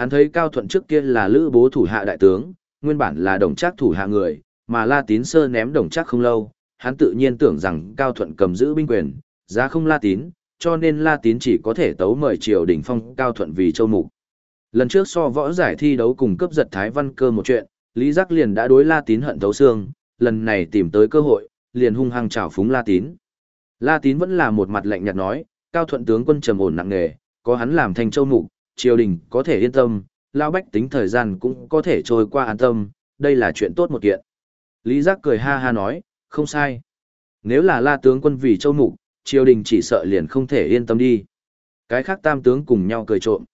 Hắn thấy Cao Thuận trước kia là lữ bố thủ hạ đại tướng, nguyên bản là đồng trác thủ hạ người, mà La Tín sơ ném đồng trác không lâu, hắn tự nhiên tưởng rằng Cao Thuận cầm giữ binh quyền, giá không La Tín, cho nên La Tín chỉ có thể tấu mời triều đình phong Cao Thuận vì châu mục. Lần trước so võ giải thi đấu cùng cấp giật Thái Văn Cơ một chuyện, Lý Giác liền đã đối La Tín hận thấu xương, lần này tìm tới cơ hội, liền hung hăng trào phúng La Tín. La Tín vẫn là một mặt lạnh nhạt nói, Cao Thuận tướng quân trầm ổn nặng nề, có hắn làm thành châu mục, triều đình có thể yên tâm, lao bách tính thời gian cũng có thể trôi qua an tâm, đây là chuyện tốt một kiện. Lý Giác cười ha ha nói, không sai. Nếu là la tướng quân vì châu mục, triều đình chỉ sợ liền không thể yên tâm đi. Cái khác tam tướng cùng nhau cười trộm.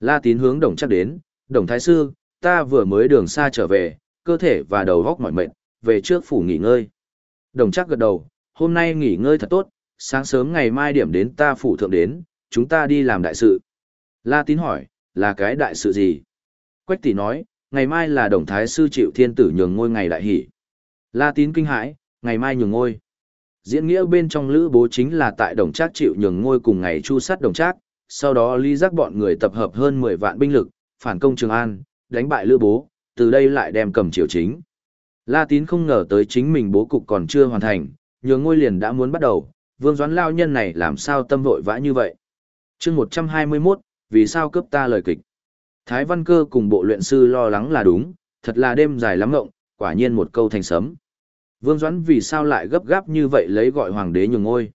La tín hướng đồng chắc đến, đồng thái sư, ta vừa mới đường xa trở về, cơ thể và đầu góc mỏi mệt, về trước phủ nghỉ ngơi. Đồng chắc gật đầu, hôm nay nghỉ ngơi thật tốt, sáng sớm ngày mai điểm đến ta phủ thượng đến, chúng ta đi làm đại sự. La tín hỏi, là cái đại sự gì? Quách tỷ nói, ngày mai là đồng thái sư chịu thiên tử nhường ngôi ngày đại hỷ. La tín kinh hãi, ngày mai nhường ngôi. Diễn nghĩa bên trong lữ bố chính là tại đồng trác chịu nhường ngôi cùng ngày chu sát đồng trác, sau đó ly giác bọn người tập hợp hơn 10 vạn binh lực, phản công Trường An, đánh bại lữ bố, từ đây lại đem cầm triều chính. La tín không ngờ tới chính mình bố cục còn chưa hoàn thành, nhường ngôi liền đã muốn bắt đầu, vương doãn lao nhân này làm sao tâm vội vã như vậy. chương 121, vì sao cướp ta lời kịch. Thái Văn Cơ cùng bộ luyện sư lo lắng là đúng, thật là đêm dài lắm ngộng, quả nhiên một câu thành sấm. Vương Doãn vì sao lại gấp gáp như vậy lấy gọi hoàng đế nhường ngôi.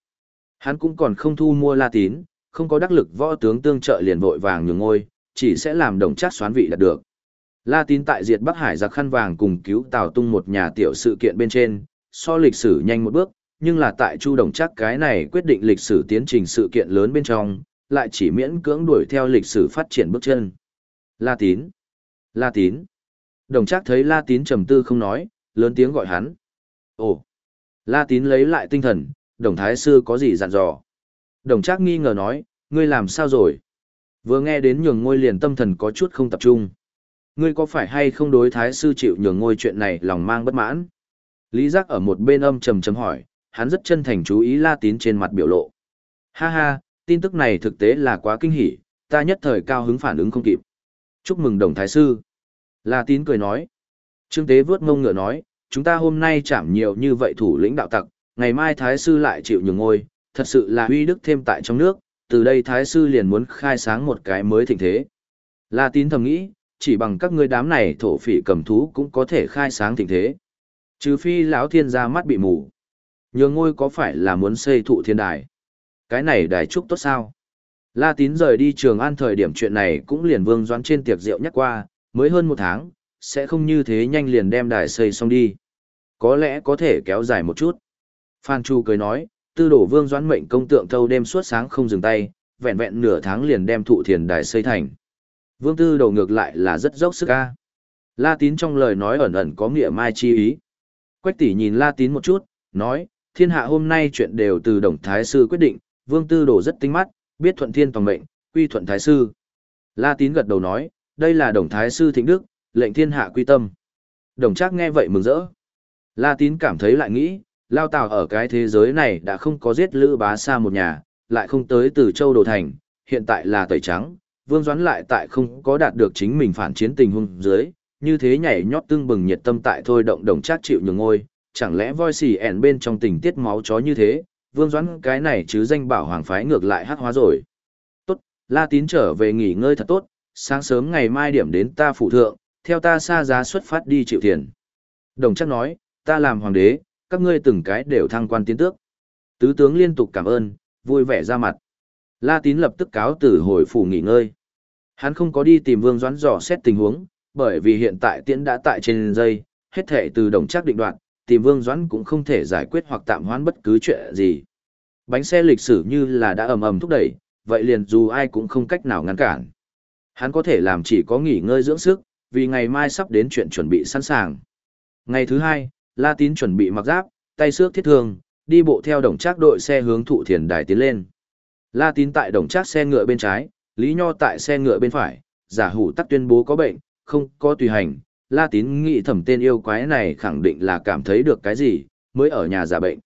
Hắn cũng còn không thu mua La Tín, không có đắc lực võ tướng tương trợ liền vội vàng nhường ngôi, chỉ sẽ làm đồng chắc xoán vị đạt được. La Tín tại diệt Bắc Hải giặc khăn vàng cùng cứu Tào Tung một nhà tiểu sự kiện bên trên, so lịch sử nhanh một bước, nhưng là tại Chu Đồng chắc cái này quyết định lịch sử tiến trình sự kiện lớn bên trong, lại chỉ miễn cưỡng đuổi theo lịch sử phát triển bước chân. La Tín! La Tín! Đồng chắc thấy La Tín trầm tư không nói, lớn tiếng gọi hắn. Ồ! La Tín lấy lại tinh thần, đồng thái sư có gì dặn dò? Đồng chắc nghi ngờ nói, ngươi làm sao rồi? Vừa nghe đến nhường ngôi liền tâm thần có chút không tập trung. Ngươi có phải hay không đối thái sư chịu nhường ngôi chuyện này lòng mang bất mãn? Lý giác ở một bên âm trầm trầm hỏi, hắn rất chân thành chú ý La Tín trên mặt biểu lộ. Ha ha, tin tức này thực tế là quá kinh hỉ, ta nhất thời cao hứng phản ứng không kịp. Chúc mừng đồng thái sư. La tín cười nói. Trương tế vớt ngông ngựa nói, chúng ta hôm nay chạm nhiều như vậy thủ lĩnh đạo tặc, ngày mai thái sư lại chịu nhường ngôi, thật sự là uy đức thêm tại trong nước, từ đây thái sư liền muốn khai sáng một cái mới thịnh thế. La tín thầm nghĩ, chỉ bằng các ngươi đám này thổ phỉ cầm thú cũng có thể khai sáng thịnh thế. Trừ phi lão thiên gia mắt bị mù. Nhường ngôi có phải là muốn xây thụ thiên đài? Cái này đài trúc tốt sao? La tín rời đi trường an thời điểm chuyện này cũng liền vương doãn trên tiệc rượu nhắc qua, mới hơn một tháng, sẽ không như thế nhanh liền đem đài xây xong đi. Có lẽ có thể kéo dài một chút. Phan Chu cười nói, tư đổ vương doãn mệnh công tượng thâu đêm suốt sáng không dừng tay, vẹn vẹn nửa tháng liền đem thụ thiền đài xây thành. Vương tư đầu ngược lại là rất dốc sức ca. La tín trong lời nói ẩn ẩn có nghĩa mai chi ý. Quách tỷ nhìn La tín một chút, nói, thiên hạ hôm nay chuyện đều từ đồng thái sư quyết định, vương tư đồ rất tinh mắt, biết thuận thiên toàn mệnh, quy thuận thái sư. La tín gật đầu nói, đây là đồng thái sư thịnh đức, lệnh thiên hạ quy tâm. Đồng trác nghe vậy mừng rỡ. La tín cảm thấy lại nghĩ, lao tào ở cái thế giới này đã không có giết lữ bá xa một nhà, lại không tới từ châu đồ thành, hiện tại là tẩy trắng, vương doãn lại tại không có đạt được chính mình phản chiến tình huống dưới, như thế nhảy nhót tương bừng nhiệt tâm tại thôi động đồng trác chịu nhường ngôi, chẳng lẽ voi xì ẻn bên trong tình tiết máu chó như thế, vương doãn cái này chứ danh bảo hoàng phái ngược lại hắc hóa rồi. Tốt, la tín trở về nghỉ ngơi thật tốt, sáng sớm ngày mai điểm đến ta phụ thượng, theo ta xa giá xuất phát đi chịu tiền. Đồng chắc nói, ta làm hoàng đế, các ngươi từng cái đều thăng quan tiến tước. Tứ tướng liên tục cảm ơn, vui vẻ ra mặt. La tín lập tức cáo từ hồi phủ nghỉ ngơi. Hắn không có đi tìm vương doãn dò xét tình huống, bởi vì hiện tại tiễn đã tại trên dây, hết thể từ đồng chắc định đoạn, tìm Vương Doãn cũng không thể giải quyết hoặc tạm hoãn bất cứ chuyện gì. Bánh xe lịch sử như là đã ầm ầm thúc đẩy, vậy liền dù ai cũng không cách nào ngăn cản. Hắn có thể làm chỉ có nghỉ ngơi dưỡng sức, vì ngày mai sắp đến chuyện chuẩn bị sẵn sàng. Ngày thứ hai, La Tín chuẩn bị mặc giáp, tay xước thiết thương, đi bộ theo đồng trác đội xe hướng thụ thiền đài tiến lên. La Tín tại đồng trác xe ngựa bên trái, Lý Nho tại xe ngựa bên phải, giả hủ tắc tuyên bố có bệnh, không có tùy hành, La Tín nghĩ thẩm tên yêu quái này khẳng định là cảm thấy được cái gì, mới ở nhà giả bệnh.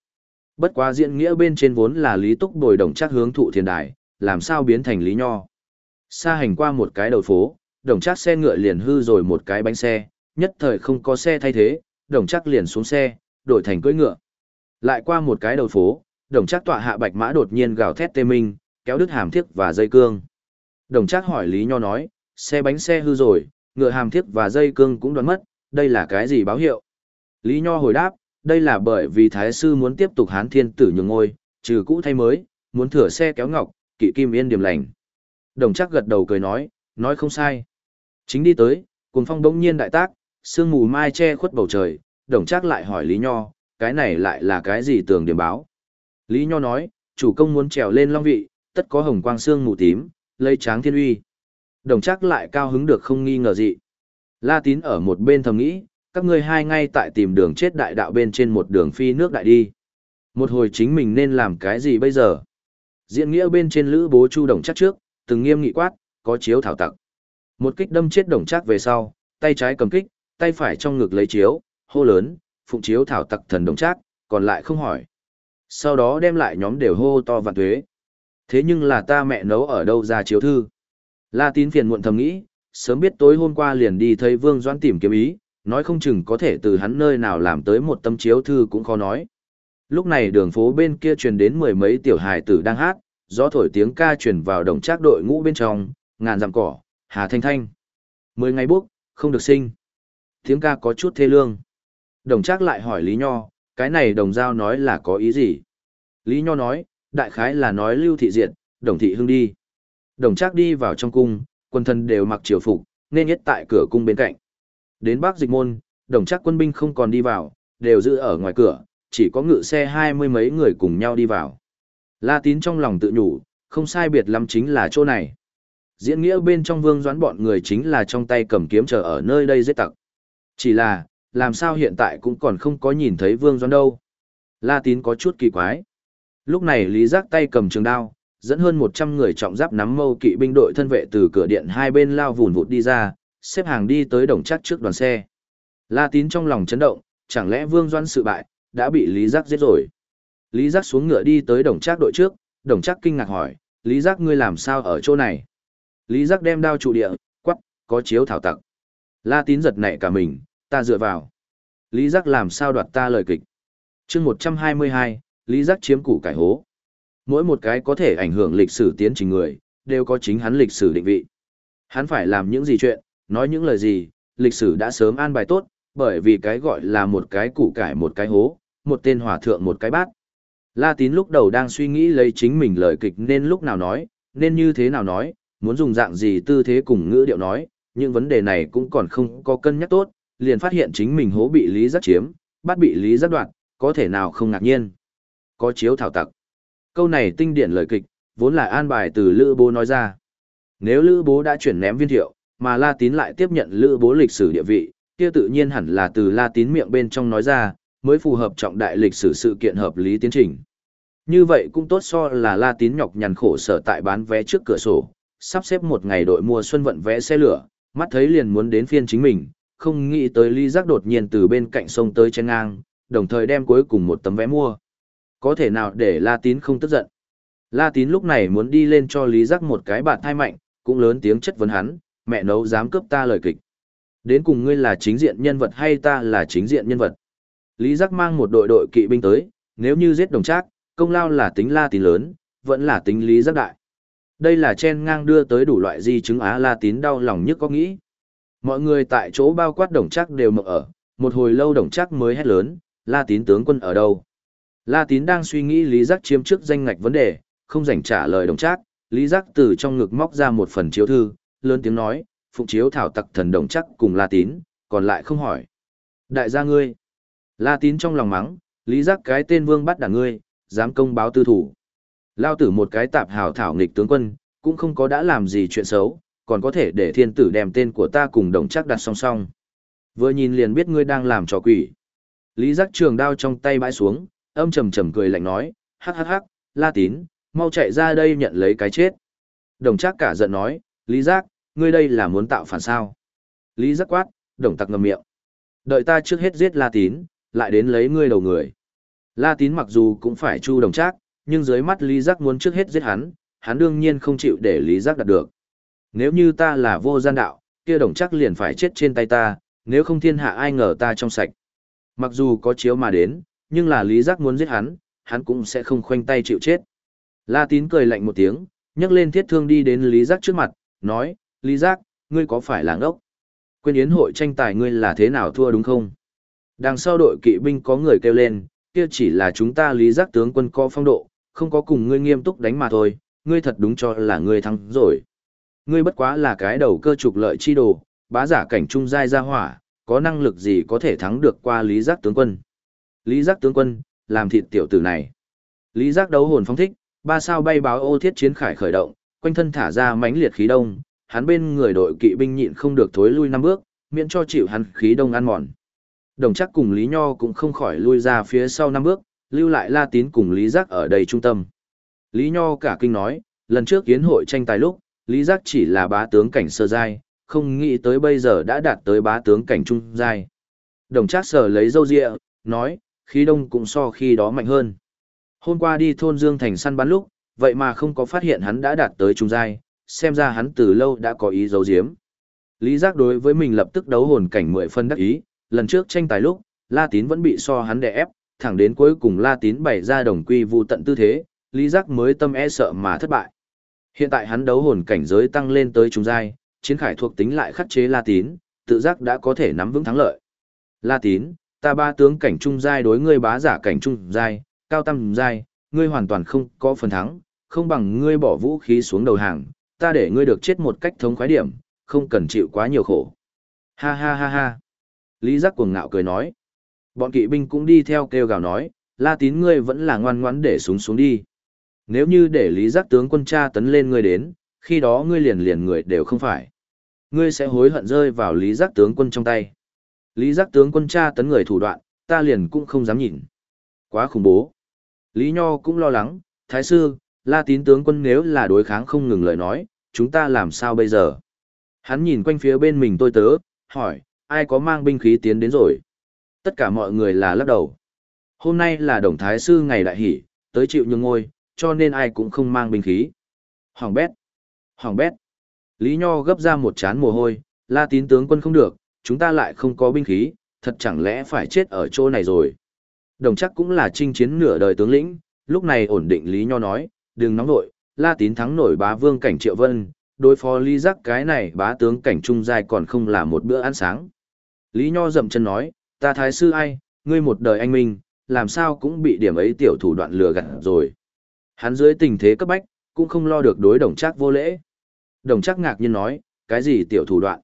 Bất quá diễn nghĩa bên trên vốn là Lý Túc bồi đồng chắc hướng thụ thiên đài, làm sao biến thành Lý Nho. Xa hành qua một cái đầu phố, đồng chắc xe ngựa liền hư rồi một cái bánh xe, nhất thời không có xe thay thế, đồng chắc liền xuống xe, đổi thành cưỡi ngựa. Lại qua một cái đầu phố, đồng chắc tọa hạ bạch mã đột nhiên gào thét tê minh, kéo đứt hàm thiếc và dây cương. Đồng chắc hỏi Lý Nho nói, xe bánh xe hư rồi, ngựa hàm thiếp và dây cương cũng đoán mất, đây là cái gì báo hiệu? Lý Nho hồi đáp, đây là bởi vì Thái Sư muốn tiếp tục hán thiên tử nhường ngôi, trừ cũ thay mới, muốn thửa xe kéo ngọc, kỵ kim yên điểm lành. Đồng chắc gật đầu cười nói, nói không sai. Chính đi tới, cùng phong bỗng nhiên đại tác, sương mù mai che khuất bầu trời, đồng chắc lại hỏi Lý Nho, cái này lại là cái gì tường điểm báo. Lý Nho nói, chủ công muốn trèo lên long vị, tất có hồng quang sương mù tím, lấy tráng thiên uy. Đồng chắc lại cao hứng được không nghi ngờ gì. La tín ở một bên thầm nghĩ, các ngươi hai ngay tại tìm đường chết đại đạo bên trên một đường phi nước đại đi. Một hồi chính mình nên làm cái gì bây giờ? Diễn nghĩa bên trên lữ bố chu đồng chắc trước, từng nghiêm nghị quát, có chiếu thảo tặc. Một kích đâm chết đồng chắc về sau, tay trái cầm kích, tay phải trong ngực lấy chiếu, hô lớn, phụng chiếu thảo tặc thần đồng chắc, còn lại không hỏi. Sau đó đem lại nhóm đều hô to vạn tuế. Thế nhưng là ta mẹ nấu ở đâu ra chiếu thư? La tín phiền muộn thầm nghĩ, sớm biết tối hôm qua liền đi thấy Vương Doãn tìm kiếm ý, nói không chừng có thể từ hắn nơi nào làm tới một tâm chiếu thư cũng khó nói. Lúc này đường phố bên kia truyền đến mười mấy tiểu hài tử đang hát, gió thổi tiếng ca truyền vào đồng trác đội ngũ bên trong, ngàn dặm cỏ, hà thanh thanh. Mười ngày bước, không được sinh. Tiếng ca có chút thê lương. Đồng trác lại hỏi Lý Nho, cái này đồng giao nói là có ý gì? Lý Nho nói, đại khái là nói lưu thị diệt, đồng thị hưng đi. Đồng trác đi vào trong cung, quân thân đều mặc triều phục, nên nhất tại cửa cung bên cạnh. Đến Bắc Dịch Môn, đồng Trác quân binh không còn đi vào, đều giữ ở ngoài cửa, chỉ có ngự xe hai mươi mấy người cùng nhau đi vào. La Tín trong lòng tự nhủ, không sai biệt lắm chính là chỗ này. Diễn nghĩa bên trong vương doãn bọn người chính là trong tay cầm kiếm chờ ở nơi đây giết tặc. Chỉ là, làm sao hiện tại cũng còn không có nhìn thấy vương doãn đâu. La Tín có chút kỳ quái. Lúc này Lý Giác tay cầm trường đao, dẫn hơn một trăm người trọng giáp nắm mâu kỵ binh đội thân vệ từ cửa điện hai bên lao vùn vụt đi ra, xếp hàng đi tới đồng chắc trước đoàn xe. La Tín trong lòng chấn động, chẳng lẽ Vương Doan sự bại, đã bị Lý Giác giết rồi. Lý Giác xuống ngựa đi tới đồng chắc đội trước, đồng chắc kinh ngạc hỏi, Lý Giác ngươi làm sao ở chỗ này? Lý Giác đem đao trụ địa, quắc, có chiếu thảo tặc. La Tín giật nảy cả mình, ta dựa vào. Lý Giác làm sao đoạt ta lời kịch? chương 122, Lý Giác chiếm củ cải hố. Mỗi một cái có thể ảnh hưởng lịch sử tiến trình người, đều có chính hắn lịch sử định vị. Hắn phải làm những gì chuyện, nói những lời gì, lịch sử đã sớm an bài tốt, bởi vì cái gọi là một cái củ cải một cái hố, một tên hòa thượng một cái bát. La tín lúc đầu đang suy nghĩ lấy chính mình lời kịch nên lúc nào nói, nên như thế nào nói, muốn dùng dạng gì tư thế cùng ngữ điệu nói, những vấn đề này cũng còn không có cân nhắc tốt, liền phát hiện chính mình hố bị lý giác chiếm, bắt bị lý giác đoạt, có thể nào không ngạc nhiên. Có chiếu thảo tặc. Câu này tinh điển lời kịch, vốn là an bài từ Lữ Bố nói ra. Nếu Lữ Bố đã chuyển ném viên thiệu, mà La Tín lại tiếp nhận Lữ Bố lịch sử địa vị, kia tự nhiên hẳn là từ La Tín miệng bên trong nói ra, mới phù hợp trọng đại lịch sử sự kiện hợp lý tiến trình. Như vậy cũng tốt so là La Tín nhọc nhằn khổ sở tại bán vé trước cửa sổ, sắp xếp một ngày đội mua xuân vận vé xe lửa, mắt thấy liền muốn đến phiên chính mình, không nghĩ tới Lý Giác đột nhiên từ bên cạnh sông tới trên ngang, đồng thời đem cuối cùng một tấm vé mua. Có thể nào để La Tín không tức giận? La Tín lúc này muốn đi lên cho Lý Giác một cái bạt thai mạnh, cũng lớn tiếng chất vấn hắn, mẹ nấu dám cướp ta lời kịch. Đến cùng ngươi là chính diện nhân vật hay ta là chính diện nhân vật? Lý Giác mang một đội đội kỵ binh tới, nếu như giết đồng trác, công lao là tính La Tín lớn, vẫn là tính Lý Giác đại. Đây là chen ngang đưa tới đủ loại di chứng Á La Tín đau lòng nhất có nghĩ. Mọi người tại chỗ bao quát đồng trác đều mở ở, một hồi lâu đồng trác mới hét lớn, La Tín tướng quân ở đâu? La Tín đang suy nghĩ Lý Giác chiếm trước danh ngạch vấn đề, không rảnh trả lời đồng trác, Lý Giác từ trong ngực móc ra một phần chiếu thư, lớn tiếng nói, phụng chiếu thảo tặc thần đồng chắc cùng La Tín, còn lại không hỏi. Đại gia ngươi. La Tín trong lòng mắng, Lý Giác cái tên vương bắt đả ngươi, dám công báo tư thủ. Lao tử một cái tạp hào thảo nghịch tướng quân, cũng không có đã làm gì chuyện xấu, còn có thể để thiên tử đem tên của ta cùng đồng chắc đặt song song. Vừa nhìn liền biết ngươi đang làm trò quỷ. Lý Giác trường đao trong tay bãi xuống, âm trầm trầm cười lạnh nói, hắc hắc hắc, La Tín, mau chạy ra đây nhận lấy cái chết. Đồng Trác cả giận nói, Lý Giác, ngươi đây là muốn tạo phản sao? Lý Giác quát, đồng tặc ngậm miệng. Đợi ta trước hết giết La Tín, lại đến lấy ngươi đầu người. La Tín mặc dù cũng phải chu đồng Trác, nhưng dưới mắt Lý Giác muốn trước hết giết hắn, hắn đương nhiên không chịu để Lý Giác đạt được. Nếu như ta là vô gian đạo, kia đồng chắc liền phải chết trên tay ta, nếu không thiên hạ ai ngờ ta trong sạch. Mặc dù có chiếu mà đến, nhưng là lý giác muốn giết hắn, hắn cũng sẽ không khoanh tay chịu chết. La tín cười lạnh một tiếng, nhấc lên thiết thương đi đến lý giác trước mặt, nói, lý giác, ngươi có phải là ngốc? Quên yến hội tranh tài ngươi là thế nào thua đúng không? Đằng sau đội kỵ binh có người kêu lên, kia chỉ là chúng ta lý giác tướng quân có phong độ, không có cùng ngươi nghiêm túc đánh mà thôi, ngươi thật đúng cho là ngươi thắng rồi. Ngươi bất quá là cái đầu cơ trục lợi chi đồ, bá giả cảnh trung giai ra hỏa, có năng lực gì có thể thắng được qua lý giác tướng quân. Lý giác tướng quân, làm thịt tiểu tử này. Lý giác đấu hồn phong thích, ba sao bay báo ô thiết chiến khải khởi động, quanh thân thả ra mãnh liệt khí đông, hắn bên người đội kỵ binh nhịn không được thối lui năm bước, miễn cho chịu hắn khí đông ăn mòn. Đồng chắc cùng Lý Nho cũng không khỏi lui ra phía sau năm bước, lưu lại La Tín cùng Lý Giác ở đây trung tâm. Lý Nho cả kinh nói, lần trước kiến hội tranh tài lúc, Lý Giác chỉ là bá tướng cảnh sơ giai, không nghĩ tới bây giờ đã đạt tới bá tướng cảnh trung giai. Đồng Trác sở lấy dâu dịa nói, khí đông cũng so khi đó mạnh hơn. Hôm qua đi thôn Dương Thành săn bắn lúc, vậy mà không có phát hiện hắn đã đạt tới trung giai, xem ra hắn từ lâu đã có ý giấu giếm. Lý Giác đối với mình lập tức đấu hồn cảnh mười phân đắc ý, lần trước tranh tài lúc, La Tín vẫn bị so hắn đè ép, thẳng đến cuối cùng La Tín bày ra đồng quy vu tận tư thế, Lý Giác mới tâm e sợ mà thất bại. Hiện tại hắn đấu hồn cảnh giới tăng lên tới trung giai, chiến khải thuộc tính lại khắc chế La Tín, tự giác đã có thể nắm vững thắng lợi. La Tín, ta ba tướng cảnh trung giai đối ngươi bá giả cảnh trung giai, cao tam giai, ngươi hoàn toàn không có phần thắng, không bằng ngươi bỏ vũ khí xuống đầu hàng, ta để ngươi được chết một cách thống khoái điểm, không cần chịu quá nhiều khổ. Ha ha ha ha. Lý giác cuồng ngạo cười nói. Bọn kỵ binh cũng đi theo kêu gào nói, La Tín ngươi vẫn là ngoan ngoãn để súng xuống đi. Nếu như để Lý giác tướng quân cha tấn lên ngươi đến, khi đó ngươi liền liền người đều không phải. Ngươi sẽ hối hận rơi vào Lý giác tướng quân trong tay. Lý giác tướng quân cha tấn người thủ đoạn, ta liền cũng không dám nhìn. Quá khủng bố. Lý Nho cũng lo lắng, Thái sư, La Tín tướng quân nếu là đối kháng không ngừng lời nói, chúng ta làm sao bây giờ? Hắn nhìn quanh phía bên mình tôi tớ, hỏi, ai có mang binh khí tiến đến rồi? Tất cả mọi người là lắc đầu. Hôm nay là đồng thái sư ngày đại hỷ, tới chịu nhường ngôi, cho nên ai cũng không mang binh khí. Hoàng bét. Hoàng bét. Lý Nho gấp ra một chán mồ hôi, la tín tướng quân không được, chúng ta lại không có binh khí, thật chẳng lẽ phải chết ở chỗ này rồi. Đồng chắc cũng là chinh chiến nửa đời tướng lĩnh, lúc này ổn định Lý Nho nói, đừng nóng nội, la tín thắng nổi bá vương cảnh triệu vân, đối phó Lý Giác cái này bá tướng cảnh trung giai còn không là một bữa ăn sáng. Lý Nho dậm chân nói, ta thái sư ai, ngươi một đời anh minh, làm sao cũng bị điểm ấy tiểu thủ đoạn lừa gạt rồi. Hắn dưới tình thế cấp bách, cũng không lo được đối đồng chắc vô lễ. Đồng chắc ngạc nhiên nói, cái gì tiểu thủ đoạn?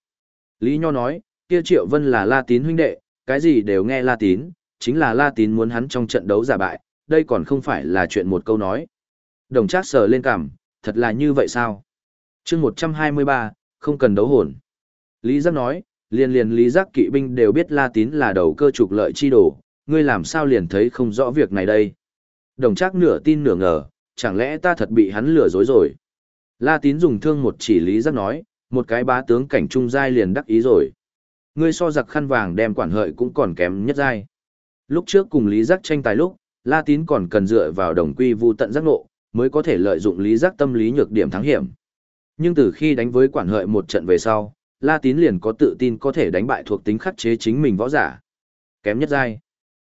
Lý Nho nói, kia Triệu Vân là La Tín huynh đệ, cái gì đều nghe La Tín, chính là La Tín muốn hắn trong trận đấu giả bại, đây còn không phải là chuyện một câu nói. Đồng Trác sờ lên cằm, thật là như vậy sao? chương 123, không cần đấu hồn. Lý Giác nói, liền liền Lý Giác kỵ binh đều biết La Tín là đầu cơ trục lợi chi đồ, ngươi làm sao liền thấy không rõ việc này đây. Đồng Trác nửa tin nửa ngờ, chẳng lẽ ta thật bị hắn lừa dối rồi. La Tín dùng thương một chỉ Lý Giác nói, một cái bá tướng cảnh trung giai liền đắc ý rồi. Ngươi so giặc khăn vàng đem quản hợi cũng còn kém nhất giai. Lúc trước cùng Lý Giác tranh tài lúc, La Tín còn cần dựa vào đồng quy vu tận giác ngộ, mới có thể lợi dụng Lý Giác tâm lý nhược điểm thắng hiểm. Nhưng từ khi đánh với quản hợi một trận về sau, La Tín liền có tự tin có thể đánh bại thuộc tính khắc chế chính mình võ giả. Kém nhất giai.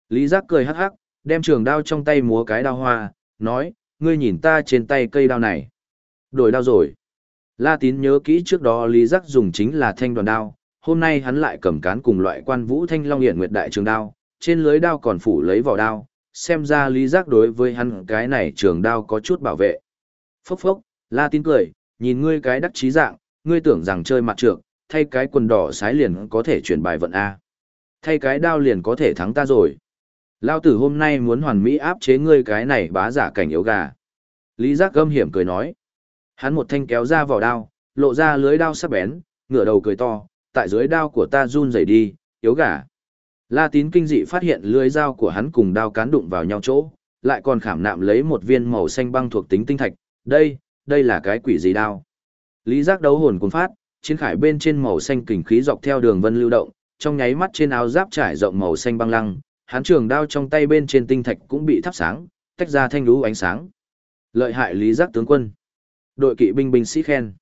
Lý Giác cười hắc hắc, đem trường đao trong tay múa cái đao hoa, nói, ngươi nhìn ta trên tay cây đao này. Đổi đao rồi. La Tín nhớ kỹ trước đó Lý Giác dùng chính là thanh đoàn đao, hôm nay hắn lại cầm cán cùng loại quan vũ thanh long hiển nguyệt đại trường đao, trên lưới đao còn phủ lấy vỏ đao, xem ra Lý Giác đối với hắn cái này trường đao có chút bảo vệ. Phốc phốc, La Tín cười, nhìn ngươi cái đắc chí dạng, ngươi tưởng rằng chơi mặt trược, thay cái quần đỏ sái liền có thể chuyển bài vận A. Thay cái đao liền có thể thắng ta rồi. Lao tử hôm nay muốn hoàn mỹ áp chế ngươi cái này bá giả cảnh yếu gà. Lý giác gâm hiểm cười nói. Hắn một thanh kéo ra vỏ đao, lộ ra lưới đao sắc bén, ngửa đầu cười to, tại dưới đao của ta run rẩy đi, yếu gà. La tín kinh dị phát hiện lưới dao của hắn cùng đao cán đụng vào nhau chỗ, lại còn khảm nạm lấy một viên màu xanh băng thuộc tính tinh thạch. Đây, đây là cái quỷ gì đao? Lý giác đấu hồn cuốn phát, chiến khải bên trên màu xanh kình khí dọc theo đường vân lưu động, trong nháy mắt trên áo giáp trải rộng màu xanh băng lăng, hắn trường đao trong tay bên trên tinh thạch cũng bị thắp sáng, tách ra thanh lũ ánh sáng. Lợi hại Lý Giác tướng quân. Đội kỵ binh binh sĩ khen.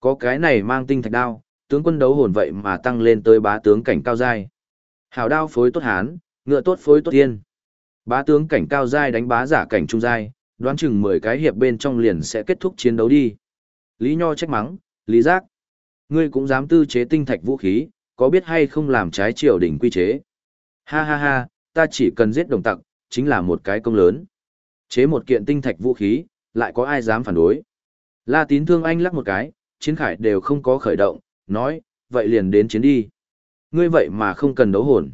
Có cái này mang tinh thạch đao, Tướng quân đấu hồn vậy mà tăng lên tới bá tướng cảnh cao giai. Hảo đao phối tốt hán, ngựa tốt phối tốt tiên. Bá tướng cảnh cao giai đánh bá giả cảnh trung giai, đoán chừng 10 cái hiệp bên trong liền sẽ kết thúc chiến đấu đi. Lý Nho trách mắng, Lý Giác. Ngươi cũng dám tư chế tinh thạch vũ khí, có biết hay không làm trái triều đình quy chế? Ha ha ha, ta chỉ cần giết đồng tặc, chính là một cái công lớn. Chế một kiện tinh thạch vũ khí, lại có ai dám phản đối? La tín thương anh lắc một cái, chiến khải đều không có khởi động, nói, vậy liền đến chiến đi. Ngươi vậy mà không cần đấu hồn.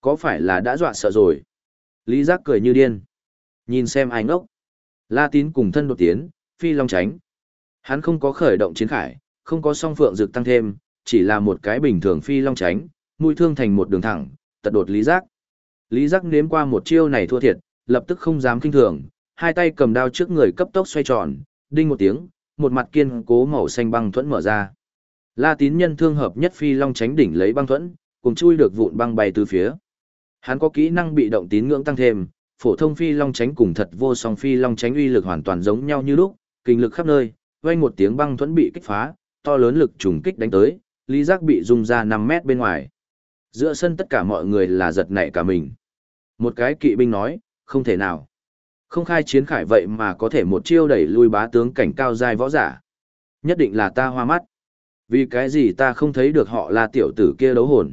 Có phải là đã dọa sợ rồi? Lý giác cười như điên. Nhìn xem ai ngốc. La tín cùng thân đột tiến, phi long tránh. Hắn không có khởi động chiến khải, không có song phượng dược tăng thêm, chỉ là một cái bình thường phi long tránh, mũi thương thành một đường thẳng, tật đột lý giác. Lý giác nếm qua một chiêu này thua thiệt, lập tức không dám kinh thường, hai tay cầm đao trước người cấp tốc xoay tròn, đinh một tiếng, một mặt kiên cố màu xanh băng thuẫn mở ra. La tín nhân thương hợp nhất phi long tránh đỉnh lấy băng thuẫn, cùng chui được vụn băng bay từ phía. Hắn có kỹ năng bị động tín ngưỡng tăng thêm, phổ thông phi long tránh cùng thật vô song phi long tránh uy lực hoàn toàn giống nhau như lúc, kinh lực khắp nơi, vang một tiếng băng thuẫn bị kích phá, to lớn lực trùng kích đánh tới, Lý Giác bị rung ra 5 mét bên ngoài. Giữa sân tất cả mọi người là giật nảy cả mình. Một cái kỵ binh nói, không thể nào. Không khai chiến khải vậy mà có thể một chiêu đẩy lui bá tướng cảnh cao giai võ giả. Nhất định là ta hoa mắt. Vì cái gì ta không thấy được họ là tiểu tử kia đấu hồn.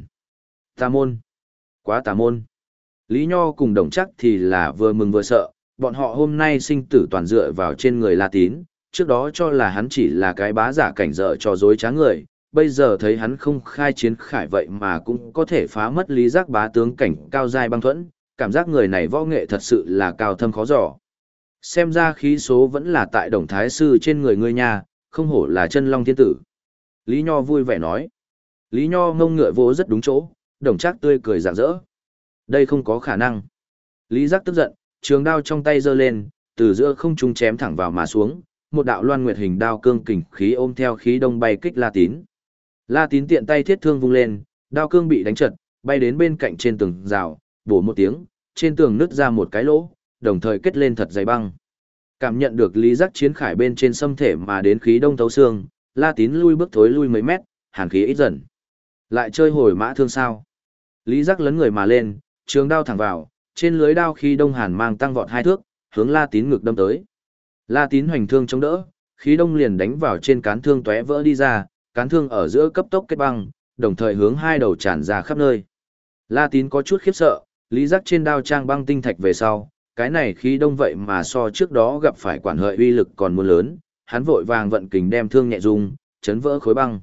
Tà môn. Quá tà môn. Lý Nho cùng đồng chắc thì là vừa mừng vừa sợ, bọn họ hôm nay sinh tử toàn dựa vào trên người La Tín, trước đó cho là hắn chỉ là cái bá giả cảnh dở cho dối trá người, bây giờ thấy hắn không khai chiến khải vậy mà cũng có thể phá mất lý giác bá tướng cảnh cao dài băng thuẫn, cảm giác người này võ nghệ thật sự là cao thâm khó dò. Xem ra khí số vẫn là tại đồng thái sư trên người ngươi nha, không hổ là chân long thiên tử. Lý Nho vui vẻ nói. Lý Nho ngông ngựa vô rất đúng chỗ, đồng trác tươi cười rạng rỡ. Đây không có khả năng. Lý giác tức giận, trường đao trong tay giơ lên, từ giữa không trung chém thẳng vào mà xuống, một đạo loan nguyệt hình đao cương kình khí ôm theo khí đông bay kích La Tín. La Tín tiện tay thiết thương vung lên, đao cương bị đánh trật, bay đến bên cạnh trên tường rào, bổ một tiếng, trên tường nứt ra một cái lỗ, đồng thời kết lên thật dày băng. Cảm nhận được lý giác chiến khải bên trên xâm thể mà đến khí đông thấu xương, La Tín lui bước thối lui mấy mét, hàn khí ít dần. Lại chơi hồi mã thương sao? Lý giác lấn người mà lên, trường đao thẳng vào, trên lưới đao khi đông hàn mang tăng vọt hai thước, hướng La Tín ngực đâm tới. La Tín hoành thương chống đỡ, khí đông liền đánh vào trên cán thương tóe vỡ đi ra, cán thương ở giữa cấp tốc kết băng, đồng thời hướng hai đầu tràn ra khắp nơi. La Tín có chút khiếp sợ, lý giác trên đao trang băng tinh thạch về sau, cái này khí đông vậy mà so trước đó gặp phải quản hợi uy lực còn muốn lớn, hắn vội vàng vận kình đem thương nhẹ dung, chấn vỡ khối băng.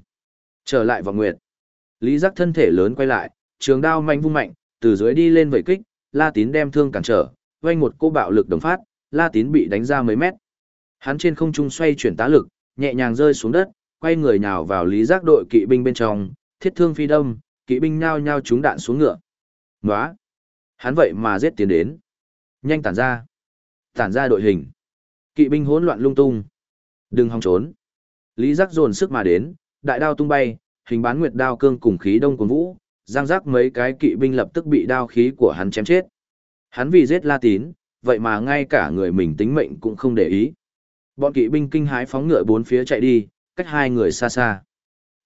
Trở lại vào nguyệt. Lý giác thân thể lớn quay lại, trường đao mạnh vung mạnh, từ dưới đi lên vẩy kích, La Tín đem thương cản trở, vay một cô bạo lực đồng phát, La Tín bị đánh ra mấy mét. Hắn trên không trung xoay chuyển tá lực, nhẹ nhàng rơi xuống đất, quay người nhào vào lý giác đội kỵ binh bên trong, thiết thương phi đâm, kỵ binh nhao nhao trúng đạn xuống ngựa. Nóa! Hắn vậy mà giết tiến đến. Nhanh tản ra! Tản ra đội hình. Kỵ binh hỗn loạn lung tung. Đừng hòng trốn. Lý giác dồn sức mà đến, đại đao tung bay, hình bán nguyệt đao cương cùng khí đông cuốn vũ, giang giác mấy cái kỵ binh lập tức bị đao khí của hắn chém chết. Hắn vì giết La Tín, vậy mà ngay cả người mình tính mệnh cũng không để ý. Bọn kỵ binh kinh hái phóng ngựa bốn phía chạy đi, cách hai người xa xa.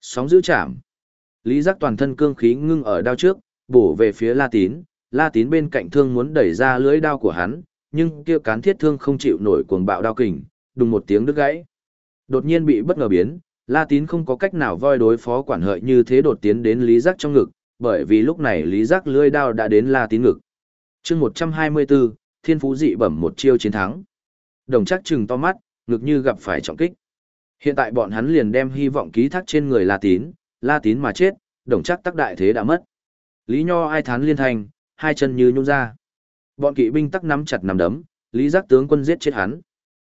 Sóng giữ chạm. Lý giác toàn thân cương khí ngưng ở đao trước, bổ về phía La Tín, La Tín bên cạnh thương muốn đẩy ra lưỡi đao của hắn, nhưng kia cán thiết thương không chịu nổi cuồng bạo đao kình, đùng một tiếng đứt gãy. Đột nhiên bị bất ngờ biến, La Tín không có cách nào voi đối phó quản hợi như thế đột tiến đến Lý Giác trong ngực, bởi vì lúc này Lý Giác lưỡi đao đã đến La Tín ngực. Chương 124, Thiên phú dị bẩm một chiêu chiến thắng. Đồng chắc trừng to mắt, ngực như gặp phải trọng kích. Hiện tại bọn hắn liền đem hy vọng ký thác trên người La Tín, La Tín mà chết, đồng chắc tắc đại thế đã mất. Lý Nho ai thán liên thành, hai chân như nhung ra. Bọn kỵ binh tắc nắm chặt nắm đấm, Lý Giác tướng quân giết chết hắn.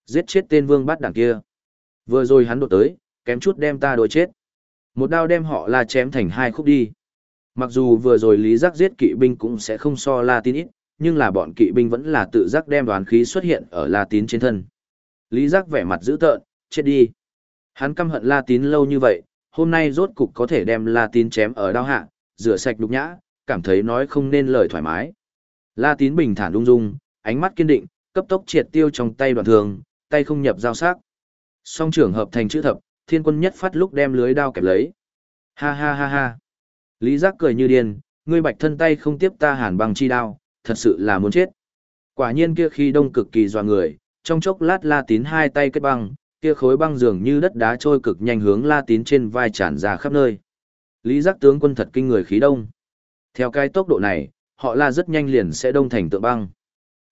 Giết chết tên vương bát đảng kia. Vừa rồi hắn đột tới, kém chút đem ta đối chết. Một đao đem họ La chém thành hai khúc đi. Mặc dù vừa rồi Lý Giác giết kỵ binh cũng sẽ không so La Tín ít, nhưng là bọn kỵ binh vẫn là tự giác đem đoán khí xuất hiện ở La Tín trên thân. Lý Giác vẻ mặt dữ tợn, chết đi. Hắn căm hận La Tín lâu như vậy, hôm nay rốt cục có thể đem La Tín chém ở đao hạ, rửa sạch đục nhã, cảm thấy nói không nên lời thoải mái. La Tín bình thản ung dung, ánh mắt kiên định, cấp tốc triệt tiêu trong tay đoạn thường, tay không nhập giao sắc. Song trưởng hợp thành chữ thập, thiên quân nhất phát lúc đem lưới đao kẹp lấy. Ha ha ha ha. Lý giác cười như điên, ngươi bạch thân tay không tiếp ta hàn bằng chi đao, thật sự là muốn chết. Quả nhiên kia khi đông cực kỳ dọa người, trong chốc lát la tín hai tay kết băng, kia khối băng dường như đất đá trôi cực nhanh hướng la tín trên vai tràn ra khắp nơi. Lý giác tướng quân thật kinh người khí đông. Theo cái tốc độ này, họ la rất nhanh liền sẽ đông thành tượng băng.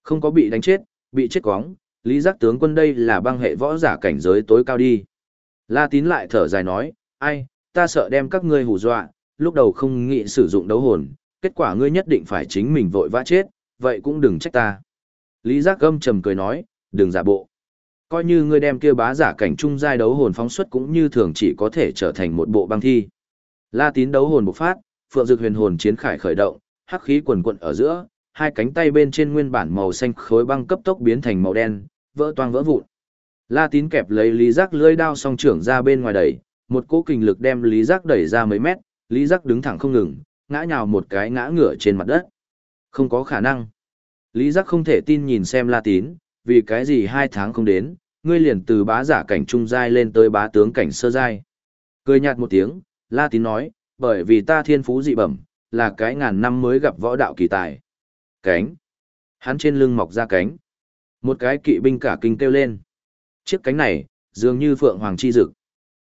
Không có bị đánh chết, bị chết quóng, lý giác tướng quân đây là băng hệ võ giả cảnh giới tối cao đi. La tín lại thở dài nói, ai, ta sợ đem các ngươi hù dọa, lúc đầu không nghĩ sử dụng đấu hồn, kết quả ngươi nhất định phải chính mình vội vã chết, vậy cũng đừng trách ta. Lý giác âm trầm cười nói, đừng giả bộ. Coi như ngươi đem kia bá giả cảnh trung giai đấu hồn phóng xuất cũng như thường chỉ có thể trở thành một bộ băng thi. La tín đấu hồn bộc phát, phượng dược huyền hồn chiến khải khởi động, hắc khí quần quận ở giữa, hai cánh tay bên trên nguyên bản màu xanh khối băng cấp tốc biến thành màu đen, vỡ toang vỡ vụn. La tín kẹp lấy lý giác lưỡi đao song trưởng ra bên ngoài đẩy, một cỗ kình lực đem lý giác đẩy ra mấy mét, lý giác đứng thẳng không ngừng, ngã nhào một cái ngã ngửa trên mặt đất. Không có khả năng. Lý giác không thể tin nhìn xem La tín, vì cái gì hai tháng không đến, ngươi liền từ bá giả cảnh trung giai lên tới bá tướng cảnh sơ giai. Cười nhạt một tiếng, La tín nói, bởi vì ta thiên phú dị bẩm, là cái ngàn năm mới gặp võ đạo kỳ tài. Cánh. Hắn trên lưng mọc ra cánh. Một cái kỵ binh cả kinh kêu lên. Chiếc cánh này, dường như phượng hoàng chi dực.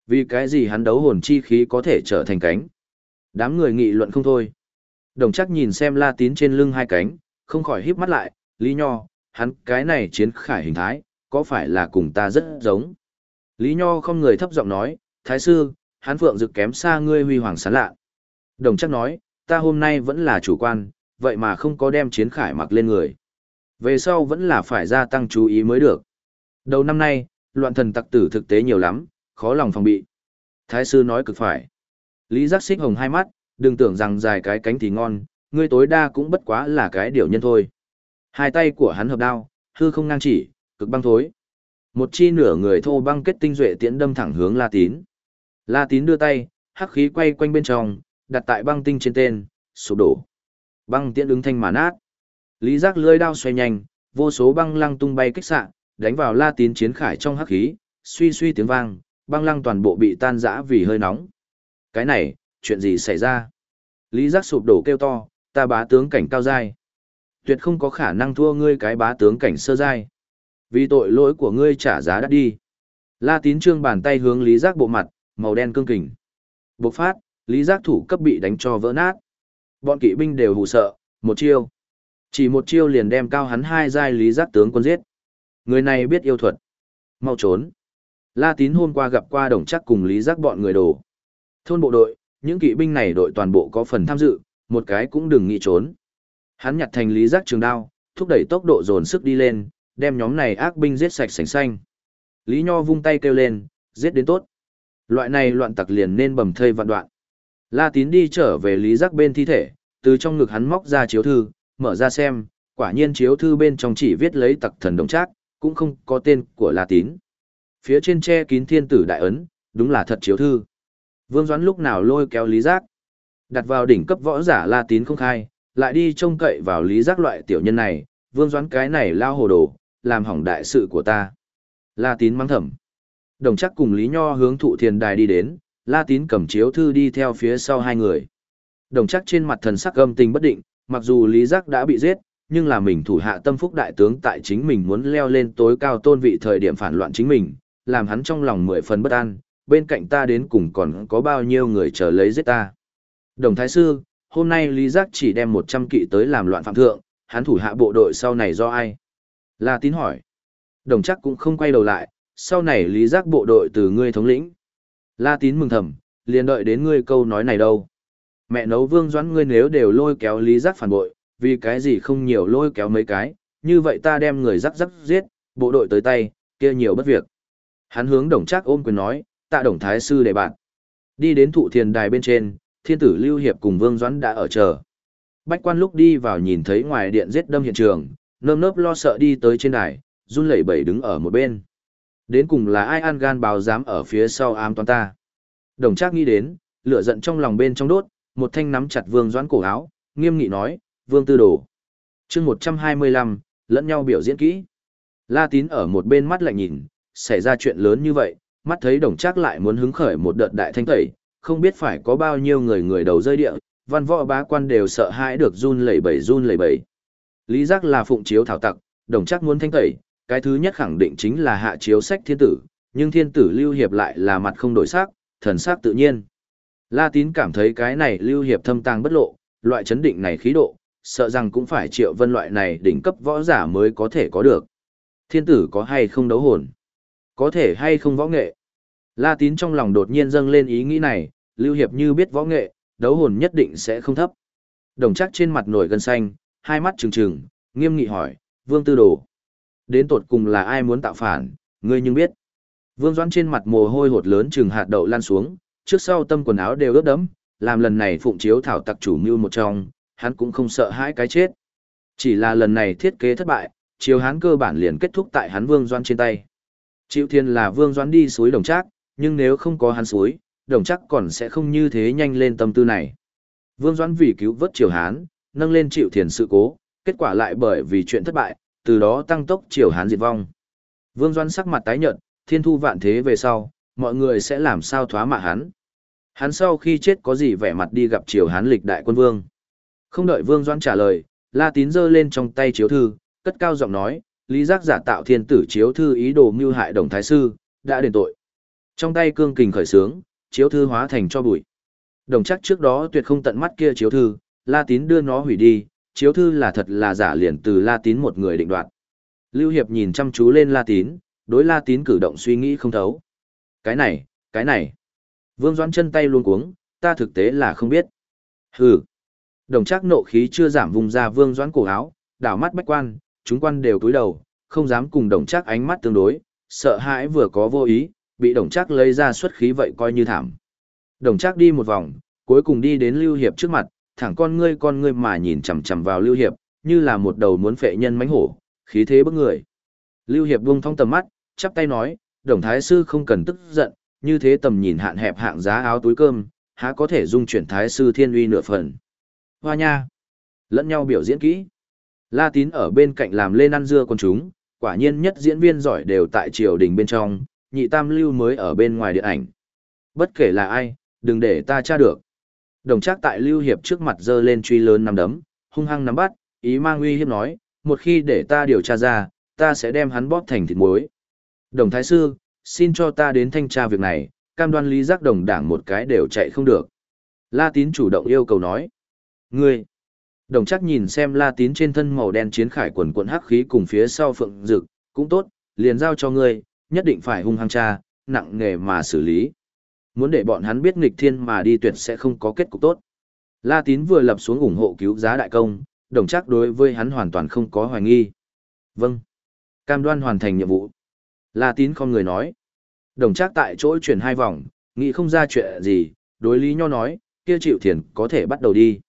Vì cái gì hắn đấu hồn chi khí có thể trở thành cánh? Đám người nghị luận không thôi. Đồng chắc nhìn xem la tín trên lưng hai cánh, không khỏi híp mắt lại, Lý Nho, hắn cái này chiến khải hình thái, có phải là cùng ta rất giống? Lý Nho không người thấp giọng nói, Thái sư, hắn phượng dực kém xa ngươi huy hoàng sán lạ. Đồng chắc nói, ta hôm nay vẫn là chủ quan, vậy mà không có đem chiến khải mặc lên người. Về sau vẫn là phải gia tăng chú ý mới được. Đầu năm nay, loạn thần tặc tử thực tế nhiều lắm, khó lòng phòng bị. Thái sư nói cực phải. Lý giác xích hồng hai mắt, đừng tưởng rằng dài cái cánh thì ngon, ngươi tối đa cũng bất quá là cái điều nhân thôi. Hai tay của hắn hợp đao, hư không ngang chỉ, cực băng thối. Một chi nửa người thô băng kết tinh duệ tiễn đâm thẳng hướng La Tín. La Tín đưa tay, hắc khí quay quanh bên trong, đặt tại băng tinh trên tên, sụp đổ. Băng tiễn ứng thanh mà nát. Lý giác lưỡi đao xoay nhanh, vô số băng lăng tung bay kích xạ, đánh vào La Tín chiến khải trong hắc khí, suy suy tiếng vang, băng lăng toàn bộ bị tan rã vì hơi nóng. Cái này, chuyện gì xảy ra? Lý giác sụp đổ kêu to, ta bá tướng cảnh cao giai. Tuyệt không có khả năng thua ngươi cái bá tướng cảnh sơ giai. Vì tội lỗi của ngươi trả giá đắt đi. La tín trương bàn tay hướng Lý giác bộ mặt, màu đen cương kình. Bộc phát, Lý giác thủ cấp bị đánh cho vỡ nát. Bọn kỵ binh đều hù sợ, một chiêu. Chỉ một chiêu liền đem cao hắn hai giai Lý giác tướng quân giết. Người này biết yêu thuật. Mau trốn. La tín hôm qua gặp qua đồng chắc cùng Lý giác bọn người đồ. Thôn bộ đội, những kỵ binh này đội toàn bộ có phần tham dự, một cái cũng đừng nghĩ trốn. Hắn nhặt thành lý giác trường đao, thúc đẩy tốc độ dồn sức đi lên, đem nhóm này ác binh giết sạch sành xanh. Lý Nho vung tay kêu lên, giết đến tốt. Loại này loạn tặc liền nên bầm thây vạn đoạn. La Tín đi trở về Lý Giác bên thi thể, từ trong ngực hắn móc ra chiếu thư, mở ra xem, quả nhiên chiếu thư bên trong chỉ viết lấy tặc thần đồng trác, cũng không có tên của La Tín. Phía trên che kín thiên tử đại ấn, đúng là thật chiếu thư. Vương Doãn lúc nào lôi kéo Lý Giác, đặt vào đỉnh cấp võ giả La Tín không khai, lại đi trông cậy vào Lý Giác loại tiểu nhân này, Vương Doãn cái này lao hồ đồ, làm hỏng đại sự của ta. La Tín mắng thầm. Đồng chắc cùng Lý Nho hướng thụ thiền đài đi đến, La Tín cầm chiếu thư đi theo phía sau hai người. Đồng chắc trên mặt thần sắc âm tình bất định, mặc dù Lý Giác đã bị giết, nhưng là mình thủ hạ tâm phúc đại tướng tại chính mình muốn leo lên tối cao tôn vị thời điểm phản loạn chính mình, làm hắn trong lòng mười phần bất an, bên cạnh ta đến cùng còn có bao nhiêu người chờ lấy giết ta. Đồng Thái Sư, hôm nay Lý Giác chỉ đem 100 kỵ tới làm loạn phạm thượng, hắn thủ hạ bộ đội sau này do ai? La Tín hỏi. Đồng chắc cũng không quay đầu lại, sau này Lý Giác bộ đội từ ngươi thống lĩnh. La Tín mừng thầm, liền đợi đến ngươi câu nói này đâu. Mẹ nấu vương doãn ngươi nếu đều lôi kéo Lý Giác phản bội, vì cái gì không nhiều lôi kéo mấy cái, như vậy ta đem người rắc rắc giết, bộ đội tới tay, kia nhiều bất việc. Hắn hướng đồng Trác ôm quyền nói, tạ đồng thái sư để bạn. Đi đến thụ thiền đài bên trên, thiên tử Lưu Hiệp cùng Vương Doãn đã ở chờ. Bách quan lúc đi vào nhìn thấy ngoài điện giết đâm hiện trường, nơm nớp lo sợ đi tới trên đài, run lẩy bẩy đứng ở một bên. Đến cùng là ai ăn gan báo dám ở phía sau ám toán ta. Đồng trác nghĩ đến, lửa giận trong lòng bên trong đốt, một thanh nắm chặt Vương Doãn cổ áo, nghiêm nghị nói, Vương Tư Đồ. chương 125, lẫn nhau biểu diễn kỹ. La Tín ở một bên mắt lạnh nhìn, xảy ra chuyện lớn như vậy, mắt thấy đồng trác lại muốn hứng khởi một đợt đại thanh tẩy, không biết phải có bao nhiêu người người đầu rơi địa, văn võ bá quan đều sợ hãi được run lẩy bẩy run lẩy bẩy. Lý giác là phụng chiếu thảo tặc, đồng chắc muốn thanh tẩy, cái thứ nhất khẳng định chính là hạ chiếu sách thiên tử, nhưng thiên tử lưu hiệp lại là mặt không đổi sắc, thần sắc tự nhiên. La tín cảm thấy cái này lưu hiệp thâm tàng bất lộ, loại chấn định này khí độ, sợ rằng cũng phải triệu vân loại này đỉnh cấp võ giả mới có thể có được. Thiên tử có hay không đấu hồn? Có thể hay không võ nghệ? La tín trong lòng đột nhiên dâng lên ý nghĩ này, lưu hiệp như biết võ nghệ, đấu hồn nhất định sẽ không thấp. Đồng chắc trên mặt nổi gân xanh, hai mắt trừng trừng, nghiêm nghị hỏi, vương tư đồ. Đến tột cùng là ai muốn tạo phản, ngươi nhưng biết. Vương Doãn trên mặt mồ hôi hột lớn trừng hạt đậu lan xuống, trước sau tâm quần áo đều ướt đẫm, làm lần này phụng chiếu thảo tặc chủ mưu một trong, hắn cũng không sợ hãi cái chết. Chỉ là lần này thiết kế thất bại, chiếu hắn cơ bản liền kết thúc tại hắn Vương Doãn trên tay. Chịu thiên là Vương Doãn đi suối đồng trác, nhưng nếu không có hắn suối, đồng chắc còn sẽ không như thế nhanh lên tâm tư này. Vương Doãn vì cứu vớt Triều Hán, nâng lên chịu thiền sự cố, kết quả lại bởi vì chuyện thất bại, từ đó tăng tốc Triều Hán diệt vong. Vương Doãn sắc mặt tái nhợt, thiên thu vạn thế về sau, mọi người sẽ làm sao thoá mạ hắn. Hắn sau khi chết có gì vẻ mặt đi gặp Triều Hán lịch đại quân vương. Không đợi Vương Doãn trả lời, La Tín giơ lên trong tay chiếu thư, cất cao giọng nói, Lý Giác giả tạo thiên tử chiếu thư ý đồ mưu hại đồng thái sư, đã đền tội. Trong tay cương kình khởi sướng, chiếu thư hóa thành cho bụi. Đồng chắc trước đó tuyệt không tận mắt kia chiếu thư, La Tín đưa nó hủy đi, chiếu thư là thật là giả liền từ La Tín một người định đoạt. Lưu Hiệp nhìn chăm chú lên La Tín, đối La Tín cử động suy nghĩ không thấu. Cái này, cái này. Vương Doãn chân tay luôn cuống, ta thực tế là không biết. Hừ. Đồng chắc nộ khí chưa giảm vùng ra Vương Doãn cổ áo, đảo mắt bách quan, chúng quan đều cúi đầu, không dám cùng đồng chắc ánh mắt tương đối, sợ hãi vừa có vô ý, bị đồng chắc lấy ra xuất khí vậy coi như thảm. Đồng chắc đi một vòng, cuối cùng đi đến Lưu Hiệp trước mặt, thẳng con ngươi con ngươi mà nhìn chằm chằm vào Lưu Hiệp, như là một đầu muốn phệ nhân mánh hổ, khí thế bức người. Lưu Hiệp buông thong tầm mắt, chắp tay nói, đồng thái sư không cần tức giận, như thế tầm nhìn hạn hẹp hạng giá áo túi cơm, há có thể dung chuyển thái sư thiên uy nửa phần. Hoa nha! Lẫn nhau biểu diễn kỹ. La tín ở bên cạnh làm lên ăn dưa con chúng, quả nhiên nhất diễn viên giỏi đều tại triều đình bên trong, nhị tam lưu mới ở bên ngoài điện ảnh. Bất kể là ai, đừng để ta tra được. Đồng trác tại lưu hiệp trước mặt dơ lên truy lớn nắm đấm, hung hăng nắm bắt, ý mang uy hiếp nói, một khi để ta điều tra ra, ta sẽ đem hắn bóp thành thịt muối. Đồng thái sư, xin cho ta đến thanh tra việc này, cam đoan lý giác đồng đảng một cái đều chạy không được. La tín chủ động yêu cầu nói. Ngươi! Đồng chắc nhìn xem la tín trên thân màu đen chiến khải quần quần hắc khí cùng phía sau phượng rực, cũng tốt, liền giao cho ngươi, nhất định phải hung hăng tra, nặng nghề mà xử lý. Muốn để bọn hắn biết nghịch thiên mà đi tuyệt sẽ không có kết cục tốt. La Tín vừa lập xuống ủng hộ cứu giá đại công, đồng chắc đối với hắn hoàn toàn không có hoài nghi. Vâng. Cam đoan hoàn thành nhiệm vụ. La Tín không người nói. Đồng trác tại chỗ chuyển hai vòng, nghĩ không ra chuyện gì, đối lý nho nói, kia chịu thiền có thể bắt đầu đi.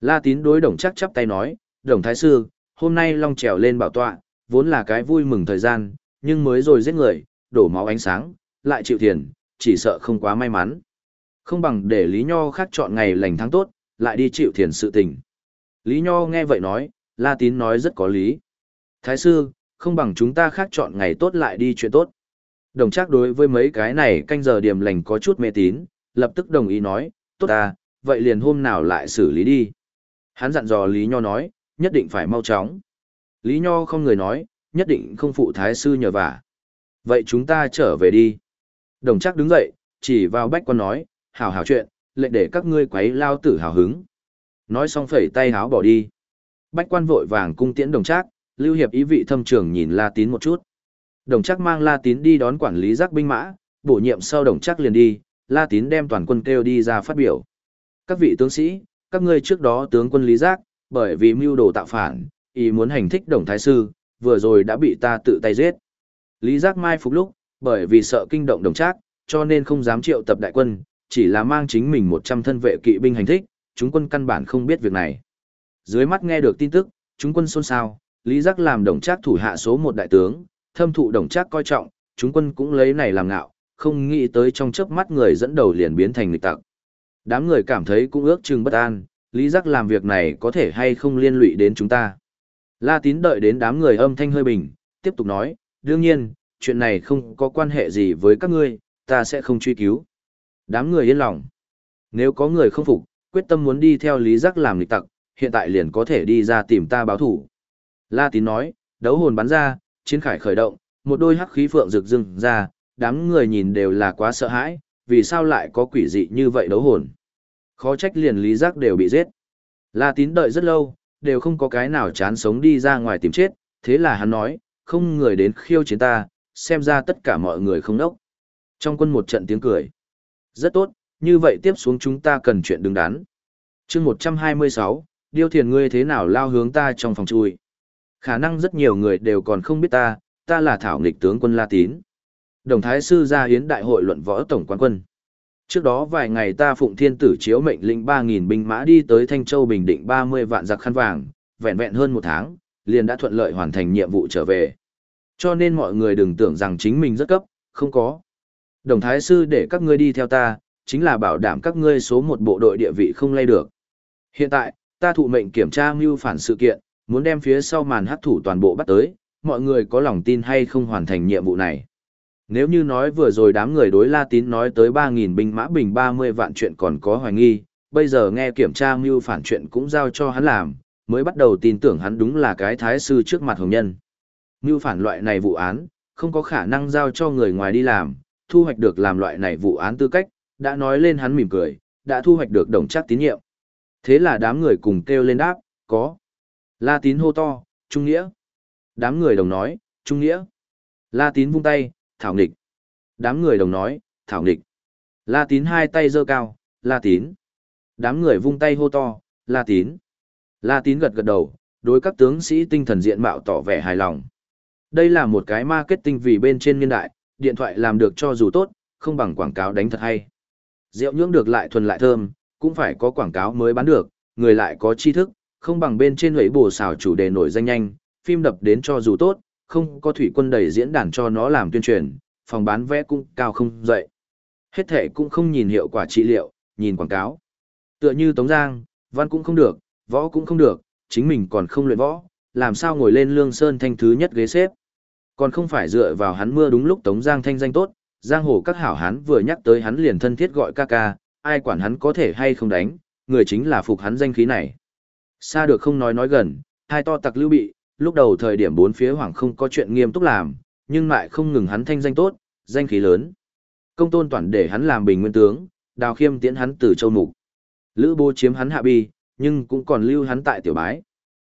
La Tín đối đồng trác chắp tay nói, đồng thái sư, hôm nay long trèo lên bảo tọa, vốn là cái vui mừng thời gian, nhưng mới rồi giết người, đổ máu ánh sáng, lại chịu thiền, chỉ sợ không quá may mắn. Không bằng để Lý Nho khác chọn ngày lành tháng tốt, lại đi chịu thiền sự tình. Lý Nho nghe vậy nói, La Tín nói rất có lý. Thái sư, không bằng chúng ta khác chọn ngày tốt lại đi chuyện tốt. Đồng chắc đối với mấy cái này canh giờ điểm lành có chút mê tín, lập tức đồng ý nói, tốt ta, vậy liền hôm nào lại xử lý đi. Hắn dặn dò Lý Nho nói, nhất định phải mau chóng. Lý Nho không người nói, nhất định không phụ thái sư nhờ vả. Vậy chúng ta trở về đi. Đồng chắc đứng dậy, chỉ vào bách quan nói, hào hào chuyện, lệnh để các ngươi quấy lao tử hào hứng. Nói xong phẩy tay háo bỏ đi. Bách quan vội vàng cung tiễn đồng chắc, lưu hiệp ý vị thâm trường nhìn La Tín một chút. Đồng chắc mang La Tín đi đón quản lý giác binh mã, bổ nhiệm sau đồng chắc liền đi, La Tín đem toàn quân kêu đi ra phát biểu. Các vị tướng sĩ, các ngươi trước đó tướng quân Lý Giác, bởi vì mưu đồ tạo phản, ý muốn hành thích đồng thái sư, vừa rồi đã bị ta tự tay giết. Lý Giác Mai phục lúc, bởi vì sợ kinh động đồng trác, cho nên không dám triệu tập đại quân, chỉ là mang chính mình 100 thân vệ kỵ binh hành thích, chúng quân căn bản không biết việc này. Dưới mắt nghe được tin tức, chúng quân xôn xao, Lý Giác làm đồng trác thủ hạ số một đại tướng, thâm thụ đồng trác coi trọng, chúng quân cũng lấy này làm ngạo, không nghĩ tới trong chớp mắt người dẫn đầu liền biến thành nghịch tặc. Đám người cảm thấy cũng ước chừng bất an, Lý Giác làm việc này có thể hay không liên lụy đến chúng ta. La tín đợi đến đám người âm thanh hơi bình, tiếp tục nói, đương nhiên, chuyện này không có quan hệ gì với các ngươi, ta sẽ không truy cứu. Đám người yên lòng. Nếu có người không phục, quyết tâm muốn đi theo Lý Giác làm lịch tặc, hiện tại liền có thể đi ra tìm ta báo thủ. La Tín nói, đấu hồn bắn ra, chiến khải khởi động, một đôi hắc khí phượng rực rừng ra, đám người nhìn đều là quá sợ hãi, vì sao lại có quỷ dị như vậy đấu hồn. Khó trách liền Lý Giác đều bị giết. La Tín đợi rất lâu, đều không có cái nào chán sống đi ra ngoài tìm chết, thế là hắn nói, không người đến khiêu chiến ta, xem ra tất cả mọi người không đốc. Trong quân một trận tiếng cười. Rất tốt, như vậy tiếp xuống chúng ta cần chuyện đứng đắn. chương 126, điêu thiền ngươi thế nào lao hướng ta trong phòng chui. Khả năng rất nhiều người đều còn không biết ta, ta là thảo nghịch tướng quân La Tín. Đồng Thái Sư ra hiến đại hội luận võ tổng quan quân. Trước đó vài ngày ta phụng thiên tử chiếu mệnh lĩnh 3.000 binh mã đi tới Thanh Châu Bình Định 30 vạn giặc khăn vàng, vẹn vẹn hơn một tháng, liền đã thuận lợi hoàn thành nhiệm vụ trở về. Cho nên mọi người đừng tưởng rằng chính mình rất cấp, không có. Đồng Thái Sư để các ngươi đi theo ta, chính là bảo đảm các ngươi số một bộ đội địa vị không lay được. Hiện tại, ta thụ mệnh kiểm tra mưu phản sự kiện, muốn đem phía sau màn hắc thủ toàn bộ bắt tới, mọi người có lòng tin hay không hoàn thành nhiệm vụ này. Nếu như nói vừa rồi đám người đối La Tín nói tới 3.000 binh mã bình 30 vạn chuyện còn có hoài nghi, bây giờ nghe kiểm tra mưu phản chuyện cũng giao cho hắn làm, mới bắt đầu tin tưởng hắn đúng là cái thái sư trước mặt hồng nhân. Mưu phản loại này vụ án, không có khả năng giao cho người ngoài đi làm, thu hoạch được làm loại này vụ án tư cách, đã nói lên hắn mỉm cười, đã thu hoạch được đồng chắc tín nhiệm. Thế là đám người cùng kêu lên đáp, có. La tín hô to, trung nghĩa. Đám người đồng nói, trung nghĩa. La tín vung tay, thảo nghịch. Đám người đồng nói, thảo nghịch. La tín hai tay giơ cao, la tín. Đám người vung tay hô to, la tín. La tín gật gật đầu, đối các tướng sĩ tinh thần diện mạo tỏ vẻ hài lòng. Đây là một cái marketing vì bên trên niên đại, điện thoại làm được cho dù tốt, không bằng quảng cáo đánh thật hay. Rượu nhưỡng được lại thuần lại thơm, cũng phải có quảng cáo mới bán được, người lại có tri thức, không bằng bên trên lưỡi bổ xào chủ đề nổi danh nhanh, phim đập đến cho dù tốt, không có thủy quân đầy diễn đàn cho nó làm tuyên truyền, phòng bán vé cũng cao không dậy. Hết thể cũng không nhìn hiệu quả trị liệu, nhìn quảng cáo. Tựa như Tống Giang, văn cũng không được, võ cũng không được, chính mình còn không luyện võ, làm sao ngồi lên lương sơn thanh thứ nhất ghế xếp. Còn không phải dựa vào hắn mưa đúng lúc Tống Giang thanh danh tốt, giang hồ các hảo hán vừa nhắc tới hắn liền thân thiết gọi ca ca, ai quản hắn có thể hay không đánh, người chính là phục hắn danh khí này. Xa được không nói nói gần, hai to tặc lưu bị, lúc đầu thời điểm bốn phía hoàng không có chuyện nghiêm túc làm, nhưng lại không ngừng hắn thanh danh tốt, danh khí lớn. Công tôn toàn để hắn làm bình nguyên tướng, đào khiêm tiễn hắn từ châu mục. Lữ bố chiếm hắn hạ bi, nhưng cũng còn lưu hắn tại tiểu bái.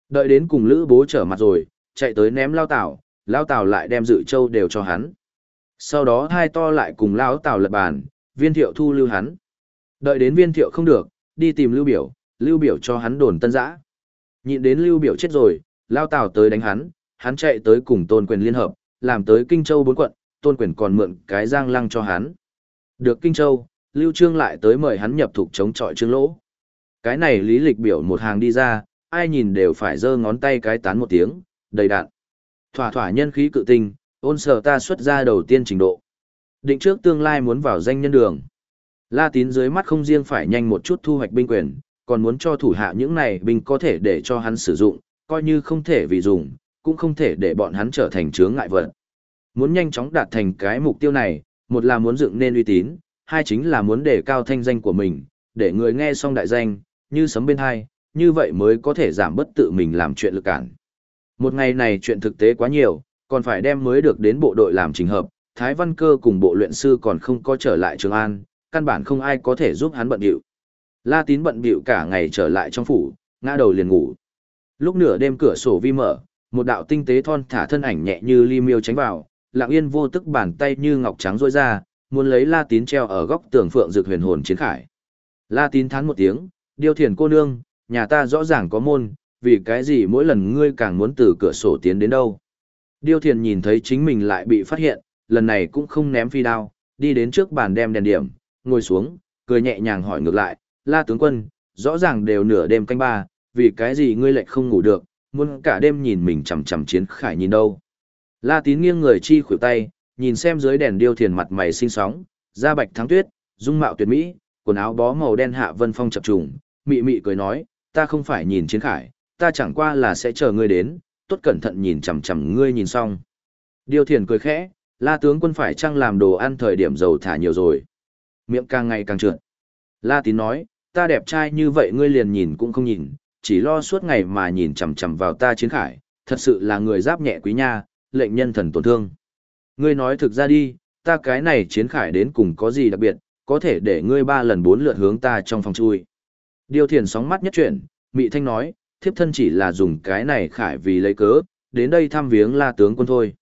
Đợi đến cùng lữ bố trở mặt rồi, chạy tới ném lao tảo, lao tảo lại đem dự châu đều cho hắn. Sau đó hai to lại cùng lao tảo lật bàn, viên thiệu thu lưu hắn. Đợi đến viên thiệu không được, đi tìm lưu biểu, lưu biểu cho hắn đồn tân giã. Nhịn đến lưu biểu chết rồi, lao tảo tới đánh hắn, hắn chạy tới cùng tôn quyền liên hợp, làm tới Kinh Châu bốn quận, tôn quyền còn mượn cái giang lăng cho hắn. Được Kinh Châu, lưu trương lại tới mời hắn nhập thuộc chống chọi trương lỗ. Cái này lý lịch biểu một hàng đi ra, ai nhìn đều phải giơ ngón tay cái tán một tiếng, đầy đạn. Thỏa thỏa nhân khí cự tinh, ôn sở ta xuất ra đầu tiên trình độ. Định trước tương lai muốn vào danh nhân đường. La tín dưới mắt không riêng phải nhanh một chút thu hoạch binh quyền, còn muốn cho thủ hạ những này binh có thể để cho hắn sử dụng, coi như không thể vì dùng, cũng không thể để bọn hắn trở thành chướng ngại vật. Muốn nhanh chóng đạt thành cái mục tiêu này, một là muốn dựng nên uy tín, hai chính là muốn đề cao thanh danh của mình, để người nghe xong đại danh, như sấm bên hai, như vậy mới có thể giảm bất tự mình làm chuyện lực cản. Một ngày này chuyện thực tế quá nhiều, còn phải đem mới được đến bộ đội làm trình hợp, Thái Văn Cơ cùng bộ luyện sư còn không có trở lại Trường An, căn bản không ai có thể giúp hắn bận điệu. La Tín bận bịu cả ngày trở lại trong phủ, ngã đầu liền ngủ. Lúc nửa đêm cửa sổ vi mở, một đạo tinh tế thon thả thân ảnh nhẹ như li miêu tránh vào, lặng yên vô tức bàn tay như ngọc trắng rối ra, muốn lấy La Tín treo ở góc tường phượng dược huyền hồn chiến khải. La Tín thán một tiếng, điêu thiền cô nương, nhà ta rõ ràng có môn, vì cái gì mỗi lần ngươi càng muốn từ cửa sổ tiến đến đâu. Điêu thiền nhìn thấy chính mình lại bị phát hiện, lần này cũng không ném phi đao, đi đến trước bàn đem đèn điểm, ngồi xuống, cười nhẹ nhàng hỏi ngược lại, la tướng quân, rõ ràng đều nửa đêm canh ba, vì cái gì ngươi lại không ngủ được, muốn cả đêm nhìn mình chằm chằm chiến khải nhìn đâu. La tín nghiêng người chi khuỷu tay, nhìn xem dưới đèn điêu thiền mặt mày xinh sóng, da bạch thắng tuyết, dung mạo tuyệt mỹ, quần áo bó màu đen hạ vân phong chập trùng, mị mị cười nói, ta không phải nhìn chiến khải, ta chẳng qua là sẽ chờ ngươi đến, tốt cẩn thận nhìn chằm chằm ngươi nhìn xong. Điêu thiền cười khẽ, la tướng quân phải chăng làm đồ ăn thời điểm giàu thả nhiều rồi. Miệng càng ngày càng trượt. La tín nói, ta đẹp trai như vậy ngươi liền nhìn cũng không nhìn, chỉ lo suốt ngày mà nhìn chằm chằm vào ta chiến khải, thật sự là người giáp nhẹ quý nha, lệnh nhân thần tổn thương. Ngươi nói thực ra đi, ta cái này chiến khải đến cùng có gì đặc biệt, có thể để ngươi ba lần bốn lượt hướng ta trong phòng chui. Điều thiền sóng mắt nhất chuyển, Mị Thanh nói, thiếp thân chỉ là dùng cái này khải vì lấy cớ, đến đây thăm viếng la tướng quân thôi.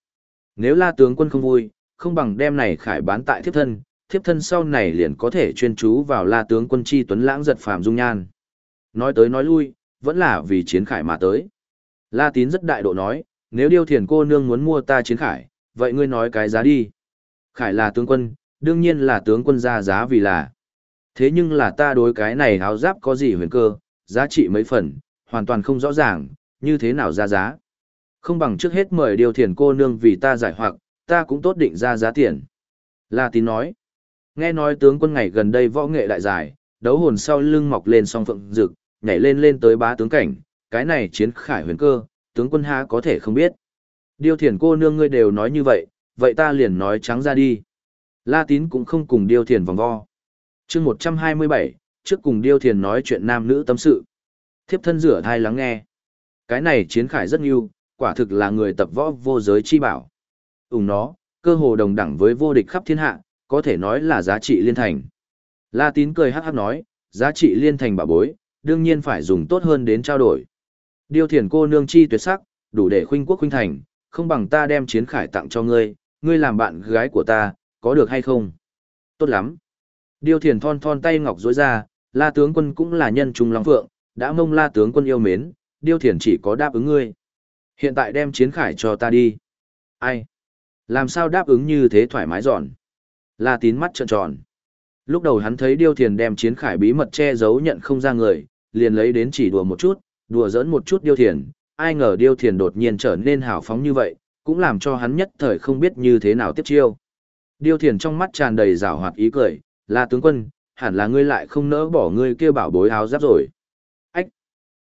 Nếu la tướng quân không vui, không bằng đem này khải bán tại thiếp thân, thiếp thân sau này liền có thể chuyên chú vào la tướng quân chi tuấn lãng giật phàm dung nhan. Nói tới nói lui, vẫn là vì chiến khải mà tới. La tín rất đại độ nói, nếu điêu thiền cô nương muốn mua ta chiến khải, vậy ngươi nói cái giá đi. Khải là tướng quân, đương nhiên là tướng quân ra giá vì là. Thế nhưng là ta đối cái này áo giáp có gì huyền cơ, giá trị mấy phần, hoàn toàn không rõ ràng, như thế nào ra giá. Không bằng trước hết mời điều thiền cô nương vì ta giải hoặc, ta cũng tốt định ra giá tiền. La tín nói, nghe nói tướng quân ngày gần đây võ nghệ đại giải, đấu hồn sau lưng mọc lên song phượng rực, nhảy lên lên tới bá tướng cảnh, cái này chiến khải huyền cơ, tướng quân há có thể không biết. Điêu thiền cô nương ngươi đều nói như vậy, vậy ta liền nói trắng ra đi. La tín cũng không cùng điêu thiền vòng vo. chương 127, trước cùng điêu thiền nói chuyện nam nữ tâm sự. Thiếp thân rửa thai lắng nghe. Cái này chiến khải rất nhiều, quả thực là người tập võ vô giới chi bảo. Úng nó, cơ hồ đồng đẳng với vô địch khắp thiên hạ, có thể nói là giá trị liên thành. La tín cười hắc hắc nói, giá trị liên thành bảo bối, đương nhiên phải dùng tốt hơn đến trao đổi. Điêu thiền cô nương chi tuyệt sắc, đủ để khuynh quốc khuynh thành, không bằng ta đem chiến khải tặng cho ngươi, ngươi làm bạn gái của ta, có được hay không? Tốt lắm. Điêu thiền thon thon tay ngọc rối ra, la tướng quân cũng là nhân trung long phượng, đã mông la tướng quân yêu mến, điêu thiền chỉ có đáp ứng ngươi. Hiện tại đem chiến khải cho ta đi. Ai? Làm sao đáp ứng như thế thoải mái giòn? La tín mắt trợn tròn. Lúc đầu hắn thấy điêu thiền đem chiến khải bí mật che giấu nhận không ra người, liền lấy đến chỉ đùa một chút, đùa giỡn một chút điêu thiền, ai ngờ điêu thiền đột nhiên trở nên hào phóng như vậy, cũng làm cho hắn nhất thời không biết như thế nào tiếp chiêu. Điêu thiền trong mắt tràn đầy rào hoạt ý cười, La tướng quân, hẳn là ngươi lại không nỡ bỏ ngươi kêu bảo bối áo giáp rồi. Ách!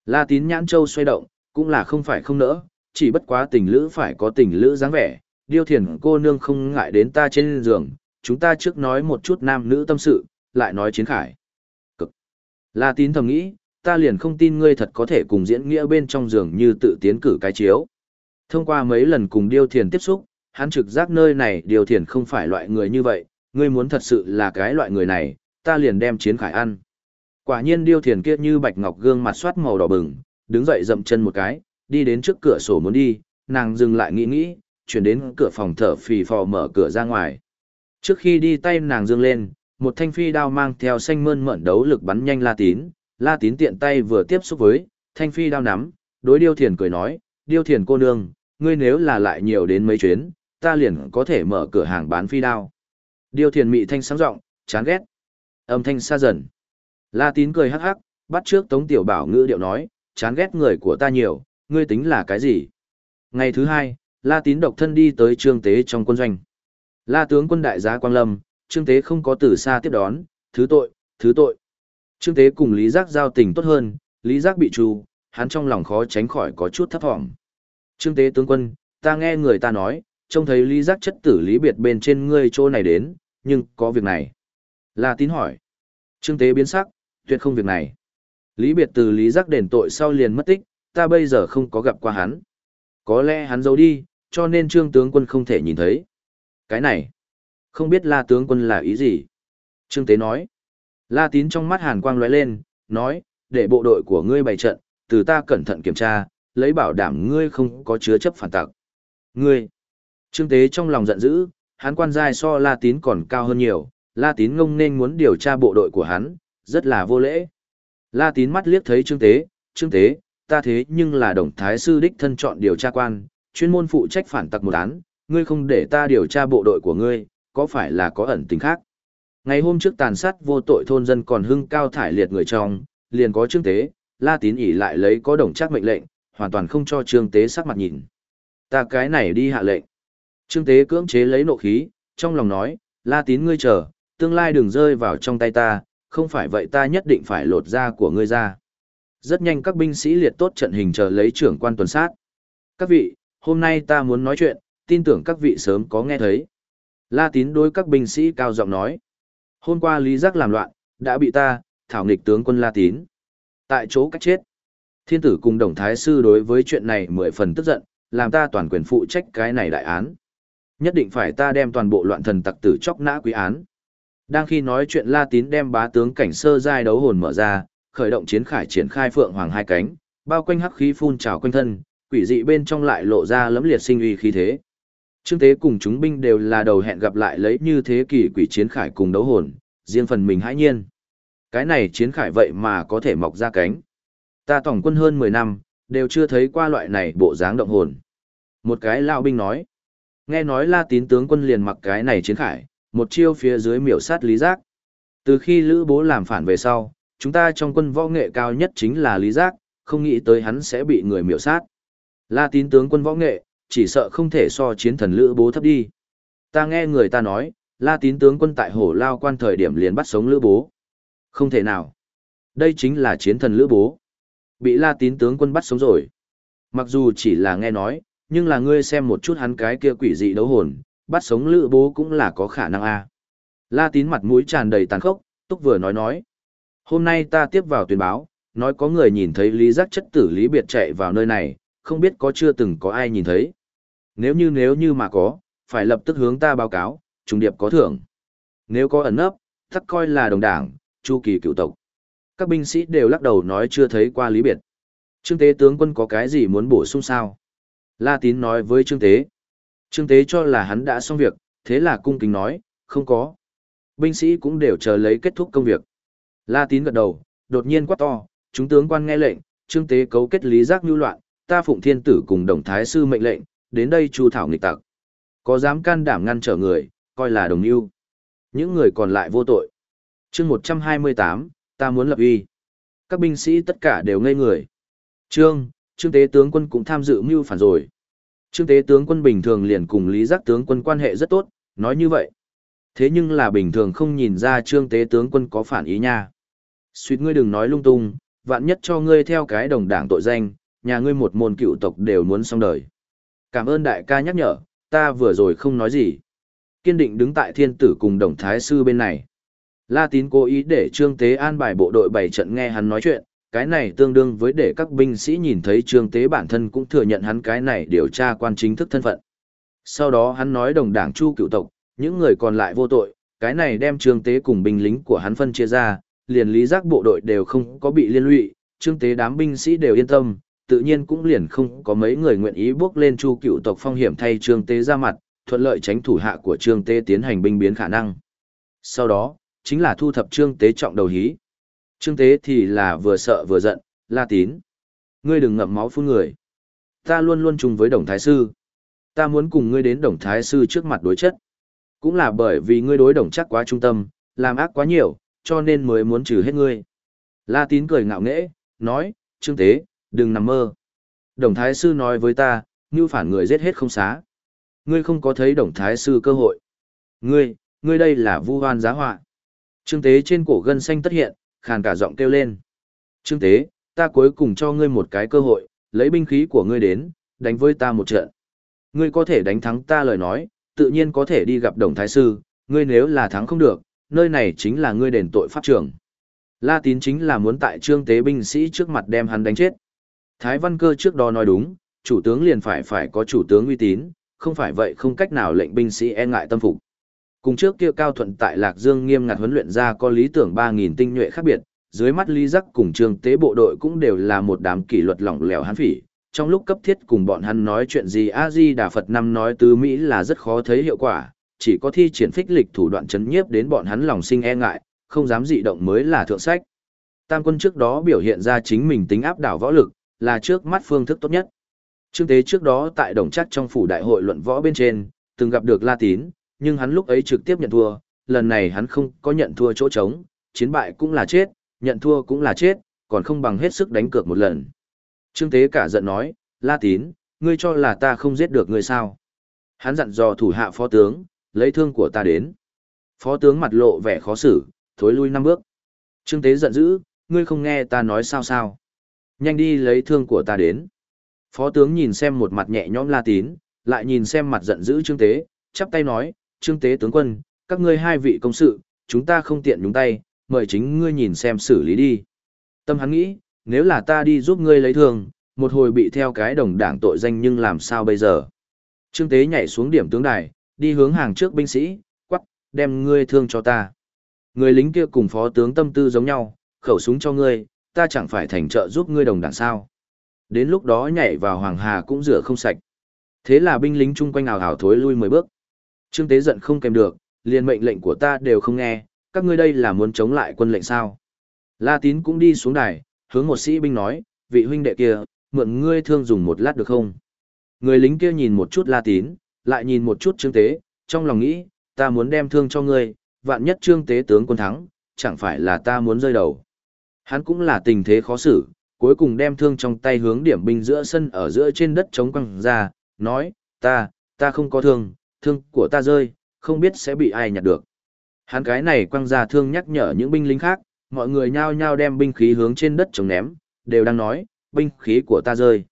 La tín nhãn châu xoay động, cũng là không phải không nỡ, chỉ bất quá tình lữ phải có tình lữ dáng vẻ, điêu thiền cô nương không ngại đến ta trên giường, chúng ta trước nói một chút nam nữ tâm sự, lại nói chiến khải. Cực! La tín thầm nghĩ, ta liền không tin ngươi thật có thể cùng diễn nghĩa bên trong giường như tự tiến cử cái chiếu. Thông qua mấy lần cùng Điêu Thiền tiếp xúc, hắn trực giác nơi này Điêu Thiền không phải loại người như vậy, ngươi muốn thật sự là cái loại người này, ta liền đem chiến khải ăn. Quả nhiên Điêu Thiền kia như bạch ngọc gương mặt soát màu đỏ bừng, đứng dậy dậm chân một cái, đi đến trước cửa sổ muốn đi, nàng dừng lại nghĩ nghĩ, chuyển đến cửa phòng thở phì phò mở cửa ra ngoài. Trước khi đi tay nàng dương lên, một thanh phi đao mang theo xanh mơn mởn đấu lực bắn nhanh la tín, La Tín tiện tay vừa tiếp xúc với, thanh phi đao nắm, đối Điêu Thiền cười nói, Điêu Thiền cô nương, ngươi nếu là lại nhiều đến mấy chuyến, ta liền có thể mở cửa hàng bán phi đao. Điêu Thiền mị thanh sáng rộng, chán ghét. Âm thanh xa dần. La Tín cười hắc hắc, bắt trước Tống Tiểu Bảo ngữ điệu nói, chán ghét người của ta nhiều, ngươi tính là cái gì? Ngày thứ hai, La Tín độc thân đi tới trương tế trong quân doanh. La tướng quân đại giá Quang Lâm, trương tế không có từ xa tiếp đón, thứ tội, thứ tội. Trương Tế cùng Lý Giác giao tình tốt hơn, Lý Giác bị trù, hắn trong lòng khó tránh khỏi có chút thấp thỏm. Trương Tế tướng quân, ta nghe người ta nói, trông thấy Lý Giác chất tử Lý Biệt bên trên ngươi chỗ này đến, nhưng có việc này. La tín hỏi. Trương Tế biến sắc, tuyệt không việc này. Lý Biệt từ Lý Giác đền tội sau liền mất tích, ta bây giờ không có gặp qua hắn. Có lẽ hắn giấu đi, cho nên Trương tướng quân không thể nhìn thấy. Cái này, không biết La tướng quân là ý gì? Trương Tế nói. La tín trong mắt hàn quang lóe lên, nói, để bộ đội của ngươi bày trận, từ ta cẩn thận kiểm tra, lấy bảo đảm ngươi không có chứa chấp phản tặc. Ngươi! Trương tế trong lòng giận dữ, hắn quan giai so La tín còn cao hơn nhiều, La tín ngông nên muốn điều tra bộ đội của hắn, rất là vô lễ. La tín mắt liếc thấy trương tế, trương tế, ta thế nhưng là đồng thái sư đích thân chọn điều tra quan, chuyên môn phụ trách phản tặc một án, ngươi không để ta điều tra bộ đội của ngươi, có phải là có ẩn tình khác? Ngày hôm trước tàn sát vô tội thôn dân còn hưng cao thải liệt người trong, liền có trương tế, la tín ỉ lại lấy có đồng chắc mệnh lệnh, hoàn toàn không cho trương tế sắc mặt nhìn. Ta cái này đi hạ lệnh. Trương tế cưỡng chế lấy nộ khí, trong lòng nói, la tín ngươi chờ, tương lai đừng rơi vào trong tay ta, không phải vậy ta nhất định phải lột da của ngươi ra. Rất nhanh các binh sĩ liệt tốt trận hình chờ lấy trưởng quan tuần sát. Các vị, hôm nay ta muốn nói chuyện, tin tưởng các vị sớm có nghe thấy. La tín đối các binh sĩ cao giọng nói. Hôm qua Lý Giác làm loạn, đã bị ta, thảo nghịch tướng quân La Tín. Tại chỗ cách chết. Thiên tử cùng đồng thái sư đối với chuyện này mười phần tức giận, làm ta toàn quyền phụ trách cái này đại án. Nhất định phải ta đem toàn bộ loạn thần tặc tử chóc nã quý án. Đang khi nói chuyện La Tín đem bá tướng cảnh sơ giai đấu hồn mở ra, khởi động chiến khải triển khai phượng hoàng hai cánh, bao quanh hắc khí phun trào quanh thân, quỷ dị bên trong lại lộ ra lẫm liệt sinh uy khí thế. Trương Tế cùng chúng binh đều là đầu hẹn gặp lại lấy như thế kỷ quỷ chiến khải cùng đấu hồn, riêng phần mình hãi nhiên. Cái này chiến khải vậy mà có thể mọc ra cánh. Ta tổng quân hơn 10 năm, đều chưa thấy qua loại này bộ dáng động hồn. Một cái lao binh nói. Nghe nói la tín tướng quân liền mặc cái này chiến khải, một chiêu phía dưới miểu sát lý giác. Từ khi Lữ Bố làm phản về sau, chúng ta trong quân võ nghệ cao nhất chính là lý giác, không nghĩ tới hắn sẽ bị người miểu sát. La tín tướng quân võ nghệ, chỉ sợ không thể so chiến thần Lữ Bố thấp đi. Ta nghe người ta nói, La tín tướng quân tại hổ lao quan thời điểm liền bắt sống Lữ Bố. Không thể nào. Đây chính là chiến thần Lữ Bố. Bị La tín tướng quân bắt sống rồi. Mặc dù chỉ là nghe nói, nhưng là ngươi xem một chút hắn cái kia quỷ dị đấu hồn, bắt sống lữ bố cũng là có khả năng a. La tín mặt mũi tràn đầy tàn khốc, túc vừa nói nói. Hôm nay ta tiếp vào tuyên báo, nói có người nhìn thấy lý giác chất tử lý biệt chạy vào nơi này, không biết có chưa từng có ai nhìn thấy. Nếu như nếu như mà có, phải lập tức hướng ta báo cáo, trùng điệp có thưởng. Nếu có ẩn nấp, thắc coi là đồng đảng, chu kỳ cựu tộc. Các binh sĩ đều lắc đầu nói chưa thấy qua lý biệt. Trương tế tướng quân có cái gì muốn bổ sung sao? La tín nói với Trương tế. Trương tế cho là hắn đã xong việc, thế là cung kính nói, không có. Binh sĩ cũng đều chờ lấy kết thúc công việc. La tín gật đầu, đột nhiên quát to, chúng tướng quan nghe lệnh, trương tế cấu kết lý giác nhu loạn, ta phụng thiên tử cùng đồng thái sư mệnh lệnh, đến đây chu thảo nghịch tặc. Có dám can đảm ngăn trở người, coi là đồng mưu. Những người còn lại vô tội. chương 128, ta muốn lập uy. Các binh sĩ tất cả đều ngây người. Trương, trương tế tướng quân cũng tham dự mưu phản rồi. Trương tế tướng quân bình thường liền cùng Lý Giác tướng quân quan hệ rất tốt, nói như vậy. Thế nhưng là bình thường không nhìn ra trương tế tướng quân có phản ý nha. Suýt ngươi đừng nói lung tung, vạn nhất cho ngươi theo cái đồng đảng tội danh, nhà ngươi một môn cựu tộc đều muốn xong đời. Cảm ơn đại ca nhắc nhở, ta vừa rồi không nói gì. Kiên định đứng tại thiên tử cùng đồng thái sư bên này. La tín cố ý để trương tế an bài bộ đội bảy trận nghe hắn nói chuyện, cái này tương đương với để các binh sĩ nhìn thấy trương tế bản thân cũng thừa nhận hắn cái này điều tra quan chính thức thân phận. Sau đó hắn nói đồng đảng chu cựu tộc, những người còn lại vô tội, cái này đem trương tế cùng binh lính của hắn phân chia ra, liền lý giác bộ đội đều không có bị liên lụy, trương tế đám binh sĩ đều yên tâm, tự nhiên cũng liền không có mấy người nguyện ý bước lên chu cựu tộc phong hiểm thay trương tế ra mặt, thuận lợi tránh thủ hạ của trương tế tiến hành binh biến khả năng. Sau đó, chính là thu thập trương tế trọng đầu hí. Trương tế thì là vừa sợ vừa giận, la tín. Ngươi đừng ngậm máu phun người. Ta luôn luôn chung với đồng thái sư. Ta muốn cùng ngươi đến đồng thái sư trước mặt đối chất. Cũng là bởi vì ngươi đối đồng chắc quá trung tâm, làm ác quá nhiều, cho nên mới muốn trừ hết ngươi. La tín cười ngạo nghễ, nói, Trương tế, đừng nằm mơ. Đồng thái sư nói với ta, như phản người giết hết không xá. Ngươi không có thấy đồng thái sư cơ hội. Ngươi, ngươi đây là vu hoan giá họa. Trương tế trên cổ gân xanh tất hiện, khàn cả giọng kêu lên. Trương tế, ta cuối cùng cho ngươi một cái cơ hội, lấy binh khí của ngươi đến, đánh với ta một trận. Ngươi có thể đánh thắng ta lời nói, tự nhiên có thể đi gặp đồng thái sư, ngươi nếu là thắng không được, nơi này chính là ngươi đền tội pháp trường. La tín chính là muốn tại trương tế binh sĩ trước mặt đem hắn đánh chết. Thái văn cơ trước đó nói đúng, chủ tướng liền phải phải có chủ tướng uy tín, không phải vậy không cách nào lệnh binh sĩ e ngại tâm phục. Cùng trước kia Cao Thuận tại Lạc Dương nghiêm ngặt huấn luyện ra có lý tưởng 3000 tinh nhuệ khác biệt, dưới mắt Lý Giác cùng trường tế bộ đội cũng đều là một đám kỷ luật lỏng lẻo hắn phỉ. Trong lúc cấp thiết cùng bọn hắn nói chuyện gì A-di Đà Phật năm nói tứ Mỹ là rất khó thấy hiệu quả, chỉ có thi triển phích lịch thủ đoạn chấn nhiếp đến bọn hắn lòng sinh e ngại, không dám dị động mới là thượng sách. Tam quân trước đó biểu hiện ra chính mình tính áp đảo võ lực, là trước mắt phương thức tốt nhất. Trương tế trước đó tại đồng chắc trong phủ đại hội luận võ bên trên, từng gặp được La Tín, nhưng hắn lúc ấy trực tiếp nhận thua, lần này hắn không có nhận thua chỗ trống, chiến bại cũng là chết, nhận thua cũng là chết, còn không bằng hết sức đánh cược một lần. Trương Tế cả giận nói, La Tín, ngươi cho là ta không giết được ngươi sao? Hắn dặn dò thủ hạ phó tướng, lấy thương của ta đến. Phó tướng mặt lộ vẻ khó xử, thối lui năm bước. Trương Tế giận dữ, ngươi không nghe ta nói sao sao? Nhanh đi lấy thương của ta đến. Phó tướng nhìn xem một mặt nhẹ nhõm La Tín, lại nhìn xem mặt giận dữ Trương Tế, chắp tay nói, trương tế tướng quân, các ngươi hai vị công sự, chúng ta không tiện nhúng tay, mời chính ngươi nhìn xem xử lý đi. Tâm hắn nghĩ, nếu là ta đi giúp ngươi lấy thương, một hồi bị theo cái đồng đảng tội danh nhưng làm sao bây giờ? Trương Tế nhảy xuống điểm tướng đài, đi hướng hàng trước binh sĩ, quắc, đem ngươi thương cho ta. Người lính kia cùng phó tướng tâm tư giống nhau, khẩu súng cho ngươi, ta chẳng phải thành trợ giúp ngươi đồng đảng sao. Đến lúc đó nhảy vào hoàng hà cũng rửa không sạch. Thế là binh lính chung quanh ảo hảo thối lui mười bước. Trương Tế giận không kèm được, liền mệnh lệnh của ta đều không nghe, các ngươi đây là muốn chống lại quân lệnh sao. La Tín cũng đi xuống đài, hướng một sĩ binh nói, vị huynh đệ kia, mượn ngươi thương dùng một lát được không? Người lính kia nhìn một chút La Tín, lại nhìn một chút Trương Tế, trong lòng nghĩ, ta muốn đem thương cho ngươi, vạn nhất Trương Tế tướng quân thắng, chẳng phải là ta muốn rơi đầu. Hắn cũng là tình thế khó xử, cuối cùng đem thương trong tay hướng điểm binh giữa sân ở giữa trên đất chống quăng ra, nói, ta, ta không có thương, thương của ta rơi, không biết sẽ bị ai nhặt được. Hắn cái này quăng ra thương nhắc nhở những binh lính khác, mọi người nhao nhao đem binh khí hướng trên đất chống ném, đều đang nói, binh khí của ta rơi.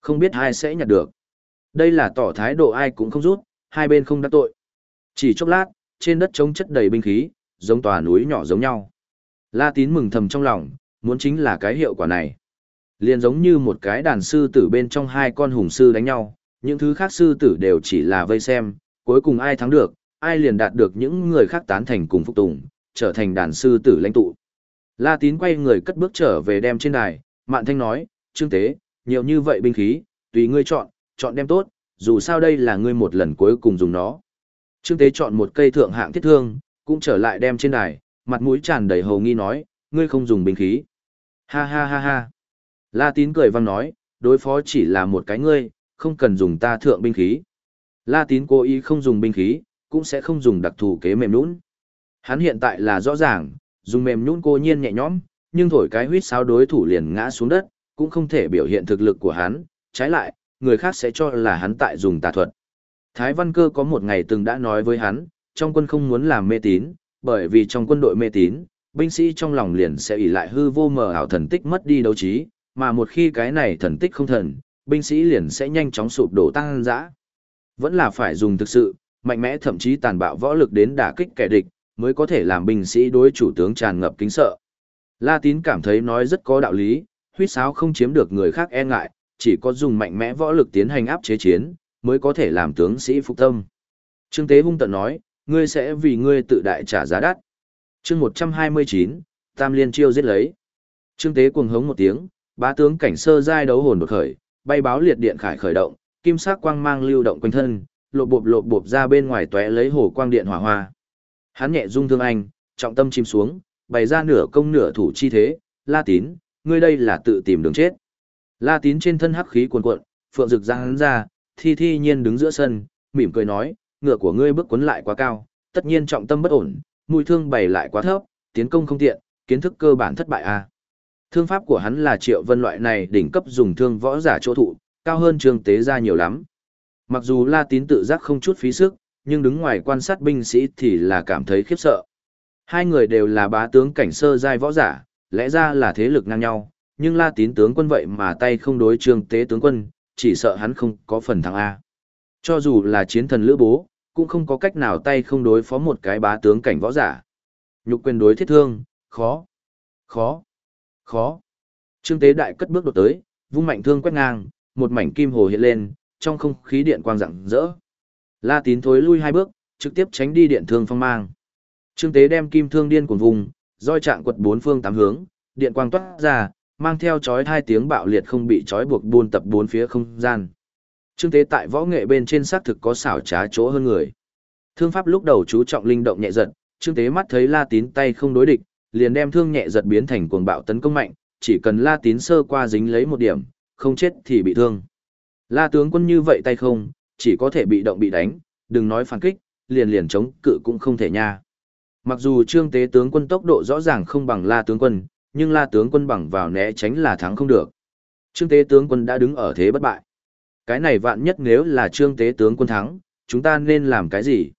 Không biết ai sẽ nhặt được. Đây là tỏ thái độ ai cũng không rút, hai bên không đắc tội. Chỉ chốc lát, trên đất trống chất đầy binh khí, giống tòa núi nhỏ giống nhau. La tín mừng thầm trong lòng, muốn chính là cái hiệu quả này. Liền giống như một cái đàn sư tử bên trong hai con hùng sư đánh nhau, những thứ khác sư tử đều chỉ là vây xem, cuối cùng ai thắng được, ai liền đạt được những người khác tán thành cùng phục tùng, trở thành đàn sư tử lãnh tụ. La tín quay người cất bước trở về đem trên đài, mạn thanh nói, trương tế, nhiều như vậy binh khí, tùy ngươi chọn, chọn đem tốt, dù sao đây là ngươi một lần cuối cùng dùng nó. Trương tế chọn một cây thượng hạng thiết thương, cũng trở lại đem trên đài, mặt mũi tràn đầy hầu nghi nói, ngươi không dùng binh khí. Ha ha ha ha. La tín cười vang nói, đối phó chỉ là một cái ngươi, không cần dùng ta thượng binh khí. La tín cố ý không dùng binh khí, cũng sẽ không dùng đặc thù kế mềm nhũn. Hắn hiện tại là rõ ràng, dùng mềm nhũn cô nhiên nhẹ nhõm, nhưng thổi cái huýt sáo đối thủ liền ngã xuống đất, cũng không thể biểu hiện thực lực của hắn, trái lại, người khác sẽ cho là hắn tại dùng tà thuật. Thái Văn Cơ có một ngày từng đã nói với hắn, trong quân không muốn làm mê tín, bởi vì trong quân đội mê tín, binh sĩ trong lòng liền sẽ ỷ lại hư vô mờ ảo thần tích mất đi đấu trí, mà một khi cái này thần tích không thần, binh sĩ liền sẽ nhanh chóng sụp đổ tăng dã. Vẫn là phải dùng thực sự, mạnh mẽ thậm chí tàn bạo võ lực đến đả kích kẻ địch, mới có thể làm binh sĩ đối chủ tướng tràn ngập kính sợ. La Tín cảm thấy nói rất có đạo lý, huyết sáo không chiếm được người khác e ngại, chỉ có dùng mạnh mẽ võ lực tiến hành áp chế chiến, mới có thể làm tướng sĩ phục tâm. Trương Tế hung tận nói, ngươi sẽ vì ngươi tự đại trả giá đắt. chương 129, Tam Liên chiêu giết lấy. Trương Tế cuồng hống một tiếng, bá tướng cảnh sơ giai đấu hồn đột khởi, bay báo liệt điện khải khởi động, kim sắc quang mang lưu động quanh thân, lộp bộp lộp bộp ra bên ngoài tóe lấy hồ quang điện hỏa hoa. Hắn nhẹ rung thương anh, trọng tâm chìm xuống, bày ra nửa công nửa thủ chi thế, La Tín, ngươi đây là tự tìm đường chết. La Tín trên thân hắc khí cuồn cuộn, phượng rực ra hắn ra, thi thi nhiên đứng giữa sân, mỉm cười nói, ngựa của ngươi bước cuốn lại quá cao, tất nhiên trọng tâm bất ổn, mũi thương bày lại quá thấp, tiến công không tiện, kiến thức cơ bản thất bại a. À. Thương pháp của hắn là Triệu Vân loại này đỉnh cấp dùng thương võ giả chỗ thụ, cao hơn Trương Tế ra nhiều lắm. Mặc dù La Tín tự giác không chút phí sức, nhưng đứng ngoài quan sát binh sĩ thì là cảm thấy khiếp sợ. Hai người đều là bá tướng cảnh sơ giai võ giả, lẽ ra là thế lực ngang nhau, nhưng La Tín tướng quân vậy mà tay không đối Trương Tế tướng quân, chỉ sợ hắn không có phần thắng A. Cho dù là chiến thần lữ bố, cũng không có cách nào tay không đối phó một cái bá tướng cảnh võ giả. Nhục quyền đối thiết thương, khó, khó, khó. Trương Tế Đại cất bước đột tới, vung mạnh thương quét ngang, một mảnh kim hồ hiện lên, trong không khí điện quang rạng rỡ. La Tín thối lui hai bước, trực tiếp tránh đi điện thương phong mang. Trương Tế đem kim thương điên cuồng vùng, roi trạng quật bốn phương tám hướng, điện quang toát ra, mang theo chói hai tiếng bạo liệt không bị chói buộc buôn tập bốn phía không gian. Trương Tế tại võ nghệ bên trên xác thực có xảo trá chỗ hơn người. Thương pháp lúc đầu chú trọng linh động nhẹ giật, Trương Tế mắt thấy La Tín tay không đối địch, liền đem thương nhẹ giật biến thành cuồng bạo tấn công mạnh, chỉ cần La Tín sơ qua dính lấy một điểm, không chết thì bị thương. La tướng quân như vậy tay không, chỉ có thể bị động bị đánh, đừng nói phản kích, liền liền chống cự cũng không thể nha. Mặc dù Trương Tế tướng quân tốc độ rõ ràng không bằng La tướng quân, nhưng La tướng quân bằng vào né tránh là thắng không được. Trương Tế tướng quân đã đứng ở thế bất bại. Cái này vạn nhất nếu là Trương Tế tướng quân thắng, chúng ta nên làm cái gì?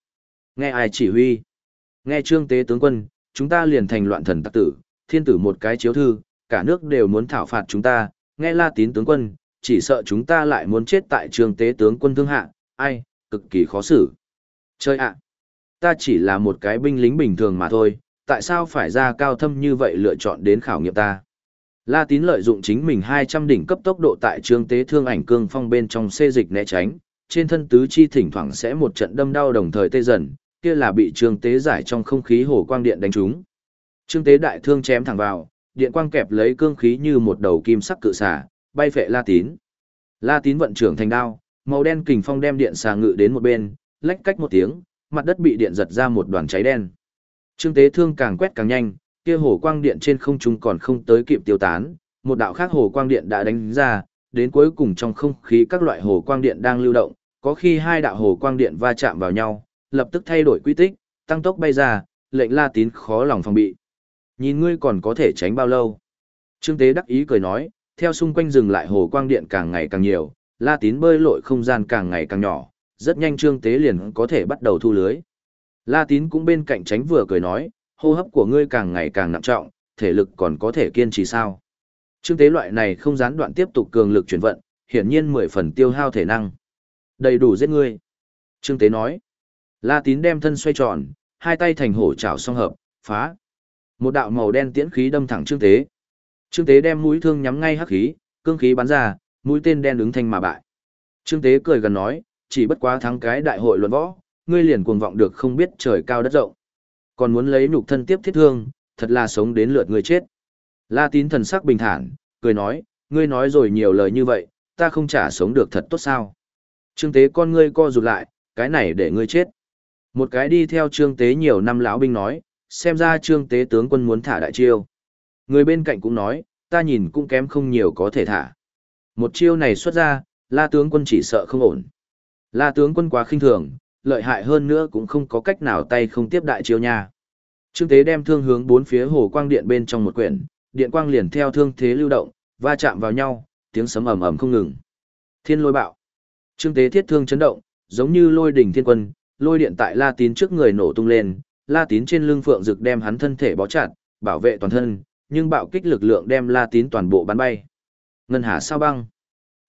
Nghe ai chỉ huy? Nghe Trương Tế tướng quân, chúng ta liền thành loạn thần tặc tử, thiên tử một cái chiếu thư, cả nước đều muốn thảo phạt chúng ta, nghe La Tín tướng quân, chỉ sợ chúng ta lại muốn chết tại Trương Tế tướng quân thương hạ, ai, cực kỳ khó xử. Chơi ạ! ta chỉ là một cái binh lính bình thường mà thôi, tại sao phải ra cao thâm như vậy lựa chọn đến khảo nghiệm ta? La Tín lợi dụng chính mình 200 đỉnh cấp tốc độ tại trường tế thương ảnh cương phong bên trong xê dịch né tránh, trên thân tứ chi thỉnh thoảng sẽ một trận đâm đau đồng thời tê dần, kia là bị trường tế giải trong không khí hồ quang điện đánh trúng. Trương tế đại thương chém thẳng vào, điện quang kẹp lấy cương khí như một đầu kim sắc cự xả, bay phệ La Tín. La Tín vận trưởng thành đao, màu đen kình phong đem điện xà ngự đến một bên, lách cách một tiếng, mặt đất bị điện giật ra một đoàn cháy đen. Trương tế thương càng quét càng nhanh, kia hồ quang điện trên không trung còn không tới kịp tiêu tán, một đạo khác hồ quang điện đã đánh ra, đến cuối cùng trong không khí các loại hồ quang điện đang lưu động, có khi hai đạo hồ quang điện va chạm vào nhau, lập tức thay đổi quy tích, tăng tốc bay ra, lệnh La Tín khó lòng phòng bị. Nhìn ngươi còn có thể tránh bao lâu? Trương Tế đắc ý cười nói, theo xung quanh dừng lại hồ quang điện càng ngày càng nhiều, La Tín bơi lội không gian càng ngày càng nhỏ, rất nhanh Trương Tế liền có thể bắt đầu thu lưới. La Tín cũng bên cạnh tránh vừa cười nói, hô hấp của ngươi càng ngày càng nặng trọng, thể lực còn có thể kiên trì sao. Trương tế loại này không gián đoạn tiếp tục cường lực chuyển vận, hiển nhiên mười phần tiêu hao thể năng. Đầy đủ giết ngươi. Trương tế nói. La tín đem thân xoay tròn, hai tay thành hổ chảo song hợp, phá. Một đạo màu đen tiễn khí đâm thẳng trương tế. Trương tế đem mũi thương nhắm ngay hắc khí, cương khí bắn ra, mũi tên đen đứng thanh mà bại. Trương tế cười gần nói, chỉ bất quá thắng cái đại hội luận võ, ngươi liền cuồng vọng được không biết trời cao đất rộng còn muốn lấy nhục thân tiếp thiết thương, thật là sống đến lượt ngươi chết. La tín thần sắc bình thản, cười nói, ngươi nói rồi nhiều lời như vậy, ta không trả sống được thật tốt sao. Trương tế con ngươi co rụt lại, cái này để ngươi chết. Một cái đi theo trương tế nhiều năm lão binh nói, xem ra trương tế tướng quân muốn thả đại chiêu. Người bên cạnh cũng nói, ta nhìn cũng kém không nhiều có thể thả. Một chiêu này xuất ra, la tướng quân chỉ sợ không ổn. La tướng quân quá khinh thường, lợi hại hơn nữa cũng không có cách nào tay không tiếp đại chiêu nha. Trương Tế đem thương hướng bốn phía hồ quang điện bên trong một quyển, điện quang liền theo thương thế lưu động, va chạm vào nhau, tiếng sấm ầm ầm không ngừng. Thiên lôi bạo. Trương Tế thiết thương chấn động, giống như lôi đỉnh thiên quân, lôi điện tại La Tín trước người nổ tung lên, La Tín trên lưng phượng rực đem hắn thân thể bó chặt, bảo vệ toàn thân, nhưng bạo kích lực lượng đem La Tín toàn bộ bắn bay. Ngân hà sao băng.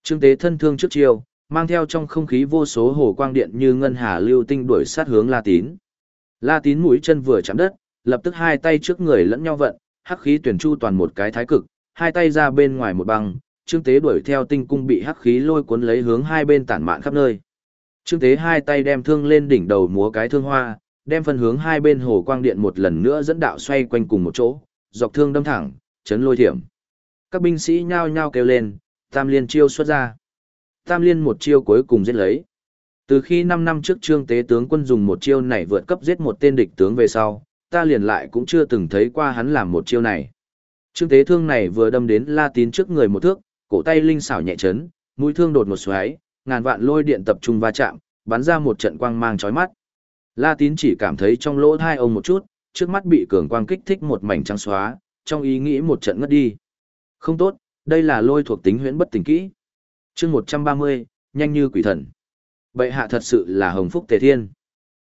Trương Tế thân thương trước chiêu, mang theo trong không khí vô số hồ quang điện như ngân hà lưu tinh đuổi sát hướng La Tín. La Tín mũi chân vừa chạm đất, lập tức hai tay trước người lẫn nhau vận, hắc khí tuyển chu toàn một cái thái cực, hai tay ra bên ngoài một băng, Trương Tế đuổi theo tinh cung bị hắc khí lôi cuốn lấy hướng hai bên tản mạn khắp nơi. Trương Tế hai tay đem thương lên đỉnh đầu múa cái thương hoa, đem phân hướng hai bên hồ quang điện một lần nữa dẫn đạo xoay quanh cùng một chỗ, dọc thương đâm thẳng, chấn lôi thiểm. Các binh sĩ nhao nhao kêu lên, tam liên chiêu xuất ra. Tam liên một chiêu cuối cùng giết lấy. Từ khi 5 năm trước trương tế tướng quân dùng một chiêu này vượt cấp giết một tên địch tướng về sau, ta liền lại cũng chưa từng thấy qua hắn làm một chiêu này. Trương tế thương này vừa đâm đến La Tín trước người một thước, cổ tay linh xảo nhẹ chấn, mũi thương đột một xoáy, ngàn vạn lôi điện tập trung va chạm, bắn ra một trận quang mang chói mắt. La Tín chỉ cảm thấy trong lỗ hai ông một chút, trước mắt bị cường quang kích thích một mảnh trắng xóa, trong ý nghĩ một trận ngất đi. Không tốt, đây là lôi thuộc tính huyễn bất tỉnh kỹ. Chương 130, nhanh như quỷ thần. Bệ hạ thật sự là hồng phúc tề thiên.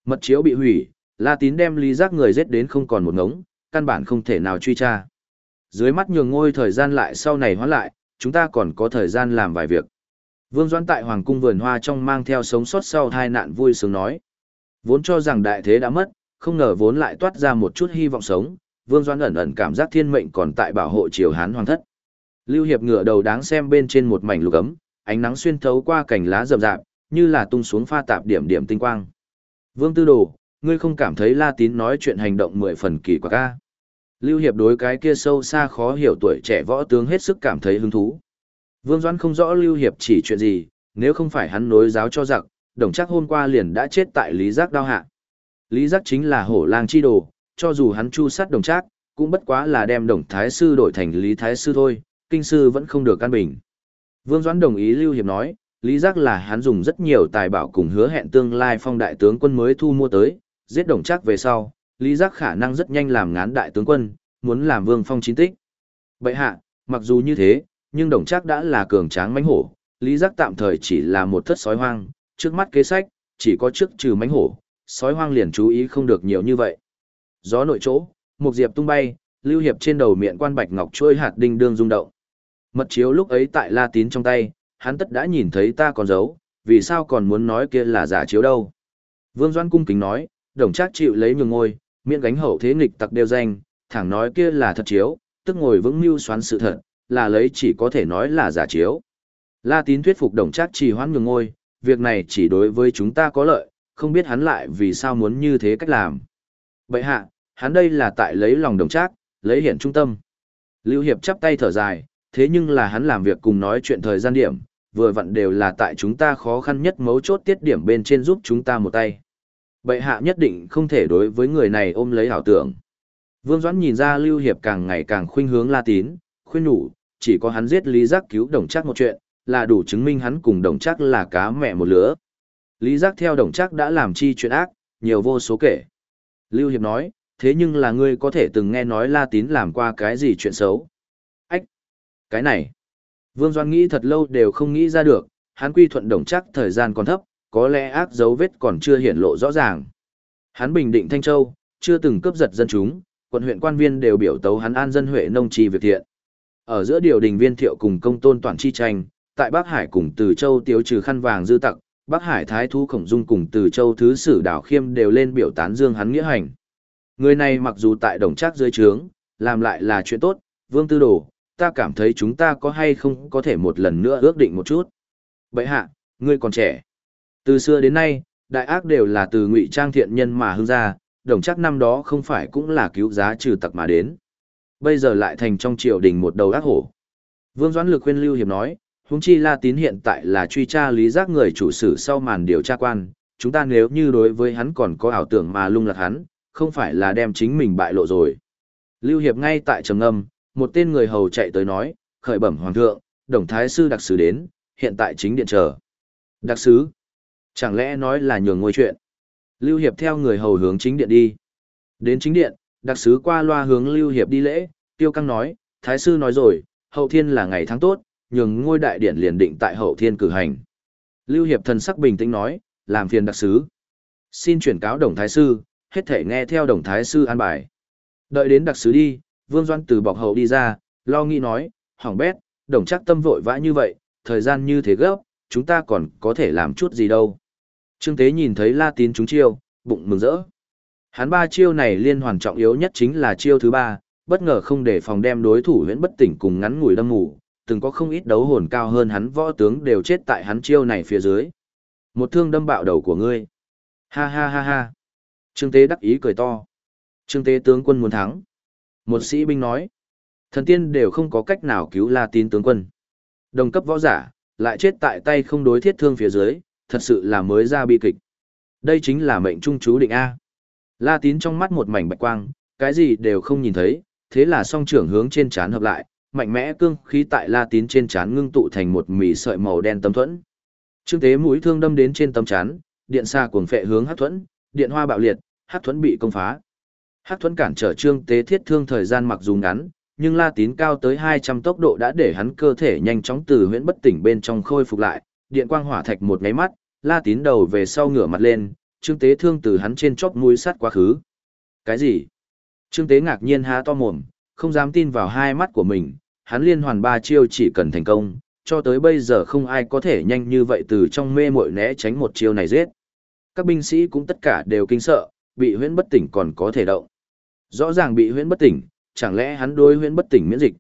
Mật chiếu bị hủy, La Tín đem Lý Giác người giết đến không còn một ngống, căn bản không thể nào truy tra. Dưới mắt nhường ngôi thời gian lại sau này hóa lại, chúng ta còn có thời gian làm vài việc. Vương Doãn tại Hoàng cung vườn hoa trong mang theo sống sót sau tai nạn vui sướng nói. Vốn cho rằng đại thế đã mất, không ngờ vốn lại toát ra một chút hy vọng sống, Vương Doãn ẩn ẩn cảm giác thiên mệnh còn tại bảo hộ triều Hán hoàng thất. Lưu Hiệp ngửa đầu đáng xem bên trên một mảnh lục ấm, ánh nắng xuyên thấu qua cành lá rậm rạp, như là tung xuống pha tạp điểm điểm tinh quang. Vương Tư Đồ, ngươi không cảm thấy La Tín nói chuyện hành động mười phần kỳ quặc a? Lưu Hiệp đối cái kia sâu xa khó hiểu tuổi trẻ võ tướng hết sức cảm thấy hứng thú. Vương Doãn không rõ Lưu Hiệp chỉ chuyện gì, nếu không phải hắn nối giáo cho giặc, đồng chắc hôm qua liền đã chết tại Lý Giác đao hạ. Lý Giác chính là hổ lang chi đồ, cho dù hắn chu sát đồng trác, cũng bất quá là đem đồng thái sư đổi thành Lý Thái sư thôi, kinh sư vẫn không được căn bình. Vương Doãn đồng ý Lưu Hiệp nói, Lý Giác là hắn dùng rất nhiều tài bảo cùng hứa hẹn tương lai phong đại tướng quân mới thu mua tới, giết đồng chắc về sau, Lý Giác khả năng rất nhanh làm ngán đại tướng quân, muốn làm vương phong chính tích. Bậy hạ, mặc dù như thế, nhưng đồng chắc đã là cường tráng mãnh hổ, Lý Giác tạm thời chỉ là một thất sói hoang, trước mắt kế sách, chỉ có trước trừ mãnh hổ, sói hoang liền chú ý không được nhiều như vậy. Gió nội chỗ, một diệp tung bay, lưu hiệp trên đầu miệng quan bạch ngọc trôi hạt đinh đương rung động. Mật chiếu lúc ấy tại La Tín trong tay, hắn tất đã nhìn thấy ta còn giấu, vì sao còn muốn nói kia là giả chiếu đâu. Vương Doan cung kính nói, đồng trác chịu lấy nhường ngôi, miễn gánh hậu thế nghịch tặc đeo danh, thẳng nói kia là thật chiếu, tức ngồi vững mưu xoắn sự thật, là lấy chỉ có thể nói là giả chiếu. La tín thuyết phục đồng Trác trì hoãn nhường ngôi, việc này chỉ đối với chúng ta có lợi, không biết hắn lại vì sao muốn như thế cách làm. Bậy hạ, hắn đây là tại lấy lòng đồng trác, lấy hiển trung tâm. Lưu Hiệp chắp tay thở dài, thế nhưng là hắn làm việc cùng nói chuyện thời gian điểm, vừa vặn đều là tại chúng ta khó khăn nhất mấu chốt tiết điểm bên trên giúp chúng ta một tay. Bệ hạ nhất định không thể đối với người này ôm lấy ảo tưởng. Vương Doãn nhìn ra Lưu Hiệp càng ngày càng khuynh hướng La Tín, khuyên nhủ, chỉ có hắn giết Lý Giác cứu đồng trác một chuyện, là đủ chứng minh hắn cùng đồng trác là cá mẹ một lứa. Lý Giác theo đồng trác đã làm chi chuyện ác, nhiều vô số kể. Lưu Hiệp nói, thế nhưng là ngươi có thể từng nghe nói La Tín làm qua cái gì chuyện xấu. Cái này! Vương Doan nghĩ thật lâu đều không nghĩ ra được, hắn quy thuận đồng chắc thời gian còn thấp, có lẽ ác dấu vết còn chưa hiển lộ rõ ràng. Hắn bình định Thanh Châu, chưa từng cướp giật dân chúng, quận huyện quan viên đều biểu tấu hắn an dân huệ nông trì việc thiện. Ở giữa điều đình viên thiệu cùng công tôn toàn chi tranh, tại Bắc Hải cùng Từ Châu tiêu trừ khăn vàng dư tặc, Bắc Hải thái thú khổng dung cùng Từ Châu thứ sử đảo khiêm đều lên biểu tán dương hắn nghĩa hành. Người này mặc dù tại đồng trác dưới trướng, làm lại là chuyện tốt, vương tư đồ, ta cảm thấy chúng ta có hay không có thể một lần nữa ước định một chút. Bậy hạ, ngươi còn trẻ. Từ xưa đến nay, đại ác đều là từ ngụy trang thiện nhân mà hưng ra, đồng chắc năm đó không phải cũng là cứu giá trừ tặc mà đến. Bây giờ lại thành trong triều đình một đầu ác hổ. Vương Doãn Lực khuyên Lưu Hiệp nói, huống chi La Tín hiện tại là truy tra lý giác người chủ sử sau màn điều tra quan, chúng ta nếu như đối với hắn còn có ảo tưởng mà lung lạc hắn, không phải là đem chính mình bại lộ rồi. Lưu Hiệp ngay tại trầm ngâm, một tên người hầu chạy tới nói, khởi bẩm hoàng thượng, đồng thái sư đặc sứ đến, hiện tại chính điện chờ. Đặc sứ? Chẳng lẽ nói là nhường ngôi chuyện? Lưu Hiệp theo người hầu hướng chính điện đi. Đến chính điện, đặc sứ qua loa hướng Lưu Hiệp đi lễ, tiêu căng nói, thái sư nói rồi, hậu thiên là ngày tháng tốt, nhường ngôi đại điện liền định tại hậu thiên cử hành. Lưu Hiệp thần sắc bình tĩnh nói, làm phiền đặc sứ. Xin chuyển cáo đồng thái sư, hết thể nghe theo đồng thái sư an bài. Đợi đến đặc sứ đi, Vương Doan từ bọc hậu đi ra, lo nghĩ nói, hỏng bét, đồng chắc tâm vội vã như vậy, thời gian như thế gấp, chúng ta còn có thể làm chút gì đâu. Trương Tế nhìn thấy La Tín chúng chiêu, bụng mừng rỡ. Hắn ba chiêu này liên hoàn trọng yếu nhất chính là chiêu thứ ba, bất ngờ không để phòng đem đối thủ huyễn bất tỉnh cùng ngắn ngủi đâm ngủ, từng có không ít đấu hồn cao hơn hắn võ tướng đều chết tại hắn chiêu này phía dưới. Một thương đâm bạo đầu của ngươi. Ha ha ha ha. Trương Tế đắc ý cười to. Trương Tế tướng quân muốn thắng. Một sĩ binh nói. Thần tiên đều không có cách nào cứu La Tín tướng quân. Đồng cấp võ giả, lại chết tại tay không đối thiết thương phía dưới, thật sự là mới ra bi kịch. Đây chính là mệnh trung chú định A. La Tín trong mắt một mảnh bạch quang, cái gì đều không nhìn thấy, thế là song trưởng hướng trên chán hợp lại, mạnh mẽ cương khí tại La Tín trên chán ngưng tụ thành một mì sợi màu đen tấm thuẫn. Trương Tế mũi thương đâm đến trên tấm chán, điện xa cuồng phệ hướng hắc thuẫn, điện hoa bạo liệt, hắc thuẫn bị công phá. Hắc thuẫn cản trở Trương Tế thiết thương thời gian mặc dù ngắn, nhưng La Tín cao tới 200 tốc độ đã để hắn cơ thể nhanh chóng từ huyễn bất tỉnh bên trong khôi phục lại, điện quang hỏa thạch một ngáy mắt, La Tín đầu về sau ngửa mặt lên, Trương Tế thương từ hắn trên chóp mũi sắt quá khứ. Cái gì? Trương Tế ngạc nhiên há to mồm, không dám tin vào hai mắt của mình, hắn liên hoàn ba chiêu chỉ cần thành công, cho tới bây giờ không ai có thể nhanh như vậy từ trong mê muội né tránh một chiêu này giết. Các binh sĩ cũng tất cả đều kinh sợ, bị huyễn bất tỉnh còn có thể động. Rõ ràng bị huyễn bất tỉnh, chẳng lẽ hắn đối huyễn bất tỉnh miễn dịch?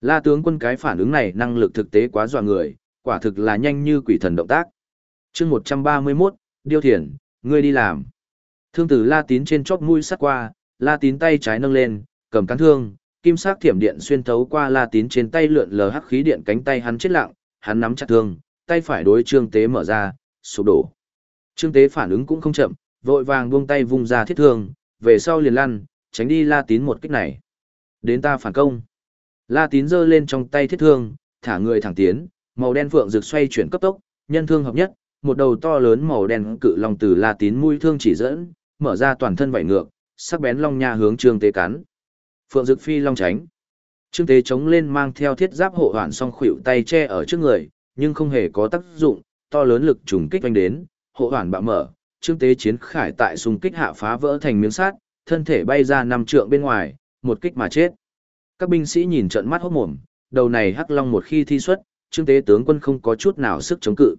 La tướng quân cái phản ứng này năng lực thực tế quá dọa người, quả thực là nhanh như quỷ thần động tác. chương 131, Điêu Thiền, ngươi đi làm. Thương tử La Tín trên chóp mũi sắt qua, La Tín tay trái nâng lên, cầm cán thương, kim sắc thiểm điện xuyên thấu qua La Tín trên tay lượn lờ hắc khí điện cánh tay hắn chết lặng, hắn nắm chặt thương, tay phải đối Trương Tế mở ra, sụp đổ. Trương Tế phản ứng cũng không chậm, vội vàng buông tay vung ra thiết thương, về sau liền lăn, tránh đi La Tín một kích này. Đến ta phản công. La Tín giơ lên trong tay thiết thương, thả người thẳng tiến, màu đen phượng rực xoay chuyển cấp tốc, nhân thương hợp nhất, một đầu to lớn màu đen cự long từ La Tín mũi thương chỉ dẫn, mở ra toàn thân vảy ngược, sắc bén long nha hướng Trương Tế cắn. Phượng Dực Phi long tránh. Trương Tế chống lên mang theo thiết giáp hộ hoàn song khuỷu tay che ở trước người, nhưng không hề có tác dụng, to lớn lực trùng kích vánh đến, hộ hoàn bạo mở, Trương Tế chiến khải tại xung kích hạ phá vỡ thành miếng sắt, thân thể bay ra năm trượng bên ngoài, một kích mà chết. Các binh sĩ nhìn trận mắt hốt mồm, đầu này hắc long một khi thi xuất, Trương Tế tướng quân không có chút nào sức chống cự.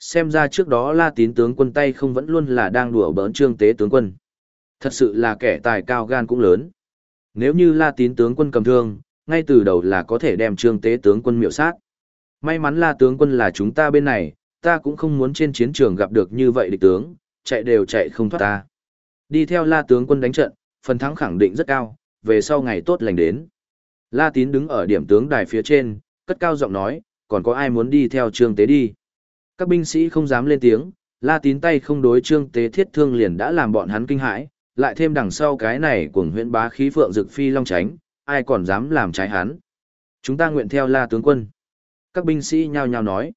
Xem ra trước đó La Tín tướng quân tay không vẫn luôn là đang đùa bỡn Trương Tế tướng quân. Thật sự là kẻ tài cao gan cũng lớn. Nếu như La Tín tướng quân cầm thương, ngay từ đầu là có thể đem trương tế tướng quân miệu sát. May mắn La tướng quân là chúng ta bên này, ta cũng không muốn trên chiến trường gặp được như vậy địch tướng, chạy đều chạy không thoát ta. Đi theo La tướng quân đánh trận, phần thắng khẳng định rất cao, về sau ngày tốt lành đến. La Tín đứng ở điểm tướng đài phía trên, cất cao giọng nói, còn có ai muốn đi theo trương tế đi. Các binh sĩ không dám lên tiếng, La Tín tay không đối trương tế thiết thương liền đã làm bọn hắn kinh hãi, lại thêm đằng sau cái này của huyễn bá khí phượng dực phi long tránh, ai còn dám làm trái hắn. Chúng ta nguyện theo La tướng quân. Các binh sĩ nhao nhao nói.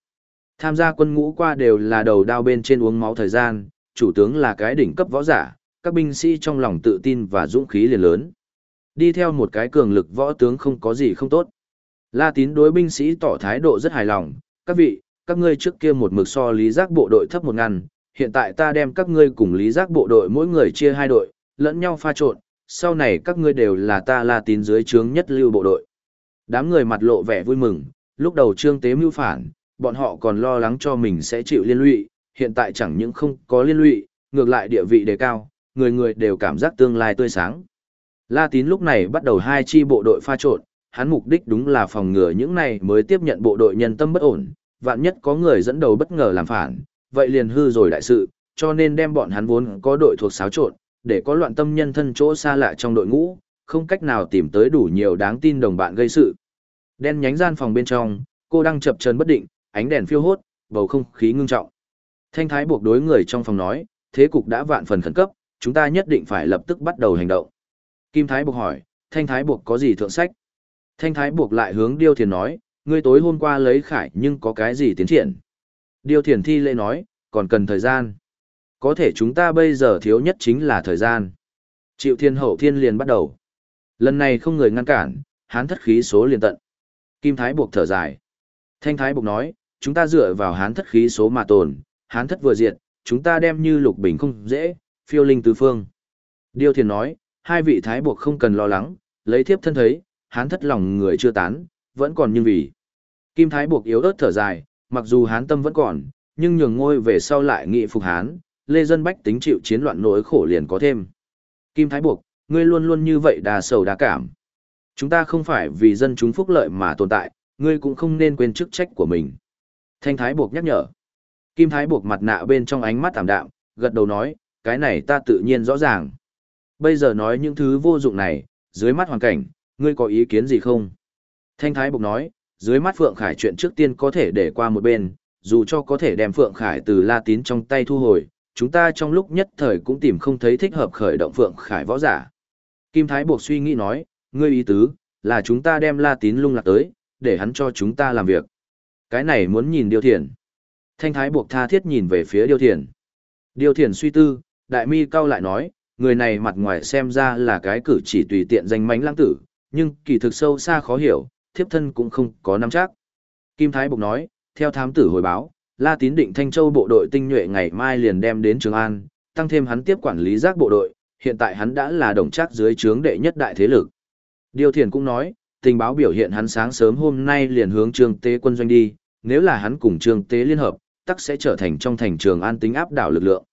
Tham gia quân ngũ qua đều là đầu đao bên trên uống máu thời gian, chủ tướng là cái đỉnh cấp võ giả, các binh sĩ trong lòng tự tin và dũng khí liền lớn. Đi theo một cái cường lực võ tướng không có gì không tốt. La tín đối binh sĩ tỏ thái độ rất hài lòng, các vị, các ngươi trước kia một mực so lý giác bộ đội thấp một ngàn, hiện tại ta đem các ngươi cùng lý giác bộ đội mỗi người chia hai đội, lẫn nhau pha trộn, sau này các ngươi đều là ta la tín dưới trướng nhất lưu bộ đội. Đám người mặt lộ vẻ vui mừng, lúc đầu trương tế mưu phản, bọn họ còn lo lắng cho mình sẽ chịu liên lụy, hiện tại chẳng những không có liên lụy, ngược lại địa vị đề cao, người người đều cảm giác tương lai tươi sáng. La tín lúc này bắt đầu hai chi bộ đội pha trộn, hắn mục đích đúng là phòng ngừa những này mới tiếp nhận bộ đội nhân tâm bất ổn, vạn nhất có người dẫn đầu bất ngờ làm phản, vậy liền hư rồi đại sự, cho nên đem bọn hắn vốn có đội thuộc xáo trộn, để có loạn tâm nhân thân chỗ xa lạ trong đội ngũ, không cách nào tìm tới đủ nhiều đáng tin đồng bạn gây sự. Đen nhánh gian phòng bên trong, cô đang chập chờn bất định, ánh đèn phiêu hốt, bầu không khí ngưng trọng. Thanh Thái buộc đối người trong phòng nói, thế cục đã vạn phần khẩn cấp, chúng ta nhất định phải lập tức bắt đầu hành động. Kim Thái buộc hỏi, Thanh Thái buộc có gì thượng sách? Thanh Thái buộc lại hướng Điêu Thiền nói, ngươi tối hôm qua lấy khải nhưng có cái gì tiến triển? Điêu Thiền thi lễ nói, còn cần thời gian. Có thể chúng ta bây giờ thiếu nhất chính là thời gian. Triệu thiên hậu thiên liền bắt đầu. Lần này không người ngăn cản, hán thất khí số liền tận. Kim Thái buộc thở dài. Thanh Thái buộc nói, chúng ta dựa vào hán thất khí số mà tồn, hán thất vừa diệt, chúng ta đem như lục bình không dễ, phiêu linh tứ phương. Điêu thiền nói, hai vị Thái buộc không cần lo lắng, lấy thiếp thân thấy, hán thất lòng người chưa tán, vẫn còn nhưng vì. Kim Thái buộc yếu ớt thở dài, mặc dù hán tâm vẫn còn, nhưng nhường ngôi về sau lại nghị phục hán, lê dân bách tính chịu chiến loạn nỗi khổ liền có thêm. Kim Thái buộc, ngươi luôn luôn như vậy đà sầu đà cảm. Chúng ta không phải vì dân chúng phúc lợi mà tồn tại, ngươi cũng không nên quên chức trách của mình. Thanh Thái buộc nhắc nhở. Kim Thái buộc mặt nạ bên trong ánh mắt tạm đạm, gật đầu nói, cái này ta tự nhiên rõ ràng. Bây giờ nói những thứ vô dụng này, dưới mắt hoàn cảnh, ngươi có ý kiến gì không? Thanh Thái buộc nói, dưới mắt Phượng Khải chuyện trước tiên có thể để qua một bên, dù cho có thể đem Phượng Khải từ La Tín trong tay thu hồi, chúng ta trong lúc nhất thời cũng tìm không thấy thích hợp khởi động Phượng Khải võ giả. Kim Thái buộc suy nghĩ nói, ngươi ý tứ, là chúng ta đem La Tín lung lạc tới, để hắn cho chúng ta làm việc. Cái này muốn nhìn điều thiện. Thanh Thái buộc tha thiết nhìn về phía Điêu Thiền. Điêu Thiền suy tư, đại mi cao lại nói, người này mặt ngoài xem ra là cái cử chỉ tùy tiện danh mánh lãng tử, nhưng kỳ thực sâu xa khó hiểu, thiếp thân cũng không có nắm chắc. Kim Thái buộc nói, theo thám tử hồi báo, La Tín định Thanh Châu bộ đội tinh nhuệ ngày mai liền đem đến Trường An, tăng thêm hắn tiếp quản lý giác bộ đội, hiện tại hắn đã là đồng chắc dưới trướng đệ nhất đại thế lực. Điều Thiền cũng nói, tình báo biểu hiện hắn sáng sớm hôm nay liền hướng Trương Tế quân doanh đi, nếu là hắn cùng Trương Tế liên hợp, tắc sẽ trở thành trong thành Trường An tính áp đảo lực lượng.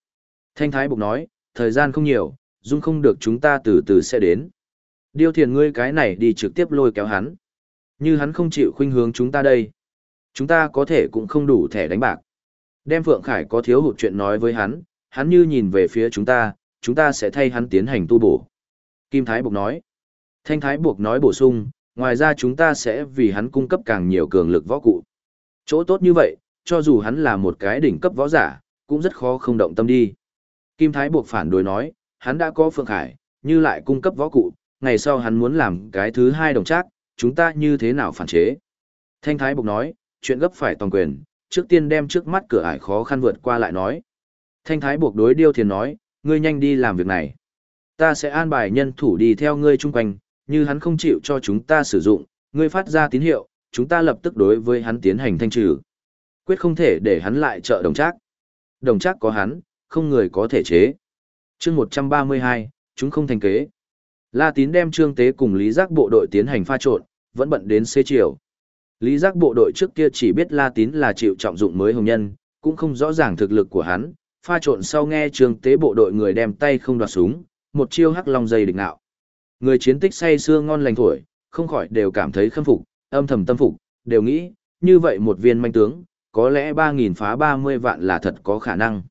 Thanh Thái Bục nói, thời gian không nhiều, dung không được chúng ta từ từ sẽ đến. Điêu Thiền ngươi cái này đi trực tiếp lôi kéo hắn. Như hắn không chịu khuynh hướng chúng ta đây. Chúng ta có thể cũng không đủ thẻ đánh bạc. Đem Phượng Khải có thiếu hụt chuyện nói với hắn, hắn như nhìn về phía chúng ta, chúng ta sẽ thay hắn tiến hành tu bổ. Kim Thái Bục nói. Thanh Thái Bục nói bổ sung, ngoài ra chúng ta sẽ vì hắn cung cấp càng nhiều cường lực võ cụ. Chỗ tốt như vậy, cho dù hắn là một cái đỉnh cấp võ giả, cũng rất khó không động tâm đi. Kim Thái buộc phản đối nói, hắn đã có Phượng Khải, như lại cung cấp võ cụ, ngày sau hắn muốn làm cái thứ hai đồng trác, chúng ta như thế nào phản chế. Thanh Thái buộc nói, chuyện gấp phải toàn quyền, trước tiên đem trước mắt cửa ải khó khăn vượt qua lại nói. Thanh Thái buộc đối Điêu Thiền nói, ngươi nhanh đi làm việc này. Ta sẽ an bài nhân thủ đi theo ngươi chung quanh, như hắn không chịu cho chúng ta sử dụng, ngươi phát ra tín hiệu, chúng ta lập tức đối với hắn tiến hành thanh trừ. Quyết không thể để hắn lại trợ đồng trác. Đồng trác có hắn, không người có thể chế. chương 132, chúng không thành kế. La Tín đem Trương Tế cùng Lý Giác bộ đội tiến hành pha trộn, vẫn bận đến xế chiều. Lý giác bộ đội trước kia chỉ biết La Tín là chịu trọng dụng mới hồng nhân, cũng không rõ ràng thực lực của hắn, pha trộn sau nghe trường tế bộ đội người đem tay không đoạt súng, một chiêu hắc long dây địch nạo. Người chiến tích say xưa ngon lành thổi, không khỏi đều cảm thấy khâm phục, âm thầm tâm phục, đều nghĩ, như vậy một viên manh tướng, có lẽ 3.000 phá 30 vạn là thật có khả năng.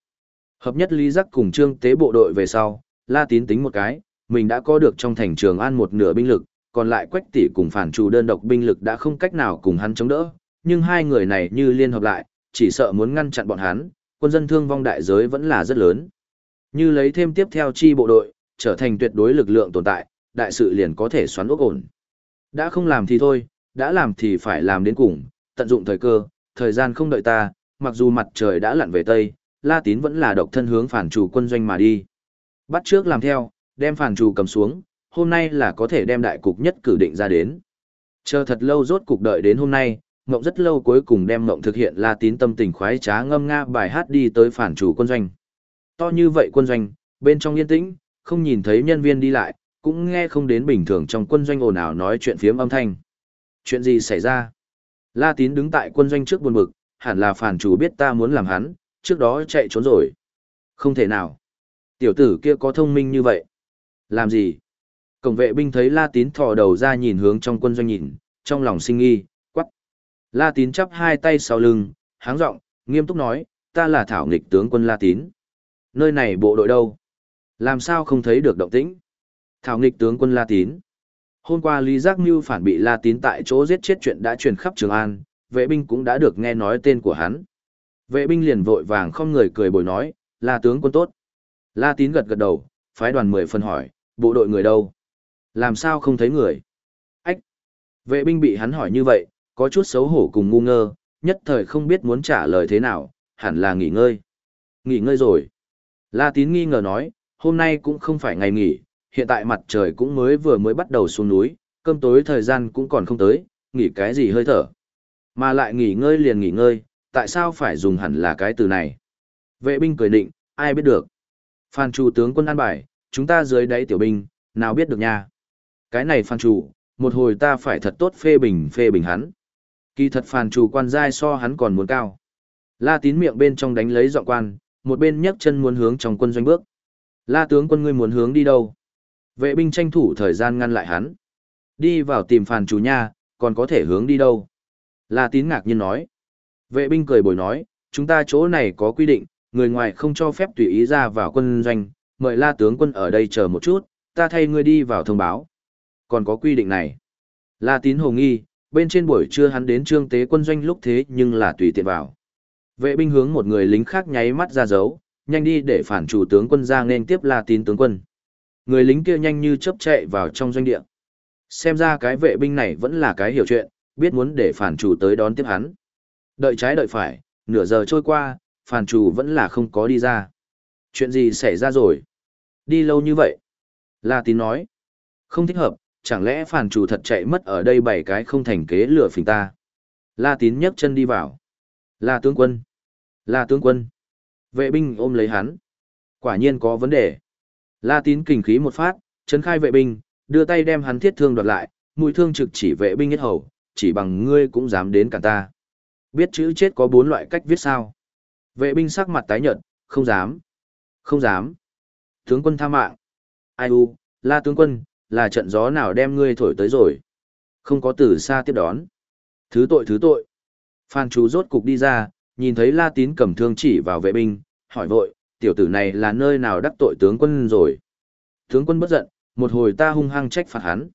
Hợp nhất Lý Giác cùng trương tế bộ đội về sau, La Tín tính một cái, mình đã có được trong thành trường an một nửa binh lực, còn lại quách tỷ cùng phản chủ đơn độc binh lực đã không cách nào cùng hắn chống đỡ, nhưng hai người này như liên hợp lại, chỉ sợ muốn ngăn chặn bọn hắn, quân dân thương vong đại giới vẫn là rất lớn. Như lấy thêm tiếp theo chi bộ đội, trở thành tuyệt đối lực lượng tồn tại, đại sự liền có thể xoắn ốc ổn. Đã không làm thì thôi, đã làm thì phải làm đến cùng, tận dụng thời cơ, thời gian không đợi ta, mặc dù mặt trời đã lặn về Tây, La Tín vẫn là độc thân hướng phản chủ quân doanh mà đi. Bắt trước làm theo, đem phản chủ cầm xuống, hôm nay là có thể đem đại cục nhất cử định ra đến. Chờ thật lâu rốt cục đợi đến hôm nay, Ngộng rất lâu cuối cùng đem Ngộng thực hiện La Tín tâm tình khoái trá ngâm nga bài hát đi tới phản chủ quân doanh. To như vậy quân doanh, bên trong yên tĩnh, không nhìn thấy nhân viên đi lại, cũng nghe không đến bình thường trong quân doanh ồn ào nói chuyện phiếm âm thanh. Chuyện gì xảy ra? La Tín đứng tại quân doanh trước buồn bực, hẳn là phản chủ biết ta muốn làm hắn, trước đó chạy trốn rồi. Không thể nào. Tiểu tử kia có thông minh như vậy. Làm gì? Cổng vệ binh thấy La Tín thò đầu ra nhìn hướng trong quân doanh nhìn, trong lòng sinh nghi, quắc. La Tín chắp hai tay sau lưng, háng giọng, nghiêm túc nói, ta là thảo nghịch tướng quân La Tín. Nơi này bộ đội đâu? Làm sao không thấy được động tĩnh? Thảo nghịch tướng quân La Tín. Hôm qua Lý Giác Mưu phản bị La Tín tại chỗ giết chết chuyện đã truyền khắp Trường An, vệ binh cũng đã được nghe nói tên của hắn. Vệ binh liền vội vàng không người cười bồi nói, La tướng quân tốt. La Tín gật gật đầu, phái đoàn mười phân hỏi, bộ đội người đâu? Làm sao không thấy người? Ách! Vệ binh bị hắn hỏi như vậy, có chút xấu hổ cùng ngu ngơ, nhất thời không biết muốn trả lời thế nào, hẳn là nghỉ ngơi. Nghỉ ngơi rồi. La Tín nghi ngờ nói, hôm nay cũng không phải ngày nghỉ, hiện tại mặt trời cũng mới vừa mới bắt đầu xuống núi, cơm tối thời gian cũng còn không tới, nghỉ cái gì hơi thở. Mà lại nghỉ ngơi liền nghỉ ngơi, tại sao phải dùng hẳn là cái từ này? Vệ binh cười định, ai biết được. Phan chủ tướng quân an bài, chúng ta dưới đáy tiểu binh, nào biết được nha. Cái này phan chủ, một hồi ta phải thật tốt phê bình phê bình hắn. Kỳ thật phàn chủ quan giai so hắn còn muốn cao. La tín miệng bên trong đánh lấy dọn quan, một bên nhấc chân muốn hướng trong quân doanh bước. La tướng quân ngươi muốn hướng đi đâu? Vệ binh tranh thủ thời gian ngăn lại hắn. Đi vào tìm phàn chủ nha, còn có thể hướng đi đâu? La tín ngạc nhiên nói. Vệ binh cười bồi nói, chúng ta chỗ này có quy định, người ngoài không cho phép tùy ý ra vào quân doanh, mời la tướng quân ở đây chờ một chút, ta thay ngươi đi vào thông báo. Còn có quy định này. La tín hồ nghi, bên trên buổi trưa hắn đến trương tế quân doanh lúc thế nhưng là tùy tiện vào. Vệ binh hướng một người lính khác nháy mắt ra dấu, nhanh đi để phản chủ tướng quân ra nên tiếp La tín tướng quân. Người lính kia nhanh như chớp chạy vào trong doanh địa. Xem ra cái vệ binh này vẫn là cái hiểu chuyện, biết muốn để phản chủ tới đón tiếp hắn. Đợi trái đợi phải, nửa giờ trôi qua, phản chủ vẫn là không có đi ra. Chuyện gì xảy ra rồi? Đi lâu như vậy? La tín nói. Không thích hợp, chẳng lẽ phản chủ thật chạy mất ở đây bảy cái không thành kế lửa phình ta. La tín nhấc chân đi vào. La tướng quân. La tướng quân. Vệ binh ôm lấy hắn. Quả nhiên có vấn đề. La tín kình khí một phát, chấn khai vệ binh, đưa tay đem hắn thiết thương đoạt lại, mũi thương trực chỉ vệ binh nhất hầu, chỉ bằng ngươi cũng dám đến cả ta. Biết chữ chết có bốn loại cách viết sao? Vệ binh sắc mặt tái nhợt, không dám. Không dám. Tướng quân tha mạng. Ai u, la tướng quân, là trận gió nào đem ngươi thổi tới rồi. Không có từ xa tiếp đón. Thứ tội thứ tội. Phan chú rốt cục đi ra, nhìn thấy la tín cầm thương chỉ vào vệ binh, hỏi vội, tiểu tử này là nơi nào đắc tội tướng quân rồi. Tướng quân bất giận, một hồi ta hung hăng trách phạt hắn.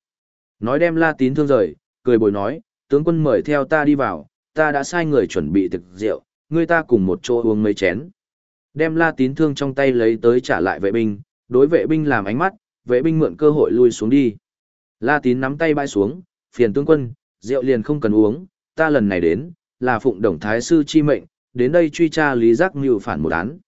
Nói đem la tín thương rời, cười bồi nói, tướng quân mời theo ta đi vào, ta đã sai người chuẩn bị thực rượu, ngươi ta cùng một chỗ uống mấy chén. Đem la tín thương trong tay lấy tới trả lại vệ binh, đối vệ binh làm ánh mắt, vệ binh mượn cơ hội lui xuống đi. La tín nắm tay bãi xuống, phiền tướng quân, rượu liền không cần uống, ta lần này đến, là phụng đồng thái sư chi mệnh, đến đây truy tra lý giác mưu phản một án.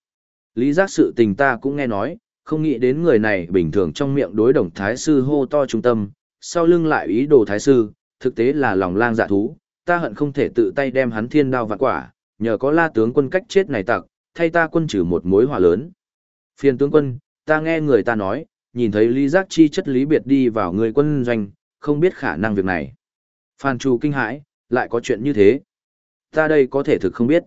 Lý giác sự tình ta cũng nghe nói, không nghĩ đến người này bình thường trong miệng đối đồng thái sư hô to trung tâm, sau lưng lại ý đồ thái sư, thực tế là lòng lang dạ thú, ta hận không thể tự tay đem hắn thiên đao vạn quả, nhờ có la tướng quân cách chết này tặc, thay ta quân trừ một mối hỏa lớn. Phiền tướng quân, ta nghe người ta nói, nhìn thấy Lý Giác Chi chất lý biệt đi vào người quân doanh, không biết khả năng việc này. Phan Chu kinh hãi, lại có chuyện như thế. Ta đây có thể thực không biết.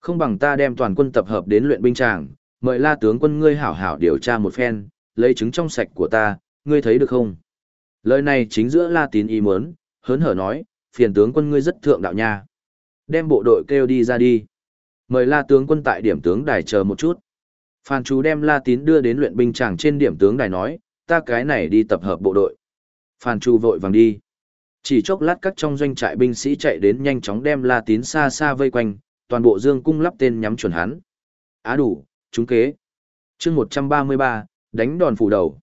Không bằng ta đem toàn quân tập hợp đến luyện binh tràng, mời la tướng quân ngươi hảo hảo điều tra một phen, lấy chứng trong sạch của ta, ngươi thấy được không? Lời này chính giữa La Tín ý muốn, hớn hở nói, phiền tướng quân ngươi rất thượng đạo nha. Đem bộ đội kêu đi ra đi. Mời La tướng quân tại điểm tướng đài chờ một chút. Phan chú đem La Tín đưa đến luyện binh tràng trên điểm tướng đài nói, ta cái này đi tập hợp bộ đội. Phan Chu vội vàng đi. Chỉ chốc lát các trong doanh trại binh sĩ chạy đến nhanh chóng đem La Tín xa xa vây quanh, toàn bộ dương cung lắp tên nhắm chuẩn hắn. Á đủ, chúng kế. chương 133, đánh đòn phủ đầu.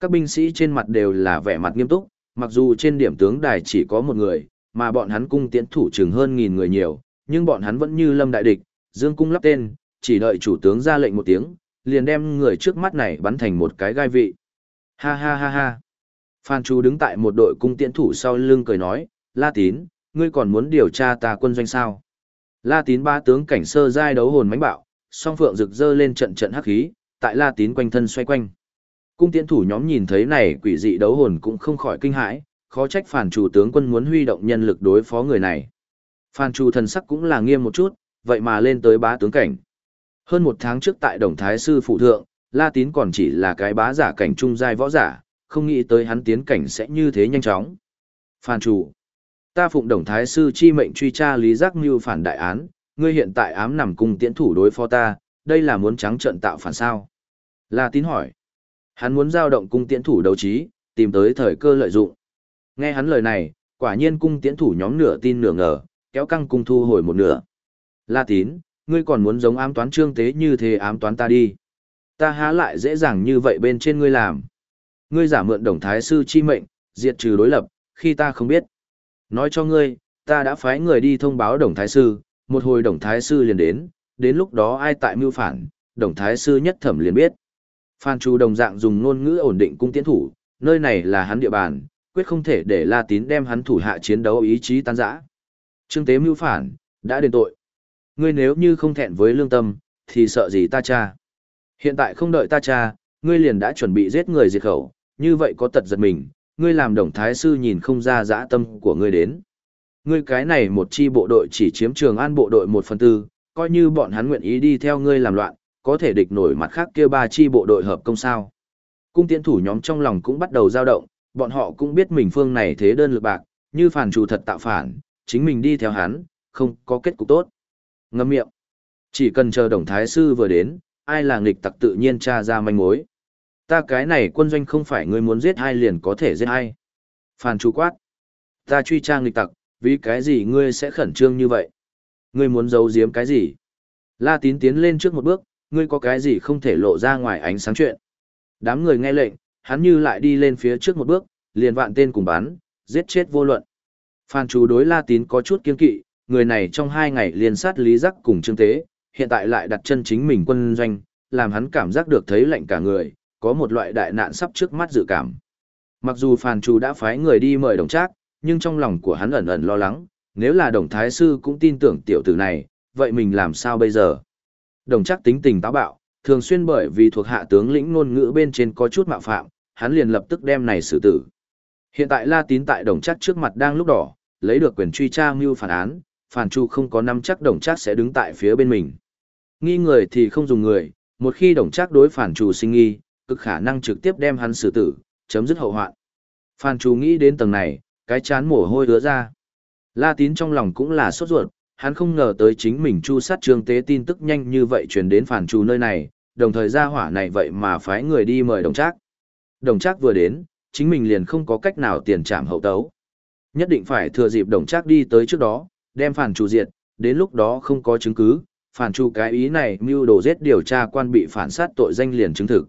Các binh sĩ trên mặt đều là vẻ mặt nghiêm túc, mặc dù trên điểm tướng đài chỉ có một người, mà bọn hắn cung tiễn thủ chừng hơn nghìn người nhiều, nhưng bọn hắn vẫn như lâm đại địch, dương cung lắp tên, chỉ đợi chủ tướng ra lệnh một tiếng, liền đem người trước mắt này bắn thành một cái gai vị. Ha ha ha ha. Phan Chu đứng tại một đội cung tiễn thủ sau lưng cười nói, La Tín, ngươi còn muốn điều tra ta quân doanh sao? La Tín ba tướng cảnh sơ giai đấu hồn mãnh bạo, song phượng rực rơ lên trận trận hắc khí, tại La Tín quanh thân xoay quanh. Cung tiễn thủ nhóm nhìn thấy này quỷ dị đấu hồn cũng không khỏi kinh hãi, khó trách phản chủ tướng quân muốn huy động nhân lực đối phó người này. Phan Chu thần sắc cũng là nghiêm một chút, vậy mà lên tới bá tướng cảnh. Hơn một tháng trước tại Đồng Thái Sư Phụ Thượng, La Tín còn chỉ là cái bá giả cảnh trung giai võ giả, không nghĩ tới hắn tiến cảnh sẽ như thế nhanh chóng. Phan chủ, ta phụng Đồng Thái Sư chi mệnh truy tra Lý Giác Mưu phản đại án, ngươi hiện tại ám nằm cung tiễn thủ đối phó ta, đây là muốn trắng trận tạo phản sao? La Tín hỏi. Hắn muốn giao động cung tiễn thủ đấu trí, tìm tới thời cơ lợi dụng. Nghe hắn lời này, quả nhiên cung tiễn thủ nhóm nửa tin nửa ngờ, kéo căng cung thu hồi một nửa. La Tín, ngươi còn muốn giống ám toán trương tế như thế ám toán ta đi. Ta há lại dễ dàng như vậy bên trên ngươi làm. Ngươi giả mượn đồng thái sư chi mệnh, diệt trừ đối lập, khi ta không biết. Nói cho ngươi, ta đã phái người đi thông báo đồng thái sư, một hồi đồng thái sư liền đến, đến lúc đó ai tại mưu phản, đồng thái sư nhất thẩm liền biết. Phan Chu đồng dạng dùng ngôn ngữ ổn định cung tiến thủ, nơi này là hắn địa bàn, quyết không thể để La Tín đem hắn thủ hạ chiến đấu ý chí tan rã. Trương Tế mưu phản, đã đền tội. Ngươi nếu như không thẹn với lương tâm, thì sợ gì ta cha. Hiện tại không đợi ta cha, ngươi liền đã chuẩn bị giết người diệt khẩu, như vậy có tật giật mình, ngươi làm đồng thái sư nhìn không ra dã tâm của ngươi đến. Ngươi cái này một chi bộ đội chỉ chiếm trường an bộ đội một phần tư, coi như bọn hắn nguyện ý đi theo ngươi làm loạn, có thể địch nổi mặt khác kia ba chi bộ đội hợp công sao. Cung tiễn thủ nhóm trong lòng cũng bắt đầu dao động, bọn họ cũng biết mình phương này thế đơn lực bạc, như phản chủ thật tạo phản, chính mình đi theo hắn, không có kết cục tốt. Ngâm miệng. Chỉ cần chờ đồng thái sư vừa đến, ai là nghịch tặc tự nhiên tra ra manh mối. Ta cái này quân doanh không phải ngươi muốn giết ai liền có thể giết ai. phản chủ quát. Ta truy tra nghịch tặc, vì cái gì ngươi sẽ khẩn trương như vậy? Ngươi muốn giấu giếm cái gì? La tín tiến lên trước một bước, ngươi có cái gì không thể lộ ra ngoài ánh sáng chuyện. Đám người nghe lệnh, hắn như lại đi lên phía trước một bước, liền vạn tên cùng bắn, giết chết vô luận. Phan chú đối La Tín có chút kiên kỵ, người này trong hai ngày liền sát Lý Giác cùng Trương Tế, hiện tại lại đặt chân chính mình quân doanh, làm hắn cảm giác được thấy lạnh cả người, có một loại đại nạn sắp trước mắt dự cảm. Mặc dù Phan Chu đã phái người đi mời đồng trác, nhưng trong lòng của hắn ẩn ẩn lo lắng, nếu là đồng thái sư cũng tin tưởng tiểu tử này, vậy mình làm sao bây giờ? Đồng chắc tính tình táo bạo, thường xuyên bởi vì thuộc hạ tướng lĩnh ngôn ngữ bên trên có chút mạo phạm, hắn liền lập tức đem này xử tử. Hiện tại La Tín tại đồng chắc trước mặt đang lúc đỏ, lấy được quyền truy tra mưu phản án, phản Chu không có năm chắc đồng chắc sẽ đứng tại phía bên mình. Nghi người thì không dùng người, một khi đồng chắc đối Phản Chu sinh nghi, cực khả năng trực tiếp đem hắn xử tử, chấm dứt hậu hoạn. Phan Chu nghĩ đến tầng này, cái chán mồ hôi ứa ra. La Tín trong lòng cũng là sốt ruột, hắn không ngờ tới chính mình chu sát trương tế tin tức nhanh như vậy truyền đến Phản Chu nơi này, đồng thời ra hỏa này vậy mà phái người đi mời đồng trác. Đồng trác vừa đến, chính mình liền không có cách nào tiền trảm hậu tấu. Nhất định phải thừa dịp đồng trác đi tới trước đó, đem phản chủ diệt, đến lúc đó không có chứng cứ, phản chủ cái ý này mưu đồ giết điều tra quan bị phản sát tội danh liền chứng thực.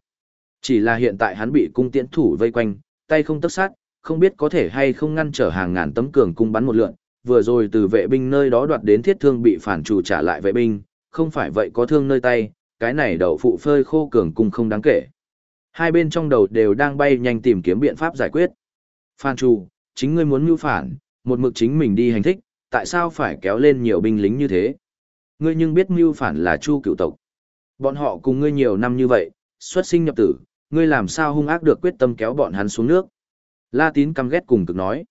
Chỉ là hiện tại hắn bị cung tiễn thủ vây quanh, tay không tấc sát, không biết có thể hay không ngăn trở hàng ngàn tấm cường cung bắn một lượn, vừa rồi từ vệ binh nơi đó đoạt đến thiết thương bị phản chủ trả lại vệ binh, không phải vậy có thương nơi tay, cái này đậu phụ phơi khô cường cung không đáng kể. Hai bên trong đầu đều đang bay nhanh tìm kiếm biện pháp giải quyết. Phan chủ, chính ngươi muốn mưu phản, một mực chính mình đi hành thích, tại sao phải kéo lên nhiều binh lính như thế? Ngươi nhưng biết mưu phản là chu cựu tộc. Bọn họ cùng ngươi nhiều năm như vậy, xuất sinh nhập tử, ngươi làm sao hung ác được quyết tâm kéo bọn hắn xuống nước? La tín căm ghét cùng cực nói.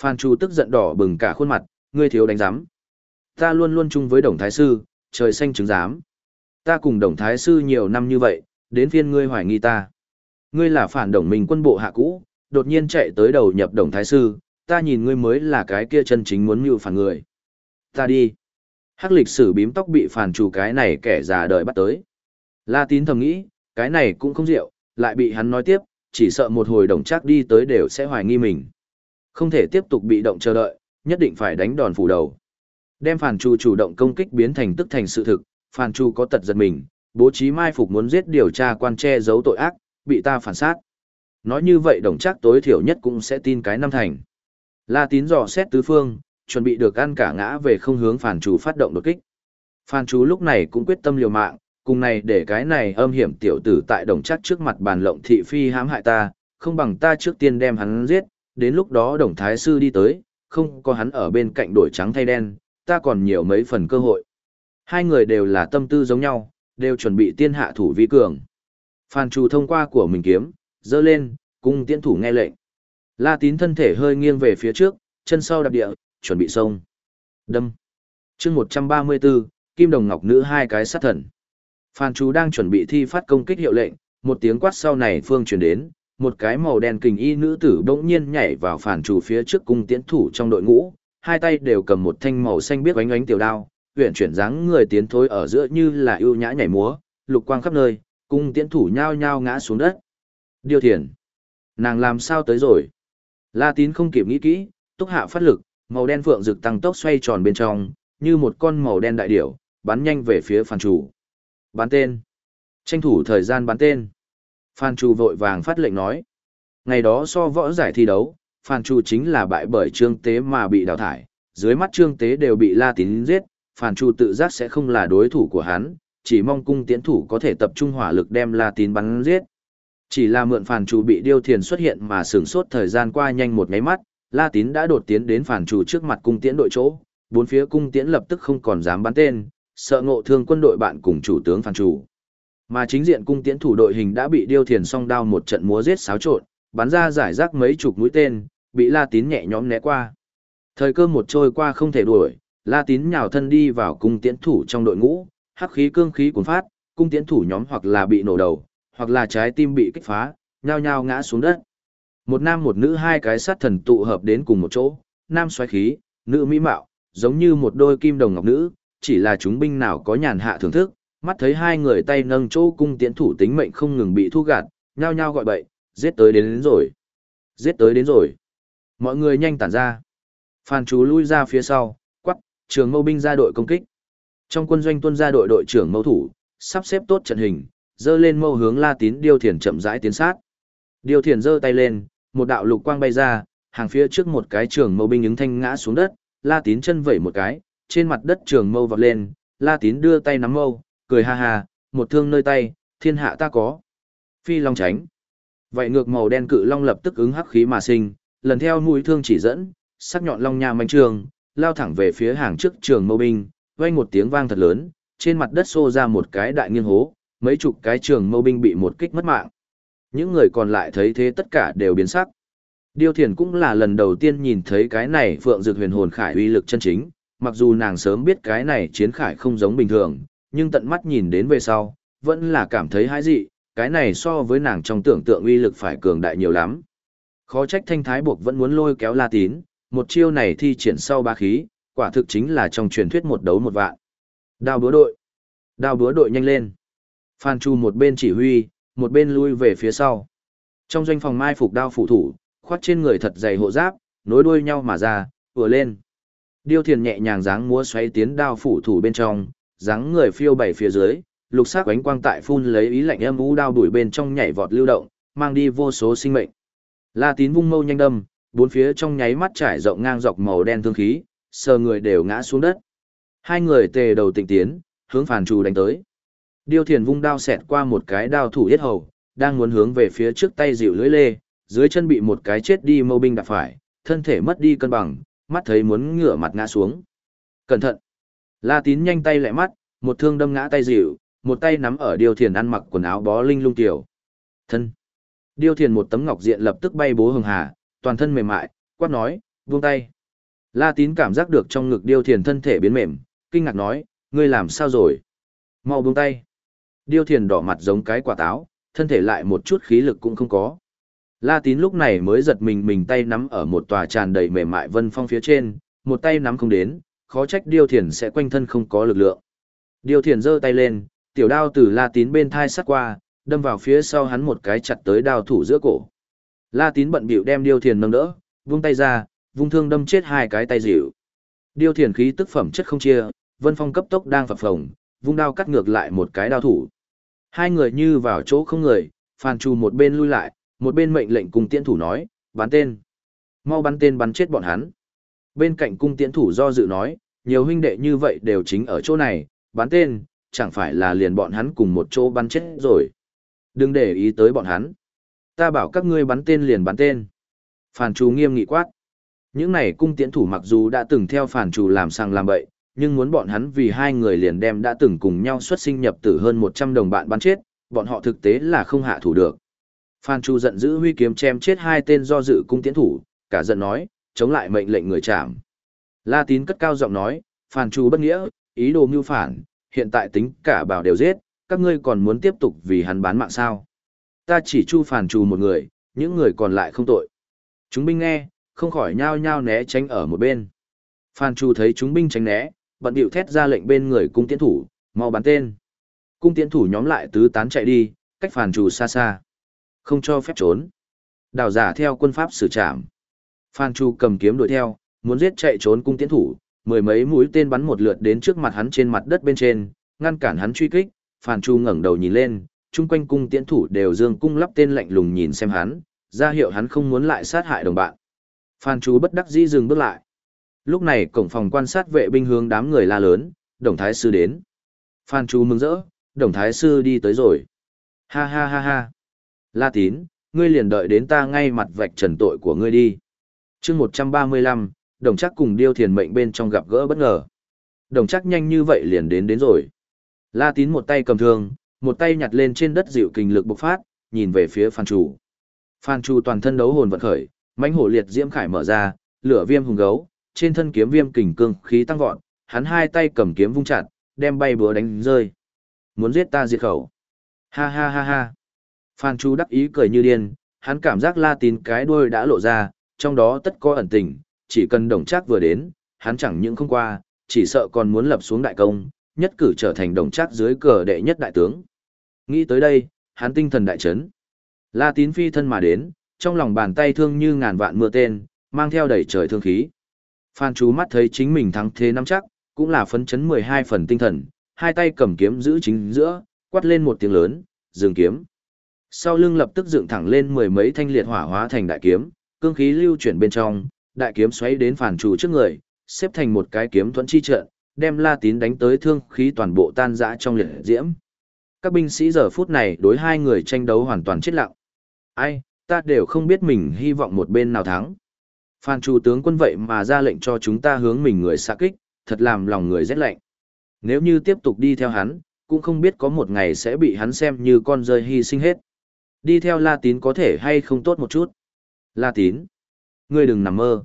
Phan Chu tức giận đỏ bừng cả khuôn mặt, ngươi thiếu đánh giám. Ta luôn luôn chung với đồng thái sư, trời xanh chứng giám. Ta cùng đồng thái sư nhiều năm như vậy, đến phiên ngươi hoài nghi ta. Ngươi là phản đồng minh quân bộ hạ cũ, đột nhiên chạy tới đầu nhập đồng thái sư, ta nhìn ngươi mới là cái kia chân chính muốn mưu phản người. Ta đi. Hắc lịch sử bím tóc bị phản chủ cái này kẻ già đời bắt tới. La tín thầm nghĩ, cái này cũng không rượu, lại bị hắn nói tiếp, chỉ sợ một hồi đồng chắc đi tới đều sẽ hoài nghi mình. Không thể tiếp tục bị động chờ đợi, nhất định phải đánh đòn phủ đầu. Đem phản chủ chủ động công kích biến thành tức thành sự thực, phản chủ có tật giật mình, bố trí mai phục muốn giết điều tra quan che giấu tội ác, bị ta phản sát. Nói như vậy đồng chắc tối thiểu nhất cũng sẽ tin cái năm thành. La tín dò xét tứ phương, chuẩn bị được ăn cả ngã về không hướng phản chủ phát động đột kích. Phản chủ lúc này cũng quyết tâm liều mạng, cùng này để cái này âm hiểm tiểu tử tại đồng chắc trước mặt bàn lộng thị phi hãm hại ta, không bằng ta trước tiên đem hắn giết, đến lúc đó đồng thái sư đi tới, không có hắn ở bên cạnh đổi trắng thay đen, ta còn nhiều mấy phần cơ hội. Hai người đều là tâm tư giống nhau, đều chuẩn bị tiên hạ thủ vi cường. Phan Trù thông qua của mình kiếm, dơ lên, cung tiễn thủ nghe lệnh. La tín thân thể hơi nghiêng về phía trước, chân sau đạp địa, chuẩn bị xông. Đâm. chương 134, Kim Đồng Ngọc Nữ hai cái sát thần. Phan chú đang chuẩn bị thi phát công kích hiệu lệnh, một tiếng quát sau này phương truyền đến, một cái màu đen kình y nữ tử bỗng nhiên nhảy vào phản chủ phía trước cung tiến thủ trong đội ngũ, hai tay đều cầm một thanh màu xanh biết oánh oánh tiểu đao, huyền chuyển dáng người tiến thối ở giữa như là ưu nhã nhảy múa, lục quang khắp nơi, cung tiến thủ nhao nhao ngã xuống đất. Điều thiền. Nàng làm sao tới rồi? La tín không kịp nghĩ kỹ, túc hạ phát lực, màu đen phượng rực tăng tốc xoay tròn bên trong, như một con màu đen đại điểu, bắn nhanh về phía phản chủ bán tên. Tranh thủ thời gian bán tên. Phan Chu vội vàng phát lệnh nói. Ngày đó so võ giải thi đấu, Phan Chu chính là bại bởi Trương Tế mà bị đào thải, dưới mắt Trương Tế đều bị La Tín giết, Phan Chu tự giác sẽ không là đối thủ của hắn, chỉ mong cung tiễn thủ có thể tập trung hỏa lực đem La Tín bắn giết. Chỉ là mượn Phan Chu bị điêu thiền xuất hiện mà sửng sốt thời gian qua nhanh một nháy mắt, La Tín đã đột tiến đến Phan Chu trước mặt cung tiễn đội chỗ, bốn phía cung tiễn lập tức không còn dám bắn tên, sợ ngộ thương quân đội bạn cùng chủ tướng Phan chủ, Mà chính diện cung tiễn thủ đội hình đã bị điêu thiền song đao một trận múa giết xáo trộn, bắn ra giải rác mấy chục mũi tên, bị La Tín nhẹ nhõm né qua. Thời cơ một trôi qua không thể đuổi, La Tín nhào thân đi vào cung tiễn thủ trong đội ngũ, hắc khí cương khí cuốn phát, cung tiễn thủ nhóm hoặc là bị nổ đầu, hoặc là trái tim bị kích phá, nhao nhao ngã xuống đất. Một nam một nữ hai cái sát thần tụ hợp đến cùng một chỗ, nam xoáy khí, nữ mỹ mạo, giống như một đôi kim đồng ngọc nữ, chỉ là chúng binh nào có nhàn hạ thưởng thức, mắt thấy hai người tay nâng chỗ cung tiễn thủ tính mệnh không ngừng bị thu gạt, nhao nhao gọi bậy, giết tới đến, đến rồi. Giết tới đến rồi. Mọi người nhanh tản ra. Phan chú lui ra phía sau, quắc, trường mâu binh ra đội công kích. Trong quân doanh tuân ra đội đội trưởng mâu thủ, sắp xếp tốt trận hình, dơ lên mâu hướng La Tín Điêu Thiền chậm rãi tiến sát. Điêu Thiền giơ tay lên, một đạo lục quang bay ra, hàng phía trước một cái trường mâu binh ứng thanh ngã xuống đất, La Tín chân vẩy một cái, trên mặt đất trường mâu vọt lên, La Tín đưa tay nắm mâu, cười ha ha, một thương nơi tay, thiên hạ ta có. Phi long tránh. Vậy ngược màu đen cự long lập tức ứng hắc khí mà sinh, lần theo mũi thương chỉ dẫn, sắc nhọn long nha mạnh trường, lao thẳng về phía hàng trước trường mâu binh, vang một tiếng vang thật lớn, trên mặt đất xô ra một cái đại nghiêng hố, mấy chục cái trường mâu binh bị một kích mất mạng. Những người còn lại thấy thế tất cả đều biến sắc. Điêu Thiền cũng là lần đầu tiên nhìn thấy cái này phượng dược huyền hồn khải uy lực chân chính, mặc dù nàng sớm biết cái này chiến khải không giống bình thường, nhưng tận mắt nhìn đến về sau, vẫn là cảm thấy hãi dị, cái này so với nàng trong tưởng tượng uy lực phải cường đại nhiều lắm. Khó trách thanh thái buộc vẫn muốn lôi kéo La Tín, một chiêu này thi triển sau ba khí, quả thực chính là trong truyền thuyết một đấu một vạn. Đao búa đội. Đao búa đội nhanh lên. Phan Chu một bên chỉ huy, một bên lui về phía sau. Trong doanh phòng mai phục đao phụ thủ, khoát trên người thật dày hộ giáp, nối đuôi nhau mà ra, vừa lên. Điêu thiền nhẹ nhàng dáng múa xoay tiến đao phủ thủ bên trong, dáng người phiêu bảy phía dưới, lục sắc ánh quang tại phun lấy ý lạnh âm u đao đuổi bên trong nhảy vọt lưu động, mang đi vô số sinh mệnh. La Tín vung mâu nhanh đâm, bốn phía trong nháy mắt trải rộng ngang dọc màu đen thương khí, sờ người đều ngã xuống đất. Hai người tề đầu tịnh tiến, hướng phản trù đánh tới. Điêu Thiền vung đao xẹt qua một cái đao thủ yết hầu, đang muốn hướng về phía trước tay dịu lưỡi lê, dưới chân bị một cái chết đi mâu binh đạp phải, thân thể mất đi cân bằng, mắt thấy muốn ngửa mặt ngã xuống. Cẩn thận! La tín nhanh tay lại mắt, một thương đâm ngã tay dịu, một tay nắm ở điêu thiền ăn mặc quần áo bó linh lung tiểu. Thân. Điêu thiền một tấm ngọc diện lập tức bay bố hường hà, toàn thân mềm mại, quát nói, buông tay. La tín cảm giác được trong ngực điêu thiền thân thể biến mềm, kinh ngạc nói, ngươi làm sao rồi? Mau buông tay. Điêu thiền đỏ mặt giống cái quả táo, Thân thể lại một chút khí lực cũng không có. La tín lúc này mới giật mình mình tay nắm ở một tòa tràn đầy mềm mại vân phong phía trên, một tay nắm không đến, khó trách điêu thiền sẽ quanh thân không có lực lượng. Điêu thiền giơ tay lên, tiểu đao từ la tín bên thai sát qua, đâm vào phía sau hắn một cái chặt tới đao thủ giữa cổ. La tín bận bịu đem điêu thiền nâng đỡ, vung tay ra, vung thương đâm chết hai cái tay dịu. Điêu thiền khí tức phẩm chất không chia, vân phong cấp tốc đang phập phồng, vung đao cắt ngược lại một cái đao thủ. Hai người như vào chỗ không người, phàn trù một bên lui lại, một bên mệnh lệnh cung tiễn thủ nói, bắn tên. Mau bắn tên bắn chết bọn hắn. Bên cạnh cung tiễn thủ do dự nói, nhiều huynh đệ như vậy đều chính ở chỗ này, bắn tên, chẳng phải là liền bọn hắn cùng một chỗ bắn chết rồi. Đừng để ý tới bọn hắn. Ta bảo các ngươi bắn tên liền bắn tên. Phản trù nghiêm nghị quát. Những này cung tiễn thủ mặc dù đã từng theo phản trù làm sang làm bậy, nhưng muốn bọn hắn vì hai người liền đem đã từng cùng nhau xuất sinh nhập tử hơn 100 đồng bạn bắn chết, bọn họ thực tế là không hạ thủ được. Phan Chu giận dữ huy kiếm chém chết hai tên do dự cung tiễn thủ, cả giận nói, chống lại mệnh lệnh người chạm. La Tín cất cao giọng nói, Phan Chu bất nghĩa, ý đồ mưu phản, hiện tại tính cả bảo đều giết, các ngươi còn muốn tiếp tục vì hắn bán mạng sao. Ta chỉ chu Phan Chu một người, những người còn lại không tội. Chúng binh nghe, không khỏi nhao nhao né tránh ở một bên. Phan Chu thấy chúng binh tránh né, bận điệu thét ra lệnh bên người cung tiễn thủ, mau bắn tên. Cung tiễn thủ nhóm lại tứ tán chạy đi, cách Phan Chu xa xa. Không cho phép trốn. Đào giả theo quân pháp xử trảm. Phan Chu cầm kiếm đuổi theo, muốn giết chạy trốn cung tiễn thủ, mười mấy mũi tên bắn một lượt đến trước mặt hắn trên mặt đất bên trên, ngăn cản hắn truy kích, Phan Chu ngẩng đầu nhìn lên, chung quanh cung tiễn thủ đều dương cung lắp tên lạnh lùng nhìn xem hắn, ra hiệu hắn không muốn lại sát hại đồng bạn. Phan Chu bất đắc dĩ dừng bước lại. Lúc này cổng phòng quan sát vệ binh hướng đám người la lớn, Đồng Thái Sư đến. Phan Chu mừng rỡ, Đồng Thái Sư đi tới rồi. Ha ha ha ha. La tín, ngươi liền đợi đến ta ngay mặt vạch trần tội của ngươi đi. chương 135, đồng chắc cùng điêu thiền mệnh bên trong gặp gỡ bất ngờ. Đồng chắc nhanh như vậy liền đến đến rồi. La tín một tay cầm thương, một tay nhặt lên trên đất dịu kình lực bộc phát, nhìn về phía Phan Chủ. Phan Chu toàn thân đấu hồn vận khởi, mãnh hổ liệt diễm khải mở ra, lửa viêm hùng gấu, trên thân kiếm viêm kình cương khí tăng vọt, hắn hai tay cầm kiếm vung chặt, đem bay búa đánh rơi. Muốn giết ta diệt khẩu. Ha ha ha ha. Phan Chu đắc ý cười như điên, hắn cảm giác la tín cái đuôi đã lộ ra, trong đó tất có ẩn tình, chỉ cần đồng chắc vừa đến, hắn chẳng những không qua, chỉ sợ còn muốn lập xuống đại công, nhất cử trở thành đồng chắc dưới cờ đệ nhất đại tướng. Nghĩ tới đây, hắn tinh thần đại chấn. La tín phi thân mà đến, trong lòng bàn tay thương như ngàn vạn mưa tên, mang theo đầy trời thương khí. Phan Chu mắt thấy chính mình thắng thế nắm chắc, cũng là phấn chấn 12 phần tinh thần, hai tay cầm kiếm giữ chính giữa, quát lên một tiếng lớn, dừng kiếm. Sau lưng lập tức dựng thẳng lên mười mấy thanh liệt hỏa hóa thành đại kiếm, cương khí lưu chuyển bên trong, đại kiếm xoáy đến phản chủ trước người, xếp thành một cái kiếm thuẫn chi trận, đem La Tín đánh tới thương khí toàn bộ tan rã trong liệt diễm. Các binh sĩ giờ phút này đối hai người tranh đấu hoàn toàn chết lặng. Ai, ta đều không biết mình hy vọng một bên nào thắng. Phan chủ tướng quân vậy mà ra lệnh cho chúng ta hướng mình người xạ kích, thật làm lòng người rét lạnh. Nếu như tiếp tục đi theo hắn, cũng không biết có một ngày sẽ bị hắn xem như con rơi hy sinh hết. Đi theo La Tín có thể hay không tốt một chút. La Tín, ngươi đừng nằm mơ.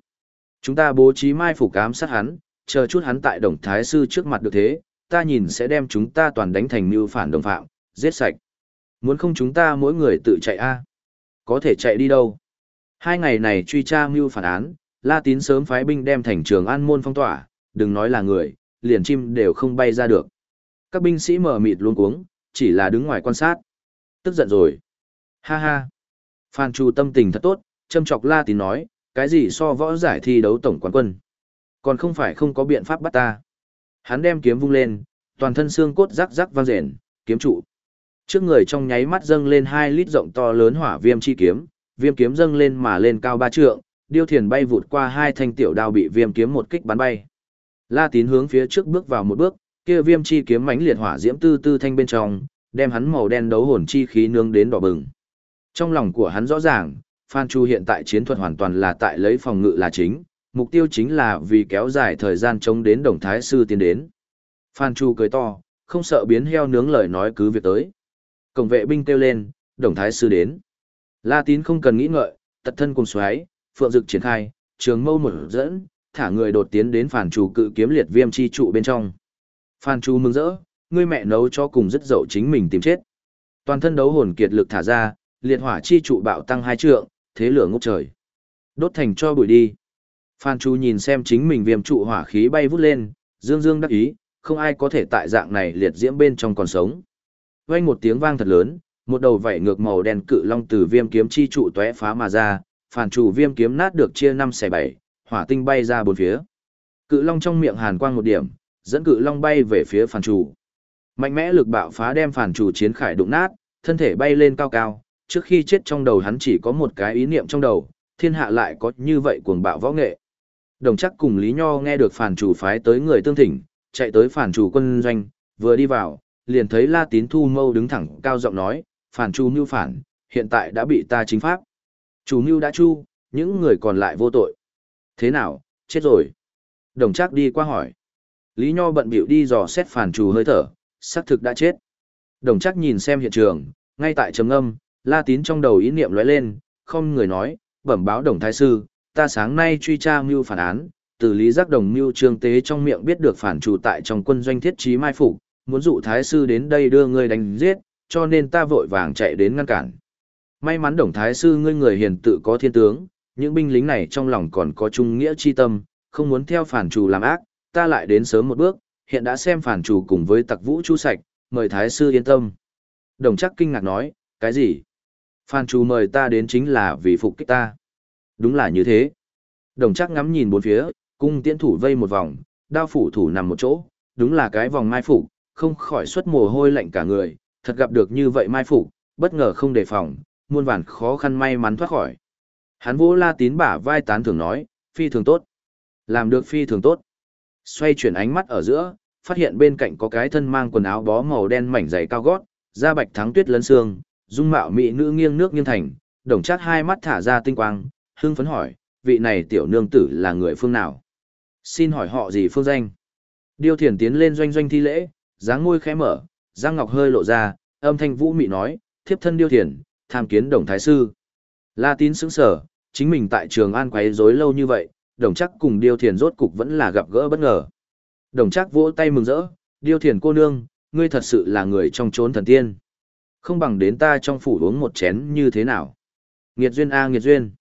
Chúng ta bố trí mai phủ cám sát hắn, chờ chút hắn tại đồng thái sư trước mặt được thế, ta nhìn sẽ đem chúng ta toàn đánh thành mưu phản đồng phạm, giết sạch. Muốn không chúng ta mỗi người tự chạy a Có thể chạy đi đâu? Hai ngày này truy tra mưu phản án, La Tín sớm phái binh đem thành trường an môn phong tỏa, đừng nói là người, liền chim đều không bay ra được. Các binh sĩ mở mịt luôn cuống, chỉ là đứng ngoài quan sát. Tức giận rồi. Ha ha. Phan Chu tâm tình thật tốt, châm chọc La Tín nói, cái gì so võ giải thi đấu tổng quán quân. Còn không phải không có biện pháp bắt ta. Hắn đem kiếm vung lên, toàn thân xương cốt rắc rắc vang rền, kiếm trụ. Trước người trong nháy mắt dâng lên hai lít rộng to lớn hỏa viêm chi kiếm, viêm kiếm dâng lên mà lên cao ba trượng, điêu thiền bay vụt qua hai thanh tiểu đao bị viêm kiếm một kích bắn bay. La Tín hướng phía trước bước vào một bước, kia viêm chi kiếm mãnh liệt hỏa diễm tư tư thanh bên trong, đem hắn màu đen đấu hồn chi khí nương đến đỏ bừng. Trong lòng của hắn rõ ràng, Phan Chu hiện tại chiến thuật hoàn toàn là tại lấy phòng ngự là chính, mục tiêu chính là vì kéo dài thời gian chống đến đồng thái sư tiến đến. Phan Chu cười to, không sợ biến heo nướng lời nói cứ việc tới. Cổng vệ binh kêu lên, đồng thái sư đến. La tín không cần nghĩ ngợi, tật thân cùng xoáy, phượng dực triển khai, trường mâu mở dẫn, thả người đột tiến đến phản chủ cự kiếm liệt viêm chi trụ bên trong. Phan Chu mừng rỡ, ngươi mẹ nấu cho cùng rất dậu chính mình tìm chết. Toàn thân đấu hồn kiệt lực thả ra, liệt hỏa chi trụ bạo tăng hai trượng, thế lửa ngút trời. Đốt thành cho bụi đi. Phan Chu nhìn xem chính mình viêm trụ hỏa khí bay vút lên, dương dương đắc ý, không ai có thể tại dạng này liệt diễm bên trong còn sống. Vang một tiếng vang thật lớn, một đầu vảy ngược màu đen cự long từ viêm kiếm chi trụ tóe phá mà ra, phản chủ viêm kiếm nát được chia năm xẻ bảy, hỏa tinh bay ra bốn phía. Cự long trong miệng hàn quang một điểm, dẫn cự long bay về phía phản chủ. Mạnh mẽ lực bạo phá đem phản chủ chiến khải đụng nát, thân thể bay lên cao cao, trước khi chết trong đầu hắn chỉ có một cái ý niệm trong đầu, thiên hạ lại có như vậy cuồng bạo võ nghệ. Đồng chắc cùng Lý Nho nghe được phản chủ phái tới người tương thỉnh, chạy tới phản chủ quân doanh, vừa đi vào, liền thấy La Tín Thu Mâu đứng thẳng cao giọng nói, phản chủ như phản, hiện tại đã bị ta chính pháp. Chủ mưu đã chu, những người còn lại vô tội. Thế nào, chết rồi. Đồng chắc đi qua hỏi. Lý Nho bận biểu đi dò xét phản chủ hơi thở, xác thực đã chết. Đồng chắc nhìn xem hiện trường, ngay tại trầm âm, La Tín trong đầu ý niệm lóe lên, không người nói, bẩm báo đồng thái sư, ta sáng nay truy tra mưu phản án, từ lý giác đồng mưu trương tế trong miệng biết được phản chủ tại trong quân doanh thiết trí mai phục, muốn dụ thái sư đến đây đưa ngươi đánh giết, cho nên ta vội vàng chạy đến ngăn cản. May mắn đồng thái sư ngươi người hiền tự có thiên tướng, những binh lính này trong lòng còn có trung nghĩa chi tâm, không muốn theo phản chủ làm ác, ta lại đến sớm một bước, hiện đã xem phản chủ cùng với tặc vũ chu sạch, mời thái sư yên tâm. Đồng chắc kinh ngạc nói, cái gì? Phan Chu mời ta đến chính là vì phục kích ta. Đúng là như thế. Đồng chắc ngắm nhìn bốn phía, cung tiễn thủ vây một vòng, đao phủ thủ nằm một chỗ, đúng là cái vòng mai phục, không khỏi xuất mồ hôi lạnh cả người, thật gặp được như vậy mai phục, bất ngờ không đề phòng, muôn vàn khó khăn may mắn thoát khỏi. Hắn vỗ la tín bả vai tán thường nói, phi thường tốt. Làm được phi thường tốt. Xoay chuyển ánh mắt ở giữa, phát hiện bên cạnh có cái thân mang quần áo bó màu đen mảnh dày cao gót, da bạch thắng tuyết lấn xương, dung mạo mỹ nữ nghiêng nước nghiêng thành, đồng chắc hai mắt thả ra tinh quang, hưng phấn hỏi, vị này tiểu nương tử là người phương nào? Xin hỏi họ gì phương danh? Điêu thiền tiến lên doanh doanh thi lễ, dáng ngôi khẽ mở, giang ngọc hơi lộ ra, âm thanh vũ mị nói, thiếp thân điêu thiền, tham kiến đồng thái sư. La tín sững sở, chính mình tại trường an quấy rối lâu như vậy, đồng chắc cùng điêu thiền rốt cục vẫn là gặp gỡ bất ngờ. Đồng chắc vỗ tay mừng rỡ, điêu thiền cô nương, ngươi thật sự là người trong chốn thần tiên. Không bằng đến ta trong phủ uống một chén như thế nào. Nghiệt duyên a nghiệt duyên.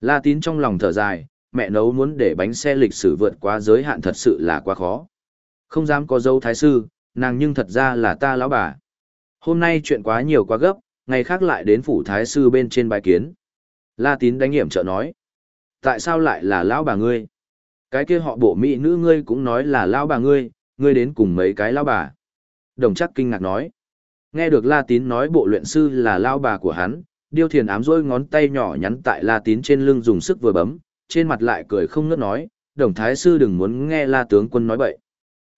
La tín trong lòng thở dài, mẹ nấu muốn để bánh xe lịch sử vượt qua giới hạn thật sự là quá khó. Không dám có dấu thái sư, nàng nhưng thật ra là ta lão bà. Hôm nay chuyện quá nhiều quá gấp, ngày khác lại đến phủ thái sư bên trên bài kiến. La tín đánh hiểm trợ nói. Tại sao lại là lão bà ngươi? Cái kia họ bộ mỹ nữ ngươi cũng nói là lão bà ngươi, ngươi đến cùng mấy cái lão bà. Đồng chắc kinh ngạc nói. Nghe được La tín nói bộ luyện sư là lao bà của hắn, điêu thiền ám rôi ngón tay nhỏ nhắn tại La tín trên lưng dùng sức vừa bấm, trên mặt lại cười không ngớt nói, đồng thái sư đừng muốn nghe La tướng quân nói bậy.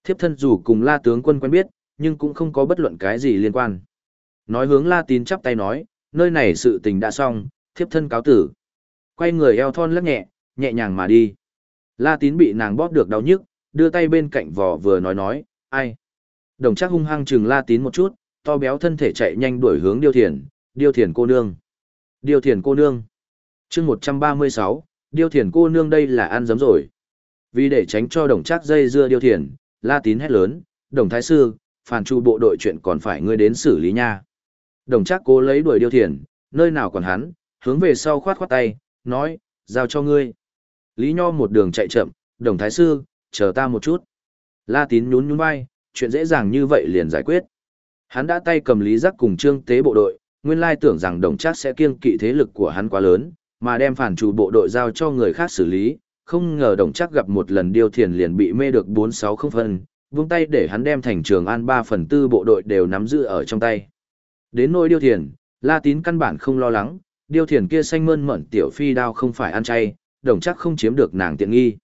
Thiếp thân dù cùng La tướng quân quen biết, nhưng cũng không có bất luận cái gì liên quan. Nói hướng La tín chắp tay nói, nơi này sự tình đã xong, thiếp thân cáo tử. Quay người eo thon lắc nhẹ, nhẹ nhàng mà đi. La tín bị nàng bóp được đau nhức, đưa tay bên cạnh vỏ vừa nói nói, ai. Đồng chắc hung hăng chừng La tín một chút, to béo thân thể chạy nhanh đuổi hướng điêu thiền, điêu thiền cô nương. Điêu thiền cô nương. chương 136, điêu thiền cô nương đây là ăn giấm rồi. Vì để tránh cho đồng trác dây dưa điêu thiền, la tín hét lớn, đồng thái sư, phản chu bộ đội chuyện còn phải ngươi đến xử lý nha. Đồng trác cố lấy đuổi điêu thiền, nơi nào còn hắn, hướng về sau khoát khoát tay, nói, giao cho ngươi. Lý Nho một đường chạy chậm, đồng thái sư, chờ ta một chút. La tín nhún nhún vai, chuyện dễ dàng như vậy liền giải quyết. Hắn đã tay cầm lý giác cùng trương tế bộ đội, nguyên lai tưởng rằng đồng chắc sẽ kiêng kỵ thế lực của hắn quá lớn, mà đem phản chủ bộ đội giao cho người khác xử lý, không ngờ đồng chắc gặp một lần điêu thiền liền bị mê được 4-6 phân, vung tay để hắn đem thành trường an 3 phần tư bộ đội đều nắm giữ ở trong tay. Đến nỗi điêu thiền, la tín căn bản không lo lắng, điêu thiền kia xanh mơn mận tiểu phi đao không phải ăn chay, đồng chắc không chiếm được nàng tiện nghi.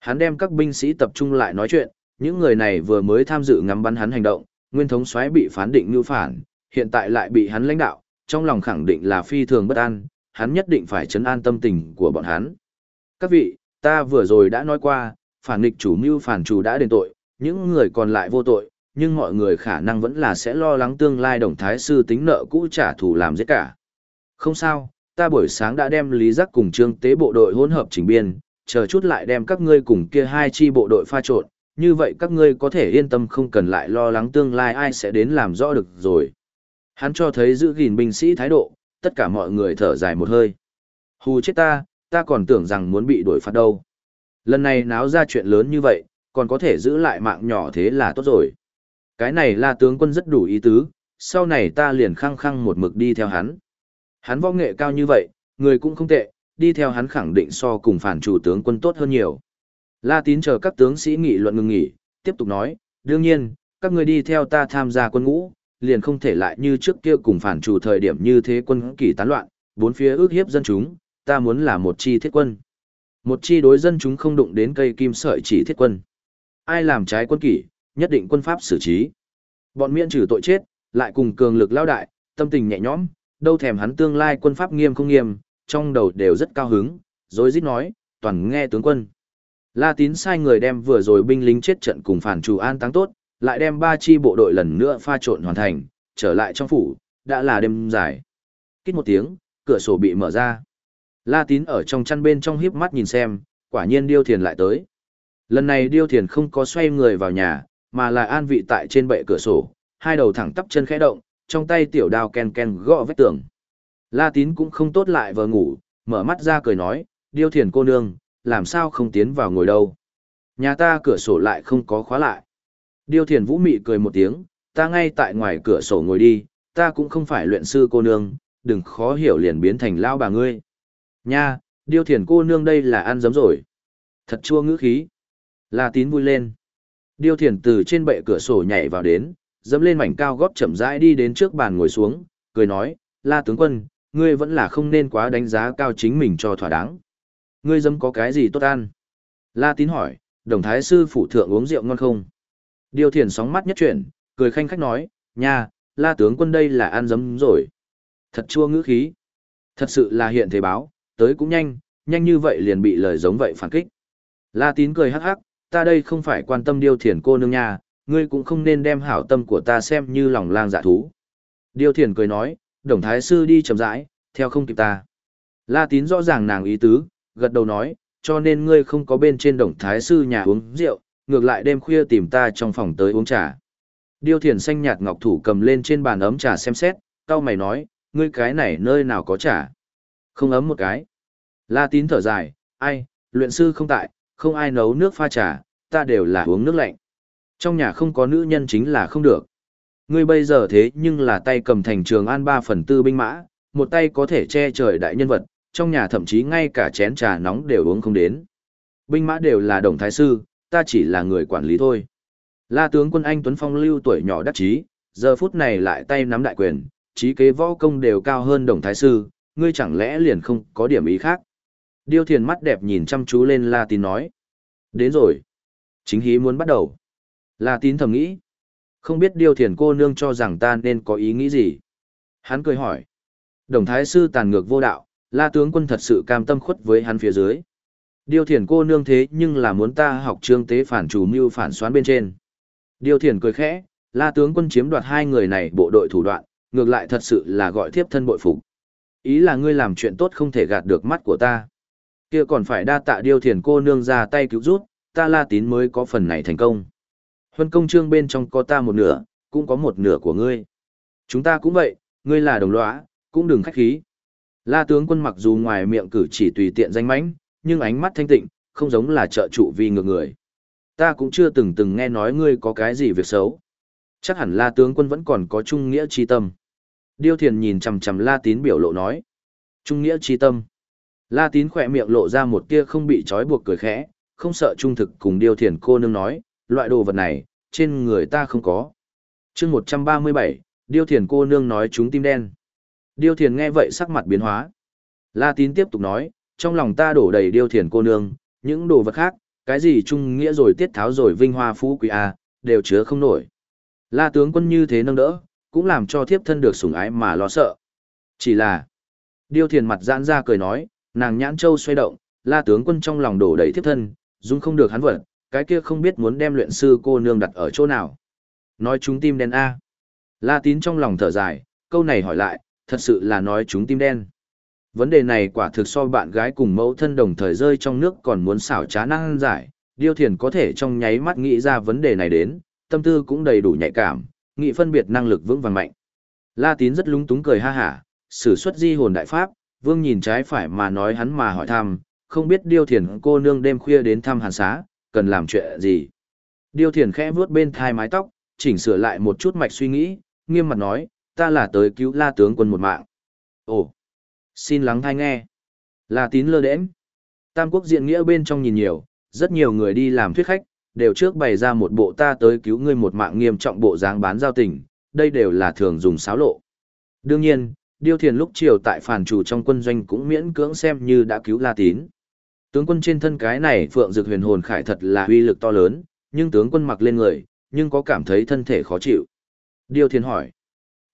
Hắn đem các binh sĩ tập trung lại nói chuyện, những người này vừa mới tham dự ngắm bắn hắn hành động, nguyên thống soái bị phán định như phản, hiện tại lại bị hắn lãnh đạo, trong lòng khẳng định là phi thường bất an, hắn nhất định phải chấn an tâm tình của bọn hắn. Các vị, ta vừa rồi đã nói qua, phản nghịch chủ mưu phản chủ đã đền tội, những người còn lại vô tội, nhưng mọi người khả năng vẫn là sẽ lo lắng tương lai đồng thái sư tính nợ cũ trả thù làm giết cả. Không sao, ta buổi sáng đã đem lý giác cùng trương tế bộ đội hỗn hợp chỉnh biên, chờ chút lại đem các ngươi cùng kia hai chi bộ đội pha trộn, như vậy các ngươi có thể yên tâm không cần lại lo lắng tương lai ai sẽ đến làm rõ được rồi. Hắn cho thấy giữ gìn binh sĩ thái độ, tất cả mọi người thở dài một hơi. Hù chết ta, ta còn tưởng rằng muốn bị đuổi phạt đâu. Lần này náo ra chuyện lớn như vậy, còn có thể giữ lại mạng nhỏ thế là tốt rồi. Cái này là tướng quân rất đủ ý tứ, sau này ta liền khăng khăng một mực đi theo hắn. Hắn võ nghệ cao như vậy, người cũng không tệ, đi theo hắn khẳng định so cùng phản chủ tướng quân tốt hơn nhiều. La tín chờ các tướng sĩ nghị luận ngừng nghỉ, tiếp tục nói, đương nhiên, các người đi theo ta tham gia quân ngũ, liền không thể lại như trước kia cùng phản chủ thời điểm như thế quân kỳ tán loạn, bốn phía ước hiếp dân chúng, ta muốn là một chi thiết quân. Một chi đối dân chúng không đụng đến cây kim sợi chỉ thiết quân. Ai làm trái quân kỷ, nhất định quân pháp xử trí. Bọn miễn trừ tội chết, lại cùng cường lực lao đại, tâm tình nhẹ nhõm, đâu thèm hắn tương lai quân pháp nghiêm không nghiêm, trong đầu đều rất cao hứng, rồi rít nói, toàn nghe tướng quân. La tín sai người đem vừa rồi binh lính chết trận cùng phản chủ an táng tốt, lại đem ba chi bộ đội lần nữa pha trộn hoàn thành, trở lại trong phủ, đã là đêm dài. Kít một tiếng, cửa sổ bị mở ra. La tín ở trong chăn bên trong hiếp mắt nhìn xem, quả nhiên điêu thiền lại tới. Lần này điêu thiền không có xoay người vào nhà, mà là an vị tại trên bệ cửa sổ, hai đầu thẳng tắp chân khẽ động, trong tay tiểu đao ken ken gõ vách tường. La tín cũng không tốt lại vừa ngủ, mở mắt ra cười nói, điêu thiền cô nương, làm sao không tiến vào ngồi đâu. Nhà ta cửa sổ lại không có khóa lại. Điêu thiền vũ mị cười một tiếng, ta ngay tại ngoài cửa sổ ngồi đi, ta cũng không phải luyện sư cô nương, đừng khó hiểu liền biến thành lao bà ngươi. Nha, điêu thiền cô nương đây là ăn giấm rồi. Thật chua ngữ khí. La tín vui lên. Điêu thiền từ trên bệ cửa sổ nhảy vào đến, dẫm lên mảnh cao góp chậm rãi đi đến trước bàn ngồi xuống, cười nói, La tướng quân, ngươi vẫn là không nên quá đánh giá cao chính mình cho thỏa đáng. Ngươi dâm có cái gì tốt ăn? La tín hỏi, đồng thái sư phụ thượng uống rượu ngon không? Điêu thiền sóng mắt nhất chuyển, cười khanh khách nói, nha, la tướng quân đây là ăn dấm rồi. Thật chua ngữ khí. Thật sự là hiện thế báo, tới cũng nhanh, nhanh như vậy liền bị lời giống vậy phản kích. La tín cười hắc hắc, ta đây không phải quan tâm điêu thiền cô nương nha, ngươi cũng không nên đem hảo tâm của ta xem như lòng lang dạ thú. Điêu thiền cười nói, đồng thái sư đi chậm rãi, theo không kịp ta. La tín rõ ràng nàng ý tứ, gật đầu nói, cho nên ngươi không có bên trên đồng thái sư nhà uống rượu, ngược lại đêm khuya tìm ta trong phòng tới uống trà. Điêu thiền xanh nhạt ngọc thủ cầm lên trên bàn ấm trà xem xét, cao mày nói, ngươi cái này nơi nào có trà? Không ấm một cái. La tín thở dài, ai, luyện sư không tại, không ai nấu nước pha trà, ta đều là uống nước lạnh. Trong nhà không có nữ nhân chính là không được. Ngươi bây giờ thế nhưng là tay cầm thành trường an ba phần tư binh mã, một tay có thể che trời đại nhân vật, trong nhà thậm chí ngay cả chén trà nóng đều uống không đến. Binh mã đều là đồng thái sư, ta chỉ là người quản lý thôi. La tướng quân Anh Tuấn Phong lưu tuổi nhỏ đắc chí, giờ phút này lại tay nắm đại quyền, trí kế võ công đều cao hơn đồng thái sư, ngươi chẳng lẽ liền không có điểm ý khác. Điêu thiền mắt đẹp nhìn chăm chú lên La tín nói. Đến rồi. Chính hí muốn bắt đầu. La tín thầm nghĩ. Không biết điêu thiền cô nương cho rằng ta nên có ý nghĩ gì. Hắn cười hỏi. Đồng thái sư tàn ngược vô đạo, la tướng quân thật sự cam tâm khuất với hắn phía dưới. Điêu thiền cô nương thế nhưng là muốn ta học trương tế phản chủ mưu phản xoán bên trên. Điêu thiền cười khẽ, la tướng quân chiếm đoạt hai người này bộ đội thủ đoạn, ngược lại thật sự là gọi thiếp thân bội phục. Ý là ngươi làm chuyện tốt không thể gạt được mắt của ta. Kia còn phải đa tạ điêu thiền cô nương ra tay cứu rút, ta la tín mới có phần này thành công. Huân công trương bên trong có ta một nửa, cũng có một nửa của ngươi. Chúng ta cũng vậy, ngươi là đồng lõa, cũng đừng khách khí. La tướng quân mặc dù ngoài miệng cử chỉ tùy tiện danh mãnh, nhưng ánh mắt thanh tịnh, không giống là trợ trụ vì ngược người. Ta cũng chưa từng từng nghe nói ngươi có cái gì việc xấu. Chắc hẳn La tướng quân vẫn còn có trung nghĩa chi tâm. Điêu Thiền nhìn chằm chằm La Tín biểu lộ nói. Trung nghĩa chi tâm. La Tín khỏe miệng lộ ra một tia không bị trói buộc cười khẽ, không sợ trung thực cùng Điêu Thiền cô nương nói, loại đồ vật này, trên người ta không có. chương 137, Điêu Thiền cô nương nói chúng tim đen. Điêu Thiền nghe vậy sắc mặt biến hóa. La Tín tiếp tục nói, trong lòng ta đổ đầy Điêu Thiền cô nương, những đồ vật khác, cái gì trung nghĩa rồi tiết tháo rồi vinh hoa phú quý a, đều chứa không nổi. La tướng quân như thế nâng đỡ, cũng làm cho thiếp thân được sủng ái mà lo sợ. Chỉ là, Điêu Thiền mặt giãn ra cười nói, nàng nhãn châu xoay động, La tướng quân trong lòng đổ đầy thiếp thân, dung không được hắn vật, cái kia không biết muốn đem luyện sư cô nương đặt ở chỗ nào. Nói chúng tim đen A. La tín trong lòng thở dài, câu này hỏi lại, thật sự là nói chúng tim đen. Vấn đề này quả thực so bạn gái cùng mẫu thân đồng thời rơi trong nước còn muốn xảo trá năng giải, điêu thiền có thể trong nháy mắt nghĩ ra vấn đề này đến, tâm tư cũng đầy đủ nhạy cảm, nghị phân biệt năng lực vững vàng mạnh. La Tín rất lúng túng cười ha hả, sử xuất di hồn đại pháp, vương nhìn trái phải mà nói hắn mà hỏi thăm, không biết điêu thiền cô nương đêm khuya đến thăm hàn xá, cần làm chuyện gì. Điêu thiền khẽ vuốt bên thai mái tóc, chỉnh sửa lại một chút mạch suy nghĩ, nghiêm mặt nói, ta là tới cứu la tướng quân một mạng. Ồ, xin lắng thai nghe. La Tín lơ đễnh. Tam quốc diện nghĩa bên trong nhìn nhiều, rất nhiều người đi làm thuyết khách, đều trước bày ra một bộ ta tới cứu ngươi một mạng nghiêm trọng bộ dáng bán giao tình, đây đều là thường dùng xáo lộ. Đương nhiên, Điêu Thiền lúc chiều tại phản chủ trong quân doanh cũng miễn cưỡng xem như đã cứu La Tín. Tướng quân trên thân cái này phượng dược huyền hồn khải thật là uy lực to lớn, nhưng tướng quân mặc lên người, nhưng có cảm thấy thân thể khó chịu. Điêu Thiền hỏi.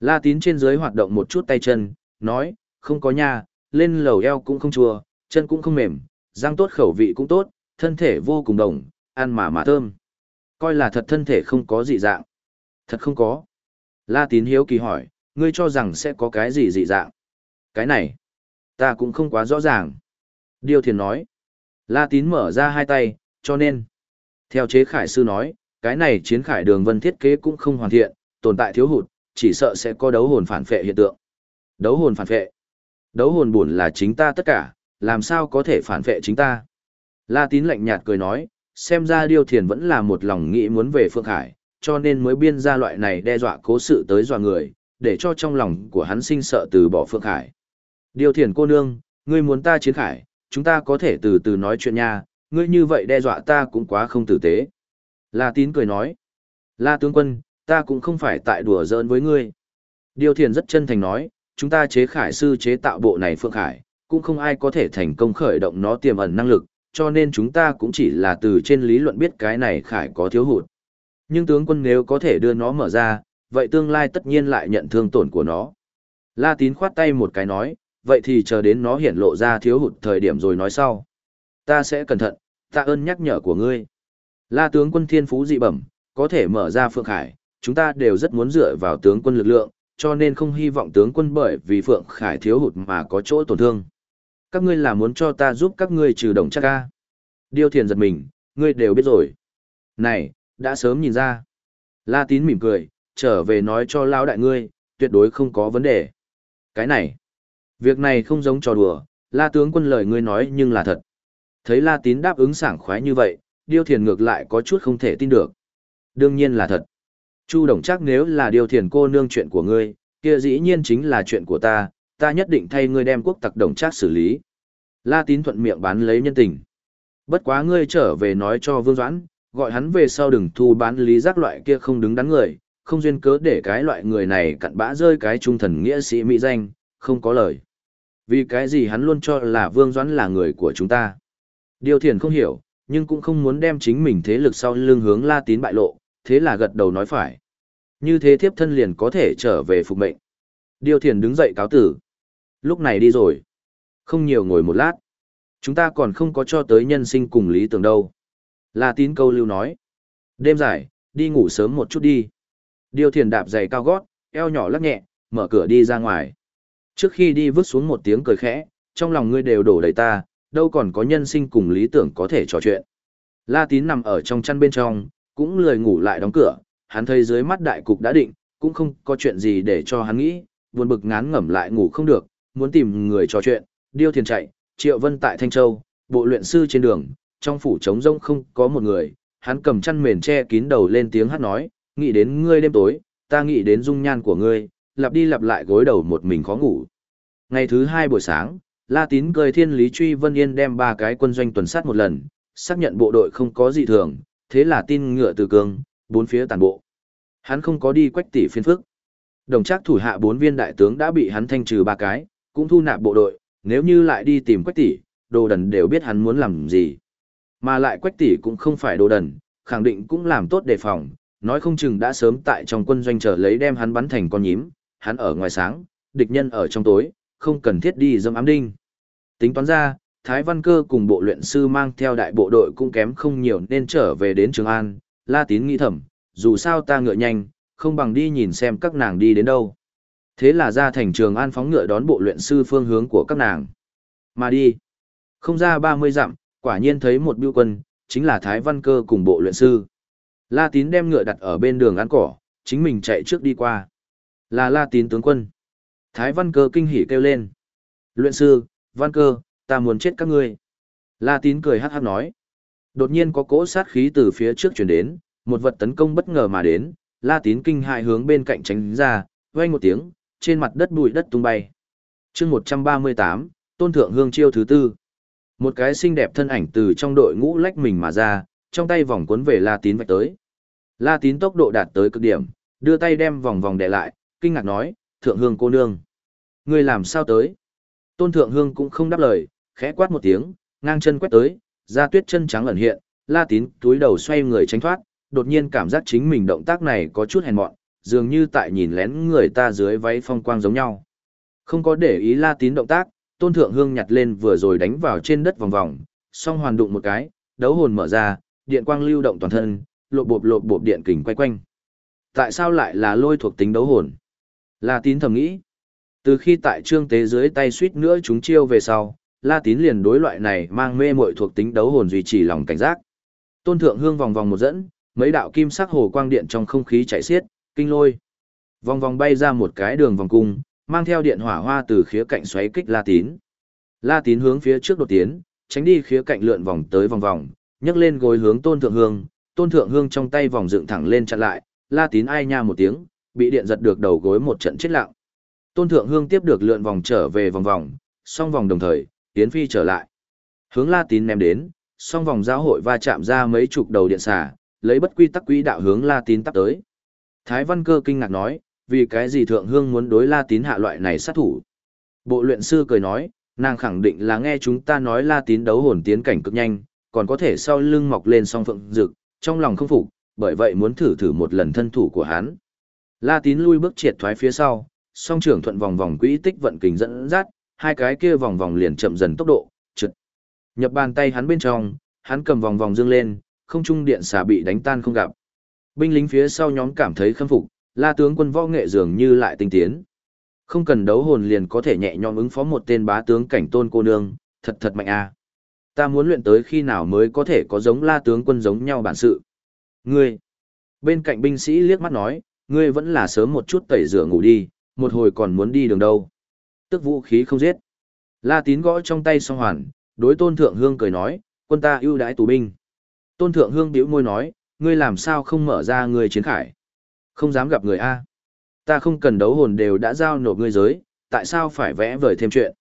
La Tín trên dưới hoạt động một chút tay chân, nói, không có nha, lên lầu eo cũng không chua, chân cũng không mềm, răng tốt khẩu vị cũng tốt, thân thể vô cùng đồng, ăn mà mà thơm. Coi là thật thân thể không có dị dạng. Thật không có. La Tín hiếu kỳ hỏi, ngươi cho rằng sẽ có cái gì dị dạng? Cái này, ta cũng không quá rõ ràng. Điêu Thiền nói. La Tín mở ra hai tay, cho nên. Theo chế khải sư nói, cái này chiến khải đường vân thiết kế cũng không hoàn thiện, tồn tại thiếu hụt, chỉ sợ sẽ có đấu hồn phản phệ hiện tượng. Đấu hồn phản phệ. Đấu hồn buồn là chính ta tất cả, làm sao có thể phản phệ chính ta? La Tín lạnh nhạt cười nói, xem ra Điêu Thiền vẫn là một lòng nghĩ muốn về Phượng Hải cho nên mới biên ra loại này đe dọa cố sự tới dọa người, để cho trong lòng của hắn sinh sợ từ bỏ Phượng Hải Điêu Thiền cô nương, ngươi muốn ta chiến khải, chúng ta có thể từ từ nói chuyện nha, ngươi như vậy đe dọa ta cũng quá không tử tế. La Tín cười nói, La tướng quân, ta cũng không phải tại đùa giỡn với ngươi. Điều Thiền rất chân thành nói, chúng ta chế khải sư chế tạo bộ này Phượng Khải, cũng không ai có thể thành công khởi động nó tiềm ẩn năng lực, cho nên chúng ta cũng chỉ là từ trên lý luận biết cái này khải có thiếu hụt. Nhưng tướng quân nếu có thể đưa nó mở ra, vậy tương lai tất nhiên lại nhận thương tổn của nó. La tín khoát tay một cái nói, vậy thì chờ đến nó hiển lộ ra thiếu hụt thời điểm rồi nói sau. Ta sẽ cẩn thận, ta ơn nhắc nhở của ngươi. La tướng quân thiên phú dị bẩm, có thể mở ra Phượng Khải, chúng ta đều rất muốn dựa vào tướng quân lực lượng, cho nên không hy vọng tướng quân bởi vì Phượng Khải thiếu hụt mà có chỗ tổn thương. Các ngươi là muốn cho ta giúp các ngươi trừ đồng chắc ca. Điêu thiền giật mình, ngươi đều biết rồi. Này, đã sớm nhìn ra. La tín mỉm cười, trở về nói cho lão đại ngươi, tuyệt đối không có vấn đề. Cái này, việc này không giống trò đùa, la tướng quân lời ngươi nói nhưng là thật. Thấy la tín đáp ứng sảng khoái như vậy, điêu thiền ngược lại có chút không thể tin được. Đương nhiên là thật. Chu đồng chắc nếu là điều thiền cô nương chuyện của ngươi, kia dĩ nhiên chính là chuyện của ta, ta nhất định thay ngươi đem quốc tặc đồng chắc xử lý. La tín thuận miệng bán lấy nhân tình. Bất quá ngươi trở về nói cho Vương Doãn, gọi hắn về sau đừng thu bán lý giác loại kia không đứng đắn người, không duyên cớ để cái loại người này cặn bã rơi cái trung thần nghĩa sĩ mỹ danh, không có lời. Vì cái gì hắn luôn cho là Vương Doãn là người của chúng ta. Điều thiền không hiểu, nhưng cũng không muốn đem chính mình thế lực sau lưng hướng La Tín bại lộ, thế là gật đầu nói phải. Như thế thiếp thân liền có thể trở về phục mệnh. Điều thiền đứng dậy cáo tử. Lúc này đi rồi. Không nhiều ngồi một lát. Chúng ta còn không có cho tới nhân sinh cùng lý tưởng đâu. La tín câu lưu nói. Đêm dài, đi ngủ sớm một chút đi. Điêu thiền đạp giày cao gót, eo nhỏ lắc nhẹ, mở cửa đi ra ngoài. Trước khi đi vứt xuống một tiếng cười khẽ, trong lòng ngươi đều đổ đầy ta, đâu còn có nhân sinh cùng lý tưởng có thể trò chuyện. La tín nằm ở trong chăn bên trong, cũng lười ngủ lại đóng cửa, hắn thấy dưới mắt đại cục đã định, cũng không có chuyện gì để cho hắn nghĩ, buồn bực ngán ngẩm lại ngủ không được, muốn tìm người trò chuyện, điêu thiền chạy, triệu vân tại Thanh Châu, bộ luyện sư trên đường, trong phủ trống rông không có một người, hắn cầm chăn mền che kín đầu lên tiếng hát nói, nghĩ đến ngươi đêm tối, ta nghĩ đến dung nhan của ngươi, lặp đi lặp lại gối đầu một mình khó ngủ. Ngày thứ hai buổi sáng, La Tín cười thiên lý truy Vân Yên đem ba cái quân doanh tuần sát một lần, xác nhận bộ đội không có gì thường, thế là tin ngựa từ cường bốn phía tàn bộ. Hắn không có đi quách tỷ phiên phức. Đồng chắc thủ hạ bốn viên đại tướng đã bị hắn thanh trừ ba cái, cũng thu nạp bộ đội, nếu như lại đi tìm quách tỷ, đồ đần đều biết hắn muốn làm gì. Mà lại quách tỷ cũng không phải đồ đần, khẳng định cũng làm tốt đề phòng, nói không chừng đã sớm tại trong quân doanh chờ lấy đem hắn bắn thành con nhím, hắn ở ngoài sáng, địch nhân ở trong tối, không cần thiết đi dâm ám đinh. Tính toán ra, Thái Văn Cơ cùng bộ luyện sư mang theo đại bộ đội cũng kém không nhiều nên trở về đến Trường An, La Tín nghĩ thầm, dù sao ta ngựa nhanh, không bằng đi nhìn xem các nàng đi đến đâu. Thế là ra thành Trường An phóng ngựa đón bộ luyện sư phương hướng của các nàng. Mà đi. Không ra 30 dặm, quả nhiên thấy một biêu quân, chính là Thái Văn Cơ cùng bộ luyện sư. La Tín đem ngựa đặt ở bên đường ăn cỏ, chính mình chạy trước đi qua. Là La Tín tướng quân. Thái Văn Cơ kinh hỉ kêu lên. Luyện sư, Văn Cơ, ta muốn chết các ngươi. La Tín cười hát hát nói. Đột nhiên có cỗ sát khí từ phía trước chuyển đến, một vật tấn công bất ngờ mà đến, La Tín kinh hại hướng bên cạnh tránh ra, vang một tiếng, trên mặt đất bụi đất tung bay. chương 138, Tôn Thượng Hương chiêu thứ tư. Một cái xinh đẹp thân ảnh từ trong đội ngũ lách mình mà ra, trong tay vòng cuốn về La Tín vạch tới. La Tín tốc độ đạt tới cực điểm, đưa tay đem vòng vòng đè lại, kinh ngạc nói, Thượng Hương cô nương. Người làm sao tới? Tôn Thượng Hương cũng không đáp lời, khẽ quát một tiếng, ngang chân quét tới, da tuyết chân trắng ẩn hiện, La Tín túi đầu xoay người tránh thoát, đột nhiên cảm giác chính mình động tác này có chút hèn mọn, dường như tại nhìn lén người ta dưới váy phong quang giống nhau. Không có để ý La Tín động tác, Tôn Thượng Hương nhặt lên vừa rồi đánh vào trên đất vòng vòng, song hoàn đụng một cái, đấu hồn mở ra, điện quang lưu động toàn thân, lộ bộp lộ bộp điện kình quay quanh. Tại sao lại là lôi thuộc tính đấu hồn? La Tín thầm nghĩ. Từ khi tại trương tế dưới tay suýt nữa chúng chiêu về sau, La Tín liền đối loại này mang mê muội thuộc tính đấu hồn duy trì lòng cảnh giác. Tôn Thượng Hương vòng vòng một dẫn, mấy đạo kim sắc hồ quang điện trong không khí chạy xiết, kinh lôi. Vòng vòng bay ra một cái đường vòng cung, mang theo điện hỏa hoa từ khía cạnh xoáy kích La Tín. La Tín hướng phía trước đột tiến, tránh đi khía cạnh lượn vòng tới vòng vòng, nhấc lên gối hướng Tôn Thượng Hương, Tôn Thượng Hương trong tay vòng dựng thẳng lên chặn lại, La Tín ai nha một tiếng, bị điện giật được đầu gối một trận chết lặng. Tôn Thượng Hương tiếp được lượn vòng trở về vòng vòng, song vòng đồng thời, tiến phi trở lại. Hướng La Tín ném đến, song vòng giao hội va chạm ra mấy chục đầu điện xà, lấy bất quy tắc quỹ đạo hướng La Tín tắt tới. Thái Văn Cơ kinh ngạc nói, vì cái gì Thượng Hương muốn đối La Tín hạ loại này sát thủ? Bộ luyện sư cười nói, nàng khẳng định là nghe chúng ta nói La Tín đấu hồn tiến cảnh cực nhanh, còn có thể sau lưng mọc lên song phượng rực, trong lòng không phục, bởi vậy muốn thử thử một lần thân thủ của hắn. La Tín lui bước triệt thoái phía sau, song trưởng thuận vòng vòng quỹ tích vận kình dẫn dắt, hai cái kia vòng vòng liền chậm dần tốc độ, trượt. Nhập bàn tay hắn bên trong, hắn cầm vòng vòng dương lên, không trung điện xà bị đánh tan không gặp. Binh lính phía sau nhóm cảm thấy khâm phục, La tướng quân võ nghệ dường như lại tinh tiến. Không cần đấu hồn liền có thể nhẹ nhõm ứng phó một tên bá tướng cảnh tôn cô nương, thật thật mạnh a. Ta muốn luyện tới khi nào mới có thể có giống La tướng quân giống nhau bản sự. Ngươi. Bên cạnh binh sĩ liếc mắt nói, ngươi vẫn là sớm một chút tẩy rửa ngủ đi, một hồi còn muốn đi đường đâu. Tức vũ khí không giết. La tín gõ trong tay song hoàn, đối tôn thượng hương cười nói, quân ta ưu đãi tù binh. Tôn thượng hương bĩu môi nói, ngươi làm sao không mở ra người chiến khải. Không dám gặp người A. Ta không cần đấu hồn đều đã giao nộp ngươi giới, tại sao phải vẽ vời thêm chuyện.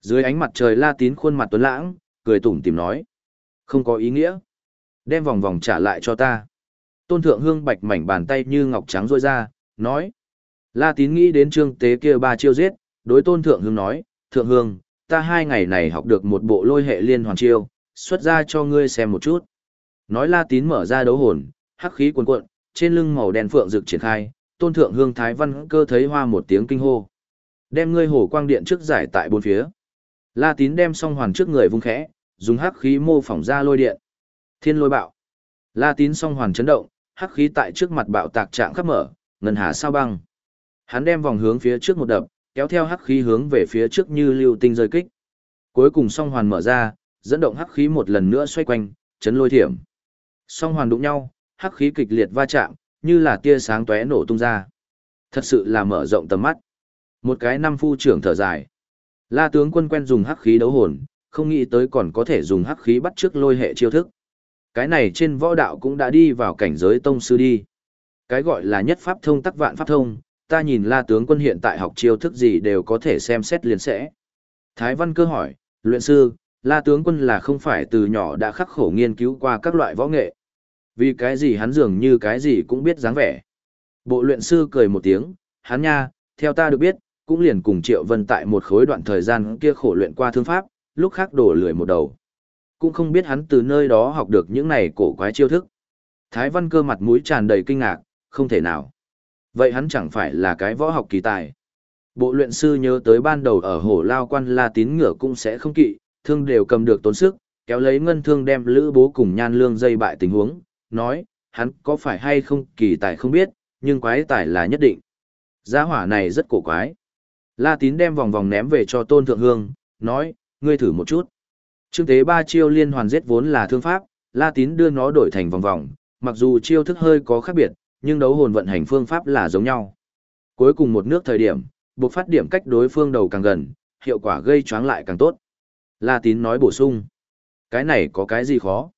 Dưới ánh mặt trời la tín khuôn mặt tuấn lãng, cười tủm tìm nói. Không có ý nghĩa. Đem vòng vòng trả lại cho ta. Tôn thượng hương bạch mảnh bàn tay như ngọc trắng rôi ra, nói. La tín nghĩ đến trương tế kia ba chiêu giết, đối tôn thượng hương nói, thượng hương, ta hai ngày này học được một bộ lôi hệ liên hoàn chiêu, xuất ra cho ngươi xem một chút. Nói la tín mở ra đấu hồn, hắc khí cuồn cuộn, trên lưng màu đen phượng rực triển khai, tôn thượng hương thái văn cơ thấy hoa một tiếng kinh hô. Đem ngươi hổ quang điện trước giải tại bốn phía. La tín đem song hoàn trước người vung khẽ, dùng hắc khí mô phỏng ra lôi điện. Thiên lôi bạo. La tín song hoàn chấn động, hắc khí tại trước mặt bạo tạc trạng khắp mở, ngân hà sao băng. Hắn đem vòng hướng phía trước một đập, kéo theo hắc khí hướng về phía trước như lưu tinh rơi kích. Cuối cùng song hoàn mở ra, dẫn động hắc khí một lần nữa xoay quanh, chấn lôi thiểm. Song hoàn đụng nhau, hắc khí kịch liệt va chạm, như là tia sáng tóe nổ tung ra. Thật sự là mở rộng tầm mắt. Một cái năm phu trưởng thở dài. La tướng quân quen dùng hắc khí đấu hồn, không nghĩ tới còn có thể dùng hắc khí bắt trước lôi hệ chiêu thức. Cái này trên võ đạo cũng đã đi vào cảnh giới tông sư đi. Cái gọi là nhất pháp thông tắc vạn pháp thông, ta nhìn la tướng quân hiện tại học chiêu thức gì đều có thể xem xét liền sẽ. Thái văn cơ hỏi, luyện sư, la tướng quân là không phải từ nhỏ đã khắc khổ nghiên cứu qua các loại võ nghệ. Vì cái gì hắn dường như cái gì cũng biết dáng vẻ. Bộ luyện sư cười một tiếng, hắn nha, theo ta được biết, cũng liền cùng Triệu Vân tại một khối đoạn thời gian kia khổ luyện qua thương pháp, lúc khác đổ lười một đầu. Cũng không biết hắn từ nơi đó học được những này cổ quái chiêu thức. Thái văn cơ mặt mũi tràn đầy kinh ngạc, không thể nào. Vậy hắn chẳng phải là cái võ học kỳ tài. Bộ luyện sư nhớ tới ban đầu ở hồ lao quan la tín ngựa cũng sẽ không kỵ, thương đều cầm được tốn sức, kéo lấy ngân thương đem lữ bố cùng nhan lương dây bại tình huống, nói, hắn có phải hay không kỳ tài không biết, nhưng quái tài là nhất định. Giá hỏa này rất cổ quái. La tín đem vòng vòng ném về cho tôn thượng hương, nói, ngươi thử một chút. Trương tế ba chiêu liên hoàn giết vốn là thương pháp, La tín đưa nó đổi thành vòng vòng, mặc dù chiêu thức hơi có khác biệt, nhưng đấu hồn vận hành phương pháp là giống nhau. Cuối cùng một nước thời điểm, buộc phát điểm cách đối phương đầu càng gần, hiệu quả gây choáng lại càng tốt. La Tín nói bổ sung. Cái này có cái gì khó?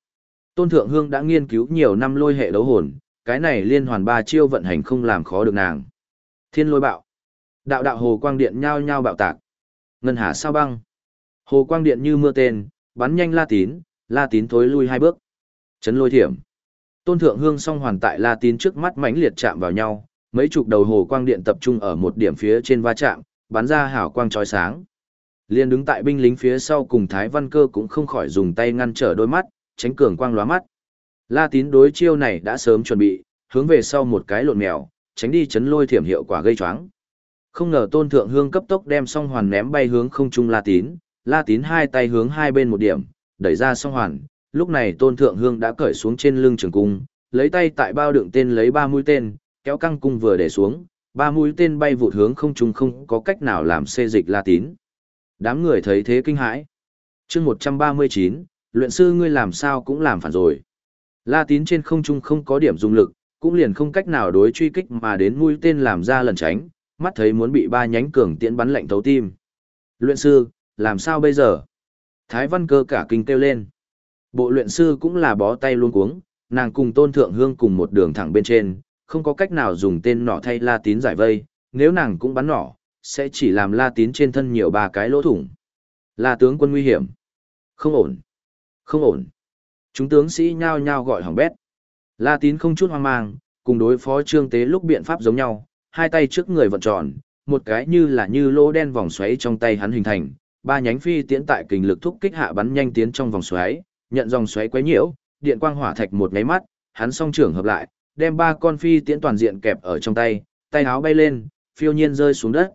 Tôn Thượng Hương đã nghiên cứu nhiều năm lôi hệ đấu hồn, cái này liên hoàn ba chiêu vận hành không làm khó được nàng. Thiên lôi bạo. Đạo đạo hồ quang điện nhao nhao bạo tạc. Ngân hà sao băng. Hồ quang điện như mưa tên, bắn nhanh La Tín, La Tín thối lui hai bước. Chấn lôi thiểm. Tôn Thượng Hương song hoàn tại La Tín trước mắt mãnh liệt chạm vào nhau, mấy chục đầu hồ quang điện tập trung ở một điểm phía trên va chạm, bắn ra hào quang chói sáng. Liên đứng tại binh lính phía sau cùng Thái Văn Cơ cũng không khỏi dùng tay ngăn trở đôi mắt, tránh cường quang lóa mắt. La Tín đối chiêu này đã sớm chuẩn bị, hướng về sau một cái lộn mèo, tránh đi chấn lôi thiểm hiệu quả gây choáng. Không ngờ Tôn Thượng Hương cấp tốc đem song hoàn ném bay hướng không trung La Tín, La Tín hai tay hướng hai bên một điểm, đẩy ra song hoàn, lúc này Tôn Thượng Hương đã cởi xuống trên lưng trường cung, lấy tay tại bao đựng tên lấy ba mũi tên, kéo căng cung vừa để xuống, ba mũi tên bay vụt hướng không trung không có cách nào làm xê dịch La Tín. Đám người thấy thế kinh hãi. chương 139, luyện sư ngươi làm sao cũng làm phản rồi. La Tín trên không trung không có điểm dùng lực, cũng liền không cách nào đối truy kích mà đến mũi tên làm ra lần tránh, mắt thấy muốn bị ba nhánh cường tiễn bắn lạnh thấu tim. Luyện sư, làm sao bây giờ? Thái văn cơ cả kinh kêu lên. Bộ luyện sư cũng là bó tay luôn cuống, nàng cùng tôn thượng hương cùng một đường thẳng bên trên, không có cách nào dùng tên nỏ thay la tín giải vây, nếu nàng cũng bắn nỏ, sẽ chỉ làm la tín trên thân nhiều ba cái lỗ thủng. La tướng quân nguy hiểm. Không ổn. Không ổn. Chúng tướng sĩ nhao nhao gọi hỏng bét. La tín không chút hoang mang, cùng đối phó trương tế lúc biện pháp giống nhau, hai tay trước người vận tròn, một cái như là như lỗ đen vòng xoáy trong tay hắn hình thành, ba nhánh phi tiễn tại kình lực thúc kích hạ bắn nhanh tiến trong vòng xoáy, nhận dòng xoáy quấy nhiễu, điện quang hỏa thạch một cái mắt, hắn song trưởng hợp lại, đem ba con phi tiễn toàn diện kẹp ở trong tay, tay áo bay lên, phiêu nhiên rơi xuống đất.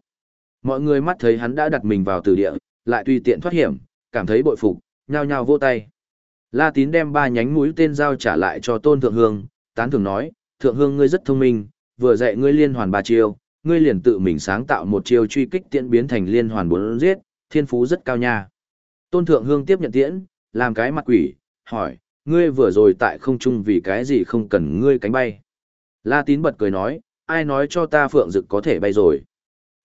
Mọi người mắt thấy hắn đã đặt mình vào tử địa, lại tùy tiện thoát hiểm, cảm thấy bội phục, nhao nhao vô tay. La Tín đem ba nhánh mũi tên giao trả lại cho Tôn Thượng Hương, tán thưởng nói, Thượng Hương ngươi rất thông minh, vừa dạy ngươi liên hoàn ba chiêu, ngươi liền tự mình sáng tạo một chiêu truy kích tiễn biến thành liên hoàn bốn giết, thiên phú rất cao nha. Tôn Thượng Hương tiếp nhận tiễn, làm cái mặt quỷ, hỏi, ngươi vừa rồi tại không trung vì cái gì không cần ngươi cánh bay. La Tín bật cười nói, ai nói cho ta phượng dực có thể bay rồi.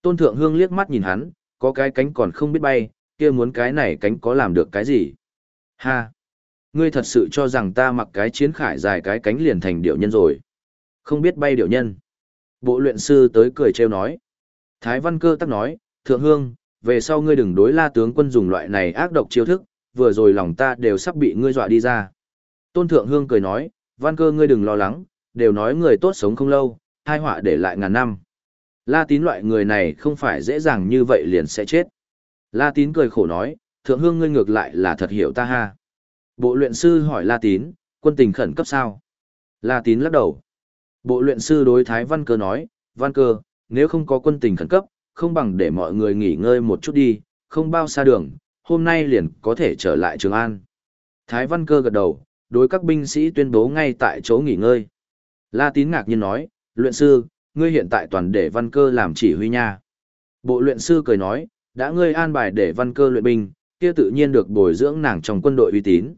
Tôn Thượng Hương liếc mắt nhìn hắn, có cái cánh còn không biết bay, kia muốn cái này cánh có làm được cái gì. Ha! Ngươi thật sự cho rằng ta mặc cái chiến khải dài cái cánh liền thành điệu nhân rồi. Không biết bay điệu nhân. Bộ luyện sư tới cười trêu nói. Thái Văn Cơ tắc nói, Thượng Hương, về sau ngươi đừng đối la tướng quân dùng loại này ác độc chiêu thức, vừa rồi lòng ta đều sắp bị ngươi dọa đi ra. Tôn Thượng Hương cười nói, Văn Cơ ngươi đừng lo lắng, đều nói người tốt sống không lâu, hai họa để lại ngàn năm. La tín loại người này không phải dễ dàng như vậy liền sẽ chết. La tín cười khổ nói, Thượng Hương ngươi ngược lại là thật hiểu ta ha. Bộ luyện sư hỏi La tín, quân tình khẩn cấp sao? La tín lắc đầu. Bộ luyện sư đối Thái Văn Cơ nói, Văn Cơ, nếu không có quân tình khẩn cấp, không bằng để mọi người nghỉ ngơi một chút đi, không bao xa đường, hôm nay liền có thể trở lại Trường An. Thái Văn Cơ gật đầu, đối các binh sĩ tuyên bố ngay tại chỗ nghỉ ngơi. La Tín ngạc nhiên nói, luyện sư, ngươi hiện tại toàn để Văn Cơ làm chỉ huy nha. Bộ luyện sư cười nói, đã ngươi an bài để Văn Cơ luyện binh, kia tự nhiên được bồi dưỡng nàng trong quân đội uy tín.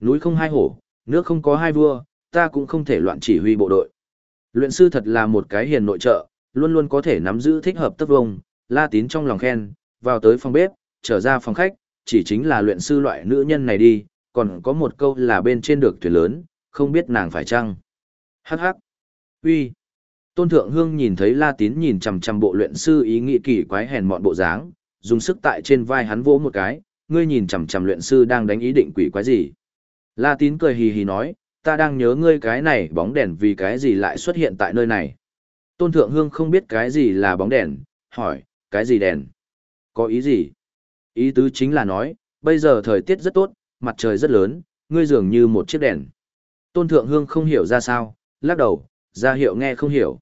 Núi không hai hổ, nước không có hai vua, ta cũng không thể loạn chỉ huy bộ đội. Luyện sư thật là một cái hiền nội trợ, luôn luôn có thể nắm giữ thích hợp tất vông, la tín trong lòng khen, vào tới phòng bếp, trở ra phòng khách, chỉ chính là luyện sư loại nữ nhân này đi, còn có một câu là bên trên được thuyền lớn, không biết nàng phải chăng. Hắc hắc. Uy. Tôn Thượng Hương nhìn thấy La Tín nhìn chằm chằm bộ luyện sư ý nghĩ kỳ quái hèn mọn bộ dáng, dùng sức tại trên vai hắn vỗ một cái, ngươi nhìn chằm chằm luyện sư đang đánh ý định quỷ quái gì. La Tín cười hì hì nói, ta đang nhớ ngươi cái này bóng đèn vì cái gì lại xuất hiện tại nơi này. Tôn Thượng Hương không biết cái gì là bóng đèn, hỏi, cái gì đèn? Có ý gì? Ý tứ chính là nói, bây giờ thời tiết rất tốt, mặt trời rất lớn, ngươi dường như một chiếc đèn. Tôn Thượng Hương không hiểu ra sao, lắc đầu, ra hiệu nghe không hiểu.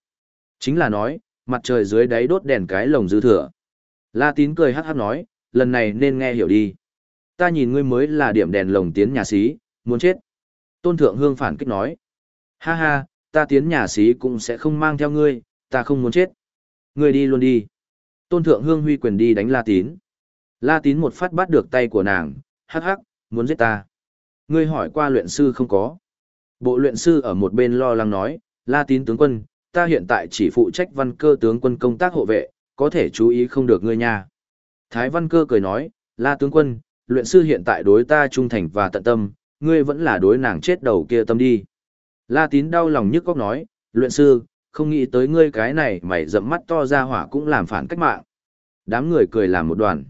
Chính là nói, mặt trời dưới đáy đốt đèn cái lồng dư thừa. La Tín cười hát hát nói, lần này nên nghe hiểu đi. Ta nhìn ngươi mới là điểm đèn lồng tiến nhà xí, muốn chết. Tôn Thượng Hương phản kích nói. Ha ha, ta tiến nhà xí cũng sẽ không mang theo ngươi, ta không muốn chết. Ngươi đi luôn đi. Tôn Thượng Hương huy quyền đi đánh La Tín. La Tín một phát bắt được tay của nàng, hắc hắc, muốn giết ta. Ngươi hỏi qua luyện sư không có. Bộ luyện sư ở một bên lo lắng nói, La Tín tướng quân, ta hiện tại chỉ phụ trách văn cơ tướng quân công tác hộ vệ, có thể chú ý không được ngươi nha. Thái văn cơ cười nói, la tướng quân, luyện sư hiện tại đối ta trung thành và tận tâm, ngươi vẫn là đối nàng chết đầu kia tâm đi. La tín đau lòng nhức góc nói, luyện sư, không nghĩ tới ngươi cái này mày dậm mắt to ra hỏa cũng làm phản cách mạng. Đám người cười làm một đoàn.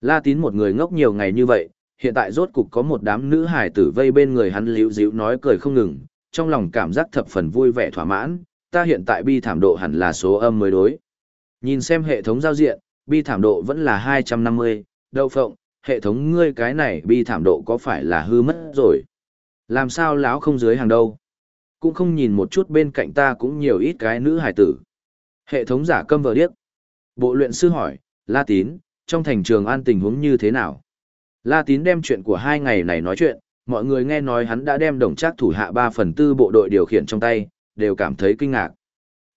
La tín một người ngốc nhiều ngày như vậy, hiện tại rốt cục có một đám nữ hải tử vây bên người hắn liễu díu nói cười không ngừng, trong lòng cảm giác thập phần vui vẻ thỏa mãn, ta hiện tại bi thảm độ hẳn là số âm mới đối. Nhìn xem hệ thống giao diện, bi thảm độ vẫn là 250, đậu phộng, hệ thống ngươi cái này bi thảm độ có phải là hư mất rồi. Làm sao lão không dưới hàng đâu. Cũng không nhìn một chút bên cạnh ta cũng nhiều ít cái nữ hải tử. Hệ thống giả câm vờ điếc. Bộ luyện sư hỏi, La Tín, trong thành trường an tình huống như thế nào? La Tín đem chuyện của hai ngày này nói chuyện, mọi người nghe nói hắn đã đem đồng trác thủ hạ 3 phần tư bộ đội điều khiển trong tay, đều cảm thấy kinh ngạc.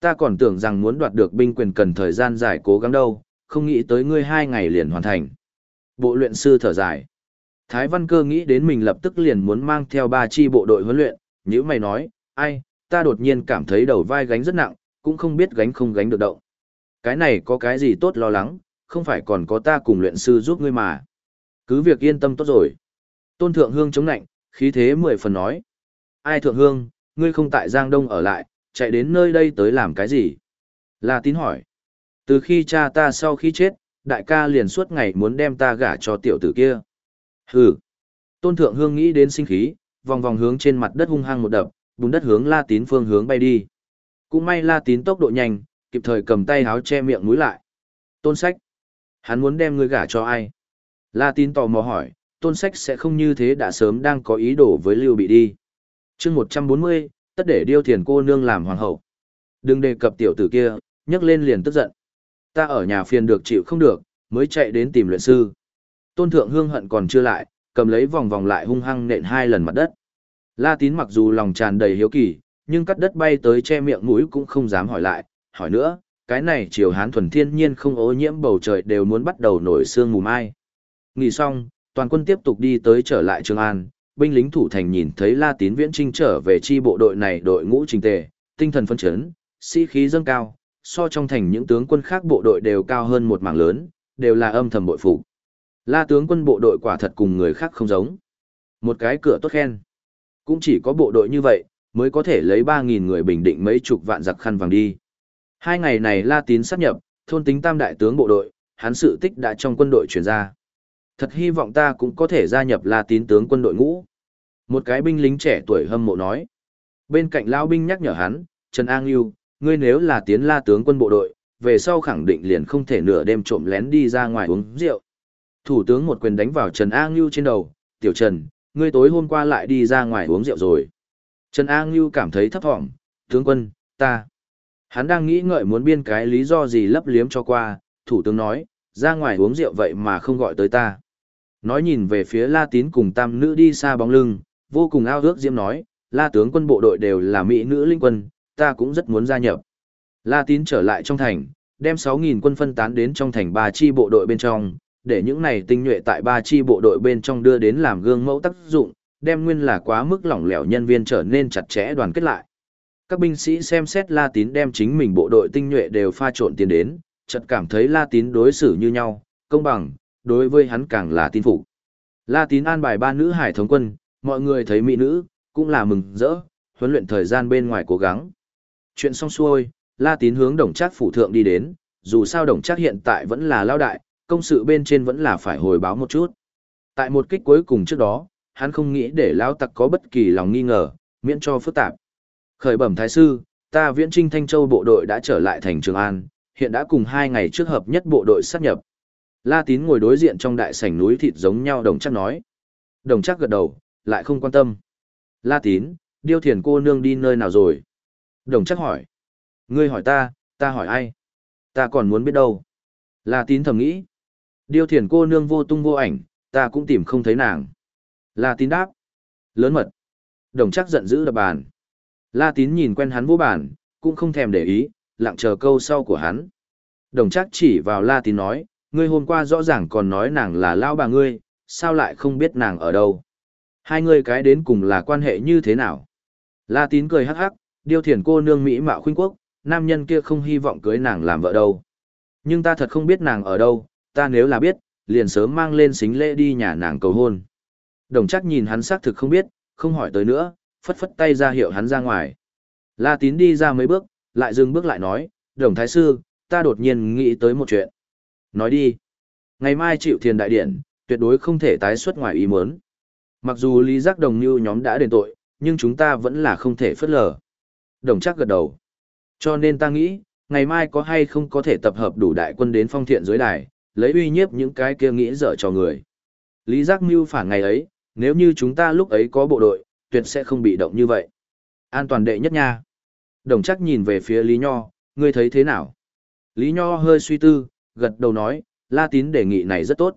Ta còn tưởng rằng muốn đoạt được binh quyền cần thời gian dài cố gắng đâu, không nghĩ tới ngươi hai ngày liền hoàn thành. Bộ luyện sư thở dài. Thái Văn Cơ nghĩ đến mình lập tức liền muốn mang theo ba chi bộ đội huấn luyện, như mày nói, ai, ta đột nhiên cảm thấy đầu vai gánh rất nặng, cũng không biết gánh không gánh được động. Cái này có cái gì tốt lo lắng, không phải còn có ta cùng luyện sư giúp ngươi mà. Cứ việc yên tâm tốt rồi. Tôn Thượng Hương chống nạnh, khí thế mười phần nói. Ai Thượng Hương, ngươi không tại Giang Đông ở lại, chạy đến nơi đây tới làm cái gì? La tín hỏi. Từ khi cha ta sau khi chết, đại ca liền suốt ngày muốn đem ta gả cho tiểu tử kia. Hừ. Tôn Thượng Hương nghĩ đến sinh khí, vòng vòng hướng trên mặt đất hung hăng một đập, bùn đất hướng La Tín phương hướng bay đi. Cũng may La Tín tốc độ nhanh, kịp thời cầm tay háo che miệng mũi lại. Tôn sách. Hắn muốn đem ngươi gả cho ai? La Tín tò mò hỏi, tôn sách sẽ không như thế đã sớm đang có ý đồ với Lưu Bị đi. chương 140, tất để điêu thiền cô nương làm hoàng hậu. Đừng đề cập tiểu tử kia, nhấc lên liền tức giận. Ta ở nhà phiền được chịu không được, mới chạy đến tìm luyện sư. Tôn thượng hương hận còn chưa lại, cầm lấy vòng vòng lại hung hăng nện hai lần mặt đất. La tín mặc dù lòng tràn đầy hiếu kỳ, nhưng cắt đất bay tới che miệng mũi cũng không dám hỏi lại, hỏi nữa, cái này triều hán thuần thiên nhiên không ô nhiễm bầu trời đều muốn bắt đầu nổi sương mù mai. Nghỉ xong, toàn quân tiếp tục đi tới trở lại Trường An, binh lính thủ thành nhìn thấy La Tín Viễn Trinh trở về chi bộ đội này đội ngũ trình tề, tinh thần phấn chấn, sĩ khí dâng cao, so trong thành những tướng quân khác bộ đội đều cao hơn một mảng lớn, đều là âm thầm bội phục. La tướng quân bộ đội quả thật cùng người khác không giống. Một cái cửa tốt khen. Cũng chỉ có bộ đội như vậy, mới có thể lấy 3.000 người bình định mấy chục vạn giặc khăn vàng đi. Hai ngày này La Tín sát nhập, thôn tính tam đại tướng bộ đội, hắn sự tích đã trong quân đội chuyển ra. Thật hy vọng ta cũng có thể gia nhập La Tín tướng quân đội ngũ. Một cái binh lính trẻ tuổi hâm mộ nói. Bên cạnh lão binh nhắc nhở hắn, Trần An Yêu, ngươi nếu là tiến La tướng quân bộ đội, về sau khẳng định liền không thể nửa đêm trộm lén đi ra ngoài uống rượu. Thủ tướng một quyền đánh vào Trần An Yêu trên đầu, tiểu Trần, ngươi tối hôm qua lại đi ra ngoài uống rượu rồi. Trần An Yêu cảm thấy thấp thỏm, tướng quân, ta. Hắn đang nghĩ ngợi muốn biên cái lý do gì lấp liếm cho qua, thủ tướng nói, ra ngoài uống rượu vậy mà không gọi tới ta. Nói nhìn về phía La Tín cùng tam nữ đi xa bóng lưng, vô cùng ao ước diễm nói, La tướng quân bộ đội đều là mỹ nữ linh quân, ta cũng rất muốn gia nhập. La Tín trở lại trong thành, đem 6.000 quân phân tán đến trong thành ba chi bộ đội bên trong, để những này tinh nhuệ tại ba chi bộ đội bên trong đưa đến làm gương mẫu tác dụng, đem nguyên là quá mức lỏng lẻo nhân viên trở nên chặt chẽ đoàn kết lại. Các binh sĩ xem xét La Tín đem chính mình bộ đội tinh nhuệ đều pha trộn tiền đến, chợt cảm thấy La Tín đối xử như nhau, công bằng, đối với hắn càng là tin phục. La Tín an bài ba nữ hải thống quân, mọi người thấy mỹ nữ, cũng là mừng rỡ, huấn luyện thời gian bên ngoài cố gắng. Chuyện xong xuôi, La Tín hướng Đồng Trác phủ thượng đi đến, dù sao Đồng Trác hiện tại vẫn là lao đại, công sự bên trên vẫn là phải hồi báo một chút. Tại một kích cuối cùng trước đó, hắn không nghĩ để lao tặc có bất kỳ lòng nghi ngờ, miễn cho phức tạp. Khởi bẩm thái sư, ta viễn trinh Thanh Châu bộ đội đã trở lại thành Trường An, hiện đã cùng hai ngày trước hợp nhất bộ đội sát nhập. La Tín ngồi đối diện trong đại sảnh núi thịt giống nhau đồng chắc nói. Đồng chắc gật đầu, lại không quan tâm. La Tín, điêu thiền cô nương đi nơi nào rồi? Đồng chắc hỏi. Ngươi hỏi ta, ta hỏi ai? Ta còn muốn biết đâu? La Tín thầm nghĩ. Điêu thiền cô nương vô tung vô ảnh, ta cũng tìm không thấy nàng. La Tín đáp. Lớn mật. Đồng chắc giận dữ đập bàn. La Tín nhìn quen hắn vô bản, cũng không thèm để ý, lặng chờ câu sau của hắn. Đồng chắc chỉ vào La Tín nói, ngươi hôm qua rõ ràng còn nói nàng là lao bà ngươi, sao lại không biết nàng ở đâu? Hai người cái đến cùng là quan hệ như thế nào? La tín cười hắc hắc, điêu thiền cô nương Mỹ mạo khuynh quốc, nam nhân kia không hy vọng cưới nàng làm vợ đâu. Nhưng ta thật không biết nàng ở đâu, ta nếu là biết, liền sớm mang lên xính lễ đi nhà nàng cầu hôn. Đồng chắc nhìn hắn xác thực không biết, không hỏi tới nữa, phất phất tay ra hiệu hắn ra ngoài. La tín đi ra mấy bước, lại dừng bước lại nói, đồng thái sư, ta đột nhiên nghĩ tới một chuyện. Nói đi. Ngày mai chịu thiền đại điện, tuyệt đối không thể tái xuất ngoài ý muốn. Mặc dù Lý Giác Đồng như nhóm đã đền tội, nhưng chúng ta vẫn là không thể phất lờ. Đồng chắc gật đầu. Cho nên ta nghĩ, ngày mai có hay không có thể tập hợp đủ đại quân đến phong thiện dưới đài, lấy uy nhiếp những cái kia nghĩ dở cho người. Lý Giác Mưu phản ngày ấy, nếu như chúng ta lúc ấy có bộ đội, tuyệt sẽ không bị động như vậy. An toàn đệ nhất nha. Đồng chắc nhìn về phía Lý Nho, ngươi thấy thế nào? Lý Nho hơi suy tư, gật đầu nói, La Tín đề nghị này rất tốt.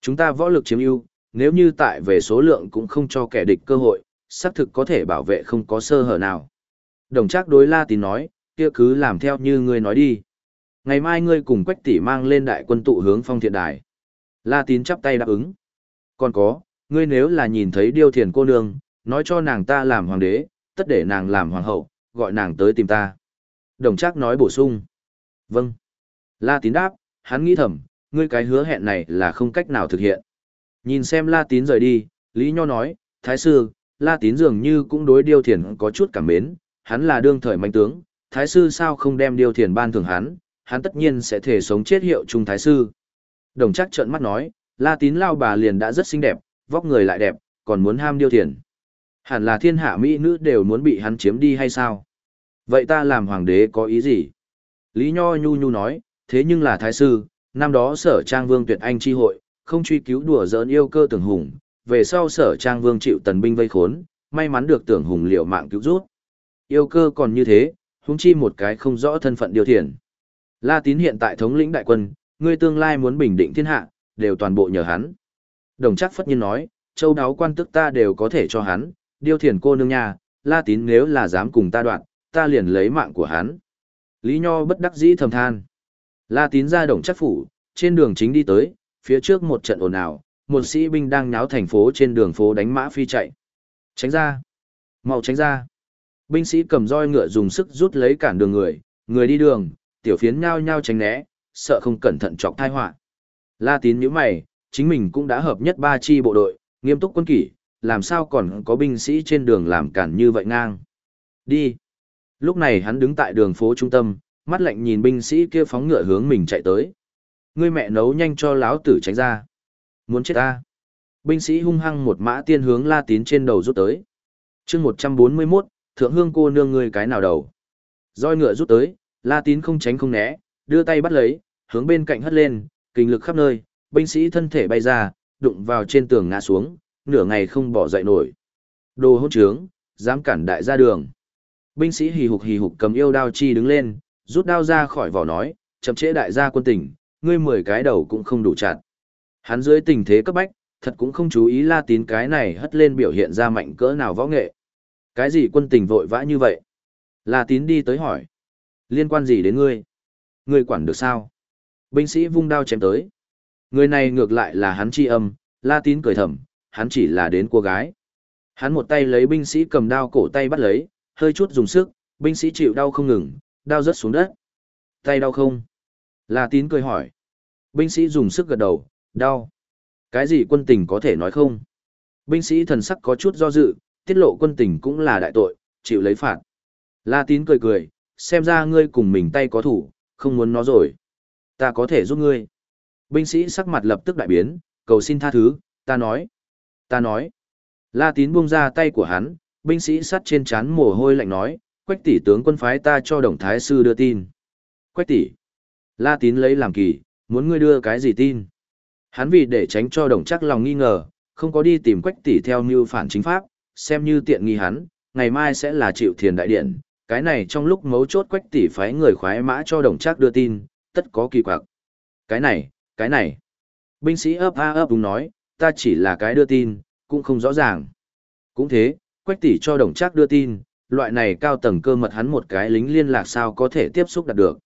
Chúng ta võ lực chiếm ưu, nếu như tại về số lượng cũng không cho kẻ địch cơ hội, xác thực có thể bảo vệ không có sơ hở nào. Đồng chắc đối La Tín nói, kia cứ làm theo như ngươi nói đi. Ngày mai ngươi cùng Quách tỷ mang lên đại quân tụ hướng phong thiện đài. La Tín chắp tay đáp ứng. Còn có, ngươi nếu là nhìn thấy điêu thiền cô nương, nói cho nàng ta làm hoàng đế, tất để nàng làm hoàng hậu, gọi nàng tới tìm ta. Đồng Trác nói bổ sung. Vâng. La Tín đáp, hắn nghĩ thầm, ngươi cái hứa hẹn này là không cách nào thực hiện. Nhìn xem La Tín rời đi, Lý Nho nói, Thái sư, La Tín dường như cũng đối Điêu Thiền có chút cảm mến, hắn là đương thời mạnh tướng, Thái sư sao không đem Điêu Thiền ban thưởng hắn, hắn tất nhiên sẽ thể sống chết hiệu trung Thái sư. Đồng Trác trợn mắt nói, La Tín lao bà liền đã rất xinh đẹp, vóc người lại đẹp, còn muốn ham Điêu Thiền. Hẳn là thiên hạ mỹ nữ đều muốn bị hắn chiếm đi hay sao? Vậy ta làm hoàng đế có ý gì? Lý Nho nhu nhu nói, thế nhưng là thái sư, năm đó sở trang vương tuyệt anh chi hội, không truy cứu đùa giỡn yêu cơ tưởng hùng, về sau sở trang vương chịu tần binh vây khốn, may mắn được tưởng hùng liệu mạng cứu rút. Yêu cơ còn như thế, huống chi một cái không rõ thân phận điều thiền. La tín hiện tại thống lĩnh đại quân, ngươi tương lai muốn bình định thiên hạ, đều toàn bộ nhờ hắn. Đồng chắc phất nhiên nói, châu đáo quan tức ta đều có thể cho hắn, điêu thiền cô nương nha, la tín nếu là dám cùng ta đoạn, ta liền lấy mạng của hắn. Lý Nho bất đắc dĩ thầm than. La tín ra đồng chắc phủ, trên đường chính đi tới, phía trước một trận ồn ào, một sĩ binh đang nháo thành phố trên đường phố đánh mã phi chạy. Tránh ra! mau tránh ra! Binh sĩ cầm roi ngựa dùng sức rút lấy cản đường người, người đi đường, tiểu phiến nhao nhao tránh né, sợ không cẩn thận chọc thai họa. La tín nhíu mày, chính mình cũng đã hợp nhất ba chi bộ đội, nghiêm túc quân kỷ, làm sao còn có binh sĩ trên đường làm cản như vậy ngang. Đi! Lúc này hắn đứng tại đường phố trung tâm, mắt lạnh nhìn binh sĩ kia phóng ngựa hướng mình chạy tới. Ngươi mẹ nấu nhanh cho láo tử tránh ra. Muốn chết ta. Binh sĩ hung hăng một mã tiên hướng La Tín trên đầu rút tới. chương 141, thượng hương cô nương ngươi cái nào đầu. Roi ngựa rút tới, La Tín không tránh không né, đưa tay bắt lấy, hướng bên cạnh hất lên, kinh lực khắp nơi, binh sĩ thân thể bay ra, đụng vào trên tường ngã xuống, nửa ngày không bỏ dậy nổi. Đồ hỗn trướng, dám cản đại ra đường. Binh sĩ hì hục hì hục cầm yêu đao chi đứng lên, rút đao ra khỏi vỏ nói, chậm trễ đại gia quân tình, ngươi mười cái đầu cũng không đủ chặt. Hắn dưới tình thế cấp bách, thật cũng không chú ý la tín cái này hất lên biểu hiện ra mạnh cỡ nào võ nghệ. Cái gì quân tình vội vã như vậy? La tín đi tới hỏi. Liên quan gì đến ngươi? Ngươi quản được sao? Binh sĩ vung đao chém tới. Người này ngược lại là hắn chi âm, la tín cười thầm, hắn chỉ là đến cô gái. Hắn một tay lấy binh sĩ cầm đao cổ tay bắt lấy, hơi chút dùng sức, binh sĩ chịu đau không ngừng, đao rớt xuống đất. Tay đau không? La tín cười hỏi. Binh sĩ dùng sức gật đầu, đau. Cái gì quân tình có thể nói không? Binh sĩ thần sắc có chút do dự, tiết lộ quân tình cũng là đại tội, chịu lấy phạt. La tín cười cười, xem ra ngươi cùng mình tay có thủ, không muốn nó rồi. Ta có thể giúp ngươi. Binh sĩ sắc mặt lập tức đại biến, cầu xin tha thứ, ta nói. Ta nói. La tín buông ra tay của hắn, binh sĩ sắt trên chán mồ hôi lạnh nói, quách tỷ tướng quân phái ta cho đồng thái sư đưa tin. Quách tỷ. La tín lấy làm kỳ, muốn ngươi đưa cái gì tin? Hắn vì để tránh cho đồng chắc lòng nghi ngờ, không có đi tìm quách tỷ theo mưu phản chính pháp, xem như tiện nghi hắn, ngày mai sẽ là chịu thiền đại điện. Cái này trong lúc mấu chốt quách tỷ phái người khoái mã cho đồng chắc đưa tin, tất có kỳ quặc. Cái này, cái này. Binh sĩ ấp a ấp đúng nói, ta chỉ là cái đưa tin, cũng không rõ ràng. Cũng thế, quách tỷ cho đồng chắc đưa tin, loại này cao tầng cơ mật hắn một cái lính liên lạc sao có thể tiếp xúc đạt được.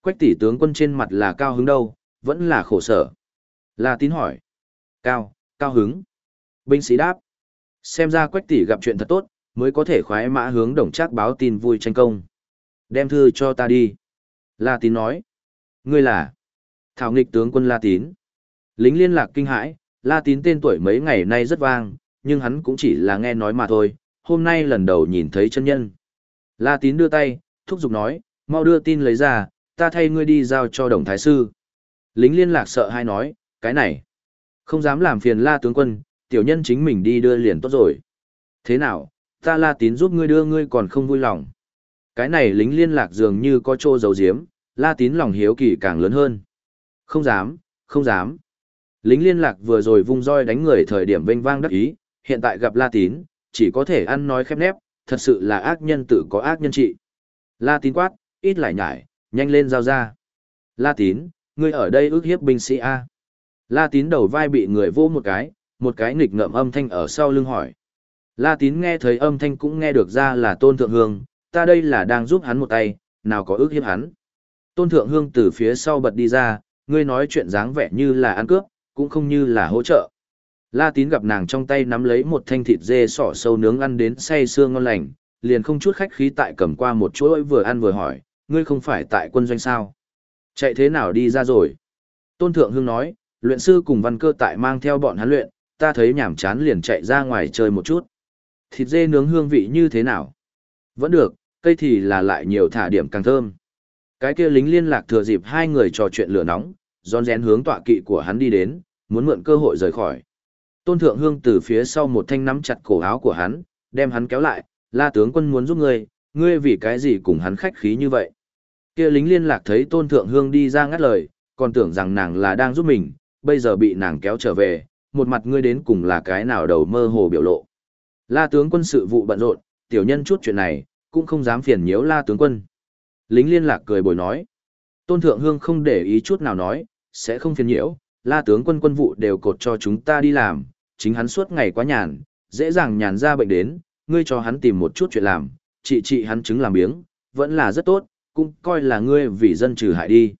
Quách tỷ tướng quân trên mặt là cao hứng đâu, vẫn là khổ sở. La tín hỏi. Cao, cao hứng. Binh sĩ đáp. Xem ra quách tỷ gặp chuyện thật tốt, mới có thể khoái mã hướng đồng trác báo tin vui tranh công. Đem thư cho ta đi. La Tín nói. Ngươi là? Thảo nghịch tướng quân La Tín. Lính liên lạc kinh hãi, La Tín tên tuổi mấy ngày nay rất vang, nhưng hắn cũng chỉ là nghe nói mà thôi, hôm nay lần đầu nhìn thấy chân nhân. La Tín đưa tay, thúc giục nói, mau đưa tin lấy ra, ta thay ngươi đi giao cho đồng thái sư. Lính liên lạc sợ hai nói, cái này, không dám làm phiền La tướng quân, tiểu nhân chính mình đi đưa liền tốt rồi. Thế nào, ta La Tín giúp ngươi đưa ngươi còn không vui lòng. Cái này lính liên lạc dường như có trô dấu diếm, La Tín lòng hiếu kỳ càng lớn hơn. Không dám, không dám. Lính liên lạc vừa rồi vung roi đánh người thời điểm vênh vang đắc ý, hiện tại gặp La Tín, chỉ có thể ăn nói khép nép, thật sự là ác nhân tự có ác nhân trị. La Tín quát, ít lại nhải, nhanh lên giao ra. La Tín, ngươi ở đây ước hiếp binh sĩ A. La Tín đầu vai bị người vô một cái, một cái nghịch ngợm âm thanh ở sau lưng hỏi. La Tín nghe thấy âm thanh cũng nghe được ra là Tôn Thượng Hương, ta đây là đang giúp hắn một tay, nào có ước hiếp hắn. Tôn Thượng Hương từ phía sau bật đi ra, ngươi nói chuyện dáng vẻ như là ăn cướp, cũng không như là hỗ trợ. La Tín gặp nàng trong tay nắm lấy một thanh thịt dê sỏ sâu nướng ăn đến say xương ngon lành, liền không chút khách khí tại cầm qua một chuỗi vừa ăn vừa hỏi, ngươi không phải tại quân doanh sao? Chạy thế nào đi ra rồi? Tôn Thượng Hương nói, luyện sư cùng văn cơ tại mang theo bọn hắn luyện, ta thấy nhảm chán liền chạy ra ngoài chơi một chút. Thịt dê nướng hương vị như thế nào? Vẫn được, cây thì là lại nhiều thả điểm càng thơm. Cái kia lính liên lạc thừa dịp hai người trò chuyện lửa nóng, rón rén hướng tọa kỵ của hắn đi đến, muốn mượn cơ hội rời khỏi. Tôn Thượng Hương từ phía sau một thanh nắm chặt cổ áo của hắn, đem hắn kéo lại, la tướng quân muốn giúp ngươi, ngươi vì cái gì cùng hắn khách khí như vậy. Kia lính liên lạc thấy Tôn Thượng Hương đi ra ngắt lời, còn tưởng rằng nàng là đang giúp mình, bây giờ bị nàng kéo trở về, một mặt ngươi đến cùng là cái nào đầu mơ hồ biểu lộ. La tướng quân sự vụ bận rộn, tiểu nhân chút chuyện này, cũng không dám phiền nhiễu la tướng quân. Lính liên lạc cười bồi nói. Tôn Thượng Hương không để ý chút nào nói, sẽ không phiền nhiễu, la tướng quân quân vụ đều cột cho chúng ta đi làm, chính hắn suốt ngày quá nhàn, dễ dàng nhàn ra bệnh đến, ngươi cho hắn tìm một chút chuyện làm, trị trị hắn chứng làm biếng, vẫn là rất tốt, cũng coi là ngươi vì dân trừ hại đi.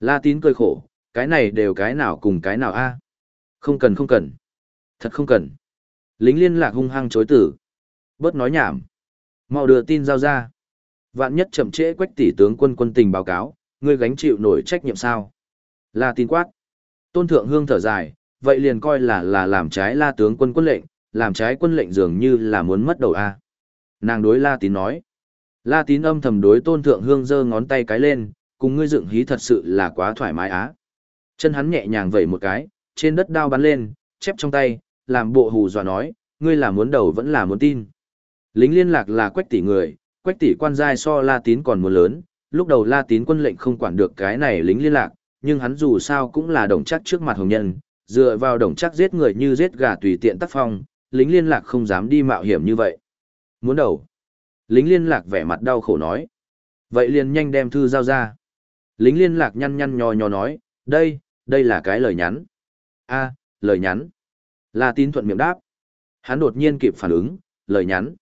La tín cười khổ, cái này đều cái nào cùng cái nào a Không cần không cần. Thật không cần. Lính liên lạc hung hăng chối tử. Bớt nói nhảm. Mau đưa tin giao ra. Vạn nhất chậm trễ quách tỷ tướng quân quân tình báo cáo, ngươi gánh chịu nổi trách nhiệm sao? La tin quát. Tôn thượng hương thở dài, vậy liền coi là là làm trái la tướng quân quân lệnh, làm trái quân lệnh dường như là muốn mất đầu a. Nàng đối la tín nói. La tín âm thầm đối tôn thượng hương giơ ngón tay cái lên, cùng ngươi dựng hí thật sự là quá thoải mái á. Chân hắn nhẹ nhàng vẩy một cái, trên đất đao bắn lên, chép trong tay, làm bộ hù dọa nói, ngươi là muốn đầu vẫn là muốn tin. Lính liên lạc là quách tỷ người, quách tỷ quan giai so La Tín còn muốn lớn, lúc đầu La Tín quân lệnh không quản được cái này lính liên lạc, nhưng hắn dù sao cũng là đồng chắc trước mặt hồng nhân, dựa vào đồng chắc giết người như giết gà tùy tiện tác phong, lính liên lạc không dám đi mạo hiểm như vậy. Muốn đầu. Lính liên lạc vẻ mặt đau khổ nói. Vậy liền nhanh đem thư giao ra. Lính liên lạc nhăn nhăn nhò nhò nói, đây, đây là cái lời nhắn. a lời nhắn. là tín thuận miệng đáp. Hắn đột nhiên kịp phản ứng, lời nhắn.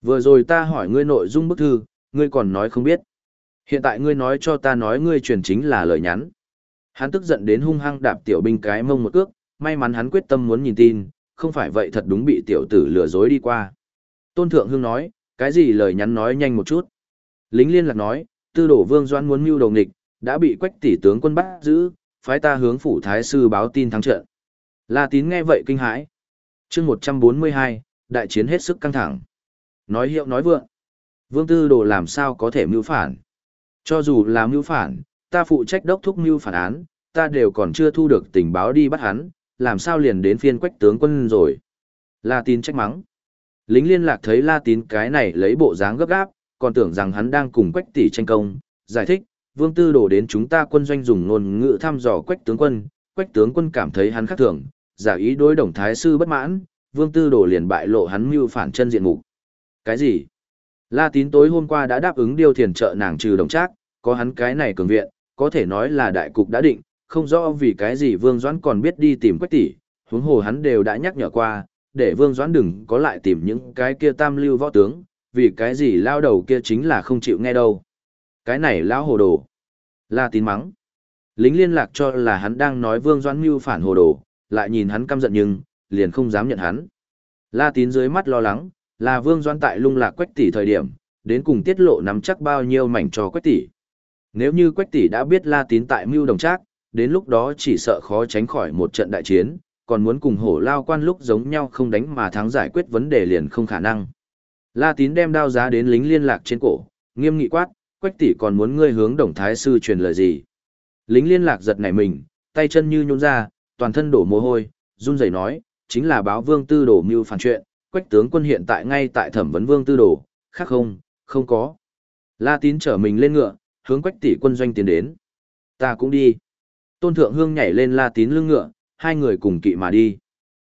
Vừa rồi ta hỏi ngươi nội dung bức thư, ngươi còn nói không biết. Hiện tại ngươi nói cho ta nói ngươi truyền chính là lời nhắn. Hắn tức giận đến hung hăng đạp tiểu binh cái mông một cước, may mắn hắn quyết tâm muốn nhìn tin, không phải vậy thật đúng bị tiểu tử lừa dối đi qua. Tôn Thượng hưng nói, cái gì lời nhắn nói nhanh một chút. Lính liên lạc nói, tư đổ vương doan muốn mưu đầu nghịch, đã bị quách tỷ tướng quân bắt giữ, phái ta hướng phủ thái sư báo tin thắng trận. La tín nghe vậy kinh hãi. chương 142, đại chiến hết sức căng thẳng. Nói hiệu nói vượng. Vương tư đồ làm sao có thể mưu phản. Cho dù là mưu phản, ta phụ trách đốc thúc mưu phản án, ta đều còn chưa thu được tình báo đi bắt hắn, làm sao liền đến phiên quách tướng quân rồi. La tín trách mắng. Lính liên lạc thấy La tín cái này lấy bộ dáng gấp gáp, còn tưởng rằng hắn đang cùng quách tỷ tranh công, giải thích, vương tư đổ đến chúng ta quân doanh dùng ngôn ngữ thăm dò quách tướng quân, quách tướng quân cảm thấy hắn khác thường, giả ý đối đồng thái sư bất mãn, vương tư đổ liền bại lộ hắn mưu phản chân diện mục. Cái gì? La tín tối hôm qua đã đáp ứng điều thiền trợ nàng trừ đồng trác, có hắn cái này cường viện, có thể nói là đại cục đã định, không rõ vì cái gì vương doãn còn biết đi tìm quách tỷ, huống hồ hắn đều đã nhắc nhở qua, để vương doãn đừng có lại tìm những cái kia tam lưu võ tướng, vì cái gì lao đầu kia chính là không chịu nghe đâu. Cái này lão hồ đồ. La tín mắng. Lính liên lạc cho là hắn đang nói vương doãn mưu phản hồ đồ, lại nhìn hắn căm giận nhưng, liền không dám nhận hắn. La tín dưới mắt lo lắng, là vương doãn tại lung lạc quách tỷ thời điểm, đến cùng tiết lộ nắm chắc bao nhiêu mảnh cho Quách tỷ. Nếu như Quách tỷ đã biết La Tín tại Mưu Đồng Trác, đến lúc đó chỉ sợ khó tránh khỏi một trận đại chiến, còn muốn cùng hổ lao quan lúc giống nhau không đánh mà thắng giải quyết vấn đề liền không khả năng. La Tín đem đao giá đến lính liên lạc trên cổ, nghiêm nghị quát, Quách tỷ còn muốn ngươi hướng Đồng Thái sư truyền lời gì? Lính liên lạc giật nảy mình, tay chân như nhún ra, toàn thân đổ mồ hôi, run rẩy nói, chính là báo Vương Tư Đồ mưu phản chuyện, Quách tướng quân hiện tại ngay tại thẩm vấn Vương Tư Đồ, khác không, không có. La Tín trở mình lên ngựa, hướng Quách tỷ quân doanh tiến đến. Ta cũng đi. Tôn Thượng Hương nhảy lên La Tín lưng ngựa, hai người cùng kỵ mà đi.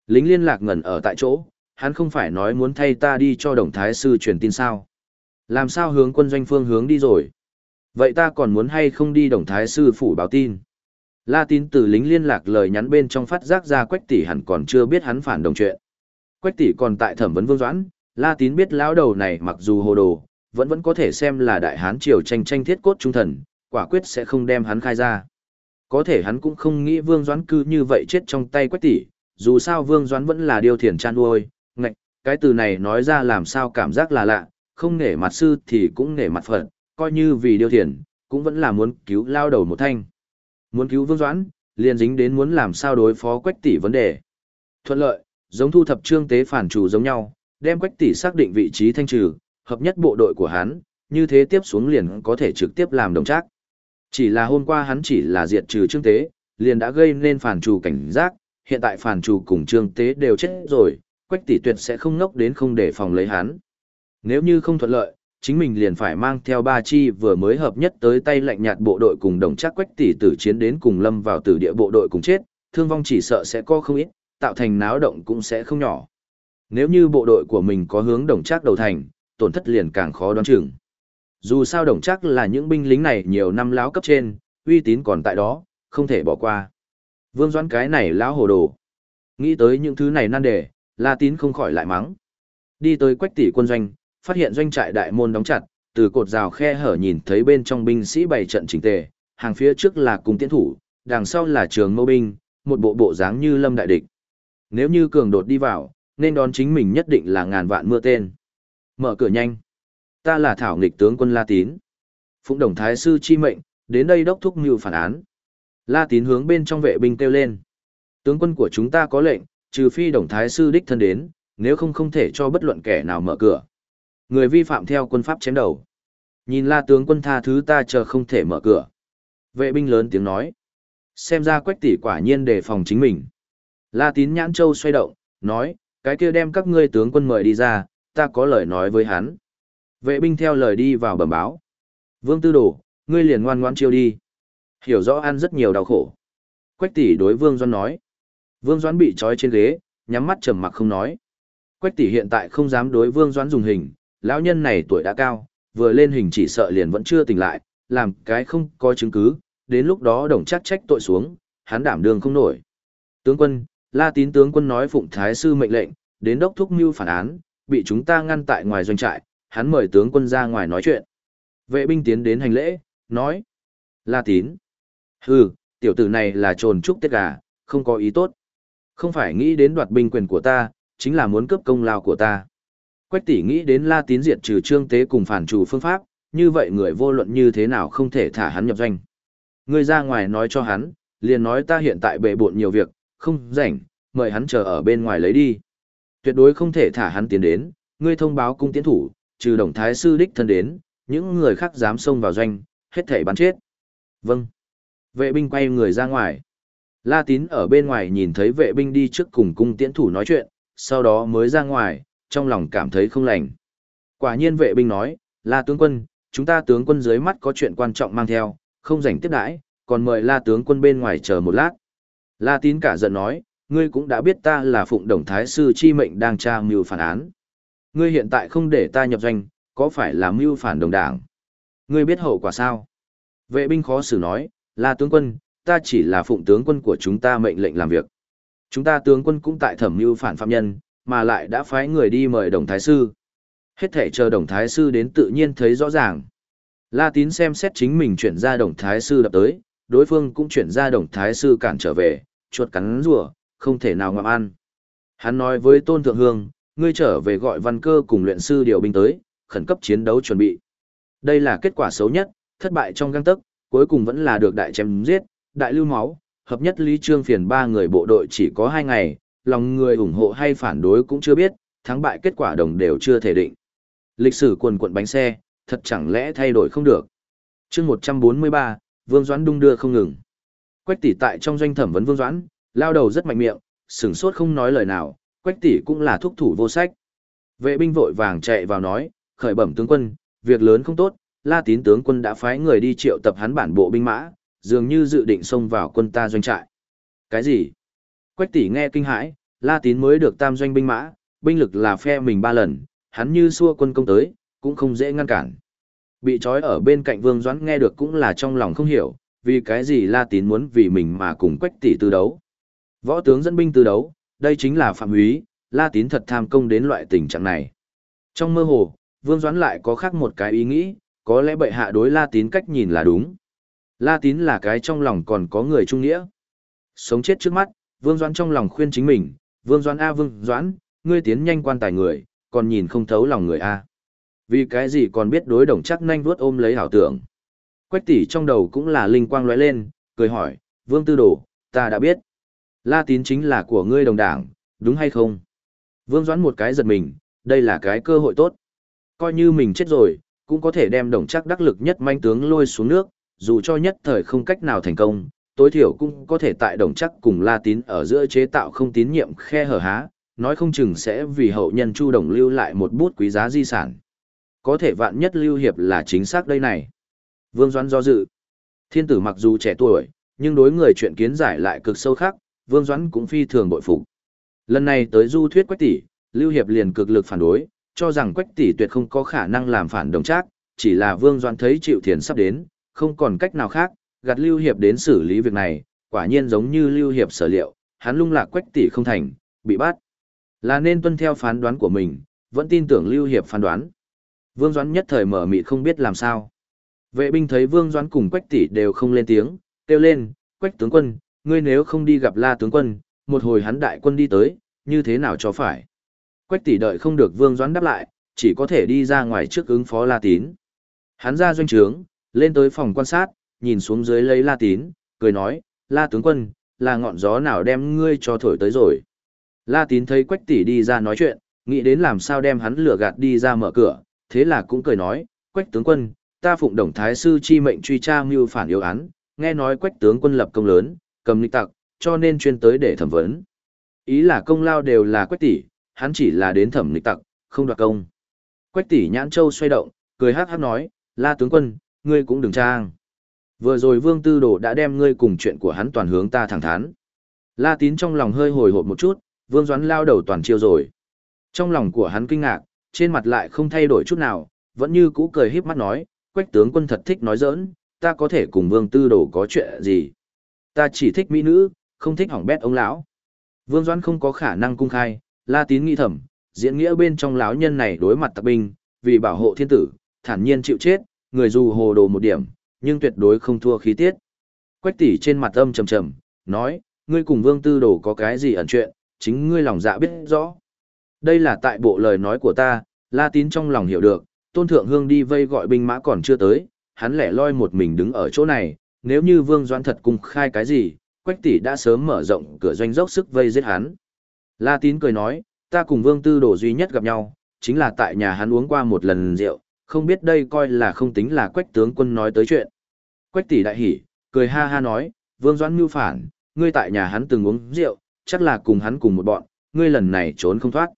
Lính liên lạc ngẩn ở tại chỗ, hắn không phải nói muốn thay ta đi cho đồng thái sư truyền tin sao. Làm sao hướng quân doanh phương hướng đi rồi? Vậy ta còn muốn hay không đi đồng thái sư phủ báo tin? La tín từ lính liên lạc lời nhắn bên trong phát giác ra quách tỷ hẳn còn chưa biết hắn phản đồng chuyện. Quách tỷ còn tại thẩm vấn vương doãn, La tín biết lão đầu này mặc dù hồ đồ, vẫn vẫn có thể xem là đại hán triều tranh tranh thiết cốt trung thần, quả quyết sẽ không đem hắn khai ra. Có thể hắn cũng không nghĩ vương doãn cư như vậy chết trong tay quách tỷ, dù sao vương doãn vẫn là điều thiền chan nuôi, ngạch, cái từ này nói ra làm sao cảm giác là lạ, không nể mặt sư thì cũng nể mặt phật, coi như vì điều thiền, cũng vẫn là muốn cứu lao đầu một thanh. Muốn cứu Vương Doãn, liền dính đến muốn làm sao đối phó Quách tỷ vấn đề. Thuận lợi, giống thu thập trương tế phản chủ giống nhau, đem Quách tỷ xác định vị trí thanh trừ, hợp nhất bộ đội của hắn, như thế tiếp xuống liền có thể trực tiếp làm đồng trác. Chỉ là hôm qua hắn chỉ là diệt trừ trương tế, liền đã gây nên phản chủ cảnh giác, hiện tại phản chủ cùng trương tế đều chết rồi, Quách tỷ tuyệt sẽ không ngốc đến không để phòng lấy hắn. Nếu như không thuận lợi, chính mình liền phải mang theo ba chi vừa mới hợp nhất tới tay lạnh nhạt bộ đội cùng đồng chắc quách tỷ tử chiến đến cùng lâm vào tử địa bộ đội cùng chết, thương vong chỉ sợ sẽ có không ít, tạo thành náo động cũng sẽ không nhỏ. Nếu như bộ đội của mình có hướng đồng chắc đầu thành, tổn thất liền càng khó đoán chừng. Dù sao đồng chắc là những binh lính này nhiều năm láo cấp trên, uy tín còn tại đó, không thể bỏ qua. Vương Doãn cái này lão hồ đồ. Nghĩ tới những thứ này nan đề, La Tín không khỏi lại mắng. Đi tới quách tỷ quân doanh, phát hiện doanh trại đại môn đóng chặt, từ cột rào khe hở nhìn thấy bên trong binh sĩ bày trận chỉnh tề, hàng phía trước là cung tiễn thủ, đằng sau là trường mâu binh, một bộ bộ dáng như lâm đại địch. Nếu như cường đột đi vào, nên đón chính mình nhất định là ngàn vạn mưa tên. Mở cửa nhanh. Ta là thảo nghịch tướng quân La Tín. Phụng đồng thái sư chi mệnh, đến đây đốc thúc mưu phản án. La Tín hướng bên trong vệ binh kêu lên. Tướng quân của chúng ta có lệnh, trừ phi đồng thái sư đích thân đến, nếu không không thể cho bất luận kẻ nào mở cửa. Người vi phạm theo quân pháp chém đầu. Nhìn la tướng quân tha thứ ta chờ không thể mở cửa. Vệ binh lớn tiếng nói. Xem ra quách tỷ quả nhiên đề phòng chính mình. La tín nhãn châu xoay động, nói, cái kia đem các ngươi tướng quân mời đi ra, ta có lời nói với hắn. Vệ binh theo lời đi vào bẩm báo. Vương tư đồ, ngươi liền ngoan ngoãn chiêu đi. Hiểu rõ ăn rất nhiều đau khổ. Quách tỷ đối Vương Doan nói. Vương Doan bị trói trên ghế, nhắm mắt trầm mặc không nói. Quách tỷ hiện tại không dám đối Vương Doan dùng hình, lão nhân này tuổi đã cao, vừa lên hình chỉ sợ liền vẫn chưa tỉnh lại, làm cái không có chứng cứ, đến lúc đó đồng chắc trách tội xuống, hắn đảm đường không nổi. Tướng quân, La Tín tướng quân nói phụng thái sư mệnh lệnh, đến đốc thúc mưu phản án, bị chúng ta ngăn tại ngoài doanh trại, hắn mời tướng quân ra ngoài nói chuyện. Vệ binh tiến đến hành lễ, nói: "La Tín, hừ, tiểu tử này là trồn trúc tết gà, không có ý tốt. Không phải nghĩ đến đoạt binh quyền của ta, chính là muốn cướp công lao của ta." Quách tỷ nghĩ đến La Tín diệt trừ trương tế cùng phản chủ phương pháp, như vậy người vô luận như thế nào không thể thả hắn nhập doanh. Người ra ngoài nói cho hắn, liền nói ta hiện tại bệ bộn nhiều việc, không rảnh, mời hắn chờ ở bên ngoài lấy đi. Tuyệt đối không thể thả hắn tiến đến, ngươi thông báo cung tiến thủ, trừ đồng thái sư đích thân đến, những người khác dám xông vào doanh, hết thể bắn chết. Vâng. Vệ binh quay người ra ngoài. La tín ở bên ngoài nhìn thấy vệ binh đi trước cùng cung tiễn thủ nói chuyện, sau đó mới ra ngoài, trong lòng cảm thấy không lành. Quả nhiên vệ binh nói, La tướng quân, chúng ta tướng quân dưới mắt có chuyện quan trọng mang theo, không rảnh tiếp đãi, còn mời La tướng quân bên ngoài chờ một lát. La tín cả giận nói, ngươi cũng đã biết ta là phụng đồng thái sư chi mệnh đang tra mưu phản án. Ngươi hiện tại không để ta nhập doanh, có phải là mưu phản đồng đảng? Ngươi biết hậu quả sao? Vệ binh khó xử nói, là tướng quân, ta chỉ là phụng tướng quân của chúng ta mệnh lệnh làm việc. Chúng ta tướng quân cũng tại thẩm mưu phản phạm nhân, mà lại đã phái người đi mời đồng thái sư. Hết thể chờ đồng thái sư đến tự nhiên thấy rõ ràng. La tín xem xét chính mình chuyển ra đồng thái sư đập tới, đối phương cũng chuyển ra đồng thái sư cản trở về, chuột cắn rùa, không thể nào ngậm ăn. Hắn nói với tôn thượng hương, ngươi trở về gọi văn cơ cùng luyện sư điều binh tới, khẩn cấp chiến đấu chuẩn bị. Đây là kết quả xấu nhất, thất bại trong găng tấc, cuối cùng vẫn là được đại chém giết, đại lưu máu, hợp nhất Lý Trương phiền ba người bộ đội chỉ có hai ngày, lòng người ủng hộ hay phản đối cũng chưa biết, thắng bại kết quả đồng đều chưa thể định. Lịch sử quần quận bánh xe, thật chẳng lẽ thay đổi không được. chương 143, Vương Doãn đung đưa không ngừng. Quách tỷ tại trong doanh thẩm vấn Vương Doãn, lao đầu rất mạnh miệng, sửng sốt không nói lời nào, Quách tỷ cũng là thúc thủ vô sách. Vệ binh vội vàng chạy vào nói, khởi bẩm tướng quân, việc lớn không tốt, La Tín tướng quân đã phái người đi triệu tập hắn bản bộ binh mã, dường như dự định xông vào quân ta doanh trại. Cái gì? Quách tỷ nghe kinh hãi, La Tín mới được tam doanh binh mã, binh lực là phe mình ba lần, hắn như xua quân công tới, cũng không dễ ngăn cản. Bị trói ở bên cạnh Vương Doãn nghe được cũng là trong lòng không hiểu, vì cái gì La Tín muốn vì mình mà cùng Quách tỷ tư đấu. Võ tướng dẫn binh từ đấu, đây chính là phạm húy, La Tín thật tham công đến loại tình trạng này. Trong mơ hồ, Vương Doãn lại có khác một cái ý nghĩ, có lẽ bệ hạ đối La Tín cách nhìn là đúng. La Tín là cái trong lòng còn có người trung nghĩa. Sống chết trước mắt, Vương Doãn trong lòng khuyên chính mình, Vương Doãn A Vương Doãn, ngươi tiến nhanh quan tài người, còn nhìn không thấu lòng người A. Vì cái gì còn biết đối đồng chắc nhanh vuốt ôm lấy hảo tưởng. Quách tỷ trong đầu cũng là linh quang lóe lên, cười hỏi, Vương Tư Đồ, ta đã biết. La Tín chính là của ngươi đồng đảng, đúng hay không? Vương Doãn một cái giật mình, đây là cái cơ hội tốt. Coi như mình chết rồi, cũng có thể đem đồng chắc đắc lực nhất manh tướng lôi xuống nước, dù cho nhất thời không cách nào thành công, tối thiểu cũng có thể tại đồng chắc cùng La Tín ở giữa chế tạo không tín nhiệm khe hở há, nói không chừng sẽ vì hậu nhân Chu Đồng lưu lại một bút quý giá di sản. Có thể vạn nhất lưu hiệp là chính xác đây này. Vương Doãn do dự. Thiên tử mặc dù trẻ tuổi, nhưng đối người chuyện kiến giải lại cực sâu khác, Vương Doãn cũng phi thường bội phục. Lần này tới du thuyết Quách tỷ, Lưu Hiệp liền cực lực phản đối, cho rằng Quách tỷ tuyệt không có khả năng làm phản đồng trác, chỉ là Vương Doãn thấy Triệu Thiền sắp đến, không còn cách nào khác, gạt Lưu Hiệp đến xử lý việc này, quả nhiên giống như Lưu Hiệp sở liệu, hắn lung lạc Quách tỷ không thành, bị bắt. Là nên tuân theo phán đoán của mình, vẫn tin tưởng Lưu Hiệp phán đoán. Vương Doãn nhất thời mở mịt không biết làm sao. Vệ binh thấy Vương Doãn cùng Quách tỷ đều không lên tiếng, kêu lên, "Quách tướng quân, ngươi nếu không đi gặp La tướng quân, một hồi hắn đại quân đi tới, như thế nào cho phải?" Quách tỷ đợi không được Vương Doãn đáp lại, chỉ có thể đi ra ngoài trước ứng phó La Tín. Hắn ra doanh trướng, lên tới phòng quan sát, nhìn xuống dưới lấy La Tín, cười nói, La tướng quân, là ngọn gió nào đem ngươi cho thổi tới rồi. La Tín thấy Quách tỷ đi ra nói chuyện, nghĩ đến làm sao đem hắn lừa gạt đi ra mở cửa, thế là cũng cười nói, Quách tướng quân, ta phụng đồng thái sư chi mệnh truy tra mưu phản yêu án, nghe nói Quách tướng quân lập công lớn, cầm lịch tặc, cho nên chuyên tới để thẩm vấn. Ý là công lao đều là Quách tỷ, hắn chỉ là đến thẩm lịch tặc, không đoạt công. Quách tỷ nhãn châu xoay động, cười hát hát nói, La tướng quân, ngươi cũng đừng trang. Vừa rồi Vương Tư Đồ đã đem ngươi cùng chuyện của hắn toàn hướng ta thẳng thắn. La Tín trong lòng hơi hồi hộp một chút, Vương Doãn lao đầu toàn chiêu rồi. Trong lòng của hắn kinh ngạc, trên mặt lại không thay đổi chút nào, vẫn như cũ cười híp mắt nói, Quách tướng quân thật thích nói giỡn, ta có thể cùng Vương Tư Đồ có chuyện gì? Ta chỉ thích mỹ nữ, không thích hỏng bét ông lão. Vương Doãn không có khả năng cung khai, La Tín nghĩ thầm, diễn nghĩa bên trong lão nhân này đối mặt tặc binh, vì bảo hộ thiên tử, thản nhiên chịu chết, người dù hồ đồ một điểm, nhưng tuyệt đối không thua khí tiết. Quách tỷ trên mặt âm trầm trầm, nói, ngươi cùng vương tư đồ có cái gì ẩn chuyện, chính ngươi lòng dạ biết rõ. Đây là tại bộ lời nói của ta, La Tín trong lòng hiểu được, tôn thượng hương đi vây gọi binh mã còn chưa tới, hắn lẻ loi một mình đứng ở chỗ này, nếu như vương doãn thật cung khai cái gì, quách tỷ đã sớm mở rộng cửa doanh dốc sức vây giết hắn. La Tín cười nói, ta cùng vương tư đồ duy nhất gặp nhau, chính là tại nhà hắn uống qua một lần rượu, không biết đây coi là không tính là quách tướng quân nói tới chuyện. Quách tỷ đại hỉ, cười ha ha nói, vương doãn mưu phản, ngươi tại nhà hắn từng uống rượu, chắc là cùng hắn cùng một bọn, ngươi lần này trốn không thoát.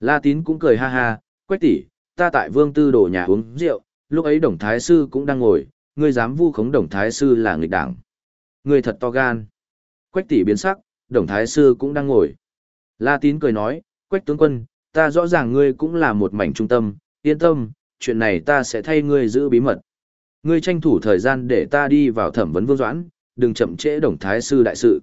La tín cũng cười ha ha, quách tỷ, ta tại vương tư đồ nhà uống rượu, lúc ấy đồng thái sư cũng đang ngồi, ngươi dám vu khống đồng thái sư là nghịch đảng. Ngươi thật to gan. Quách tỷ biến sắc, đồng thái sư cũng đang ngồi. La tín cười nói, quách tướng quân, ta rõ ràng ngươi cũng là một mảnh trung tâm, yên tâm, chuyện này ta sẽ thay ngươi giữ bí mật. Ngươi tranh thủ thời gian để ta đi vào thẩm vấn vương doãn, đừng chậm trễ đồng thái sư đại sự.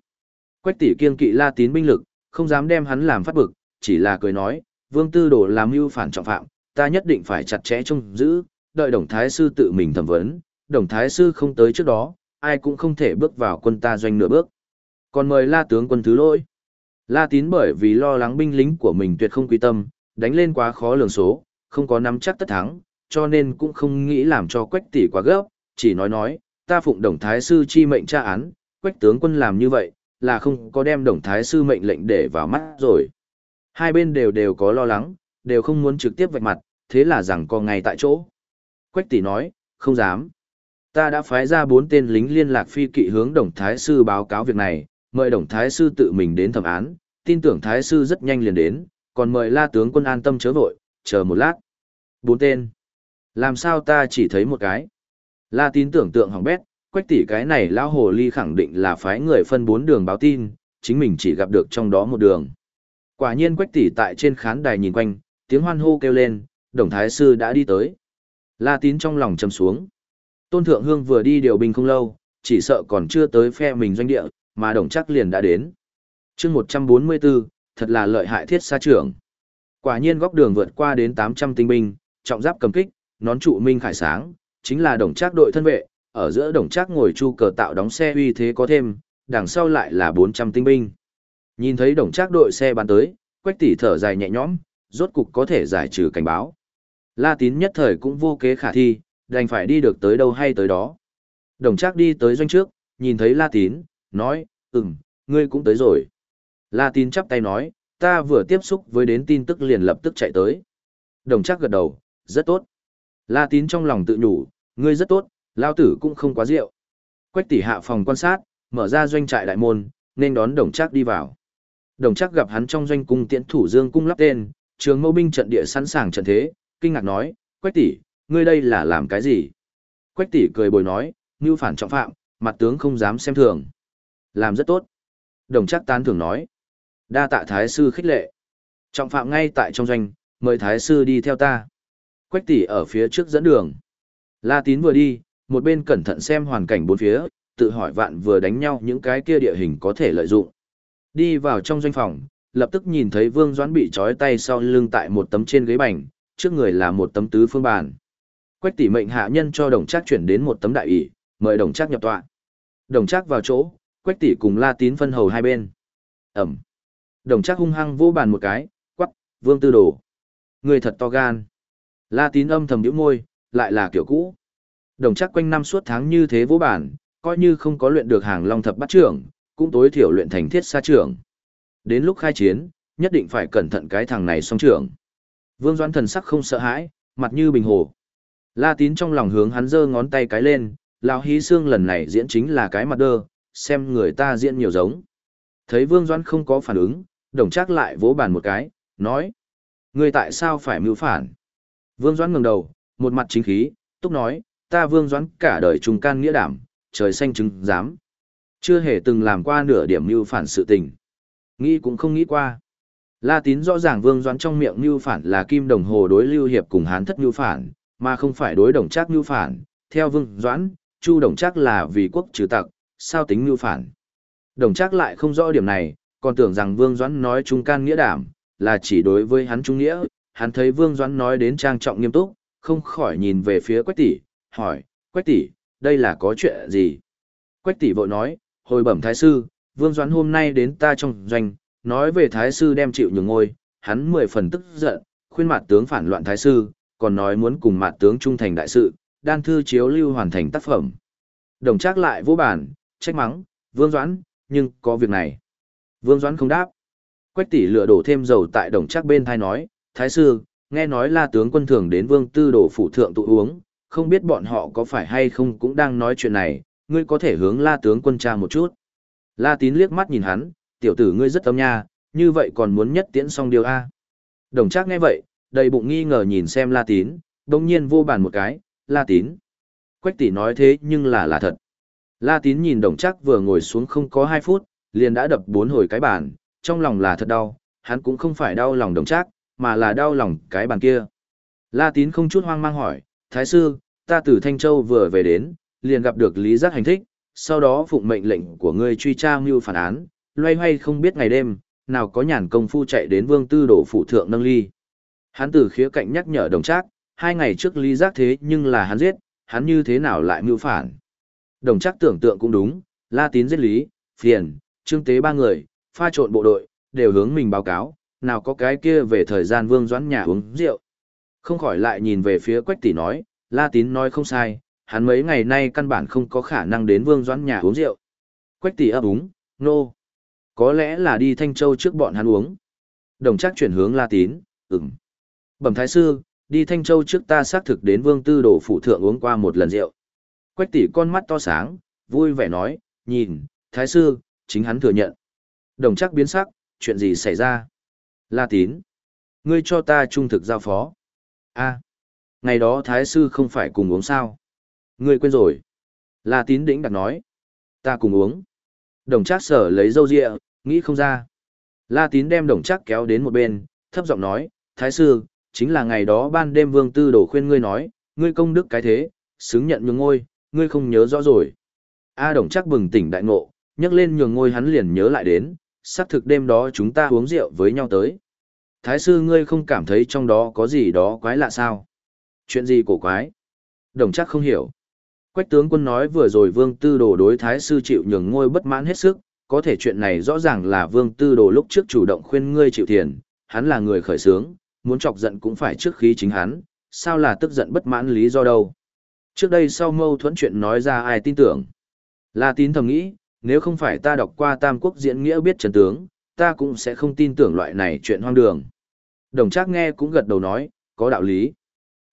Quách tỷ kiên kỵ la tín binh lực, không dám đem hắn làm phát bực, chỉ là cười nói, vương tư đồ làm mưu phản trọng phạm, ta nhất định phải chặt chẽ trông giữ, đợi đồng thái sư tự mình thẩm vấn, đồng thái sư không tới trước đó, ai cũng không thể bước vào quân ta doanh nửa bước. Còn mời la tướng quân thứ lỗi. La tín bởi vì lo lắng binh lính của mình tuyệt không quy tâm, đánh lên quá khó lường số, không có nắm chắc tất thắng, cho nên cũng không nghĩ làm cho quách tỷ quá gấp, chỉ nói nói, ta phụng đồng thái sư chi mệnh tra án, quách tướng quân làm như vậy, là không có đem đồng thái sư mệnh lệnh để vào mắt rồi. Hai bên đều đều có lo lắng, đều không muốn trực tiếp vạch mặt, thế là rằng có ngay tại chỗ. Quách tỷ nói, không dám. Ta đã phái ra bốn tên lính liên lạc phi kỵ hướng đồng thái sư báo cáo việc này, mời đồng thái sư tự mình đến thẩm án, tin tưởng thái sư rất nhanh liền đến, còn mời la tướng quân an tâm chớ vội, chờ một lát. Bốn tên. Làm sao ta chỉ thấy một cái? La tín tưởng tượng hỏng bét, quách tỷ cái này lão hồ ly khẳng định là phái người phân bốn đường báo tin, chính mình chỉ gặp được trong đó một đường. Quả nhiên quách tỷ tại trên khán đài nhìn quanh, tiếng hoan hô kêu lên, đồng thái sư đã đi tới. La tín trong lòng chầm xuống. Tôn Thượng Hương vừa đi điều binh không lâu, chỉ sợ còn chưa tới phe mình doanh địa, mà đồng chắc liền đã đến. chương 144, thật là lợi hại thiết xa trưởng. Quả nhiên góc đường vượt qua đến 800 tinh binh, trọng giáp cầm kích, nón trụ minh khải sáng, chính là đồng chắc đội thân vệ, ở giữa đồng chắc ngồi chu cờ tạo đóng xe uy thế có thêm, đằng sau lại là 400 tinh binh. Nhìn thấy đồng trác đội xe bắn tới, quách tỷ thở dài nhẹ nhõm, rốt cục có thể giải trừ cảnh báo. La tín nhất thời cũng vô kế khả thi, đành phải đi được tới đâu hay tới đó. Đồng trác đi tới doanh trước, nhìn thấy La tín, nói, ừm, ngươi cũng tới rồi. La tín chắp tay nói, ta vừa tiếp xúc với đến tin tức liền lập tức chạy tới. Đồng trác gật đầu, rất tốt. La tín trong lòng tự nhủ, ngươi rất tốt, lao tử cũng không quá rượu. Quách tỷ hạ phòng quan sát, mở ra doanh trại đại môn, nên đón đồng trác đi vào. Đồng trác gặp hắn trong doanh cung tiễn thủ dương cung lắp tên, trường mâu binh trận địa sẵn sàng trận thế, kinh ngạc nói, Quách tỷ, ngươi đây là làm cái gì? Quách tỷ cười bồi nói, như phản trọng phạm, mặt tướng không dám xem thường. Làm rất tốt. Đồng trác tán thường nói, đa tạ thái sư khích lệ. Trọng phạm ngay tại trong doanh, mời thái sư đi theo ta. Quách tỷ ở phía trước dẫn đường. La tín vừa đi, một bên cẩn thận xem hoàn cảnh bốn phía, tự hỏi vạn vừa đánh nhau những cái kia địa hình có thể lợi dụng. Đi vào trong doanh phòng, lập tức nhìn thấy Vương Doãn bị trói tay sau lưng tại một tấm trên ghế bành, trước người là một tấm tứ phương bàn. Quách tỷ mệnh hạ nhân cho đồng trác chuyển đến một tấm đại ủy mời đồng trác nhập tọa. Đồng trác vào chỗ, Quách tỷ cùng La Tín phân hầu hai bên. Ẩm. Đồng trác hung hăng vô bàn một cái, quắc, Vương Tư Đồ. Người thật to gan. La Tín âm thầm nhíu môi, lại là kiểu cũ. Đồng trác quanh năm suốt tháng như thế vô bản, coi như không có luyện được hàng long thập bắt trưởng, cũng tối thiểu luyện thành thiết xa trưởng. Đến lúc khai chiến, nhất định phải cẩn thận cái thằng này song trưởng. Vương Doãn thần sắc không sợ hãi, mặt như bình hồ. La Tín trong lòng hướng hắn giơ ngón tay cái lên, lão hí xương lần này diễn chính là cái mặt đơ, xem người ta diễn nhiều giống. Thấy Vương Doãn không có phản ứng, đồng chắc lại vỗ bàn một cái, nói. Người tại sao phải mưu phản? Vương Doãn ngẩng đầu, một mặt chính khí, túc nói, ta Vương Doãn cả đời trung can nghĩa đảm, trời xanh chứng dám. Chưa hề từng làm qua nửa điểm mưu phản sự tình. Nghĩ cũng không nghĩ qua. La Tín rõ ràng Vương Doãn trong miệng mưu phản là kim đồng hồ đối lưu hiệp cùng hán thất mưu phản, mà không phải đối đồng trác mưu phản. Theo Vương Doãn, Chu đồng trác là vì quốc trừ tặc, sao tính mưu phản. Đồng trác lại không rõ điểm này, còn tưởng rằng Vương Doãn nói trung can nghĩa đảm, là chỉ đối với hắn trung nghĩa, hắn thấy Vương Doãn nói đến trang trọng nghiêm túc, không khỏi nhìn về phía Quách tỷ, hỏi, Quách tỷ, đây là có chuyện gì? Quách tỷ vội nói, hồi bẩm thái sư, Vương Doãn hôm nay đến ta trong doanh, nói về thái sư đem chịu nhường ngôi, hắn mười phần tức giận, khuyên mặt tướng phản loạn thái sư, còn nói muốn cùng mặt tướng trung thành đại sự, đan thư chiếu lưu hoàn thành tác phẩm. Đồng trác lại vô bản, trách mắng, Vương Doãn, nhưng có việc này. Vương Doãn không đáp. Quách tỷ lựa đổ thêm dầu tại đồng trác bên thai nói, Thái sư, nghe nói là tướng quân thường đến vương tư đổ phủ thượng tụ uống, không biết bọn họ có phải hay không cũng đang nói chuyện này, ngươi có thể hướng la tướng quân tra một chút. La tín liếc mắt nhìn hắn, tiểu tử ngươi rất tâm nha, như vậy còn muốn nhất tiễn xong điều A. Đồng trác nghe vậy, đầy bụng nghi ngờ nhìn xem la tín, đồng nhiên vô bàn một cái, la tín. Quách tỷ nói thế nhưng là là thật. La tín nhìn đồng trác vừa ngồi xuống không có hai phút, liền đã đập bốn hồi cái bàn, trong lòng là thật đau, hắn cũng không phải đau lòng đồng trác, mà là đau lòng cái bàn kia. La Tín không chút hoang mang hỏi, Thái sư, ta từ Thanh Châu vừa về đến, liền gặp được Lý Giác hành thích, sau đó phụng mệnh lệnh của ngươi truy tra mưu phản án, loay hoay không biết ngày đêm, nào có nhàn công phu chạy đến vương tư đổ phụ thượng nâng ly. Hắn từ khía cạnh nhắc nhở đồng trác, hai ngày trước Lý Giác thế nhưng là hắn giết, hắn như thế nào lại mưu phản. Đồng trác tưởng tượng cũng đúng, La Tín giết Lý, Phiền, Trương Tế ba người, pha trộn bộ đội, đều hướng mình báo cáo, nào có cái kia về thời gian vương doãn nhà uống rượu. Không khỏi lại nhìn về phía Quách tỷ nói, La Tín nói không sai, hắn mấy ngày nay căn bản không có khả năng đến Vương Doãn nhà uống rượu. Quách tỷ ấp úng, nô. No. Có lẽ là đi Thanh Châu trước bọn hắn uống. Đồng trác chuyển hướng La Tín, ừm. Bẩm Thái Sư, đi Thanh Châu trước ta xác thực đến Vương Tư Đồ Phủ Thượng uống qua một lần rượu. Quách tỷ con mắt to sáng, vui vẻ nói, nhìn, Thái Sư, chính hắn thừa nhận. Đồng chắc biến sắc, chuyện gì xảy ra? La Tín. Ngươi cho ta trung thực giao phó. a ngày đó Thái Sư không phải cùng uống sao? Ngươi quên rồi. La Tín đĩnh đặt nói. Ta cùng uống. Đồng chắc sở lấy dâu rịa, nghĩ không ra. La Tín đem đồng chắc kéo đến một bên, thấp giọng nói, Thái Sư, chính là ngày đó ban đêm vương tư đổ khuyên ngươi nói, ngươi công đức cái thế, xứng nhận nhường ngôi, ngươi không nhớ rõ rồi. A đồng chắc bừng tỉnh đại ngộ, nhắc lên nhường ngôi hắn liền nhớ lại đến, xác thực đêm đó chúng ta uống rượu với nhau tới. Thái sư ngươi không cảm thấy trong đó có gì đó quái lạ sao? Chuyện gì cổ quái? Đồng chắc không hiểu. Quách tướng quân nói vừa rồi vương tư đồ đối thái sư chịu nhường ngôi bất mãn hết sức, có thể chuyện này rõ ràng là vương tư đồ lúc trước chủ động khuyên ngươi chịu tiền, hắn là người khởi sướng, muốn chọc giận cũng phải trước khí chính hắn, sao là tức giận bất mãn lý do đâu. Trước đây sau mâu thuẫn chuyện nói ra ai tin tưởng. La tín thầm nghĩ, nếu không phải ta đọc qua Tam Quốc diễn nghĩa biết trần tướng, ta cũng sẽ không tin tưởng loại này chuyện hoang đường. Đồng Trác nghe cũng gật đầu nói, có đạo lý.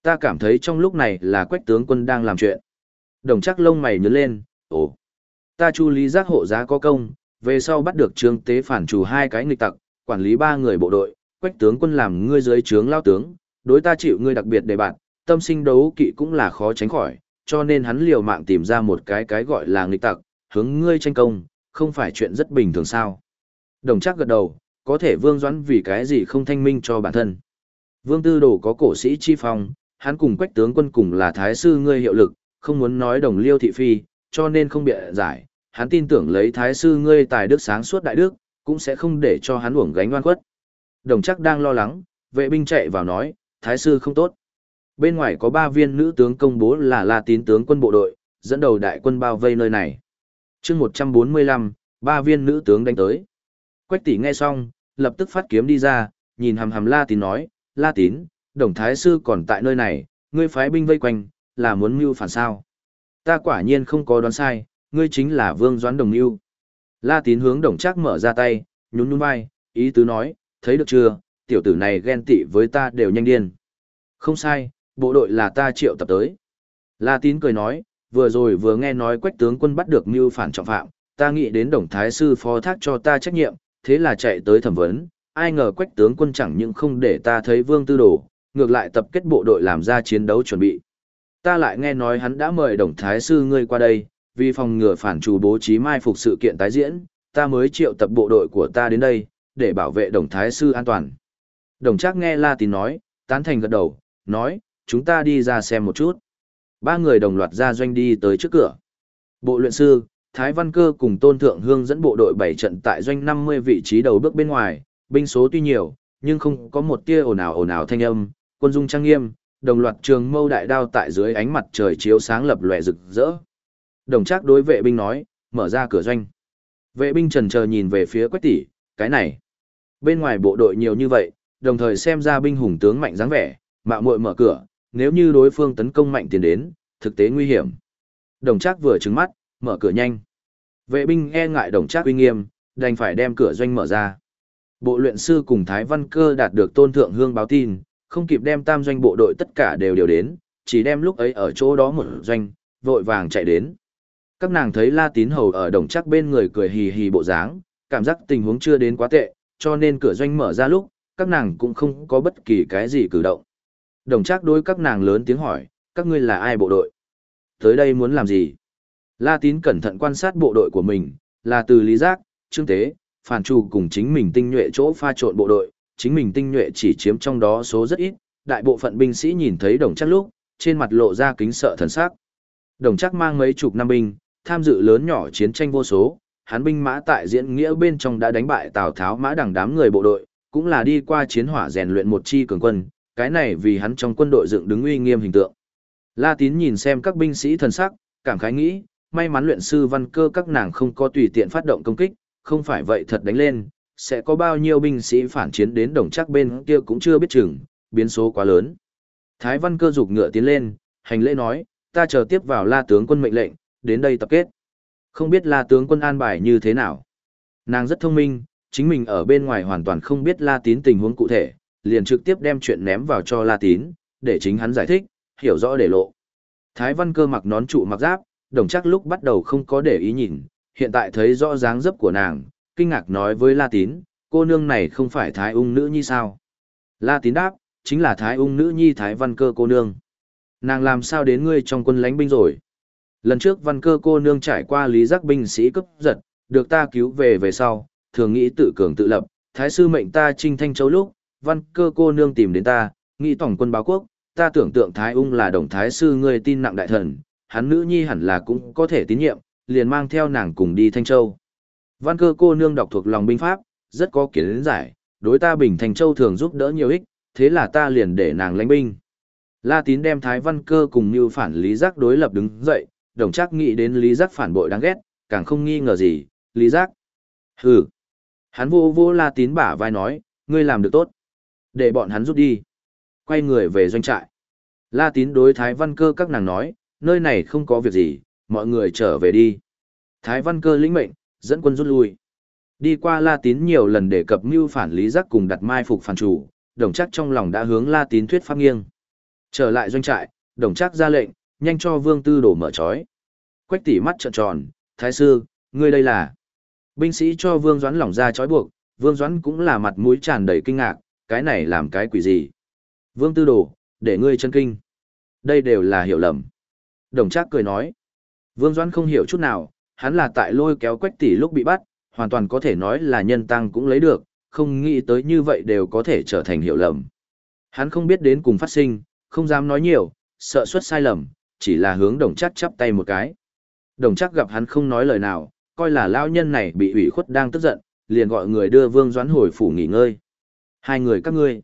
Ta cảm thấy trong lúc này là quách tướng quân đang làm chuyện. Đồng Trác lông mày nhướng lên, ồ, ta chu lý giác hộ giá có công, về sau bắt được trương tế phản chủ hai cái nghịch tặc, quản lý ba người bộ đội, quách tướng quân làm ngươi dưới trướng lao tướng, đối ta chịu ngươi đặc biệt đề bạn, tâm sinh đấu kỵ cũng là khó tránh khỏi, cho nên hắn liều mạng tìm ra một cái cái gọi là nghịch tặc, hướng ngươi tranh công, không phải chuyện rất bình thường sao. Đồng chắc gật đầu, có thể vương doãn vì cái gì không thanh minh cho bản thân. Vương tư đồ có cổ sĩ chi phong, hắn cùng quách tướng quân cùng là thái sư ngươi hiệu lực, không muốn nói đồng liêu thị phi, cho nên không bịa giải, hắn tin tưởng lấy thái sư ngươi tài đức sáng suốt đại đức, cũng sẽ không để cho hắn uổng gánh oan khuất. Đồng chắc đang lo lắng, vệ binh chạy vào nói, thái sư không tốt. Bên ngoài có ba viên nữ tướng công bố là La Tín tướng quân bộ đội, dẫn đầu đại quân bao vây nơi này. chương 145, ba viên nữ tướng đánh tới. Quách tỷ nghe xong, lập tức phát kiếm đi ra, nhìn hầm hầm La Tín nói, La Tín, đồng thái sư còn tại nơi này, ngươi phái binh vây quanh, là muốn mưu phản sao. Ta quả nhiên không có đoán sai, ngươi chính là vương doãn đồng mưu. La Tín hướng đồng Trác mở ra tay, nhún nhún vai, ý tứ nói, thấy được chưa, tiểu tử này ghen tị với ta đều nhanh điên. Không sai, bộ đội là ta triệu tập tới. La Tín cười nói, vừa rồi vừa nghe nói quách tướng quân bắt được mưu phản trọng phạm, ta nghĩ đến đồng thái sư phó thác cho ta trách nhiệm, thế là chạy tới thẩm vấn, ai ngờ quách tướng quân chẳng những không để ta thấy vương tư đồ, ngược lại tập kết bộ đội làm ra chiến đấu chuẩn bị. Ta lại nghe nói hắn đã mời đồng thái sư ngươi qua đây, vì phòng ngừa phản chủ bố trí mai phục sự kiện tái diễn, ta mới triệu tập bộ đội của ta đến đây, để bảo vệ đồng thái sư an toàn. Đồng trác nghe La Tín nói, tán thành gật đầu, nói, chúng ta đi ra xem một chút. Ba người đồng loạt ra doanh đi tới trước cửa. Bộ luyện sư, Thái Văn Cơ cùng Tôn Thượng Hương dẫn bộ đội bảy trận tại doanh 50 vị trí đầu bước bên ngoài, binh số tuy nhiều, nhưng không có một tia ồn ào ồn ào thanh âm, quân dung trang nghiêm, đồng loạt trường mâu đại đao tại dưới ánh mặt trời chiếu sáng lập lòe rực rỡ. Đồng Trác đối vệ binh nói, mở ra cửa doanh. Vệ binh trần chờ nhìn về phía Quách tỷ, cái này, bên ngoài bộ đội nhiều như vậy, đồng thời xem ra binh hùng tướng mạnh dáng vẻ, mạo muội mở cửa, nếu như đối phương tấn công mạnh tiền đến, thực tế nguy hiểm. Đồng Trác vừa trừng mắt, mở cửa nhanh. Vệ binh e ngại Đồng Trác uy nghiêm, đành phải đem cửa doanh mở ra. Bộ luyện sư cùng Thái Văn Cơ đạt được tôn thượng hương báo tin, không kịp đem tam doanh bộ đội tất cả đều đều đến, chỉ đem lúc ấy ở chỗ đó một doanh, vội vàng chạy đến. Các nàng thấy La Tín Hầu ở đồng trác bên người cười hì hì bộ dáng, cảm giác tình huống chưa đến quá tệ, cho nên cửa doanh mở ra lúc, các nàng cũng không có bất kỳ cái gì cử động. Đồng chắc đối các nàng lớn tiếng hỏi, các ngươi là ai bộ đội? Tới đây muốn làm gì? La Tín cẩn thận quan sát bộ đội của mình, là từ Lý Giác, Trương Tế, Phản Trù cùng chính mình tinh nhuệ chỗ pha trộn bộ đội, chính mình tinh nhuệ chỉ chiếm trong đó số rất ít, đại bộ phận binh sĩ nhìn thấy đồng chắc lúc, trên mặt lộ ra kính sợ thần sắc. Đồng chắc mang mấy chục năm binh, tham dự lớn nhỏ chiến tranh vô số, hắn binh mã tại diễn nghĩa bên trong đã đánh bại Tào Tháo mã đằng đám người bộ đội, cũng là đi qua chiến hỏa rèn luyện một chi cường quân, cái này vì hắn trong quân đội dựng đứng uy nghiêm hình tượng. La Tín nhìn xem các binh sĩ thần sắc, cảm khái nghĩ, may mắn luyện sư văn cơ các nàng không có tùy tiện phát động công kích, không phải vậy thật đánh lên, sẽ có bao nhiêu binh sĩ phản chiến đến đồng chắc bên kia cũng chưa biết chừng, biến số quá lớn. Thái Văn cơ dục ngựa tiến lên, hành lễ nói, ta chờ tiếp vào la tướng quân mệnh lệnh, đến đây tập kết. Không biết la tướng quân an bài như thế nào. Nàng rất thông minh, chính mình ở bên ngoài hoàn toàn không biết la tín tình huống cụ thể, liền trực tiếp đem chuyện ném vào cho la tín, để chính hắn giải thích, hiểu rõ để lộ. Thái Văn cơ mặc nón trụ mặc giáp, đồng chắc lúc bắt đầu không có để ý nhìn, hiện tại thấy rõ dáng dấp của nàng, kinh ngạc nói với La Tín, cô nương này không phải Thái ung nữ nhi sao? La Tín đáp, chính là Thái ung nữ nhi Thái Văn cơ cô nương. Nàng làm sao đến ngươi trong quân lãnh binh rồi? Lần trước văn cơ cô nương trải qua lý giác binh sĩ cấp giật, được ta cứu về về sau, thường nghĩ tự cường tự lập, thái sư mệnh ta trinh thanh châu lúc, văn cơ cô nương tìm đến ta, nghĩ tổng quân báo quốc, ta tưởng tượng thái ung là đồng thái sư ngươi tin nặng đại thần, hắn nữ nhi hẳn là cũng có thể tín nhiệm, liền mang theo nàng cùng đi thanh châu. Văn cơ cô nương đọc thuộc lòng binh pháp, rất có kiến giải, đối ta bình thanh châu thường giúp đỡ nhiều ích, thế là ta liền để nàng lãnh binh. La tín đem thái văn cơ cùng như phản lý giác đối lập đứng dậy, đồng chắc nghĩ đến lý giác phản bội đáng ghét, càng không nghi ngờ gì, lý giác. Hừ. Hắn vô vô la tín bả vai nói, ngươi làm được tốt. Để bọn hắn rút đi. Quay người về doanh trại. La tín đối Thái Văn Cơ các nàng nói, nơi này không có việc gì, mọi người trở về đi. Thái Văn Cơ lĩnh mệnh, dẫn quân rút lui. Đi qua La tín nhiều lần để cập mưu phản lý giác cùng đặt mai phục phản chủ, đồng chắc trong lòng đã hướng La tín thuyết pháp nghiêng. Trở lại doanh trại, đồng chắc ra lệnh, nhanh cho vương tư Đồ mở trói. Quách tỷ mắt trợn tròn, thái sư, ngươi đây là. Binh sĩ cho vương doãn lỏng ra trói buộc, vương doãn cũng là mặt mũi tràn đầy kinh ngạc, cái này làm cái quỷ gì. Vương tư Đồ, để ngươi chân kinh. Đây đều là hiểu lầm. Đồng trác cười nói. Vương doãn không hiểu chút nào, hắn là tại lôi kéo quách tỷ lúc bị bắt, hoàn toàn có thể nói là nhân tăng cũng lấy được, không nghĩ tới như vậy đều có thể trở thành hiểu lầm. Hắn không biết đến cùng phát sinh, không dám nói nhiều, sợ xuất sai lầm, chỉ là hướng đồng chắc chắp tay một cái. Đồng chắc gặp hắn không nói lời nào, coi là lão nhân này bị ủy khuất đang tức giận, liền gọi người đưa Vương Doãn hồi phủ nghỉ ngơi. Hai người các ngươi.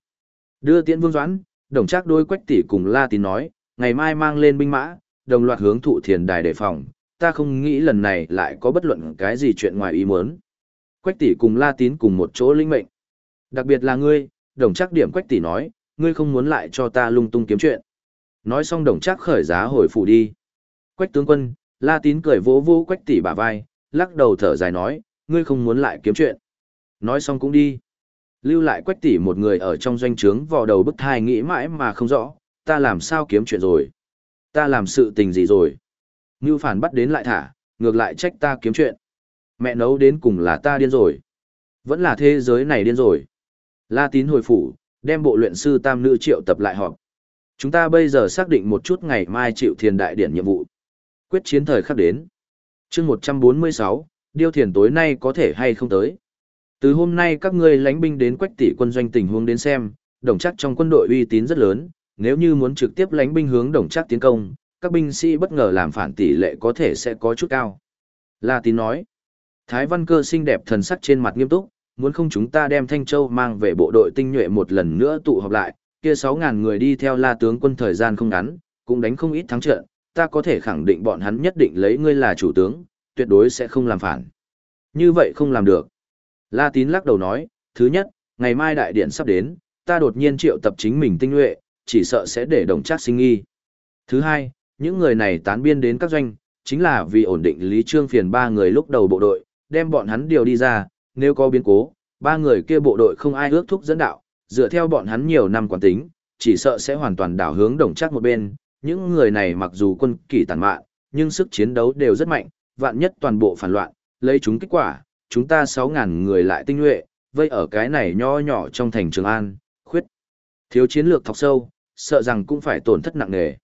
Đưa tiễn Vương Doãn, đồng chắc đôi quách tỷ cùng La Tín nói, ngày mai mang lên binh mã, đồng loạt hướng thụ thiền đài đề phòng, ta không nghĩ lần này lại có bất luận cái gì chuyện ngoài ý muốn. Quách tỷ cùng La Tín cùng một chỗ linh mệnh. Đặc biệt là ngươi, đồng chắc điểm quách tỷ nói, ngươi không muốn lại cho ta lung tung kiếm chuyện. Nói xong đồng chắc khởi giá hồi phủ đi. Quách tướng quân, La Tín cười vỗ vỗ quách tỷ bả vai, lắc đầu thở dài nói, ngươi không muốn lại kiếm chuyện. Nói xong cũng đi. Lưu lại quách tỷ một người ở trong doanh trướng vò đầu bức thai nghĩ mãi mà không rõ, ta làm sao kiếm chuyện rồi. Ta làm sự tình gì rồi. Như phản bắt đến lại thả, ngược lại trách ta kiếm chuyện. Mẹ nấu đến cùng là ta điên rồi. Vẫn là thế giới này điên rồi. La tín hồi phủ, đem bộ luyện sư tam nữ triệu tập lại họp. Chúng ta bây giờ xác định một chút ngày mai chịu thiền đại điển nhiệm vụ. Quyết chiến thời khắc đến. chương 146, điêu thiền tối nay có thể hay không tới. Từ hôm nay các ngươi lánh binh đến quách tỷ quân doanh tình huống đến xem, đồng chắc trong quân đội uy tín rất lớn, nếu như muốn trực tiếp lánh binh hướng đồng chắc tiến công, các binh sĩ bất ngờ làm phản tỷ lệ có thể sẽ có chút cao. La tín nói, Thái văn cơ xinh đẹp thần sắc trên mặt nghiêm túc, muốn không chúng ta đem Thanh Châu mang về bộ đội tinh nhuệ một lần nữa tụ họp lại, kia 6.000 người đi theo la tướng quân thời gian không ngắn, cũng đánh không ít thắng trận, ta có thể khẳng định bọn hắn nhất định lấy ngươi là chủ tướng, tuyệt đối sẽ không làm phản. Như vậy không làm được. La Tín lắc đầu nói, thứ nhất, ngày mai đại điện sắp đến, ta đột nhiên triệu tập chính mình tinh nhuệ, chỉ sợ sẽ để đồng trác sinh nghi. Thứ hai, những người này tán biên đến các doanh, chính là vì ổn định Lý Trương phiền ba người lúc đầu bộ đội, đem bọn hắn điều đi ra, nếu có biến cố, ba người kia bộ đội không ai ước thúc dẫn đạo, dựa theo bọn hắn nhiều năm quản tính, chỉ sợ sẽ hoàn toàn đảo hướng đồng chắc một bên. Những người này mặc dù quân kỳ tàn mạn, nhưng sức chiến đấu đều rất mạnh, vạn nhất toàn bộ phản loạn, lấy chúng kết quả, chúng ta 6.000 người lại tinh nhuệ, vây ở cái này nho nhỏ trong thành Trường An, khuyết. Thiếu chiến lược thọc sâu, sợ rằng cũng phải tổn thất nặng nề.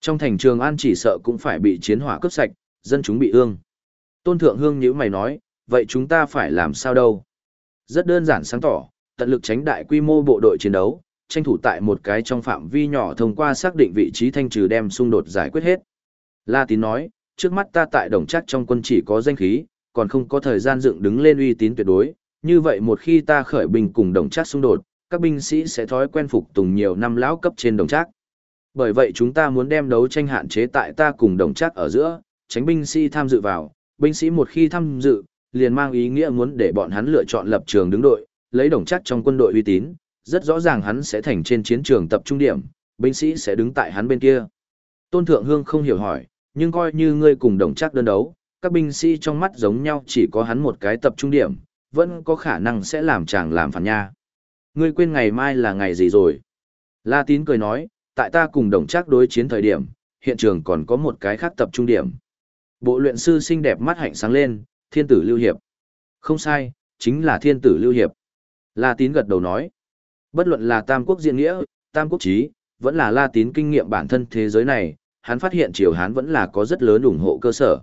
Trong thành Trường An chỉ sợ cũng phải bị chiến hỏa cướp sạch, dân chúng bị ương. Tôn Thượng Hương như mày nói, vậy chúng ta phải làm sao đâu? Rất đơn giản sáng tỏ, tận lực tránh đại quy mô bộ đội chiến đấu, tranh thủ tại một cái trong phạm vi nhỏ thông qua xác định vị trí thanh trừ đem xung đột giải quyết hết. La Tín nói, trước mắt ta tại đồng chắc trong quân chỉ có danh khí, còn không có thời gian dựng đứng lên uy tín tuyệt đối, như vậy một khi ta khởi binh cùng đồng chắc xung đột, các binh sĩ sẽ thói quen phục tùng nhiều năm lão cấp trên đồng chắc. Bởi vậy chúng ta muốn đem đấu tranh hạn chế tại ta cùng đồng chắc ở giữa, tránh binh sĩ tham dự vào, binh sĩ một khi tham dự, liền mang ý nghĩa muốn để bọn hắn lựa chọn lập trường đứng đội, lấy đồng chắc trong quân đội uy tín, rất rõ ràng hắn sẽ thành trên chiến trường tập trung điểm, binh sĩ sẽ đứng tại hắn bên kia. Tôn Thượng Hương không hiểu hỏi, nhưng coi như ngươi cùng đồng chắc đơn đấu, các binh sĩ trong mắt giống nhau chỉ có hắn một cái tập trung điểm, vẫn có khả năng sẽ làm chàng làm phản nha. Ngươi quên ngày mai là ngày gì rồi? La Tín cười nói, tại ta cùng đồng chắc đối chiến thời điểm, hiện trường còn có một cái khác tập trung điểm. Bộ luyện sư xinh đẹp mắt hạnh sáng lên, thiên tử lưu hiệp. Không sai, chính là thiên tử lưu hiệp. La Tín gật đầu nói, bất luận là tam quốc diện nghĩa, tam quốc chí, vẫn là La Tín kinh nghiệm bản thân thế giới này, hắn phát hiện triều Hán vẫn là có rất lớn ủng hộ cơ sở.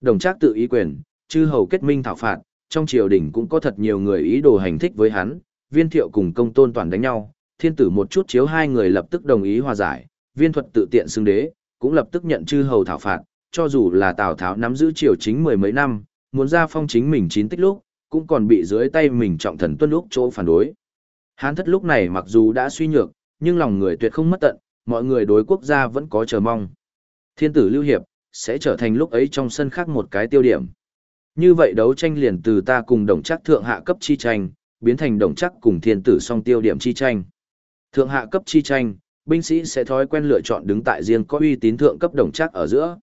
Đồng trác tự ý quyền, chư hầu kết minh thảo phạt, trong triều đình cũng có thật nhiều người ý đồ hành thích với hắn, viên thiệu cùng công tôn toàn đánh nhau, thiên tử một chút chiếu hai người lập tức đồng ý hòa giải, viên thuật tự tiện xưng đế, cũng lập tức nhận chư hầu thảo phạt, cho dù là Tào Tháo nắm giữ triều chính mười mấy năm, muốn ra phong chính mình chín tích lúc, cũng còn bị dưới tay mình trọng thần tuân lúc chỗ phản đối. Hán thất lúc này mặc dù đã suy nhược, nhưng lòng người tuyệt không mất tận, mọi người đối quốc gia vẫn có chờ mong. Thiên tử Lưu Hiệp, sẽ trở thành lúc ấy trong sân khác một cái tiêu điểm. Như vậy đấu tranh liền từ ta cùng đồng chắc thượng hạ cấp chi tranh, biến thành đồng chắc cùng thiên tử song tiêu điểm chi tranh. Thượng hạ cấp chi tranh, binh sĩ sẽ thói quen lựa chọn đứng tại riêng có uy tín thượng cấp đồng chắc ở giữa.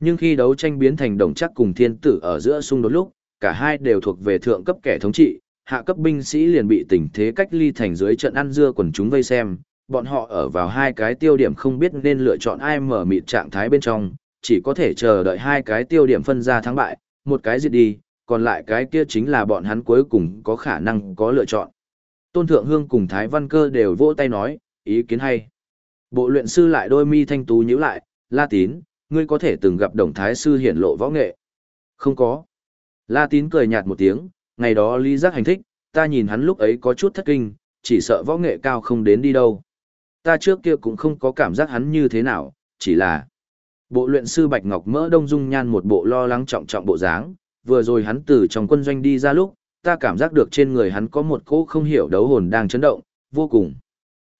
Nhưng khi đấu tranh biến thành đồng chắc cùng thiên tử ở giữa xung đột lúc, cả hai đều thuộc về thượng cấp kẻ thống trị, hạ cấp binh sĩ liền bị tình thế cách ly thành dưới trận ăn dưa quần chúng vây xem, bọn họ ở vào hai cái tiêu điểm không biết nên lựa chọn ai mở mịt trạng thái bên trong, chỉ có thể chờ đợi hai cái tiêu điểm phân ra thắng bại, một cái diệt đi, còn lại cái kia chính là bọn hắn cuối cùng có khả năng có lựa chọn. Tôn Thượng Hương cùng Thái Văn Cơ đều vỗ tay nói, ý kiến hay. Bộ luyện sư lại đôi mi thanh tú nhíu lại, La Tín, ngươi có thể từng gặp đồng thái sư hiển lộ võ nghệ. Không có. La Tín cười nhạt một tiếng, ngày đó lý giác hành thích, ta nhìn hắn lúc ấy có chút thất kinh, chỉ sợ võ nghệ cao không đến đi đâu. Ta trước kia cũng không có cảm giác hắn như thế nào, chỉ là... Bộ luyện sư Bạch Ngọc mỡ đông dung nhan một bộ lo lắng trọng trọng bộ dáng, vừa rồi hắn từ trong quân doanh đi ra lúc, ta cảm giác được trên người hắn có một cỗ không hiểu đấu hồn đang chấn động, vô cùng.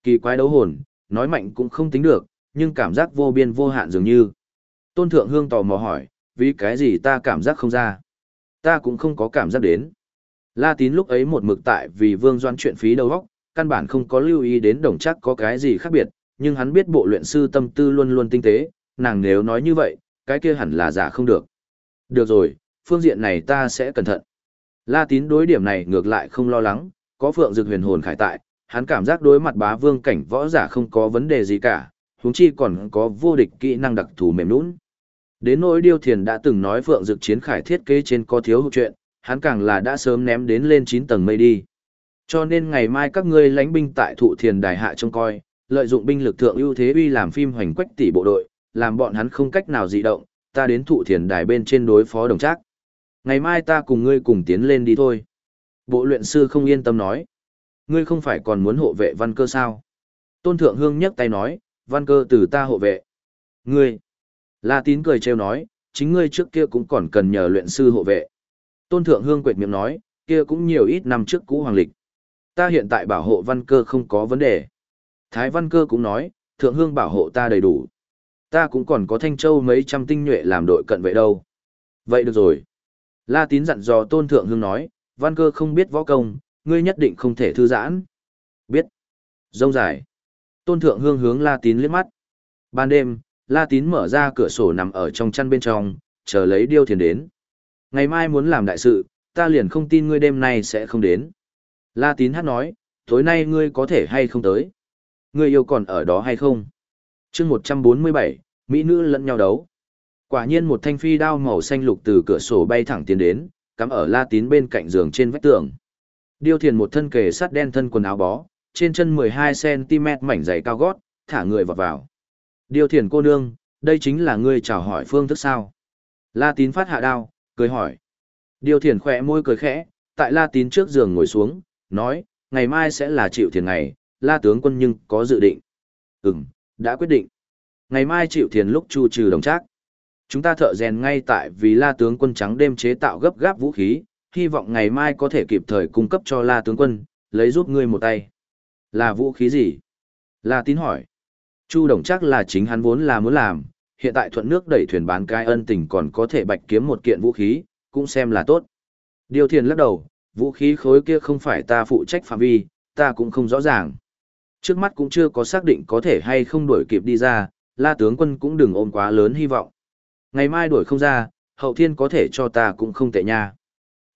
Kỳ quái đấu hồn, nói mạnh cũng không tính được, nhưng cảm giác vô biên vô hạn dường như. Tôn Thượng Hương tò mò hỏi, vì cái gì ta cảm giác không ra? Ta cũng không có cảm giác đến. La Tín lúc ấy một mực tại vì Vương Doan chuyện phí đầu óc, căn bản không có lưu ý đến đồng chắc có cái gì khác biệt, nhưng hắn biết bộ luyện sư tâm tư luôn luôn tinh tế, nàng nếu nói như vậy, cái kia hẳn là giả không được. Được rồi, phương diện này ta sẽ cẩn thận. La tín đối điểm này ngược lại không lo lắng, có phượng Dực huyền hồn khải tại, hắn cảm giác đối mặt bá vương cảnh võ giả không có vấn đề gì cả, huống chi còn có vô địch kỹ năng đặc thù mềm nũng. Đến nỗi điêu thiền đã từng nói phượng dược chiến khải thiết kế trên có thiếu hụt chuyện, hắn càng là đã sớm ném đến lên 9 tầng mây đi. Cho nên ngày mai các ngươi lãnh binh tại thụ thiền đài hạ trông coi, lợi dụng binh lực thượng ưu thế uy làm phim hoành quách tỷ bộ đội, làm bọn hắn không cách nào dị động, ta đến thụ thiền đài bên trên đối phó đồng trác. Ngày mai ta cùng ngươi cùng tiến lên đi thôi. Bộ luyện sư không yên tâm nói. Ngươi không phải còn muốn hộ vệ văn cơ sao? Tôn Thượng Hương nhấc tay nói, văn cơ từ ta hộ vệ. Ngươi. La tín cười trêu nói, chính ngươi trước kia cũng còn cần nhờ luyện sư hộ vệ. Tôn Thượng Hương quệt miệng nói, kia cũng nhiều ít năm trước cũ hoàng lịch. Ta hiện tại bảo hộ văn cơ không có vấn đề. Thái văn cơ cũng nói, Thượng Hương bảo hộ ta đầy đủ. Ta cũng còn có Thanh Châu mấy trăm tinh nhuệ làm đội cận vệ đâu. Vậy được rồi. La Tín dặn dò Tôn Thượng Hương nói, văn cơ không biết võ công, ngươi nhất định không thể thư giãn. Biết. Dông dài. Tôn Thượng Hương hướng La Tín liếc mắt. Ban đêm, La Tín mở ra cửa sổ nằm ở trong chăn bên trong, chờ lấy điêu thiền đến. Ngày mai muốn làm đại sự, ta liền không tin ngươi đêm nay sẽ không đến. La Tín hát nói, tối nay ngươi có thể hay không tới. Ngươi yêu còn ở đó hay không? chương 147, Mỹ nữ lẫn nhau đấu. Quả nhiên một thanh phi đao màu xanh lục từ cửa sổ bay thẳng tiến đến, cắm ở la tín bên cạnh giường trên vách tường. Điêu thiền một thân kề sắt đen thân quần áo bó, trên chân 12cm mảnh giày cao gót, thả người vào vào. Điều thiền cô nương, đây chính là ngươi chào hỏi phương thức sao. La tín phát hạ đao, cười hỏi. Điêu thiền khỏe môi cười khẽ, tại la tín trước giường ngồi xuống, nói, ngày mai sẽ là chịu thiền ngày, la tướng quân nhưng có dự định. Ừm, đã quyết định. Ngày mai chịu thiền lúc chu trừ đồng trác. Chúng ta thợ rèn ngay tại vì la tướng quân trắng đêm chế tạo gấp gáp vũ khí, hy vọng ngày mai có thể kịp thời cung cấp cho la tướng quân, lấy giúp ngươi một tay. Là vũ khí gì? La tín hỏi. Chu đồng chắc là chính hắn vốn là muốn làm, hiện tại thuận nước đẩy thuyền bán cái ân tình còn có thể bạch kiếm một kiện vũ khí, cũng xem là tốt. Điều thiền lắc đầu, vũ khí khối kia không phải ta phụ trách phạm vi, ta cũng không rõ ràng. Trước mắt cũng chưa có xác định có thể hay không đuổi kịp đi ra, la tướng quân cũng đừng ôm quá lớn hy vọng. Ngày mai đuổi không ra, hậu thiên có thể cho ta cũng không tệ nha.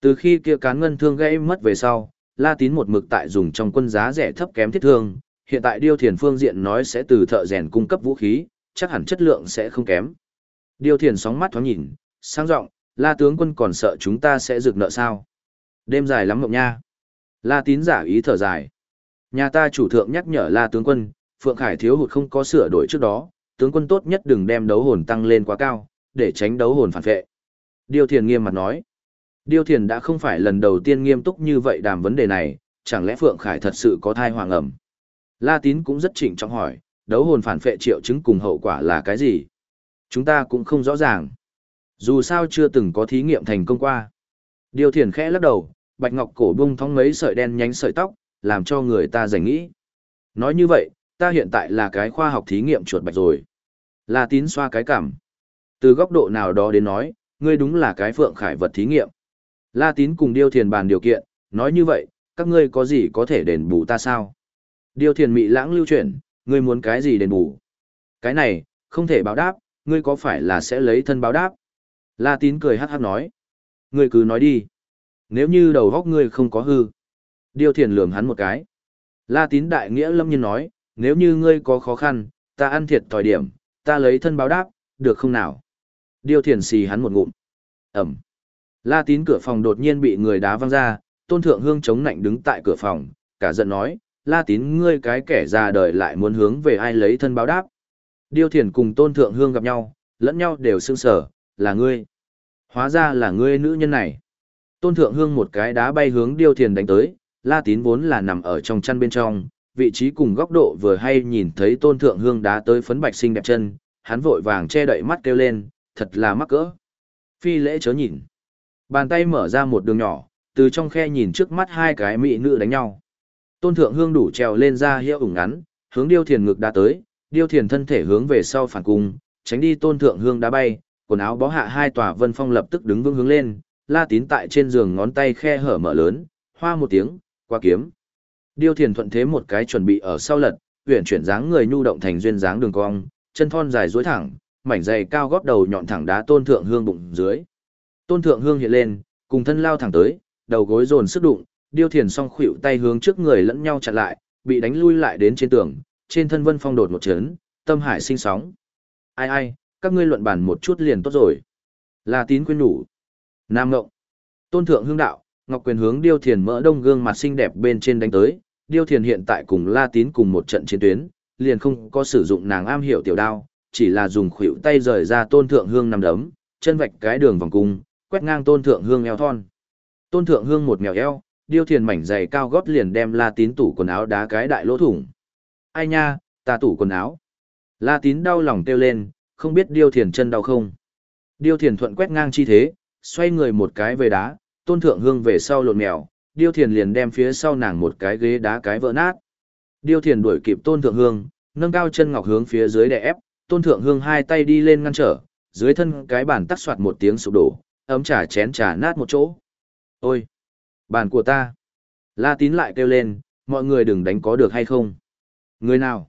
Từ khi kia cán ngân thương gãy mất về sau, La Tín một mực tại dùng trong quân giá rẻ thấp kém thiết thương, hiện tại Điêu Thiền phương diện nói sẽ từ thợ rèn cung cấp vũ khí, chắc hẳn chất lượng sẽ không kém. Điêu Thiền sóng mắt thoáng nhìn, sang giọng, La tướng quân còn sợ chúng ta sẽ rực nợ sao? Đêm dài lắm mộng nha. La Tín giả ý thở dài. Nhà ta chủ thượng nhắc nhở La tướng quân, Phượng Khải thiếu hụt không có sửa đổi trước đó, tướng quân tốt nhất đừng đem đấu hồn tăng lên quá cao, để tránh đấu hồn phản vệ. Điêu Thiền nghiêm mặt nói. Điêu Thiền đã không phải lần đầu tiên nghiêm túc như vậy đàm vấn đề này, chẳng lẽ Phượng Khải thật sự có thai hoàng ẩm? La Tín cũng rất trịnh trọng hỏi, đấu hồn phản phệ triệu chứng cùng hậu quả là cái gì? Chúng ta cũng không rõ ràng. Dù sao chưa từng có thí nghiệm thành công qua. Điêu Thiền khẽ lắc đầu, bạch ngọc cổ bung thong mấy sợi đen nhánh sợi tóc, làm cho người ta giành nghĩ. Nói như vậy, ta hiện tại là cái khoa học thí nghiệm chuột bạch rồi. La Tín xoa cái cảm. Từ góc độ nào đó đến nói, ngươi đúng là cái Phượng Khải vật thí nghiệm. La Tín cùng Điêu Thiền bàn điều kiện, nói như vậy, các ngươi có gì có thể đền bù ta sao? Điều Thiền mị lãng lưu chuyển, ngươi muốn cái gì đền bù? Cái này, không thể báo đáp, ngươi có phải là sẽ lấy thân báo đáp? La Tín cười hát hát nói. Ngươi cứ nói đi. Nếu như đầu góc ngươi không có hư. Điêu Thiền lườm hắn một cái. La Tín đại nghĩa lâm nhiên nói, nếu như ngươi có khó khăn, ta ăn thiệt thòi điểm, ta lấy thân báo đáp, được không nào? Điêu Thiền xì hắn một ngụm. Ẩm. La tín cửa phòng đột nhiên bị người đá văng ra, tôn thượng hương chống nạnh đứng tại cửa phòng, cả giận nói, la tín ngươi cái kẻ già đời lại muốn hướng về ai lấy thân báo đáp. Điêu thiền cùng tôn thượng hương gặp nhau, lẫn nhau đều sương sở, là ngươi. Hóa ra là ngươi nữ nhân này. Tôn thượng hương một cái đá bay hướng điêu thiền đánh tới, la tín vốn là nằm ở trong chăn bên trong, vị trí cùng góc độ vừa hay nhìn thấy tôn thượng hương đá tới phấn bạch xinh đẹp chân, hắn vội vàng che đậy mắt kêu lên, thật là mắc cỡ. Phi lễ chớ nhìn. Bàn tay mở ra một đường nhỏ, từ trong khe nhìn trước mắt hai cái mỹ nữ đánh nhau. Tôn thượng hương đủ trèo lên ra hiệu ủng ngắn, hướng điêu thiền ngực đã tới, điêu thiền thân thể hướng về sau phản cung, tránh đi tôn thượng hương đá bay, quần áo bó hạ hai tòa vân phong lập tức đứng vững hướng lên, la tín tại trên giường ngón tay khe hở mở lớn, hoa một tiếng, qua kiếm. Điêu thiền thuận thế một cái chuẩn bị ở sau lật, uyển chuyển dáng người nhu động thành duyên dáng đường cong, chân thon dài duỗi thẳng, mảnh dày cao gót đầu nhọn thẳng đá tôn thượng hương bụng dưới. Tôn thượng hương hiện lên, cùng thân lao thẳng tới, đầu gối dồn sức đụng, điêu thiền song khuỵu tay hướng trước người lẫn nhau chặn lại, bị đánh lui lại đến trên tường, trên thân vân phong đột một chấn, tâm hải sinh sóng. Ai ai, các ngươi luận bản một chút liền tốt rồi. Là tín quyên đủ. Nam ngộng. Tôn thượng hương đạo, ngọc quyền hướng điêu thiền mỡ đông gương mặt xinh đẹp bên trên đánh tới, điêu thiền hiện tại cùng la tín cùng một trận chiến tuyến, liền không có sử dụng nàng am hiểu tiểu đao, chỉ là dùng khuỷu tay rời ra tôn thượng hương nằm đấm, chân vạch cái đường vòng cung, quét ngang tôn thượng hương eo thon. Tôn thượng hương một mèo eo, điêu thiền mảnh giày cao gót liền đem la tín tủ quần áo đá cái đại lỗ thủng. Ai nha, ta tủ quần áo. La tín đau lòng kêu lên, không biết điêu thiền chân đau không. Điêu thiền thuận quét ngang chi thế, xoay người một cái về đá, tôn thượng hương về sau lộn mèo, điêu thiền liền đem phía sau nàng một cái ghế đá cái vỡ nát. Điêu thiền đuổi kịp tôn thượng hương, nâng cao chân ngọc hướng phía dưới đè ép, tôn thượng hương hai tay đi lên ngăn trở, dưới thân cái bàn tắc soạt một tiếng sụp đổ, ấm trà chén trà nát một chỗ. Ôi! Bàn của ta! La tín lại kêu lên, mọi người đừng đánh có được hay không? Người nào?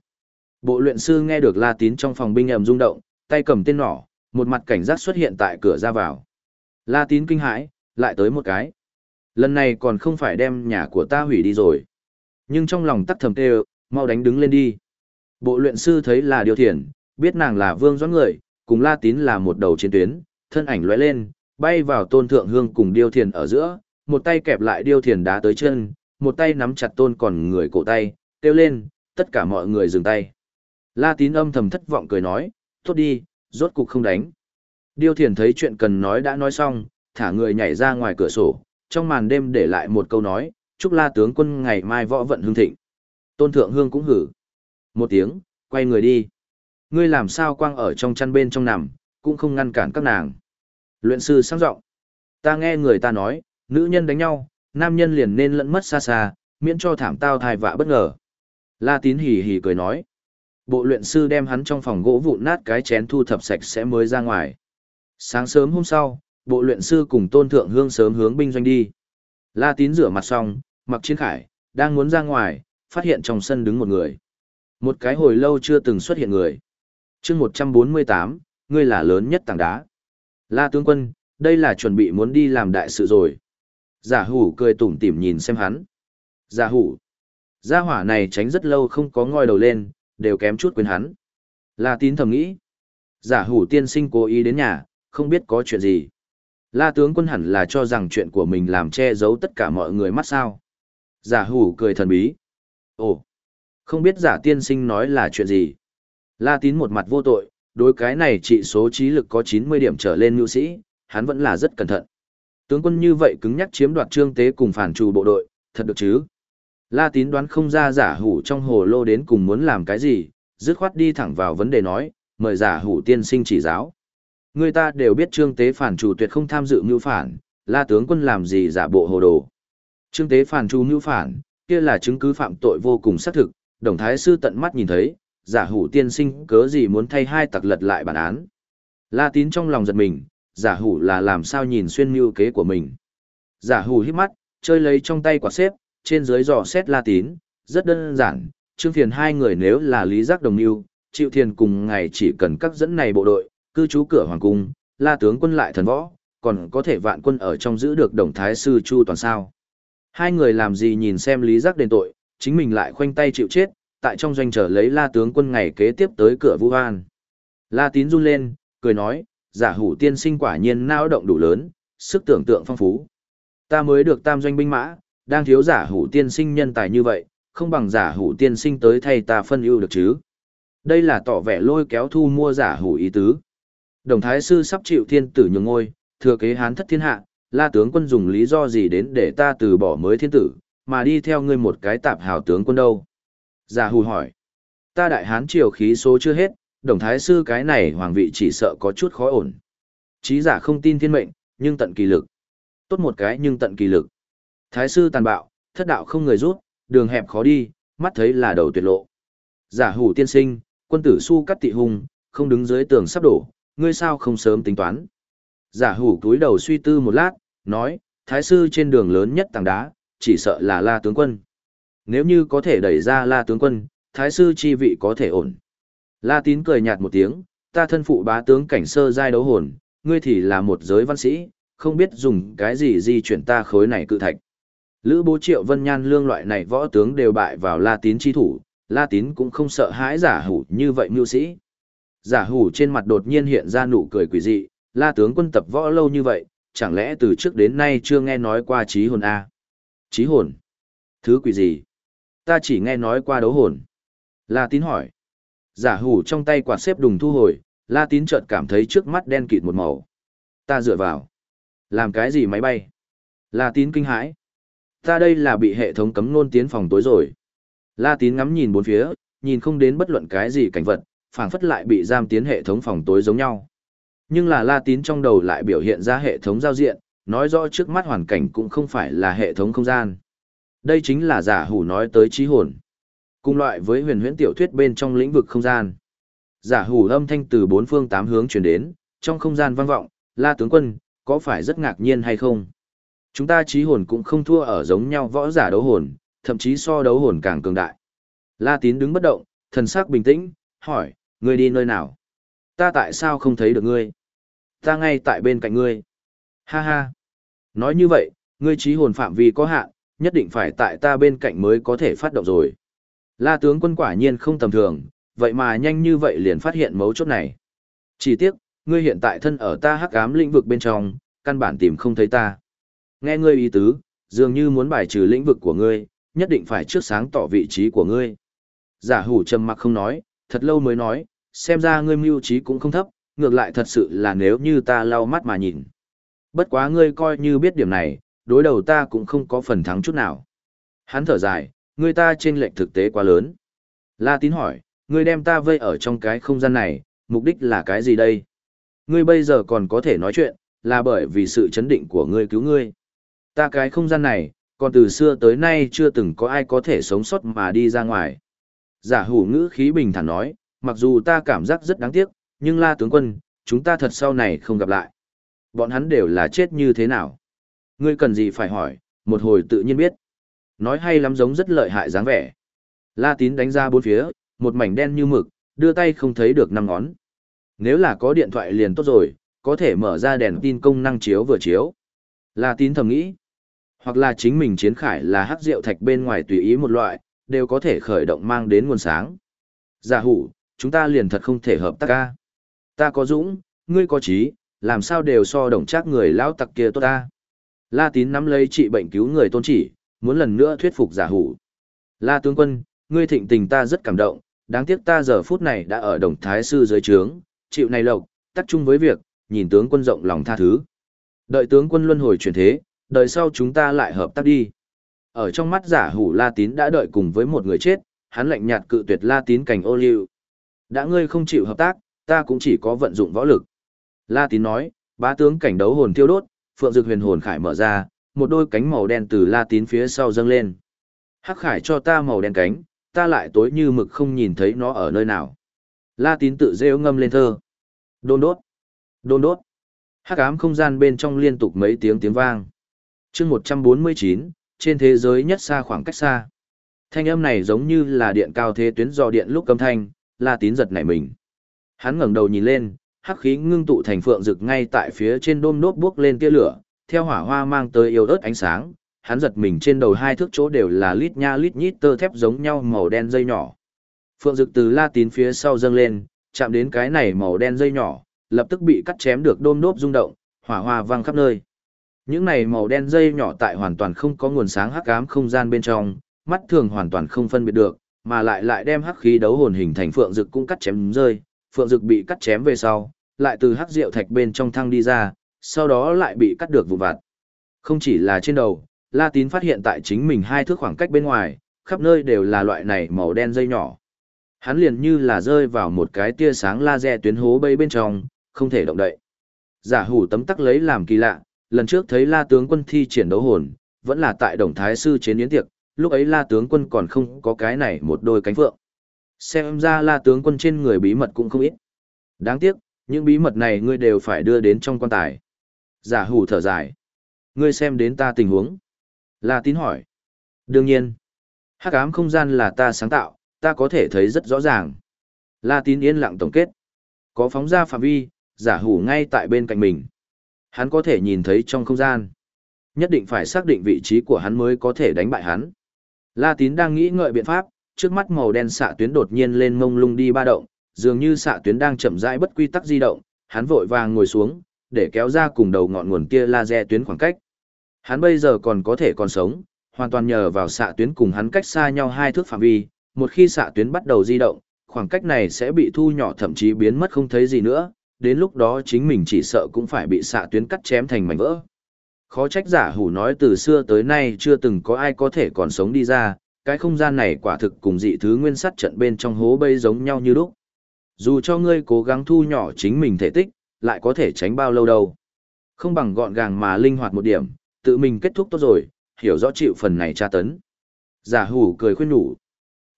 Bộ luyện sư nghe được la tín trong phòng binh ầm rung động, tay cầm tên nỏ, một mặt cảnh giác xuất hiện tại cửa ra vào. La tín kinh hãi, lại tới một cái. Lần này còn không phải đem nhà của ta hủy đi rồi. Nhưng trong lòng tắt thầm tê mau đánh đứng lên đi. Bộ luyện sư thấy là điều thiền, biết nàng là vương doãn người, cùng la tín là một đầu chiến tuyến, thân ảnh lóe lên, bay vào tôn thượng hương cùng điêu thiền ở giữa, một tay kẹp lại điêu thiền đá tới chân, một tay nắm chặt tôn còn người cổ tay, kêu lên, tất cả mọi người dừng tay. La tín âm thầm thất vọng cười nói, tốt đi, rốt cục không đánh. Điêu thiền thấy chuyện cần nói đã nói xong, thả người nhảy ra ngoài cửa sổ, trong màn đêm để lại một câu nói, chúc la tướng quân ngày mai võ vận hương thịnh. Tôn thượng hương cũng hử. Một tiếng, quay người đi. Ngươi làm sao quang ở trong chăn bên trong nằm, cũng không ngăn cản các nàng. Luyện sư sang giọng Ta nghe người ta nói, nữ nhân đánh nhau, nam nhân liền nên lẫn mất xa xa, miễn cho thảm tao thai vạ bất ngờ. La tín hì hì cười nói. Bộ luyện sư đem hắn trong phòng gỗ vụn nát cái chén thu thập sạch sẽ mới ra ngoài. Sáng sớm hôm sau, bộ luyện sư cùng tôn thượng hương sớm hướng binh doanh đi. La tín rửa mặt xong, mặc chiến khải, đang muốn ra ngoài, phát hiện trong sân đứng một người. Một cái hồi lâu chưa từng xuất hiện người. chương 148, ngươi là lớn nhất tảng đá. La tướng quân, đây là chuẩn bị muốn đi làm đại sự rồi. Giả hủ cười tủm tỉm nhìn xem hắn. Giả hủ. Gia hỏa này tránh rất lâu không có ngoi đầu lên, đều kém chút quên hắn. La tín thầm nghĩ. Giả hủ tiên sinh cố ý đến nhà, không biết có chuyện gì. La tướng quân hẳn là cho rằng chuyện của mình làm che giấu tất cả mọi người mắt sao. Giả hủ cười thần bí. Ồ, không biết giả tiên sinh nói là chuyện gì. La tín một mặt vô tội, đối cái này trị số trí lực có 90 điểm trở lên nữ sĩ, hắn vẫn là rất cẩn thận. Tướng quân như vậy cứng nhắc chiếm đoạt trương tế cùng phản trù bộ đội, thật được chứ. La tín đoán không ra giả hủ trong hồ lô đến cùng muốn làm cái gì, dứt khoát đi thẳng vào vấn đề nói, mời giả hủ tiên sinh chỉ giáo. Người ta đều biết trương tế phản chủ tuyệt không tham dự mưu phản, la tướng quân làm gì giả bộ hồ đồ. Trương tế phản chủ mưu phản, kia là chứng cứ phạm tội vô cùng xác thực, đồng thái sư tận mắt nhìn thấy, giả hủ tiên sinh cớ gì muốn thay hai tặc lật lại bản án. La tín trong lòng giật mình, giả hủ là làm sao nhìn xuyên mưu kế của mình. Giả hủ hít mắt, chơi lấy trong tay quả xếp, trên dưới dò xét la tín, rất đơn giản, trương phiền hai người nếu là lý giác đồng mưu, chịu thiền cùng ngày chỉ cần các dẫn này bộ đội, cư trú cửa hoàng cung, la tướng quân lại thần võ, còn có thể vạn quân ở trong giữ được đồng thái sư chu toàn sao. Hai người làm gì nhìn xem lý giác đền tội, chính mình lại khoanh tay chịu chết, tại trong doanh trở lấy la tướng quân ngày kế tiếp tới cửa vũ hoan. La tín run lên, cười nói, giả hủ tiên sinh quả nhiên nao động đủ lớn, sức tưởng tượng phong phú. Ta mới được tam doanh binh mã, đang thiếu giả hủ tiên sinh nhân tài như vậy, không bằng giả hủ tiên sinh tới thay ta phân ưu được chứ. Đây là tỏ vẻ lôi kéo thu mua giả hủ ý tứ. Đồng thái sư sắp chịu thiên tử nhường ngôi, thừa kế hán thất thiên hạ, la tướng quân dùng lý do gì đến để ta từ bỏ mới thiên tử, mà đi theo ngươi một cái tạp hào tướng quân đâu. Giả hủ hỏi, ta đại hán triều khí số chưa hết, đồng thái sư cái này hoàng vị chỉ sợ có chút khó ổn. Chí giả không tin thiên mệnh, nhưng tận kỳ lực. Tốt một cái nhưng tận kỳ lực. Thái sư tàn bạo, thất đạo không người rút, đường hẹp khó đi, mắt thấy là đầu tuyệt lộ. Giả hủ tiên sinh, quân tử su cắt tị hùng, không đứng dưới tường sắp đổ, ngươi sao không sớm tính toán. Giả hủ túi đầu suy tư một lát, nói, thái sư trên đường lớn nhất tảng đá, chỉ sợ là la tướng quân. Nếu như có thể đẩy ra la tướng quân, thái sư chi vị có thể ổn. La tín cười nhạt một tiếng, ta thân phụ bá tướng cảnh sơ giai đấu hồn, ngươi thì là một giới văn sĩ, không biết dùng cái gì di chuyển ta khối này cự thạch. Lữ bố triệu vân nhan lương loại này võ tướng đều bại vào la tín chi thủ, la tín cũng không sợ hãi giả hủ như vậy mưu sĩ. Giả hủ trên mặt đột nhiên hiện ra nụ cười quỷ dị, la tướng quân tập võ lâu như vậy, chẳng lẽ từ trước đến nay chưa nghe nói qua trí hồn A. Trí hồn? Thứ quỷ gì? Ta chỉ nghe nói qua đấu hồn. La tín hỏi. Giả hủ trong tay quạt xếp đùng thu hồi, la tín chợt cảm thấy trước mắt đen kịt một màu. Ta dựa vào. Làm cái gì máy bay? La tín kinh hãi. Ta đây là bị hệ thống cấm nôn tiến phòng tối rồi. La tín ngắm nhìn bốn phía, nhìn không đến bất luận cái gì cảnh vật, phảng phất lại bị giam tiến hệ thống phòng tối giống nhau. Nhưng là La tín trong đầu lại biểu hiện ra hệ thống giao diện, nói rõ trước mắt hoàn cảnh cũng không phải là hệ thống không gian. Đây chính là giả hủ nói tới trí hồn. Cùng loại với huyền huyễn tiểu thuyết bên trong lĩnh vực không gian. Giả hủ âm thanh từ bốn phương tám hướng truyền đến, trong không gian vang vọng, La tướng quân, có phải rất ngạc nhiên hay không? Chúng ta trí hồn cũng không thua ở giống nhau võ giả đấu hồn, thậm chí so đấu hồn càng cường đại. La tín đứng bất động, thần sắc bình tĩnh, hỏi, ngươi đi nơi nào? Ta tại sao không thấy được ngươi? Ta ngay tại bên cạnh ngươi. Ha ha. Nói như vậy, ngươi trí hồn phạm vi có hạn, nhất định phải tại ta bên cạnh mới có thể phát động rồi. La tướng quân quả nhiên không tầm thường, vậy mà nhanh như vậy liền phát hiện mấu chốt này. Chỉ tiếc, ngươi hiện tại thân ở ta hắc ám lĩnh vực bên trong, căn bản tìm không thấy ta. Nghe ngươi ý tứ, dường như muốn bài trừ lĩnh vực của ngươi, nhất định phải trước sáng tỏ vị trí của ngươi. Giả hủ trầm mặc không nói, thật lâu mới nói, xem ra ngươi mưu trí cũng không thấp, ngược lại thật sự là nếu như ta lau mắt mà nhìn. Bất quá ngươi coi như biết điểm này, đối đầu ta cũng không có phần thắng chút nào. Hắn thở dài, Người ta trên lệnh thực tế quá lớn. La tín hỏi, ngươi đem ta vây ở trong cái không gian này, mục đích là cái gì đây? Ngươi bây giờ còn có thể nói chuyện, là bởi vì sự chấn định của ngươi cứu ngươi. Ta cái không gian này, còn từ xưa tới nay chưa từng có ai có thể sống sót mà đi ra ngoài. Giả hủ ngữ khí bình thản nói, mặc dù ta cảm giác rất đáng tiếc, nhưng la tướng quân, chúng ta thật sau này không gặp lại. Bọn hắn đều là chết như thế nào? Ngươi cần gì phải hỏi, một hồi tự nhiên biết. Nói hay lắm giống rất lợi hại dáng vẻ. La tín đánh ra bốn phía, một mảnh đen như mực, đưa tay không thấy được năm ngón. Nếu là có điện thoại liền tốt rồi, có thể mở ra đèn tin công năng chiếu vừa chiếu. La tín thầm nghĩ. Hoặc là chính mình chiến khải là hắc rượu thạch bên ngoài tùy ý một loại, đều có thể khởi động mang đến nguồn sáng. Giả hủ, chúng ta liền thật không thể hợp tác ca. Ta có dũng, ngươi có trí, làm sao đều so đồng trác người lão tặc kia tốt ta. La tín nắm lấy trị bệnh cứu người tôn chỉ, muốn lần nữa thuyết phục giả hủ. La tướng quân, ngươi thịnh tình ta rất cảm động, đáng tiếc ta giờ phút này đã ở đồng thái sư dưới trướng, chịu này lộc, tắt chung với việc, nhìn tướng quân rộng lòng tha thứ. Đợi tướng quân luân hồi chuyển thế, đời sau chúng ta lại hợp tác đi. Ở trong mắt giả hủ La Tín đã đợi cùng với một người chết, hắn lạnh nhạt cự tuyệt La Tín cảnh ô liu. Đã ngươi không chịu hợp tác, ta cũng chỉ có vận dụng võ lực. La Tín nói, bá tướng cảnh đấu hồn tiêu đốt, phượng dược huyền hồn khải mở ra, một đôi cánh màu đen từ La Tín phía sau dâng lên. Hắc khải cho ta màu đen cánh, ta lại tối như mực không nhìn thấy nó ở nơi nào. La Tín tự rêu ngâm lên thơ. Đôn đốt, đôn đốt. Hắc ám không gian bên trong liên tục mấy tiếng tiếng vang. chương 149, trên thế giới nhất xa khoảng cách xa. Thanh âm này giống như là điện cao thế tuyến dò điện lúc cầm thanh, La Tín giật nảy mình. Hắn ngẩng đầu nhìn lên, hắc khí ngưng tụ thành phượng rực ngay tại phía trên đôm nốt bước lên tia lửa, theo hỏa hoa mang tới yêu ớt ánh sáng, hắn giật mình trên đầu hai thước chỗ đều là lít nha lít nhít tơ thép giống nhau màu đen dây nhỏ. Phượng Dực từ La Tín phía sau dâng lên, chạm đến cái này màu đen dây nhỏ, lập tức bị cắt chém được đôm đốp rung động, hỏa hoa vang khắp nơi. Những này màu đen dây nhỏ tại hoàn toàn không có nguồn sáng hắc ám không gian bên trong, mắt thường hoàn toàn không phân biệt được, mà lại lại đem hắc khí đấu hồn hình thành phượng dực cũng cắt chém rơi, phượng dực bị cắt chém về sau, lại từ hắc rượu thạch bên trong thăng đi ra, sau đó lại bị cắt được vụ vặt. Không chỉ là trên đầu, La Tín phát hiện tại chính mình hai thước khoảng cách bên ngoài, khắp nơi đều là loại này màu đen dây nhỏ. Hắn liền như là rơi vào một cái tia sáng laser tuyến hố bay bên trong, không thể động đậy. Giả hủ tấm tắc lấy làm kỳ lạ, lần trước thấy La tướng quân thi triển đấu hồn, vẫn là tại Đồng Thái sư chế yến tiệc, lúc ấy La tướng quân còn không có cái này một đôi cánh phượng. Xem ra La tướng quân trên người bí mật cũng không ít. Đáng tiếc, những bí mật này ngươi đều phải đưa đến trong quan tài. Giả hủ thở dài. Ngươi xem đến ta tình huống. La tín hỏi. Đương nhiên. Hắc ám không gian là ta sáng tạo, ta có thể thấy rất rõ ràng. La tín yên lặng tổng kết. Có phóng ra phạm vi, giả hủ ngay tại bên cạnh mình. Hắn có thể nhìn thấy trong không gian. Nhất định phải xác định vị trí của hắn mới có thể đánh bại hắn. La tín đang nghĩ ngợi biện pháp, trước mắt màu đen xạ tuyến đột nhiên lên mông lung đi ba động, dường như xạ tuyến đang chậm rãi bất quy tắc di động, hắn vội vàng ngồi xuống, để kéo ra cùng đầu ngọn nguồn kia laser tuyến khoảng cách. Hắn bây giờ còn có thể còn sống, hoàn toàn nhờ vào xạ tuyến cùng hắn cách xa nhau hai thước phạm vi, một khi xạ tuyến bắt đầu di động, khoảng cách này sẽ bị thu nhỏ thậm chí biến mất không thấy gì nữa, đến lúc đó chính mình chỉ sợ cũng phải bị xạ tuyến cắt chém thành mảnh vỡ. Khó trách giả hủ nói từ xưa tới nay chưa từng có ai có thể còn sống đi ra, cái không gian này quả thực cùng dị thứ nguyên sắt trận bên trong hố bây giống nhau như lúc. Dù cho ngươi cố gắng thu nhỏ chính mình thể tích, lại có thể tránh bao lâu đâu. Không bằng gọn gàng mà linh hoạt một điểm, tự mình kết thúc tốt rồi, hiểu rõ chịu phần này tra tấn. Giả hủ cười khuyên nhủ.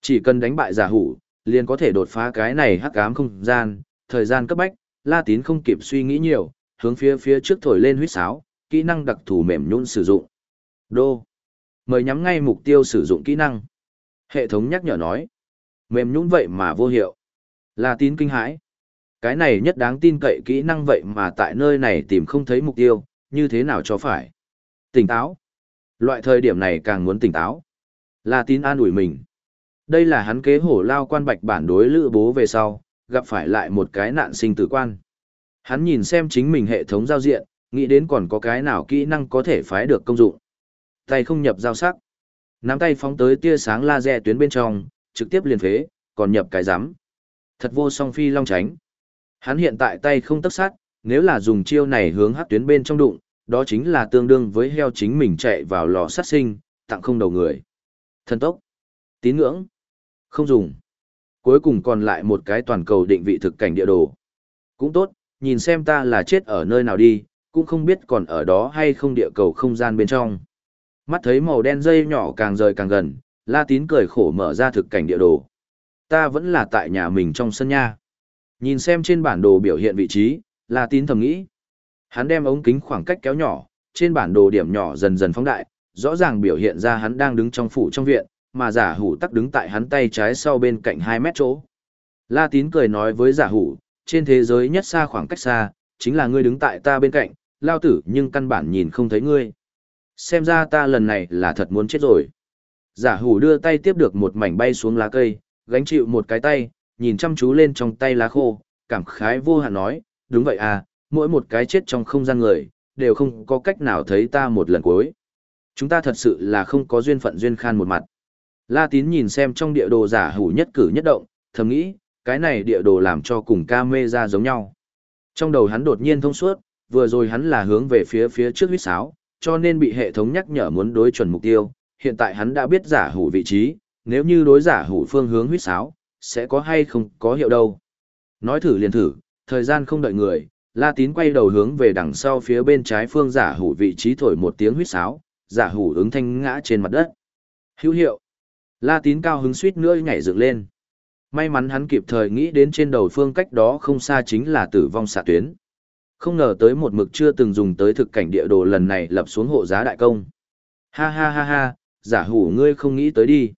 Chỉ cần đánh bại giả hủ, liền có thể đột phá cái này hắc ám không gian, thời gian cấp bách, La Tín không kịp suy nghĩ nhiều, hướng phía phía trước thổi lên huýt sáo, kỹ năng đặc thù mềm nhũn sử dụng. Đô. Mời nhắm ngay mục tiêu sử dụng kỹ năng. Hệ thống nhắc nhở nói. Mềm nhũn vậy mà vô hiệu. La Tín kinh hãi. Cái này nhất đáng tin cậy kỹ năng vậy mà tại nơi này tìm không thấy mục tiêu, như thế nào cho phải. Tỉnh táo. Loại thời điểm này càng muốn tỉnh táo. là Tín an ủi mình. Đây là hắn kế hổ lao quan bạch bản đối lữ bố về sau, gặp phải lại một cái nạn sinh tử quan. Hắn nhìn xem chính mình hệ thống giao diện, nghĩ đến còn có cái nào kỹ năng có thể phái được công dụng. Tay không nhập giao sắc. Nắm tay phóng tới tia sáng laser tuyến bên trong, trực tiếp liền phế, còn nhập cái giám. Thật vô song phi long tránh. Hắn hiện tại tay không tấc sát, nếu là dùng chiêu này hướng hắc tuyến bên trong đụng, đó chính là tương đương với heo chính mình chạy vào lò sát sinh, tặng không đầu người. Thần tốc. Tín ngưỡng. Không dùng. Cuối cùng còn lại một cái toàn cầu định vị thực cảnh địa đồ. Cũng tốt, nhìn xem ta là chết ở nơi nào đi, cũng không biết còn ở đó hay không địa cầu không gian bên trong. Mắt thấy màu đen dây nhỏ càng rời càng gần, La Tín cười khổ mở ra thực cảnh địa đồ. Ta vẫn là tại nhà mình trong sân nha. Nhìn xem trên bản đồ biểu hiện vị trí, La Tín thầm nghĩ. Hắn đem ống kính khoảng cách kéo nhỏ, trên bản đồ điểm nhỏ dần dần phóng đại, rõ ràng biểu hiện ra hắn đang đứng trong phủ trong viện, mà giả hủ tắc đứng tại hắn tay trái sau bên cạnh 2 mét chỗ. La tín cười nói với giả hủ, trên thế giới nhất xa khoảng cách xa, chính là ngươi đứng tại ta bên cạnh, lao tử nhưng căn bản nhìn không thấy ngươi. Xem ra ta lần này là thật muốn chết rồi. Giả hủ đưa tay tiếp được một mảnh bay xuống lá cây, gánh chịu một cái tay, nhìn chăm chú lên trong tay lá khô, cảm khái vô hạn nói, đúng vậy à, mỗi một cái chết trong không gian người, đều không có cách nào thấy ta một lần cuối. Chúng ta thật sự là không có duyên phận duyên khan một mặt. La tín nhìn xem trong địa đồ giả hủ nhất cử nhất động, thầm nghĩ, cái này địa đồ làm cho cùng ca mê ra giống nhau. Trong đầu hắn đột nhiên thông suốt, vừa rồi hắn là hướng về phía phía trước huyết sáo, cho nên bị hệ thống nhắc nhở muốn đối chuẩn mục tiêu. Hiện tại hắn đã biết giả hủ vị trí, nếu như đối giả hủ phương hướng huyết sáo, sẽ có hay không có hiệu đâu. Nói thử liền thử, thời gian không đợi người, La Tín quay đầu hướng về đằng sau phía bên trái phương giả hủ vị trí thổi một tiếng huyết sáo, giả hủ ứng thanh ngã trên mặt đất. Hữu hiệu. La Tín cao hứng suýt nữa nhảy dựng lên. May mắn hắn kịp thời nghĩ đến trên đầu phương cách đó không xa chính là tử vong xạ tuyến. Không ngờ tới một mực chưa từng dùng tới thực cảnh địa đồ lần này lập xuống hộ giá đại công. Ha ha ha ha, giả hủ ngươi không nghĩ tới đi.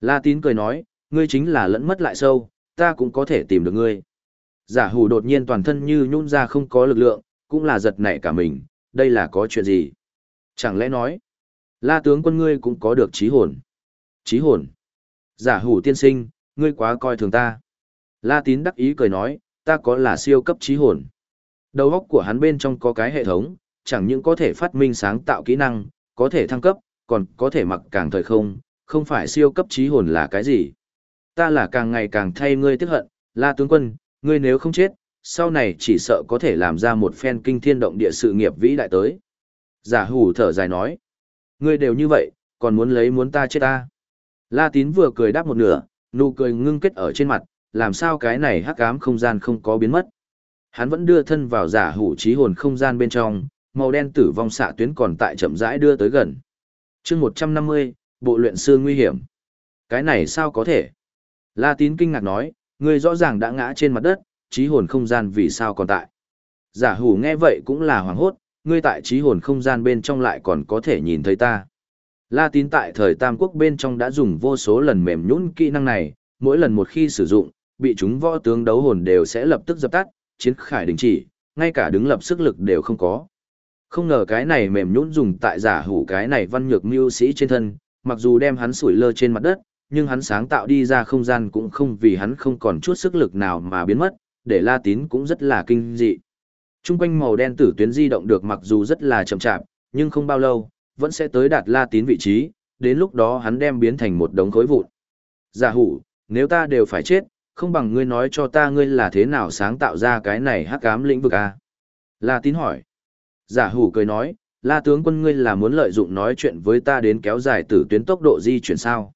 La tín cười nói, ngươi chính là lẫn mất lại sâu, ta cũng có thể tìm được ngươi. Giả hủ đột nhiên toàn thân như nhún ra không có lực lượng, cũng là giật nảy cả mình, đây là có chuyện gì? Chẳng lẽ nói, la tướng quân ngươi cũng có được trí hồn? Trí hồn? Giả hủ tiên sinh, ngươi quá coi thường ta. La tín đắc ý cười nói, ta có là siêu cấp trí hồn. Đầu óc của hắn bên trong có cái hệ thống, chẳng những có thể phát minh sáng tạo kỹ năng, có thể thăng cấp, còn có thể mặc càng thời không, không phải siêu cấp trí hồn là cái gì. Ta là càng ngày càng thay ngươi tức hận, la tướng quân, ngươi nếu không chết, sau này chỉ sợ có thể làm ra một phen kinh thiên động địa sự nghiệp vĩ đại tới. Giả hủ thở dài nói, ngươi đều như vậy, còn muốn lấy muốn ta chết ta. La tín vừa cười đáp một nửa, nụ cười ngưng kết ở trên mặt, làm sao cái này hắc ám không gian không có biến mất. Hắn vẫn đưa thân vào giả hủ trí hồn không gian bên trong, màu đen tử vong xạ tuyến còn tại chậm rãi đưa tới gần. chương 150, bộ luyện sư nguy hiểm. Cái này sao có thể? La tín kinh ngạc nói, người rõ ràng đã ngã trên mặt đất, trí hồn không gian vì sao còn tại. Giả hủ nghe vậy cũng là hoảng hốt, ngươi tại trí hồn không gian bên trong lại còn có thể nhìn thấy ta. La tín tại thời Tam Quốc bên trong đã dùng vô số lần mềm nhũn kỹ năng này, mỗi lần một khi sử dụng, bị chúng võ tướng đấu hồn đều sẽ lập tức dập tắt, chiến khải đình chỉ, ngay cả đứng lập sức lực đều không có. Không ngờ cái này mềm nhũn dùng tại giả hủ cái này văn nhược mưu sĩ trên thân, mặc dù đem hắn sủi lơ trên mặt đất, nhưng hắn sáng tạo đi ra không gian cũng không vì hắn không còn chút sức lực nào mà biến mất, để La Tín cũng rất là kinh dị. Trung quanh màu đen tử tuyến di động được mặc dù rất là chậm chạp, nhưng không bao lâu, vẫn sẽ tới đạt La Tín vị trí, đến lúc đó hắn đem biến thành một đống khối vụn. Giả hủ, nếu ta đều phải chết, không bằng ngươi nói cho ta ngươi là thế nào sáng tạo ra cái này hắc ám lĩnh vực à? a la tín hỏi giả hủ cười nói la tướng quân ngươi là muốn lợi dụng nói chuyện với ta đến kéo dài tử tuyến tốc độ di chuyển sao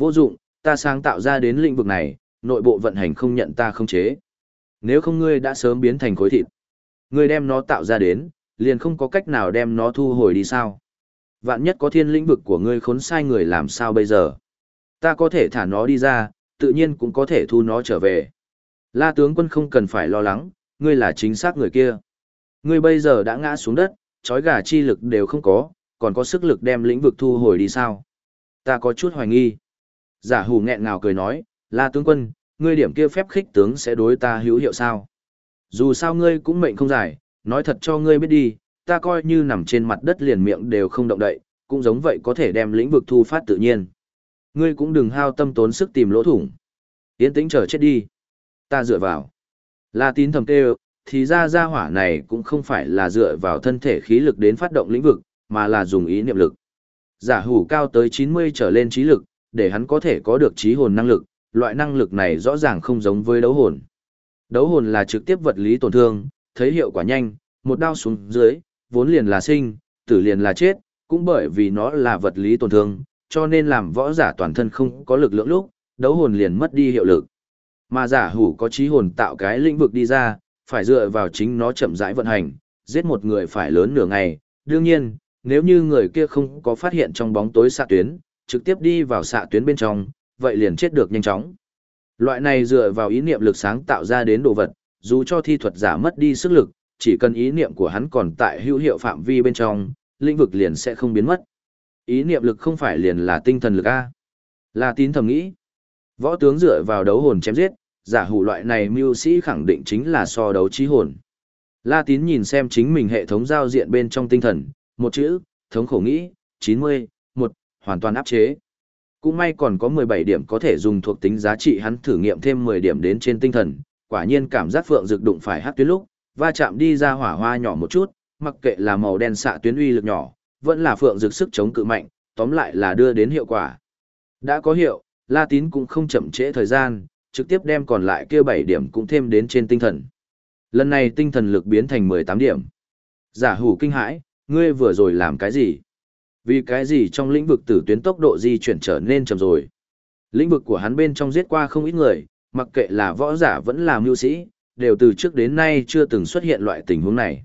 vô dụng ta sáng tạo ra đến lĩnh vực này nội bộ vận hành không nhận ta không chế nếu không ngươi đã sớm biến thành khối thịt ngươi đem nó tạo ra đến liền không có cách nào đem nó thu hồi đi sao vạn nhất có thiên lĩnh vực của ngươi khốn sai người làm sao bây giờ ta có thể thả nó đi ra tự nhiên cũng có thể thu nó trở về. La tướng quân không cần phải lo lắng, ngươi là chính xác người kia. Ngươi bây giờ đã ngã xuống đất, trói gà chi lực đều không có, còn có sức lực đem lĩnh vực thu hồi đi sao? Ta có chút hoài nghi. Giả hủ nghẹn ngào cười nói, La tướng quân, ngươi điểm kia phép khích tướng sẽ đối ta hữu hiệu sao? Dù sao ngươi cũng mệnh không dài, nói thật cho ngươi biết đi, ta coi như nằm trên mặt đất liền miệng đều không động đậy, cũng giống vậy có thể đem lĩnh vực thu phát tự nhiên. Ngươi cũng đừng hao tâm tốn sức tìm lỗ thủng. yến tĩnh chờ chết đi. Ta dựa vào. La tín thầm kêu, thì ra ra hỏa này cũng không phải là dựa vào thân thể khí lực đến phát động lĩnh vực, mà là dùng ý niệm lực. Giả hủ cao tới 90 trở lên trí lực, để hắn có thể có được trí hồn năng lực, loại năng lực này rõ ràng không giống với đấu hồn. Đấu hồn là trực tiếp vật lý tổn thương, thấy hiệu quả nhanh, một đao xuống dưới, vốn liền là sinh, tử liền là chết, cũng bởi vì nó là vật lý tổn thương, cho nên làm võ giả toàn thân không có lực lượng lúc, đấu hồn liền mất đi hiệu lực. Mà giả hủ có trí hồn tạo cái lĩnh vực đi ra, phải dựa vào chính nó chậm rãi vận hành, giết một người phải lớn nửa ngày. Đương nhiên, nếu như người kia không có phát hiện trong bóng tối xạ tuyến, trực tiếp đi vào xạ tuyến bên trong, vậy liền chết được nhanh chóng. Loại này dựa vào ý niệm lực sáng tạo ra đến đồ vật, dù cho thi thuật giả mất đi sức lực, chỉ cần ý niệm của hắn còn tại hữu hiệu phạm vi bên trong, lĩnh vực liền sẽ không biến mất. Ý niệm lực không phải liền là tinh thần lực A. Là tín thầm nghĩ. Võ tướng dựa vào đấu hồn chém giết, giả hủ loại này mưu sĩ khẳng định chính là so đấu trí hồn. La tín nhìn xem chính mình hệ thống giao diện bên trong tinh thần, một chữ, thống khổ nghĩ, 90, một, hoàn toàn áp chế. Cũng may còn có 17 điểm có thể dùng thuộc tính giá trị hắn thử nghiệm thêm 10 điểm đến trên tinh thần, quả nhiên cảm giác phượng rực đụng phải hát tuyến lúc, va chạm đi ra hỏa hoa nhỏ một chút, mặc kệ là màu đen xạ tuyến uy lực nhỏ, vẫn là phượng rực sức chống cự mạnh, tóm lại là đưa đến hiệu quả. Đã có hiệu, La Tín cũng không chậm trễ thời gian, trực tiếp đem còn lại kia 7 điểm cũng thêm đến trên tinh thần. Lần này tinh thần lực biến thành 18 điểm. Giả hủ kinh hãi, ngươi vừa rồi làm cái gì? Vì cái gì trong lĩnh vực tử tuyến tốc độ di chuyển trở nên chậm rồi? Lĩnh vực của hắn bên trong giết qua không ít người, mặc kệ là võ giả vẫn là mưu sĩ, đều từ trước đến nay chưa từng xuất hiện loại tình huống này.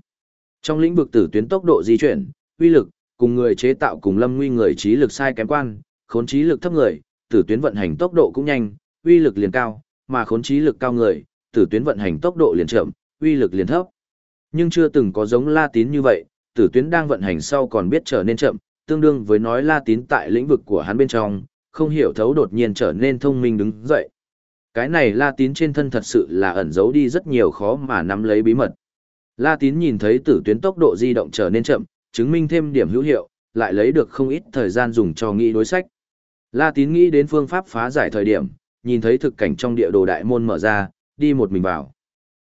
Trong lĩnh vực tử tuyến tốc độ di chuyển, uy lực, cùng người chế tạo cùng lâm nguy người trí lực sai kém quan, khốn trí lực thấp người, tử tuyến vận hành tốc độ cũng nhanh, uy lực liền cao, mà khốn trí lực cao người, tử tuyến vận hành tốc độ liền chậm, uy lực liền thấp. Nhưng chưa từng có giống La Tín như vậy, tử tuyến đang vận hành sau còn biết trở nên chậm, tương đương với nói La Tín tại lĩnh vực của hắn bên trong, không hiểu thấu đột nhiên trở nên thông minh đứng dậy. Cái này La Tín trên thân thật sự là ẩn giấu đi rất nhiều khó mà nắm lấy bí mật. La Tín nhìn thấy tử tuyến tốc độ di động trở nên chậm, chứng minh thêm điểm hữu hiệu, lại lấy được không ít thời gian dùng cho nghĩ đối sách. La Tín nghĩ đến phương pháp phá giải thời điểm, nhìn thấy thực cảnh trong địa đồ đại môn mở ra, đi một mình vào.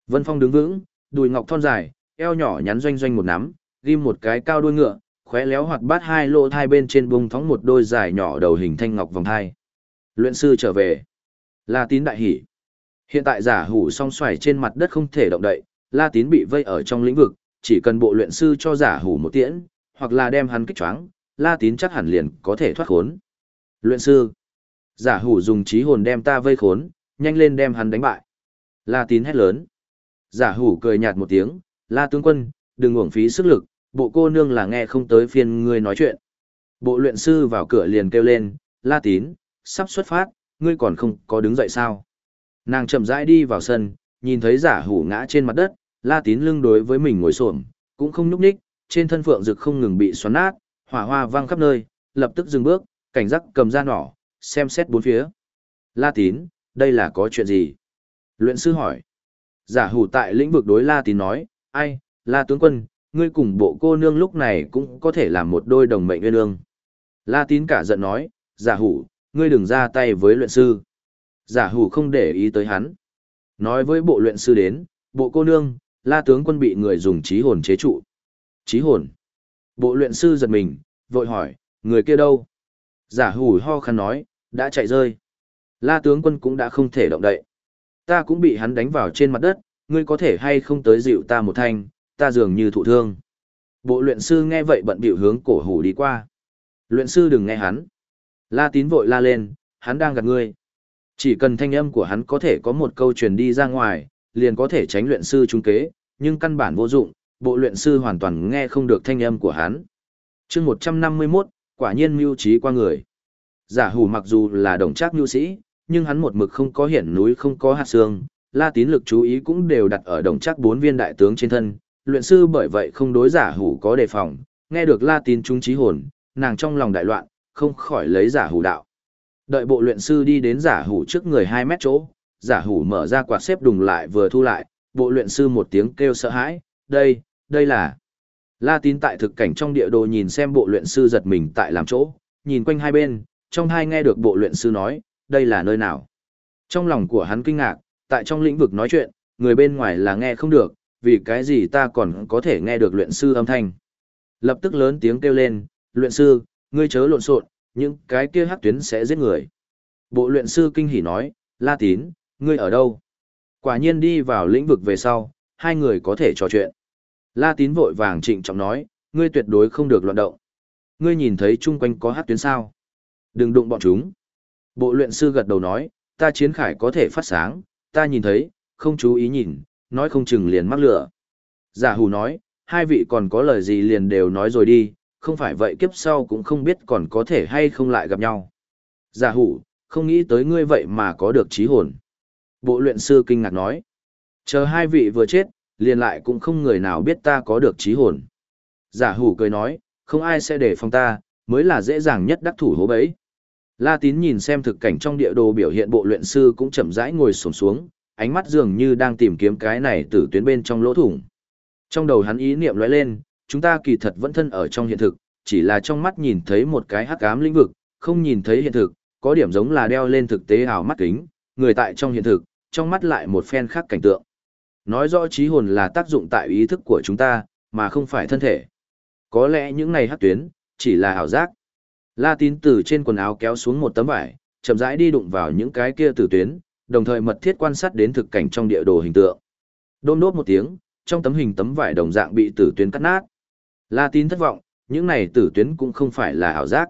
Vân Phong đứng vững, đùi ngọc thon dài, eo nhỏ nhắn doanh doanh một nắm, ghim một cái cao đuôi ngựa, khóe léo hoạt bát hai lỗ thai bên trên bung thóng một đôi dài nhỏ đầu hình thanh ngọc vòng thai. Luyện sư trở về. La Tín đại hỉ. Hiện tại giả hủ song xoài trên mặt đất không thể động đậy, La Tín bị vây ở trong lĩnh vực, chỉ cần bộ luyện sư cho giả hủ một tiễn, hoặc là đem hắn kích choáng, La Tín chắc hẳn liền có thể thoát khốn. Luyện sư. Giả hủ dùng trí hồn đem ta vây khốn, nhanh lên đem hắn đánh bại. La Tín hét lớn. Giả hủ cười nhạt một tiếng, La tướng quân, đừng uổng phí sức lực, bộ cô nương là nghe không tới phiên ngươi nói chuyện. Bộ luyện sư vào cửa liền kêu lên, La Tín, sắp xuất phát, ngươi còn không có đứng dậy sao. Nàng chậm rãi đi vào sân, nhìn thấy giả hủ ngã trên mặt đất, La Tín lưng đối với mình ngồi xổm, cũng không nhúc ních, trên thân phượng rực không ngừng bị xoắn nát, hỏa hoa vang khắp nơi, lập tức dừng bước, cảnh giác cầm ra nỏ, xem xét bốn phía. La Tín, đây là có chuyện gì? Luyện sư hỏi. Giả hủ tại lĩnh vực đối La Tín nói, ai, La tướng quân, ngươi cùng bộ cô nương lúc này cũng có thể làm một đôi đồng mệnh nguyên ương. La Tín cả giận nói, giả hủ, ngươi đừng ra tay với luyện sư. Giả hủ không để ý tới hắn. Nói với bộ luyện sư đến, bộ cô nương, la tướng quân bị người dùng trí hồn chế trụ. Trí hồn. Bộ luyện sư giật mình, vội hỏi, người kia đâu? Giả hủ ho khăn nói, đã chạy rơi. La tướng quân cũng đã không thể động đậy. Ta cũng bị hắn đánh vào trên mặt đất, ngươi có thể hay không tới dịu ta một thanh, ta dường như thụ thương. Bộ luyện sư nghe vậy bận biểu hướng cổ hủ đi qua. Luyện sư đừng nghe hắn. La tín vội la lên, hắn đang gạt ngươi. Chỉ cần thanh âm của hắn có thể có một câu truyền đi ra ngoài, liền có thể tránh luyện sư trung kế, nhưng căn bản vô dụng, bộ luyện sư hoàn toàn nghe không được thanh âm của hắn. chương 151, quả nhiên mưu trí qua người. Giả hủ mặc dù là đồng trác mưu sĩ, nhưng hắn một mực không có hiển núi không có hạt xương, la tín lực chú ý cũng đều đặt ở đồng trác bốn viên đại tướng trên thân, luyện sư bởi vậy không đối giả hủ có đề phòng, nghe được la tín trung trí hồn, nàng trong lòng đại loạn, không khỏi lấy giả hủ đạo. Đợi bộ luyện sư đi đến giả hủ trước người 2 mét chỗ, giả hủ mở ra quạt xếp đùng lại vừa thu lại, bộ luyện sư một tiếng kêu sợ hãi, đây, đây là... La tín tại thực cảnh trong địa đồ nhìn xem bộ luyện sư giật mình tại làm chỗ, nhìn quanh hai bên, trong hai nghe được bộ luyện sư nói, đây là nơi nào. Trong lòng của hắn kinh ngạc, tại trong lĩnh vực nói chuyện, người bên ngoài là nghe không được, vì cái gì ta còn có thể nghe được luyện sư âm thanh. Lập tức lớn tiếng kêu lên, luyện sư, ngươi chớ lộn xộn, những cái kia hắc tuyến sẽ giết người. Bộ luyện sư kinh hỉ nói, La Tín, ngươi ở đâu? Quả nhiên đi vào lĩnh vực về sau, hai người có thể trò chuyện. La Tín vội vàng trịnh trọng nói, ngươi tuyệt đối không được loạn động. Ngươi nhìn thấy chung quanh có hắc tuyến sao? Đừng đụng bọn chúng. Bộ luyện sư gật đầu nói, ta chiến khải có thể phát sáng, ta nhìn thấy, không chú ý nhìn, nói không chừng liền mắc lửa. Giả hù nói, hai vị còn có lời gì liền đều nói rồi đi, không phải vậy kiếp sau cũng không biết còn có thể hay không lại gặp nhau. Giả hủ, không nghĩ tới ngươi vậy mà có được trí hồn. Bộ luyện sư kinh ngạc nói. Chờ hai vị vừa chết, liền lại cũng không người nào biết ta có được trí hồn. Giả hủ cười nói, không ai sẽ để phòng ta, mới là dễ dàng nhất đắc thủ hố bấy. La Tín nhìn xem thực cảnh trong địa đồ biểu hiện bộ luyện sư cũng chậm rãi ngồi xuống xuống, ánh mắt dường như đang tìm kiếm cái này từ tuyến bên trong lỗ thủng. Trong đầu hắn ý niệm lóe lên, chúng ta kỳ thật vẫn thân ở trong hiện thực, chỉ là trong mắt nhìn thấy một cái hắc ám lĩnh vực, không nhìn thấy hiện thực, có điểm giống là đeo lên thực tế ảo mắt kính, người tại trong hiện thực, trong mắt lại một phen khác cảnh tượng. Nói rõ trí hồn là tác dụng tại ý thức của chúng ta, mà không phải thân thể. Có lẽ những này hắc tuyến, chỉ là ảo giác. La tín từ trên quần áo kéo xuống một tấm vải, chậm rãi đi đụng vào những cái kia tử tuyến, đồng thời mật thiết quan sát đến thực cảnh trong địa đồ hình tượng. Đôn đốt một tiếng, trong tấm hình tấm vải đồng dạng bị tử tuyến cắt nát. La tín thất vọng, những này tử tuyến cũng không phải là ảo giác.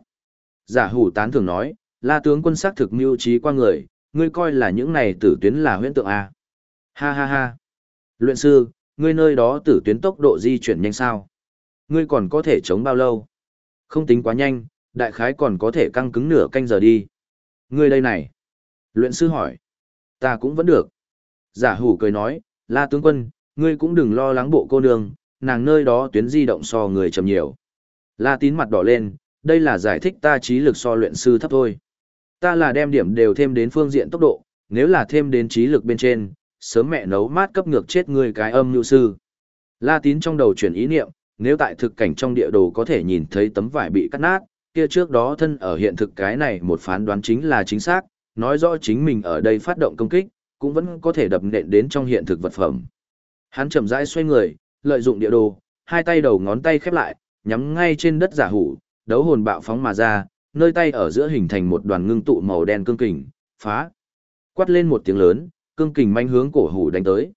Giả hủ tán thường nói, la tướng quân sắc thực mưu trí qua người, ngươi coi là những này tử tuyến là huyễn tượng à? Ha ha ha. Luyện sư, ngươi nơi đó tử tuyến tốc độ di chuyển nhanh sao? Ngươi còn có thể chống bao lâu? Không tính quá nhanh, đại khái còn có thể căng cứng nửa canh giờ đi. Ngươi đây này. Luyện sư hỏi. Ta cũng vẫn được. Giả hủ cười nói, la tướng quân, ngươi cũng đừng lo lắng bộ cô nương, nàng nơi đó tuyến di động so người chậm nhiều. La tín mặt đỏ lên, đây là giải thích ta trí lực so luyện sư thấp thôi. Ta là đem điểm đều thêm đến phương diện tốc độ, nếu là thêm đến trí lực bên trên, sớm mẹ nấu mát cấp ngược chết người cái âm nhu sư. La tín trong đầu chuyển ý niệm, nếu tại thực cảnh trong địa đồ có thể nhìn thấy tấm vải bị cắt nát, kia trước đó thân ở hiện thực cái này một phán đoán chính là chính xác, nói rõ chính mình ở đây phát động công kích, cũng vẫn có thể đập nện đến trong hiện thực vật phẩm. Hắn chậm rãi xoay người, lợi dụng địa đồ, hai tay đầu ngón tay khép lại, nhắm ngay trên đất giả hủ, đấu hồn bạo phóng mà ra, nơi tay ở giữa hình thành một đoàn ngưng tụ màu đen cương kình, phá. Quát lên một tiếng lớn, cương kình manh hướng cổ hủ đánh tới.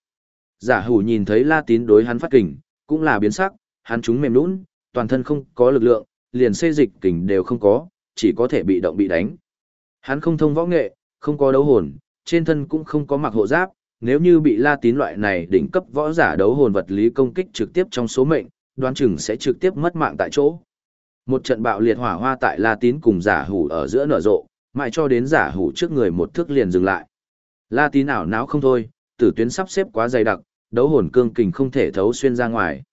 Giả hủ nhìn thấy La Tín đối hắn phát kình, cũng là biến sắc, hắn chúng mềm nhũn, toàn thân không có lực lượng, liền xê dịch kình đều không có, chỉ có thể bị động bị đánh. Hắn không thông võ nghệ, không có đấu hồn, trên thân cũng không có mặc hộ giáp, nếu như bị La Tín loại này đỉnh cấp võ giả đấu hồn vật lý công kích trực tiếp trong số mệnh, đoán chừng sẽ trực tiếp mất mạng tại chỗ. Một trận bạo liệt hỏa hoa tại La Tín cùng giả hủ ở giữa nở rộ, mãi cho đến giả hủ trước người một thước liền dừng lại. La Tín ảo não không thôi, tử tuyến sắp xếp quá dày đặc, đấu hồn cương kình không thể thấu xuyên ra ngoài.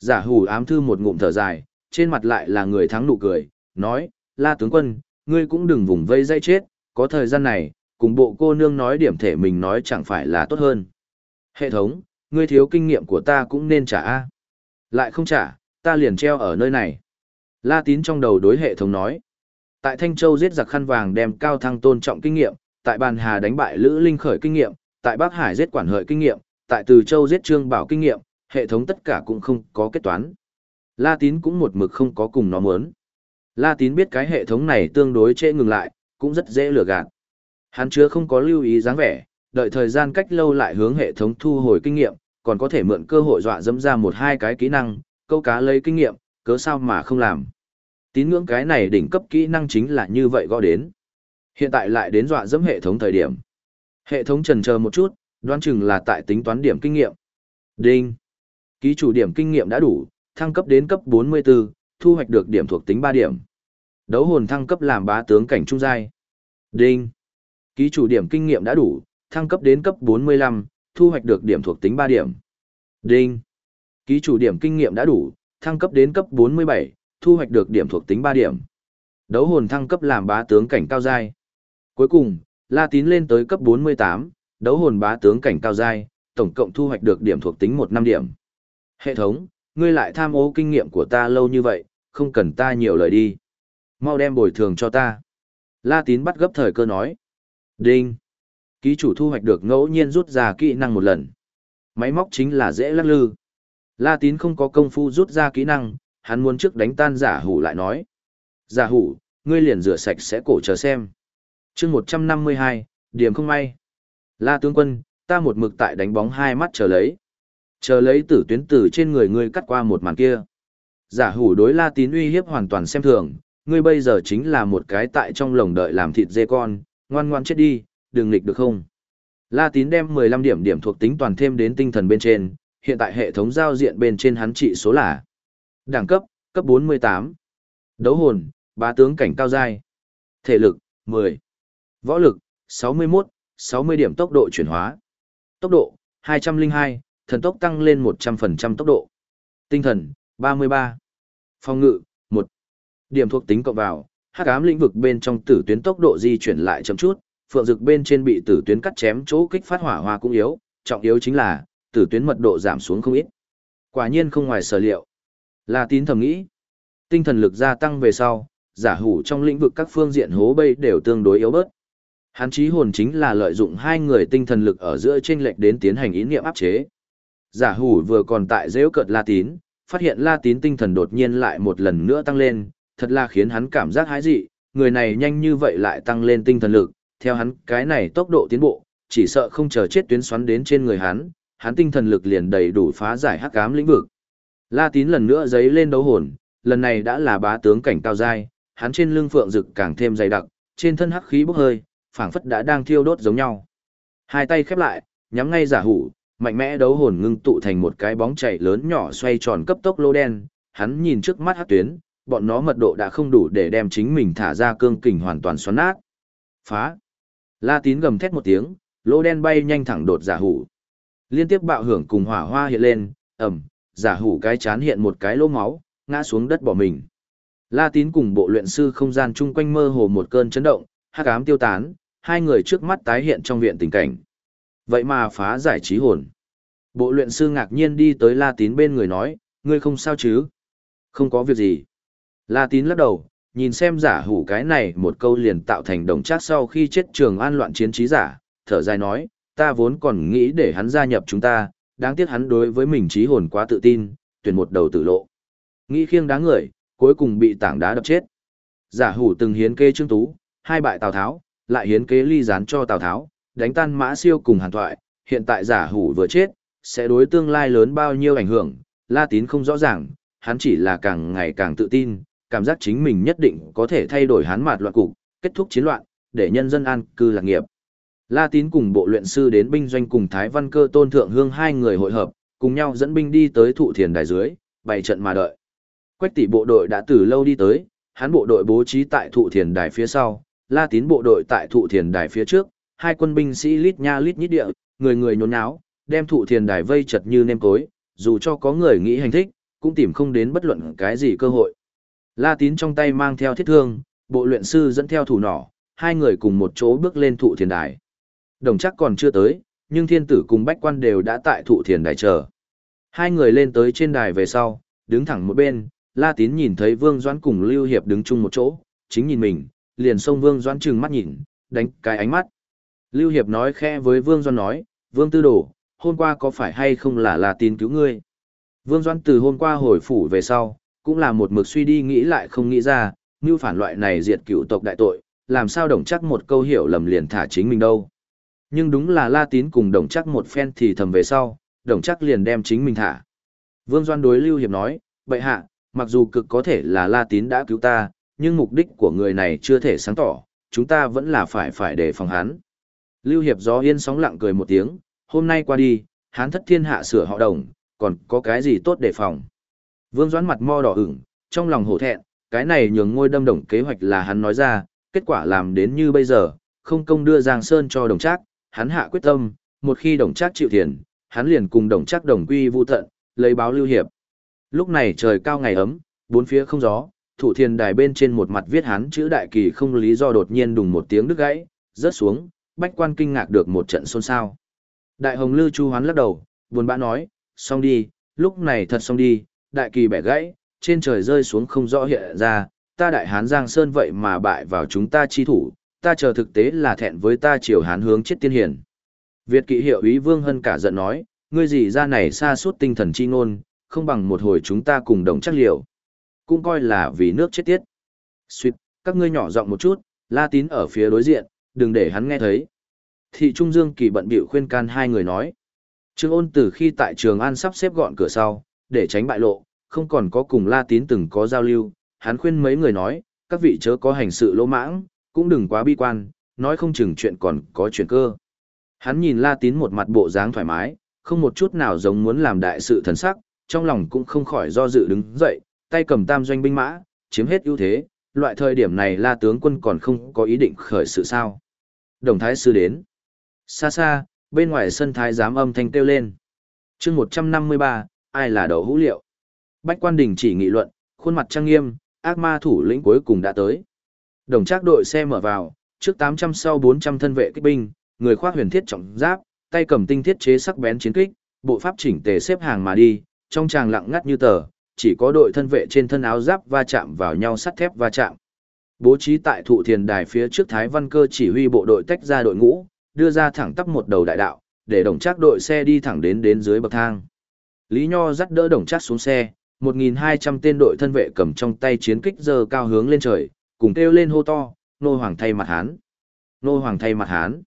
Giả hủ ám thư một ngụm thở dài, trên mặt lại là người thắng nụ cười, nói, La tướng quân, ngươi cũng đừng vùng vây dây chết, có thời gian này, cùng bộ cô nương nói điểm thể mình nói chẳng phải là tốt hơn. Hệ thống, ngươi thiếu kinh nghiệm của ta cũng nên trả a Lại không trả, ta liền treo ở nơi này. La tín trong đầu đối hệ thống nói. Tại Thanh Châu giết giặc khăn vàng đem cao thăng tôn trọng kinh nghiệm, tại Bàn Hà đánh bại Lữ Linh khởi kinh nghiệm, tại Bắc Hải giết quản hợi kinh nghiệm, tại Từ Châu giết Trương Bảo kinh nghiệm, hệ thống tất cả cũng không có kết toán. La tín cũng một mực không có cùng nó muốn. La tín biết cái hệ thống này tương đối trễ ngừng lại, cũng rất dễ lừa gạt. Hắn chưa không có lưu ý dáng vẻ, đợi thời gian cách lâu lại hướng hệ thống thu hồi kinh nghiệm, còn có thể mượn cơ hội dọa dẫm ra một hai cái kỹ năng, câu cá lấy kinh nghiệm, cớ sao mà không làm. Tín ngưỡng cái này đỉnh cấp kỹ năng chính là như vậy gõ đến. Hiện tại lại đến dọa dẫm hệ thống thời điểm. Hệ thống trần chờ một chút, đoán chừng là tại tính toán điểm kinh nghiệm. Đinh. Ký chủ điểm kinh nghiệm đã đủ, thăng cấp đến cấp 44, thu hoạch được điểm thuộc tính 3 điểm. Đấu hồn thăng cấp làm bá tướng cảnh trung giai. Đinh. Ký chủ điểm kinh nghiệm đã đủ, thăng cấp đến cấp 45, thu hoạch được điểm thuộc tính 3 điểm. Đinh. Ký chủ điểm kinh nghiệm đã đủ, thăng cấp đến cấp 47, thu hoạch được điểm thuộc tính 3 điểm. Đấu hồn thăng cấp làm bá tướng cảnh cao giai. Cuối cùng, La Tín lên tới cấp 48, đấu hồn bá tướng cảnh cao giai, tổng cộng thu hoạch được điểm thuộc tính 1 năm điểm. Hệ thống, ngươi lại tham ô kinh nghiệm của ta lâu như vậy, không cần ta nhiều lời đi. Mau đem bồi thường cho ta. La Tín bắt gấp thời cơ nói. Đinh. Ký chủ thu hoạch được ngẫu nhiên rút ra kỹ năng một lần. Máy móc chính là dễ lắc lư. La Tín không có công phu rút ra kỹ năng, hắn muốn trước đánh tan giả hủ lại nói. Giả hủ, ngươi liền rửa sạch sẽ cổ chờ xem. chương 152, điểm không may. La tướng quân, ta một mực tại đánh bóng hai mắt chờ lấy. Chờ lấy tử tuyến tử trên người ngươi cắt qua một màn kia. Giả hủ đối La Tín uy hiếp hoàn toàn xem thường, ngươi bây giờ chính là một cái tại trong lồng đợi làm thịt dê con, ngoan ngoan chết đi, đừng nghịch được không? La Tín đem 15 điểm điểm thuộc tính toàn thêm đến tinh thần bên trên, hiện tại hệ thống giao diện bên trên hắn trị số là đẳng cấp, cấp 48. Đấu hồn, bá tướng cảnh cao giai. Thể lực, 10. Võ lực, 61, 60 điểm tốc độ chuyển hóa. Tốc độ, 202, thần tốc tăng lên 100% tốc độ. Tinh thần, 33. Phòng ngự, 1. Điểm thuộc tính cộng vào, hắc ám lĩnh vực bên trong tử tuyến tốc độ di chuyển lại chậm chút, phượng dực bên trên bị tử tuyến cắt chém chỗ kích phát hỏa hoa cũng yếu, trọng yếu chính là tử tuyến mật độ giảm xuống không ít. Quả nhiên không ngoài sở liệu. La Tín thầm nghĩ, tinh thần lực gia tăng về sau, giả hủ trong lĩnh vực các phương diện hố bây đều tương đối yếu bớt. Hắn chí hồn chính là lợi dụng hai người tinh thần lực ở giữa chênh lệch đến tiến hành ý niệm áp chế. Giả hủ vừa còn tại dễu cợt La Tín, phát hiện La Tín tinh thần đột nhiên lại một lần nữa tăng lên, thật là khiến hắn cảm giác hái dị, người này nhanh như vậy lại tăng lên tinh thần lực, theo hắn cái này tốc độ tiến bộ, chỉ sợ không chờ chết tuyến xoắn đến trên người hắn, hắn tinh thần lực liền đầy đủ phá giải hắc ám lĩnh vực. La Tín lần nữa giấy lên đấu hồn, lần này đã là bá tướng cảnh cao giai, hắn trên lưng phượng rực càng thêm dày đặc, trên thân hắc khí bốc hơi, phảng phất đã đang thiêu đốt giống nhau. Hai tay khép lại, nhắm ngay giả hủ, mạnh mẽ đấu hồn ngưng tụ thành một cái bóng chảy lớn nhỏ xoay tròn cấp tốc lô đen, hắn nhìn trước mắt hắc tuyến, bọn nó mật độ đã không đủ để đem chính mình thả ra cương kình hoàn toàn xoắn nát. Phá! La tín gầm thét một tiếng, lô đen bay nhanh thẳng đột giả hủ. Liên tiếp bạo hưởng cùng hỏa hoa hiện lên, ầm, giả hủ cái chán hiện một cái lỗ máu, ngã xuống đất bỏ mình. La tín cùng bộ luyện sư không gian chung quanh mơ hồ một cơn chấn động, hắc ám tiêu tán, hai người trước mắt tái hiện trong viện tình cảnh. Vậy mà phá giải trí hồn. Bộ luyện sư ngạc nhiên đi tới La tín bên người nói, ngươi không sao chứ? Không có việc gì. La tín lắc đầu, nhìn xem giả hủ cái này một câu liền tạo thành đồng chắc sau khi chết trường an loạn chiến trí giả, thở dài nói, ta vốn còn nghĩ để hắn gia nhập chúng ta, đáng tiếc hắn đối với mình trí hồn quá tự tin, tuyển một đầu tử lộ. Nghĩ khiêng đá người, cuối cùng bị tảng đá đập chết. Giả hủ từng hiến kê trương tú, hai bại Tào Tháo, lại hiến kế ly gián cho Tào Tháo, đánh tan mã siêu cùng hàn thoại, hiện tại giả hủ vừa chết, sẽ đối tương lai lớn bao nhiêu ảnh hưởng, La Tín không rõ ràng, hắn chỉ là càng ngày càng tự tin, cảm giác chính mình nhất định có thể thay đổi hắn mạt loạn cục, kết thúc chiến loạn, để nhân dân an cư lạc nghiệp. La Tín cùng bộ luyện sư đến binh doanh cùng Thái Văn Cơ Tôn Thượng Hương hai người hội hợp, cùng nhau dẫn binh đi tới thụ thiền đài dưới, bày trận mà đợi. Quách tỷ bộ đội đã từ lâu đi tới, hắn bộ đội bố trí tại thụ thiền đài phía sau, La Tín bộ đội tại thụ thiền đài phía trước, hai quân binh sĩ lít nha lít nhít địa, người người nhốn nháo, đem thụ thiền đài vây chật như nêm cối, dù cho có người nghĩ hành thích, cũng tìm không đến bất luận cái gì cơ hội. La Tín trong tay mang theo thiết thương, bộ luyện sư dẫn theo thủ nỏ, hai người cùng một chỗ bước lên thụ thiền đài. Đồng chắc còn chưa tới, nhưng thiên tử cùng bách quan đều đã tại thụ thiền đài chờ. Hai người lên tới trên đài về sau, đứng thẳng một bên, La Tín nhìn thấy Vương Doãn cùng Lưu Hiệp đứng chung một chỗ, chính nhìn mình, liền xông Vương Doãn trừng mắt nhìn, đánh cái ánh mắt. Lưu Hiệp nói khẽ với Vương Doan nói, Vương Tư Đồ, hôm qua có phải hay không là La Tín cứu ngươi? Vương Doan từ hôm qua hồi phủ về sau, cũng là một mực suy đi nghĩ lại không nghĩ ra, như phản loại này diệt cựu tộc đại tội, làm sao đồng chắc một câu hiểu lầm liền thả chính mình đâu. Nhưng đúng là La Tín cùng đồng chắc một phen thì thầm về sau, đồng chắc liền đem chính mình thả. Vương Doan đối Lưu Hiệp nói, bệ hạ, mặc dù cực có thể là La Tín đã cứu ta, nhưng mục đích của người này chưa thể sáng tỏ, chúng ta vẫn là phải phải để phòng hắn. Lưu Hiệp gió yên sóng lặng cười một tiếng, hôm nay qua đi, hắn thất thiên hạ sửa họ đồng, còn có cái gì tốt để phòng. Vương Doãn mặt mo đỏ ửng, trong lòng hổ thẹn, cái này nhường ngôi đâm đồng kế hoạch là hắn nói ra, kết quả làm đến như bây giờ, không công đưa Giang Sơn cho đồng trác, hắn hạ quyết tâm, một khi đồng trác chịu thiền, hắn liền cùng đồng trác đồng quy vu tận, lấy báo lưu hiệp. Lúc này trời cao ngày ấm, bốn phía không gió, thủ thiền đài bên trên một mặt viết hắn chữ đại kỳ không lý do đột nhiên đùng một tiếng đứt gãy, rớt xuống, bách quan kinh ngạc được một trận xôn xao. Đại hồng lư chu hoán lắc đầu, buồn bã nói, xong đi, lúc này thật xong đi, đại kỳ bẻ gãy, trên trời rơi xuống không rõ hiện ra, ta đại hán Giang Sơn vậy mà bại vào chúng ta chi thủ, ta chờ thực tế là thẹn với ta triều hán hướng chết tiên hiển. Việt kỵ hiệu ý Vương Hân cả giận nói, ngươi gì ra này xa suốt tinh thần chi ngôn, không bằng một hồi chúng ta cùng đồng chắc liệu. Cũng coi là vì nước chết tiết. Xuyệt, các ngươi nhỏ giọng một chút, la tín ở phía đối diện, đừng để hắn nghe thấy. Thị Trung Dương kỳ bận bịu khuyên can hai người nói. Trương ôn từ khi tại trường An sắp xếp gọn cửa sau, để tránh bại lộ, không còn có cùng La Tín từng có giao lưu, hắn khuyên mấy người nói, các vị chớ có hành sự lỗ mãng, cũng đừng quá bi quan, nói không chừng chuyện còn có chuyện cơ. Hắn nhìn La Tín một mặt bộ dáng thoải mái, không một chút nào giống muốn làm đại sự thần sắc, trong lòng cũng không khỏi do dự đứng dậy, tay cầm tam doanh binh mã, chiếm hết ưu thế, loại thời điểm này La tướng quân còn không có ý định khởi sự sao. Đồng thái sư đến. Xa xa, bên ngoài sân thái giám âm thanh kêu lên. chương 153, ai là đầu hũ liệu. Bách quan đình chỉ nghị luận, khuôn mặt trang nghiêm, ác ma thủ lĩnh cuối cùng đã tới. Đồng trác đội xe mở vào, trước 800 sau 400 thân vệ kích binh, người khoác huyền thiết trọng giáp, tay cầm tinh thiết chế sắc bén chiến kích, bộ pháp chỉnh tề xếp hàng mà đi, trong tràng lặng ngắt như tờ, chỉ có đội thân vệ trên thân áo giáp va chạm vào nhau sắt thép va chạm. Bố trí tại thụ thiền đài phía trước Thái Văn Cơ chỉ huy bộ đội tách ra đội ngũ, đưa ra thẳng tắp một đầu đại đạo, để đồng trác đội xe đi thẳng đến đến dưới bậc thang. Lý Nho dắt đỡ đồng trác xuống xe, 1.200 tên đội thân vệ cầm trong tay chiến kích giờ cao hướng lên trời, cùng kêu lên hô to, nô hoàng thay mặt hán. Nô hoàng thay mặt hán.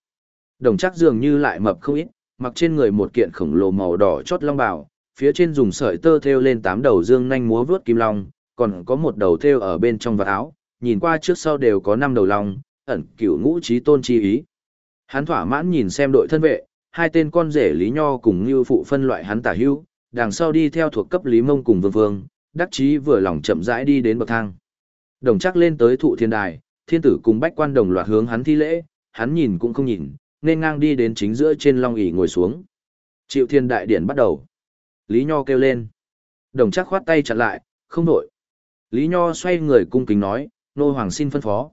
Đồng trác dường như lại mập không ít, mặc trên người một kiện khổng lồ màu đỏ chót long bào, phía trên dùng sợi tơ thêu lên tám đầu dương nhanh múa vướt kim long, còn có một đầu thêu ở bên trong vạt áo, nhìn qua trước sau đều có năm đầu long, ẩn cửu ngũ trí tôn chi ý. Hắn thỏa mãn nhìn xem đội thân vệ, hai tên con rể Lý Nho cùng Như phụ phân loại hắn tả hữu, đằng sau đi theo thuộc cấp Lý Mông cùng Vương Vương, đắc chí vừa lòng chậm rãi đi đến bậc thang. Đồng chắc lên tới thụ thiên đài, thiên tử cùng bách quan đồng loạt hướng hắn thi lễ, hắn nhìn cũng không nhìn, nên ngang đi đến chính giữa trên long ỷ ngồi xuống. Triệu thiên đại điển bắt đầu. Lý Nho kêu lên. Đồng chắc khoát tay chặn lại, không nổi. Lý Nho xoay người cung kính nói, nô hoàng xin phân phó.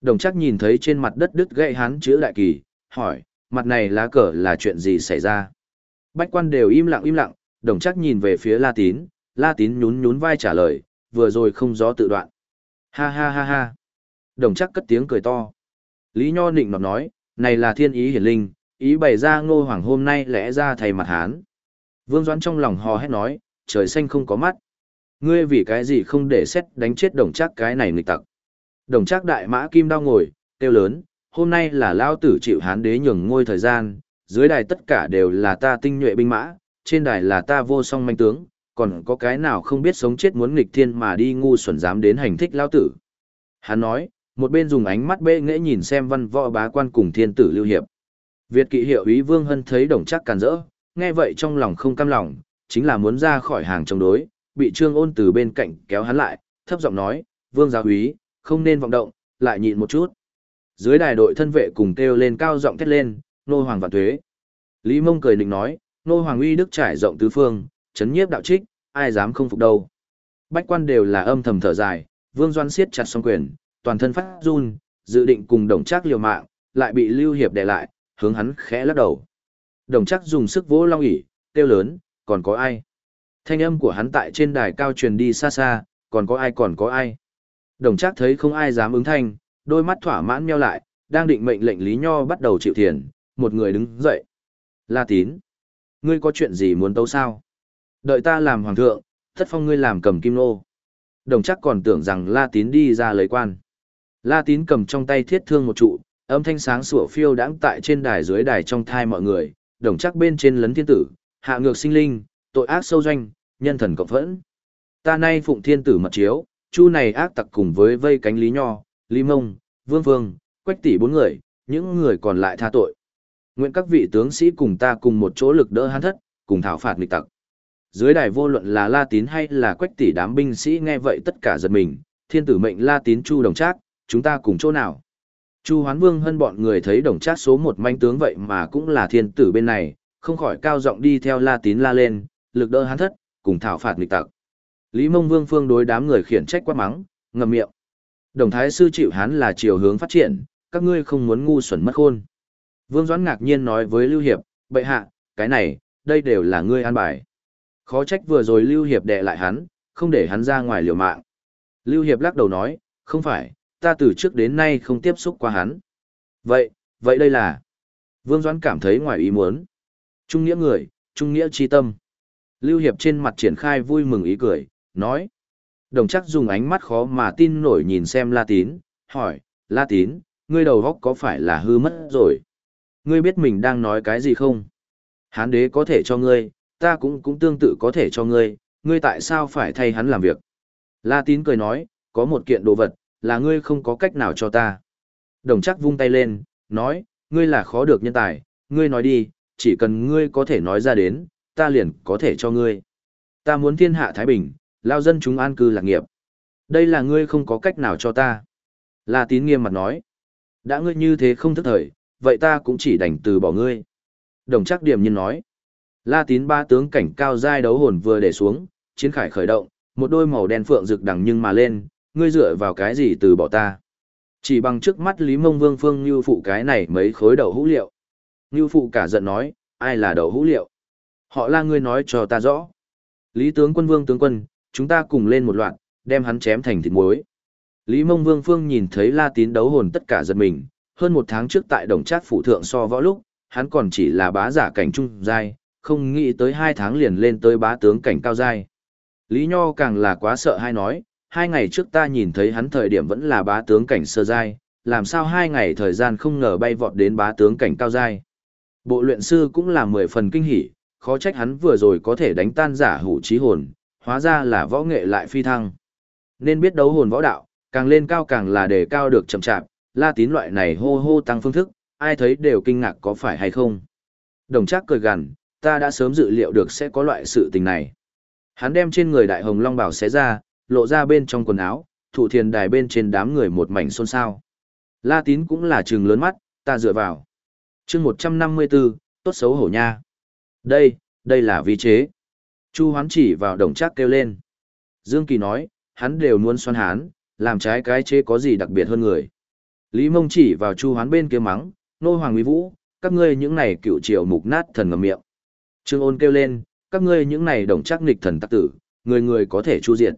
Đồng chắc nhìn thấy trên mặt đất đứt gãy hắn chữ đại kỳ, hỏi, mặt này lá cờ là chuyện gì xảy ra? Bách quan đều im lặng im lặng, đồng chắc nhìn về phía La Tín, La Tín nhún nhún vai trả lời, vừa rồi không gió tự đoạn. Ha ha ha ha. Đồng chắc cất tiếng cười to. Lý Nho nịnh nọt nói, này là thiên ý hiển linh, ý bày ra ngô hoàng hôm nay lẽ ra thầy mặt hán. Vương Doãn trong lòng hò hét nói, trời xanh không có mắt. Ngươi vì cái gì không để xét đánh chết đồng chắc cái này nghịch tặc. Đồng trác đại mã kim đao ngồi, tiêu lớn, hôm nay là lao tử chịu hán đế nhường ngôi thời gian, dưới đài tất cả đều là ta tinh nhuệ binh mã, trên đài là ta vô song manh tướng, còn có cái nào không biết sống chết muốn nghịch thiên mà đi ngu xuẩn dám đến hành thích lao tử. Hắn nói, một bên dùng ánh mắt bệ nghễ nhìn xem văn võ bá quan cùng thiên tử lưu hiệp. Việt kỵ hiệu ý vương hân thấy đồng chắc càn rỡ, nghe vậy trong lòng không cam lòng, chính là muốn ra khỏi hàng chống đối, bị trương ôn từ bên cạnh kéo hắn lại, thấp giọng nói, vương gia úy, không nên vọng động, lại nhịn một chút. Dưới đài đội thân vệ cùng kêu lên cao giọng thét lên, nô hoàng vạn thuế, Lý mông cười định nói, nô hoàng uy đức trải rộng tứ phương, chấn nhiếp đạo trích, ai dám không phục đâu. Bách quan đều là âm thầm thở dài, vương doan siết chặt song quyền, toàn thân phát run, dự định cùng đồng trác liều mạng, lại bị lưu hiệp đè lại, hướng hắn khẽ lắc đầu. Đồng trác dùng sức vỗ long ỉ, kêu lớn, còn có ai? Thanh âm của hắn tại trên đài cao truyền đi xa xa, còn có ai còn có ai? Đồng chắc thấy không ai dám ứng thanh, đôi mắt thỏa mãn meo lại, đang định mệnh lệnh Lý Nho bắt đầu chịu thiền, một người đứng dậy. La tín, ngươi có chuyện gì muốn tấu sao? Đợi ta làm hoàng thượng, thất phong ngươi làm cầm kim nô. Đồng chắc còn tưởng rằng La tín đi ra lấy quan. La tín cầm trong tay thiết thương một trụ, âm thanh sáng sủa phiêu đãng tại trên đài dưới đài trong thai mọi người, đồng chắc bên trên lấn thiên tử, hạ ngược sinh linh, tội ác sâu doanh, nhân thần cộng phẫn. Ta nay phụng thiên tử mật chiếu, chu này ác tặc cùng với vây cánh lý nho, lý mông, vương vương, quách tỷ bốn người, những người còn lại tha tội. Nguyện các vị tướng sĩ cùng ta cùng một chỗ lực đỡ hắn thất, cùng thảo phạt nghịch tặc. Dưới đài vô luận là La Tín hay là quách tỷ đám binh sĩ nghe vậy tất cả giật mình, thiên tử mệnh La Tín chu đồng trác, chúng ta cùng chỗ nào. Chu Hoán Vương hơn bọn người thấy đồng trác số một manh tướng vậy mà cũng là thiên tử bên này, không khỏi cao giọng đi theo La Tín la lên, lực đỡ hắn thất, cùng thảo phạt nghịch tặc. Lý Mông Vương phương đối đám người khiển trách quát mắng, ngậm miệng. Đồng thái sư chịu hắn là chiều hướng phát triển, các ngươi không muốn ngu xuẩn mất khôn. Vương Doãn ngạc nhiên nói với Lưu Hiệp, bệ hạ, cái này, đây đều là ngươi an bài. Khó trách vừa rồi Lưu Hiệp đè lại hắn, không để hắn ra ngoài liều mạng. Lưu Hiệp lắc đầu nói, không phải, ta từ trước đến nay không tiếp xúc qua hắn. Vậy, vậy đây là... Vương Doãn cảm thấy ngoài ý muốn. Trung nghĩa người, trung nghĩa chi tâm. Lưu Hiệp trên mặt triển khai vui mừng ý cười, nói. Đồng chắc dùng ánh mắt khó mà tin nổi nhìn xem La Tín, hỏi, La Tín, ngươi đầu góc có phải là hư mất rồi? Ngươi biết mình đang nói cái gì không? Hán đế có thể cho ngươi, ta cũng cũng tương tự có thể cho ngươi, ngươi tại sao phải thay hắn làm việc? La Tín cười nói, có một kiện đồ vật, là ngươi không có cách nào cho ta. Đồng chắc vung tay lên, nói, ngươi là khó được nhân tài, ngươi nói đi, chỉ cần ngươi có thể nói ra đến, ta liền có thể cho ngươi. Ta muốn thiên hạ Thái Bình, lao dân chúng an cư lạc nghiệp. Đây là ngươi không có cách nào cho ta. La tín nghiêm mặt nói. Đã ngươi như thế không thức thời, vậy ta cũng chỉ đành từ bỏ ngươi. Đồng chắc điểm nhiên nói. La tín ba tướng cảnh cao giai đấu hồn vừa để xuống, chiến khải khởi động, một đôi màu đen phượng rực đằng nhưng mà lên, ngươi dựa vào cái gì từ bỏ ta. Chỉ bằng trước mắt Lý Mông Vương Phương như phụ cái này mấy khối đầu hũ liệu. Như phụ cả giận nói, ai là đầu hũ liệu? Họ là ngươi nói cho ta rõ. Lý tướng quân vương tướng quân, chúng ta cùng lên một loạt, đem hắn chém thành thịt muối. Lý Mông Vương Phương nhìn thấy La Tín đấu hồn tất cả giật mình, hơn một tháng trước tại Đồng Trác phủ thượng so võ lúc, hắn còn chỉ là bá giả cảnh trung giai, không nghĩ tới hai tháng liền lên tới bá tướng cảnh cao giai. Lý Nho càng là quá sợ hay nói, hai ngày trước ta nhìn thấy hắn thời điểm vẫn là bá tướng cảnh sơ giai, làm sao hai ngày thời gian không ngờ bay vọt đến bá tướng cảnh cao giai. Bộ luyện sư cũng là mười phần kinh hỉ, khó trách hắn vừa rồi có thể đánh tan giả hủ trí hồn, hóa ra là võ nghệ lại phi thăng. Nên biết đấu hồn võ đạo, càng lên cao càng là đề cao được chậm chạp, la tín loại này hô hô tăng phương thức, ai thấy đều kinh ngạc có phải hay không. Đồng chắc cười gằn, ta đã sớm dự liệu được sẽ có loại sự tình này. Hắn đem trên người đại hồng long bảo xé ra, lộ ra bên trong quần áo, thủ thiền đài bên trên đám người một mảnh xôn xao. La tín cũng là trừng lớn mắt, ta dựa vào. chương 154, tốt xấu hổ nha. Đây, đây là vi chế. Chu hoán chỉ vào đồng chắc kêu lên. Dương Kỳ nói, hắn đều muốn xoan hán, làm trái cái chế có gì đặc biệt hơn người. Lý mông chỉ vào chu hoán bên kia mắng, nô hoàng uy vũ, các ngươi những này cựu triều mục nát thần ngầm miệng. Trương ôn kêu lên, các ngươi những này đồng chắc nghịch thần tắc tử, người người có thể chu diệt.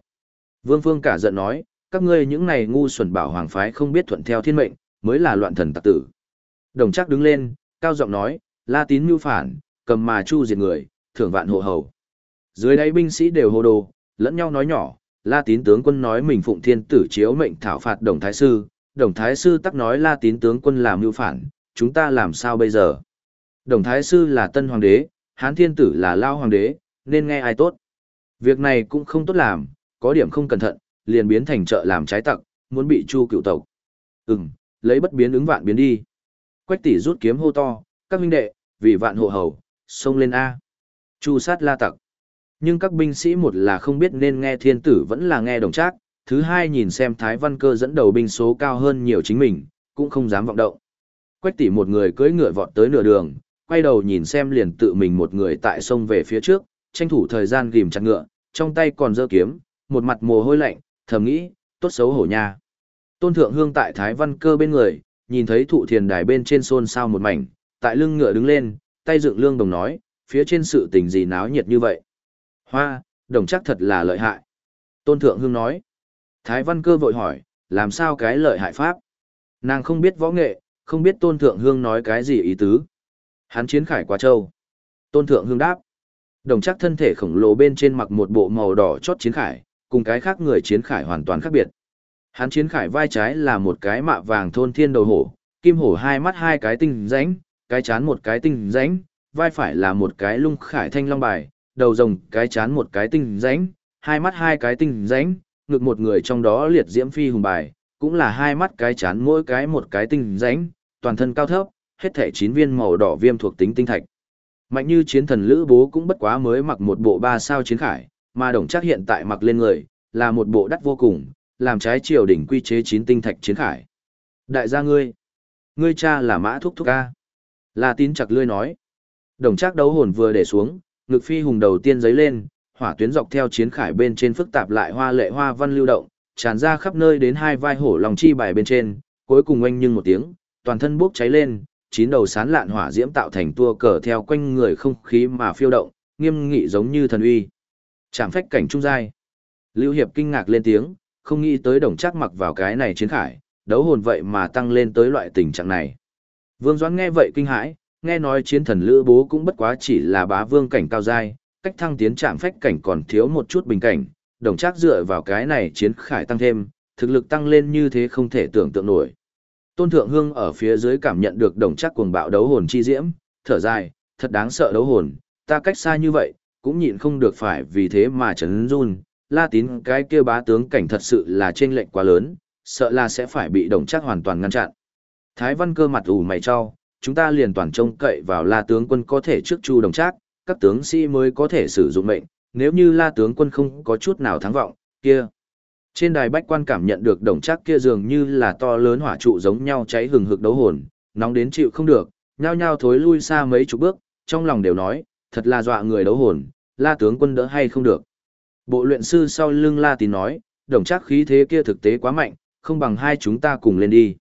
Vương Phương cả giận nói, các ngươi những này ngu xuẩn bảo hoàng phái không biết thuận theo thiên mệnh, mới là loạn thần tặc tử. Đồng chắc đứng lên, cao giọng nói, la tín mưu phản, cầm mà chu diệt người, thưởng vạn hộ hầu. Dưới đây binh sĩ đều hô đồ, lẫn nhau nói nhỏ, la tín tướng quân nói mình phụng thiên tử chiếu mệnh thảo phạt đồng thái sư, đồng thái sư tắc nói la tín tướng quân làm mưu phản, chúng ta làm sao bây giờ? Đồng thái sư là tân hoàng đế, hán thiên tử là lao hoàng đế, nên nghe ai tốt. Việc này cũng không tốt làm, có điểm không cẩn thận, liền biến thành trợ làm trái tặc, muốn bị chu cựu tộc. Ừm, lấy bất biến ứng vạn biến đi. Quách tỷ rút kiếm hô to, các huynh đệ, vì vạn hộ hầu, xông lên A. Chu sát la tặc. Nhưng các binh sĩ một là không biết nên nghe thiên tử vẫn là nghe đồng trác, thứ hai nhìn xem Thái Văn Cơ dẫn đầu binh số cao hơn nhiều chính mình, cũng không dám vọng động. Quách tỷ một người cưỡi ngựa vọt tới nửa đường, quay đầu nhìn xem liền tự mình một người tại sông về phía trước, tranh thủ thời gian ghim chặt ngựa, trong tay còn giơ kiếm, một mặt mồ hôi lạnh, thầm nghĩ, tốt xấu hổ nha. Tôn Thượng Hương tại Thái Văn Cơ bên người, nhìn thấy thụ thiền đài bên trên xôn xao một mảnh, tại lưng ngựa đứng lên, tay dựng lương đồng nói, phía trên sự tình gì náo nhiệt như vậy. Hoa, đồng chắc thật là lợi hại. Tôn Thượng Hương nói. Thái Văn Cơ vội hỏi, làm sao cái lợi hại pháp? Nàng không biết võ nghệ, không biết Tôn Thượng Hương nói cái gì ý tứ. Hắn chiến khải quá châu. Tôn Thượng Hương đáp. Đồng chắc thân thể khổng lồ bên trên mặc một bộ màu đỏ chót chiến khải, cùng cái khác người chiến khải hoàn toàn khác biệt. Hắn chiến khải vai trái là một cái mạ vàng thôn thiên đầu hổ, kim hổ hai mắt hai cái tinh rãnh, cái chán một cái tinh rãnh, vai phải là một cái lung khải thanh long bài, đầu rồng cái chán một cái tinh ránh, hai mắt hai cái tinh ránh, ngực một người trong đó liệt diễm phi hùng bài, cũng là hai mắt cái chán mỗi cái một cái tinh ránh, toàn thân cao thấp, hết thể chín viên màu đỏ viêm thuộc tính tinh thạch. Mạnh như chiến thần lữ bố cũng bất quá mới mặc một bộ ba sao chiến khải, mà đồng chắc hiện tại mặc lên người, là một bộ đắt vô cùng, làm trái triều đỉnh quy chế chín tinh thạch chiến khải. Đại gia ngươi, ngươi cha là mã thúc thúc ca. là tín chặt lươi nói. Đồng chắc đấu hồn vừa để xuống, ngực phi hùng đầu tiên giấy lên, hỏa tuyến dọc theo chiến khải bên trên phức tạp lại hoa lệ hoa văn lưu động, tràn ra khắp nơi đến hai vai hổ lòng chi bài bên trên, cuối cùng oanh nhưng một tiếng, toàn thân bốc cháy lên, chín đầu sán lạn hỏa diễm tạo thành tua cờ theo quanh người không khí mà phiêu động, nghiêm nghị giống như thần uy. Trảm phách cảnh trung giai. Lưu Hiệp kinh ngạc lên tiếng, không nghĩ tới đồng chắc mặc vào cái này chiến khải, đấu hồn vậy mà tăng lên tới loại tình trạng này. Vương Doãn nghe vậy kinh hãi, nghe nói chiến thần lữ bố cũng bất quá chỉ là bá vương cảnh cao giai, cách thăng tiến trạm phách cảnh còn thiếu một chút bình cảnh, đồng chắc dựa vào cái này chiến khải tăng thêm, thực lực tăng lên như thế không thể tưởng tượng nổi. Tôn Thượng Hương ở phía dưới cảm nhận được đồng chắc cuồng bạo đấu hồn chi diễm, thở dài, thật đáng sợ đấu hồn, ta cách xa như vậy, cũng nhịn không được phải vì thế mà chấn run, la tín cái kia bá tướng cảnh thật sự là trên lệnh quá lớn, sợ là sẽ phải bị đồng chắc hoàn toàn ngăn chặn. Thái văn cơ mặt ủ mày cho, chúng ta liền toàn trông cậy vào la tướng quân có thể trước chu đồng trác, các tướng sĩ mới có thể sử dụng mệnh, nếu như la tướng quân không có chút nào thắng vọng, kia. Trên đài bách quan cảm nhận được đồng trác kia dường như là to lớn hỏa trụ giống nhau cháy hừng hực đấu hồn, nóng đến chịu không được, nhao nhao thối lui xa mấy chục bước, trong lòng đều nói, thật là dọa người đấu hồn, la tướng quân đỡ hay không được. Bộ luyện sư sau lưng la tín nói, đồng trác khí thế kia thực tế quá mạnh, không bằng hai chúng ta cùng lên đi.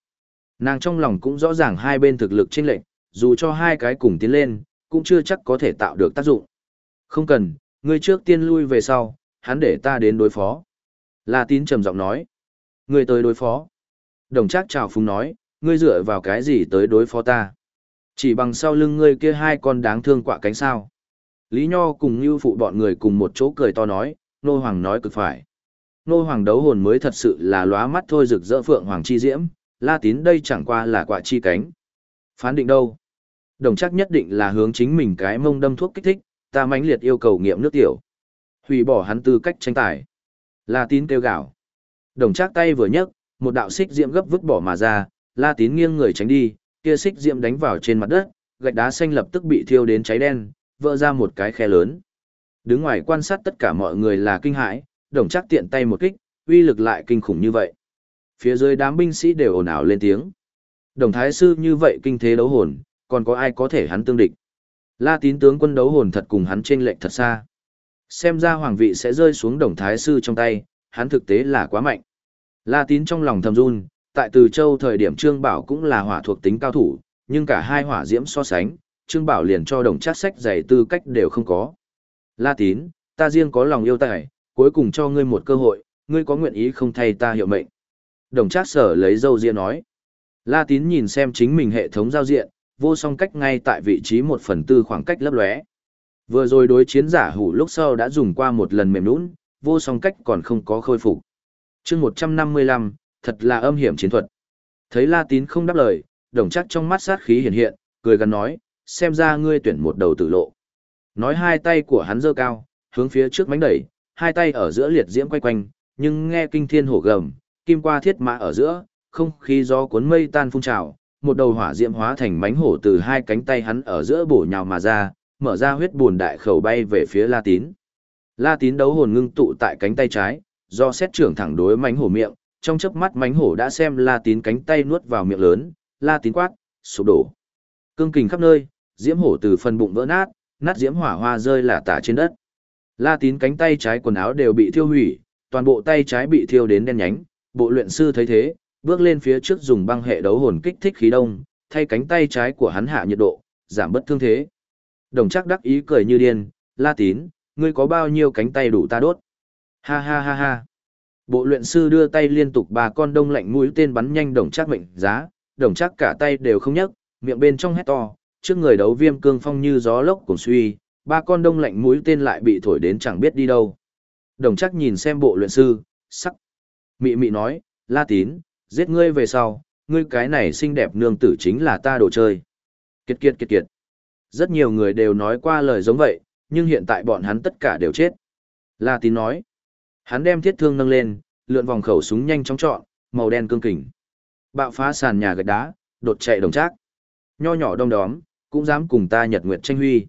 Nàng trong lòng cũng rõ ràng hai bên thực lực chênh lệch, dù cho hai cái cùng tiến lên, cũng chưa chắc có thể tạo được tác dụng. Không cần, ngươi trước tiên lui về sau, hắn để ta đến đối phó. La tín trầm giọng nói. Ngươi tới đối phó. Đồng trác chào phúng nói, ngươi dựa vào cái gì tới đối phó ta. Chỉ bằng sau lưng ngươi kia hai con đáng thương quạ cánh sao. Lý Nho cùng như phụ bọn người cùng một chỗ cười to nói, nô hoàng nói cực phải. Nô hoàng đấu hồn mới thật sự là lóa mắt thôi rực rỡ phượng hoàng chi diễm, la tín đây chẳng qua là quạ chi cánh. Phán định đâu? Đồng chắc nhất định là hướng chính mình cái mông đâm thuốc kích thích, ta mãnh liệt yêu cầu nghiệm nước tiểu. Hủy bỏ hắn tư cách tranh tài. La tín kêu gạo. Đồng chắc tay vừa nhấc, một đạo xích diễm gấp vứt bỏ mà ra, la tín nghiêng người tránh đi, kia xích diễm đánh vào trên mặt đất, gạch đá xanh lập tức bị thiêu đến cháy đen, vỡ ra một cái khe lớn. Đứng ngoài quan sát tất cả mọi người là kinh hãi, đồng chắc tiện tay một kích, uy lực lại kinh khủng như vậy. Phía dưới đám binh sĩ đều ồn ào lên tiếng. Đồng thái sư như vậy kinh thế đấu hồn, còn có ai có thể hắn tương địch. La tín tướng quân đấu hồn thật cùng hắn trên lệnh thật xa. Xem ra hoàng vị sẽ rơi xuống đồng thái sư trong tay, hắn thực tế là quá mạnh. La tín trong lòng thầm run, tại từ châu thời điểm Trương Bảo cũng là hỏa thuộc tính cao thủ, nhưng cả hai hỏa diễm so sánh, Trương Bảo liền cho đồng Chát sách giày tư cách đều không có. La tín, ta riêng có lòng yêu tài, cuối cùng cho ngươi một cơ hội, ngươi có nguyện ý không thay ta hiệu mệnh. Đồng trác sở lấy dâu ria nói. La tín nhìn xem chính mình hệ thống giao diện, vô song cách ngay tại vị trí một phần tư khoảng cách lấp lóe. Vừa rồi đối chiến giả hủ lúc sau đã dùng qua một lần mềm nũng, vô song cách còn không có khôi phục. chương 155, thật là âm hiểm chiến thuật. Thấy La Tín không đáp lời, đồng chắc trong mắt sát khí hiện hiện, cười gần nói, xem ra ngươi tuyển một đầu tử lộ. Nói hai tay của hắn giơ cao, hướng phía trước mánh đẩy, hai tay ở giữa liệt diễm quay quanh, nhưng nghe kinh thiên hổ gầm, kim qua thiết mã ở giữa, không khí gió cuốn mây tan phun trào, một đầu hỏa diễm hóa thành mánh hổ từ hai cánh tay hắn ở giữa bổ nhào mà ra, mở ra huyết buồn đại khẩu bay về phía La Tín. La Tín đấu hồn ngưng tụ tại cánh tay trái, do xét trưởng thẳng đối mánh hổ miệng, trong chớp mắt mánh hổ đã xem La Tín cánh tay nuốt vào miệng lớn, La Tín quát, sụp đổ. Cương kình khắp nơi, diễm hổ từ phần bụng vỡ nát, nát diễm hỏa hoa rơi lả tả trên đất. La Tín cánh tay trái quần áo đều bị thiêu hủy, toàn bộ tay trái bị thiêu đến đen nhánh, bộ luyện sư thấy thế, bước lên phía trước dùng băng hệ đấu hồn kích thích khí đông, thay cánh tay trái của hắn hạ nhiệt độ, giảm bất thương thế. Đồng chắc đắc ý cười như điên, La Tín, ngươi có bao nhiêu cánh tay đủ ta đốt? Ha ha ha ha. Bộ luyện sư đưa tay liên tục ba con đông lạnh mũi tên bắn nhanh đồng chắc mệnh giá, đồng chắc cả tay đều không nhấc, miệng bên trong hét to, trước người đấu viêm cương phong như gió lốc cùng suy, ba con đông lạnh mũi tên lại bị thổi đến chẳng biết đi đâu. Đồng chắc nhìn xem bộ luyện sư, sắc. Mị mị nói, La Tín, giết ngươi về sau, ngươi cái này xinh đẹp nương tử chính là ta đồ chơi. Kiệt kiệt kiệt kiệt. Rất nhiều người đều nói qua lời giống vậy, nhưng hiện tại bọn hắn tất cả đều chết. La tín nói. Hắn đem thiết thương nâng lên, lượn vòng khẩu súng nhanh chóng trọn, màu đen cương kình. Bạo phá sàn nhà gạch đá, đột chạy đồng trác. Nho nhỏ đông đóm, cũng dám cùng ta nhật nguyệt tranh huy.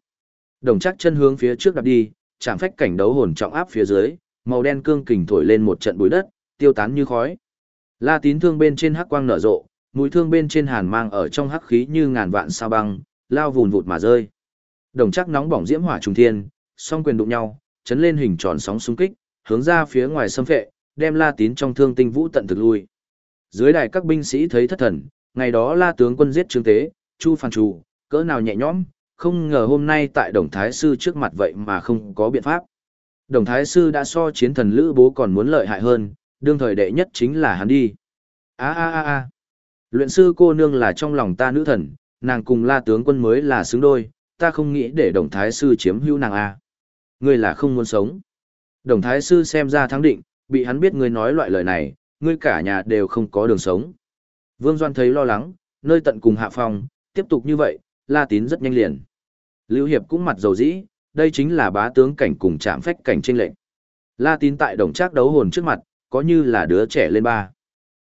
Đồng trác chân hướng phía trước đạp đi, chạm phách cảnh đấu hồn trọng áp phía dưới, màu đen cương kình thổi lên một trận bụi đất, tiêu tán như khói. La tín thương bên trên hắc quang nở rộ, mũi thương bên trên hàn mang ở trong hắc khí như ngàn vạn sao băng, lao vùn vụt mà rơi. Đồng chắc nóng bỏng diễm hỏa trùng thiên, song quyền đụng nhau, chấn lên hình tròn sóng xung kích, hướng ra phía ngoài xâm phệ, đem La tín trong thương tinh vũ tận thực lui. Dưới đài các binh sĩ thấy thất thần, ngày đó La tướng quân giết Trương Tế, Chu Phan Chủ, cỡ nào nhẹ nhõm, không ngờ hôm nay tại Đồng Thái Sư trước mặt vậy mà không có biện pháp. Đồng Thái Sư đã so chiến thần Lữ Bố còn muốn lợi hại hơn, đương thời đệ nhất chính là hắn đi. A a a a. Luyện sư cô nương là trong lòng ta nữ thần, nàng cùng La tướng quân mới là xứng đôi, ta không nghĩ để Đồng Thái sư chiếm hữu nàng a. Ngươi là không muốn sống. Đồng Thái sư xem ra thắng định, bị hắn biết ngươi nói loại lời này, ngươi cả nhà đều không có đường sống. Vương Doan thấy lo lắng, nơi tận cùng hạ phòng, tiếp tục như vậy, La Tín rất nhanh liền. Lưu Hiệp cũng mặt dầu dĩ, đây chính là bá tướng cảnh cùng chạm phách cảnh trên lệnh. La Tín tại đồng trác đấu hồn trước mặt, có như là đứa trẻ lên ba.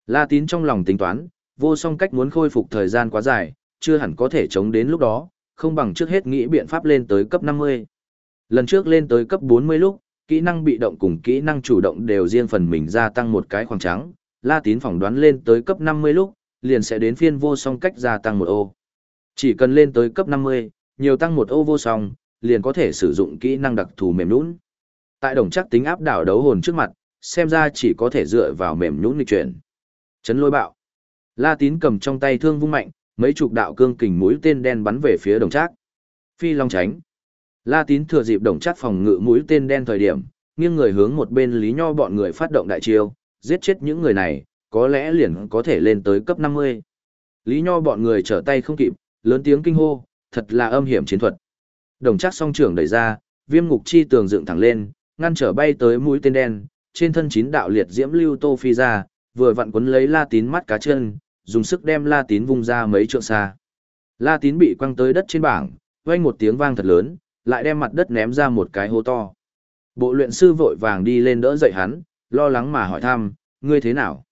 La tín trong lòng tính toán, vô song cách muốn khôi phục thời gian quá dài, chưa hẳn có thể chống đến lúc đó, không bằng trước hết nghĩ biện pháp lên tới cấp 50. Lần trước lên tới cấp 40 lúc, kỹ năng bị động cùng kỹ năng chủ động đều riêng phần mình gia tăng một cái khoảng trắng, La Tín phỏng đoán lên tới cấp 50 lúc, liền sẽ đến phiên vô song cách gia tăng một ô. Chỉ cần lên tới cấp 50, nhiều tăng một ô vô song, liền có thể sử dụng kỹ năng đặc thù mềm lún, Tại đồng chắc tính áp đảo đấu hồn trước mặt, xem ra chỉ có thể dựa vào mềm nhũn lịch chuyển. Chấn lôi bạo. La tín cầm trong tay thương vung mạnh, mấy chục đạo cương kình mũi tên đen bắn về phía đồng trác. Phi long tránh. La tín thừa dịp đồng trác phòng ngự mũi tên đen thời điểm, nghiêng người hướng một bên Lý Nho bọn người phát động đại chiêu, giết chết những người này, có lẽ liền có thể lên tới cấp 50. Lý Nho bọn người trở tay không kịp, lớn tiếng kinh hô, thật là âm hiểm chiến thuật. Đồng trác song trưởng đẩy ra, viêm ngục chi tường dựng thẳng lên, ngăn trở bay tới mũi tên đen, trên thân chín đạo liệt diễm lưu tô phi ra, vừa vặn quấn lấy La Tín mắt cá chân, dùng sức đem La Tín vung ra mấy trượng xa. La Tín bị quăng tới đất trên bảng, vang một tiếng vang thật lớn, lại đem mặt đất ném ra một cái hố to. Bộ luyện sư vội vàng đi lên đỡ dậy hắn, lo lắng mà hỏi thăm, ngươi thế nào?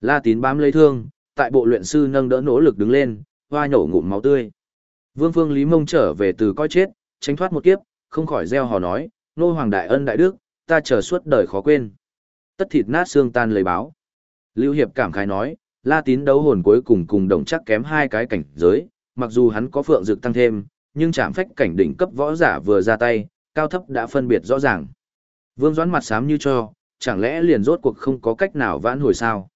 La Tín bám lấy thương, tại bộ luyện sư nâng đỡ nỗ lực đứng lên, hoa nhổ ngụm máu tươi. Vương Phương Lý Mông trở về từ coi chết, tránh thoát một kiếp, không khỏi gieo hò nói, nô hoàng đại ân đại đức, ta chờ suốt đời khó quên. Tất thịt nát xương tan lấy báo. Lưu Hiệp cảm khái nói, La Tín đấu hồn cuối cùng cùng đồng chắc kém hai cái cảnh giới, mặc dù hắn có phượng dược tăng thêm, nhưng chạm phách cảnh đỉnh cấp võ giả vừa ra tay, cao thấp đã phân biệt rõ ràng. Vương Doãn mặt xám như cho, chẳng lẽ liền rốt cuộc không có cách nào vãn hồi sao?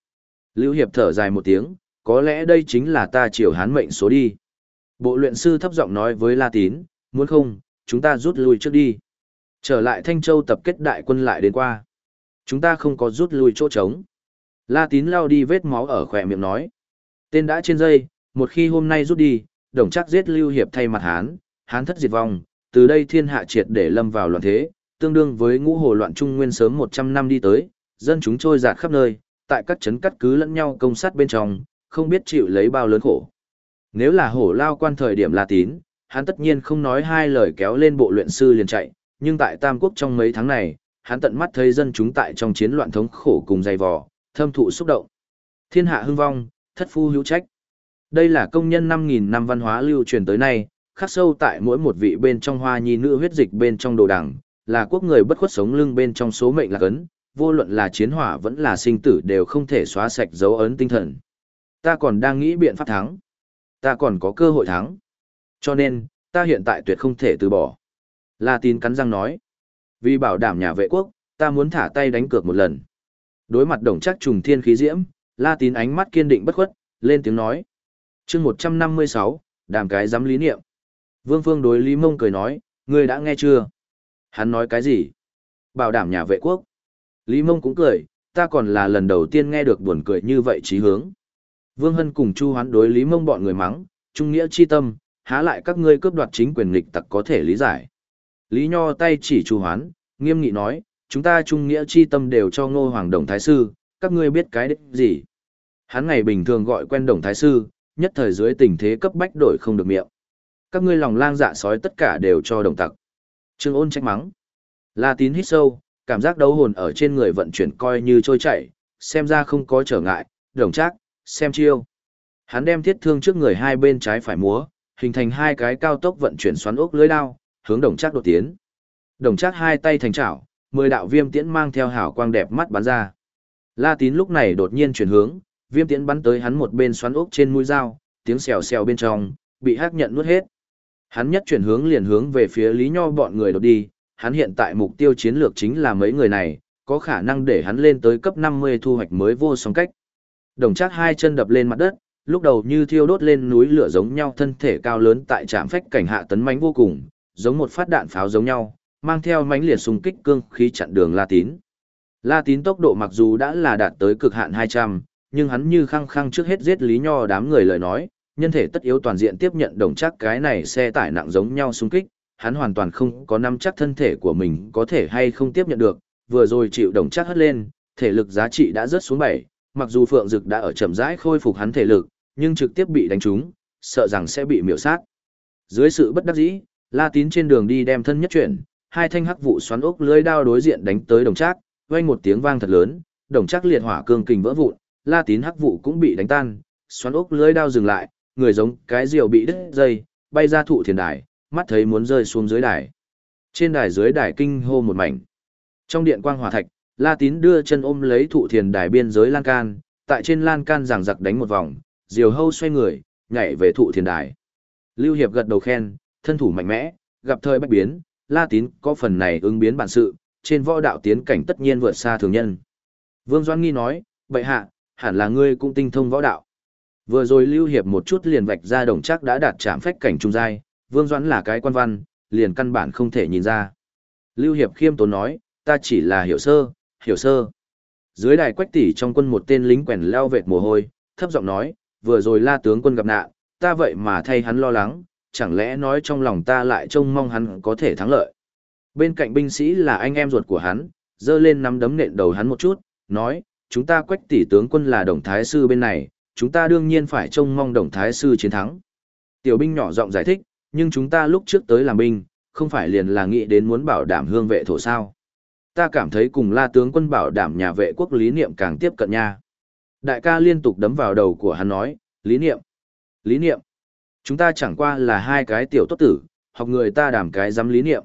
Lưu Hiệp thở dài một tiếng, có lẽ đây chính là ta chiều hán mệnh số đi. Bộ luyện sư thấp giọng nói với La Tín, muốn không, chúng ta rút lui trước đi. Trở lại Thanh Châu tập kết đại quân lại đến qua. Chúng ta không có rút lui chỗ trống. La Tín lao đi vết máu ở khỏe miệng nói. Tên đã trên dây, một khi hôm nay rút đi, đồng chắc giết Lưu Hiệp thay mặt Hán, Hán thất diệt vong, từ đây thiên hạ triệt để lâm vào loạn thế, tương đương với ngũ hồ loạn trung nguyên sớm 100 năm đi tới, dân chúng trôi dạt khắp nơi, tại các trấn cắt cứ lẫn nhau công sát bên trong, không biết chịu lấy bao lớn khổ. Nếu là hổ lao quan thời điểm La Tín, hắn tất nhiên không nói hai lời kéo lên bộ luyện sư liền chạy, nhưng tại Tam Quốc trong mấy tháng này, hắn tận mắt thấy dân chúng tại trong chiến loạn thống khổ cùng dày vò, thâm thụ xúc động. Thiên hạ hưng vong, thất phu hữu trách. Đây là công nhân 5.000 năm văn hóa lưu truyền tới nay, khắc sâu tại mỗi một vị bên trong hoa nhi nữ huyết dịch bên trong đồ đằng, là quốc người bất khuất sống lưng bên trong số mệnh là cấn, vô luận là chiến hỏa vẫn là sinh tử đều không thể xóa sạch dấu ấn tinh thần. Ta còn đang nghĩ biện pháp thắng. Ta còn có cơ hội thắng. Cho nên, ta hiện tại tuyệt không thể từ bỏ. La tín cắn răng nói. Vì bảo đảm nhà vệ quốc, ta muốn thả tay đánh cược một lần. Đối mặt đồng chắc trùng thiên khí diễm, La tín ánh mắt kiên định bất khuất, lên tiếng nói. chương 156, đàm cái dám lý niệm. Vương Phương đối Lý Mông cười nói, ngươi đã nghe chưa? Hắn nói cái gì? Bảo đảm nhà vệ quốc. Lý Mông cũng cười, ta còn là lần đầu tiên nghe được buồn cười như vậy trí hướng. Vương Hân cùng Chu Hoán đối Lý Mông bọn người mắng, trung nghĩa chi tâm, há lại các ngươi cướp đoạt chính quyền nghịch tặc có thể lý giải. Lý Nho tay chỉ Chu Hoán, nghiêm nghị nói, chúng ta trung nghĩa chi tâm đều cho Ngô Hoàng Đồng Thái Sư, các ngươi biết cái đích gì. Hắn ngày bình thường gọi quen Đồng Thái Sư, nhất thời dưới tình thế cấp bách đổi không được miệng. Các ngươi lòng lang dạ sói tất cả đều cho đồng tặc. Trương ôn trách mắng. La tín hít sâu, cảm giác đấu hồn ở trên người vận chuyển coi như trôi chảy, xem ra không có trở ngại, đồng chắc, xem chiêu. Hắn đem thiết thương trước người hai bên trái phải múa, hình thành hai cái cao tốc vận chuyển xoắn ốc lưới đao, hướng đồng trác đột tiến. Đồng trác hai tay thành chảo, mười đạo viêm tiễn mang theo hào quang đẹp mắt bắn ra. La tín lúc này đột nhiên chuyển hướng, viêm tiễn bắn tới hắn một bên xoắn ốc trên mũi dao, tiếng xèo xèo bên trong, bị hắc nhận nuốt hết. Hắn nhất chuyển hướng liền hướng về phía Lý Nho bọn người đột đi, hắn hiện tại mục tiêu chiến lược chính là mấy người này, có khả năng để hắn lên tới cấp 50 thu hoạch mới vô song cách. Đồng trác hai chân đập lên mặt đất, lúc đầu như thiêu đốt lên núi lửa giống nhau thân thể cao lớn tại trạm phách cảnh hạ tấn mãnh vô cùng, giống một phát đạn pháo giống nhau, mang theo mãnh liệt xung kích cương khí chặn đường La Tín. La Tín tốc độ mặc dù đã là đạt tới cực hạn 200, nhưng hắn như khăng khăng trước hết giết Lý Nho đám người lời nói, nhân thể tất yếu toàn diện tiếp nhận đồng chắc cái này xe tải nặng giống nhau xung kích, hắn hoàn toàn không có nắm chắc thân thể của mình có thể hay không tiếp nhận được, vừa rồi chịu đồng chắc hất lên, thể lực giá trị đã rớt xuống 7, mặc dù Phượng Dực đã ở chậm rãi khôi phục hắn thể lực, nhưng trực tiếp bị đánh trúng, sợ rằng sẽ bị miểu sát. Dưới sự bất đắc dĩ, La Tín trên đường đi đem thân nhất chuyển, hai thanh hắc vụ xoắn ốc lưới đao đối diện đánh tới đồng trác, vang một tiếng vang thật lớn, đồng trác liệt hỏa cương kình vỡ vụn, La Tín hắc vụ cũng bị đánh tan, xoắn ốc lưới đao dừng lại, người giống cái diều bị đứt dây, bay ra thụ thiền đài, mắt thấy muốn rơi xuống dưới đài. Trên đài dưới đài kinh hô một mảnh. Trong điện quang hỏa thạch, La Tín đưa chân ôm lấy thụ thiền đài biên giới lan can, tại trên lan can giằng giặc đánh một vòng, diều hâu xoay người, nhảy về thụ thiền đài. Lưu Hiệp gật đầu khen, thân thủ mạnh mẽ, gặp thời bách biến, La Tín có phần này ứng biến bản sự, trên võ đạo tiến cảnh tất nhiên vượt xa thường nhân. Vương Doan Nghi nói, vậy hạ, hẳn là ngươi cũng tinh thông võ đạo. Vừa rồi Lưu Hiệp một chút liền vạch ra đồng chắc đã đạt chạm phách cảnh trung giai, Vương Doãn là cái quan văn, liền căn bản không thể nhìn ra. Lưu Hiệp khiêm tốn nói, ta chỉ là hiểu sơ, hiểu sơ. Dưới đài quách tỷ trong quân một tên lính quèn leo vệt mồ hôi, thấp giọng nói, vừa rồi la tướng quân gặp nạn, ta vậy mà thay hắn lo lắng, chẳng lẽ nói trong lòng ta lại trông mong hắn có thể thắng lợi. Bên cạnh binh sĩ là anh em ruột của hắn, dơ lên nắm đấm nện đầu hắn một chút, nói, chúng ta quách tỷ tướng quân là đồng thái sư bên này, chúng ta đương nhiên phải trông mong đồng thái sư chiến thắng. Tiểu binh nhỏ giọng giải thích, nhưng chúng ta lúc trước tới làm binh, không phải liền là nghĩ đến muốn bảo đảm hương vệ thổ sao. Ta cảm thấy cùng la tướng quân bảo đảm nhà vệ quốc lý niệm càng tiếp cận nha. Đại ca liên tục đấm vào đầu của hắn nói, lý niệm, lý niệm. Chúng ta chẳng qua là hai cái tiểu tốt tử, học người ta đảm cái dám lý niệm.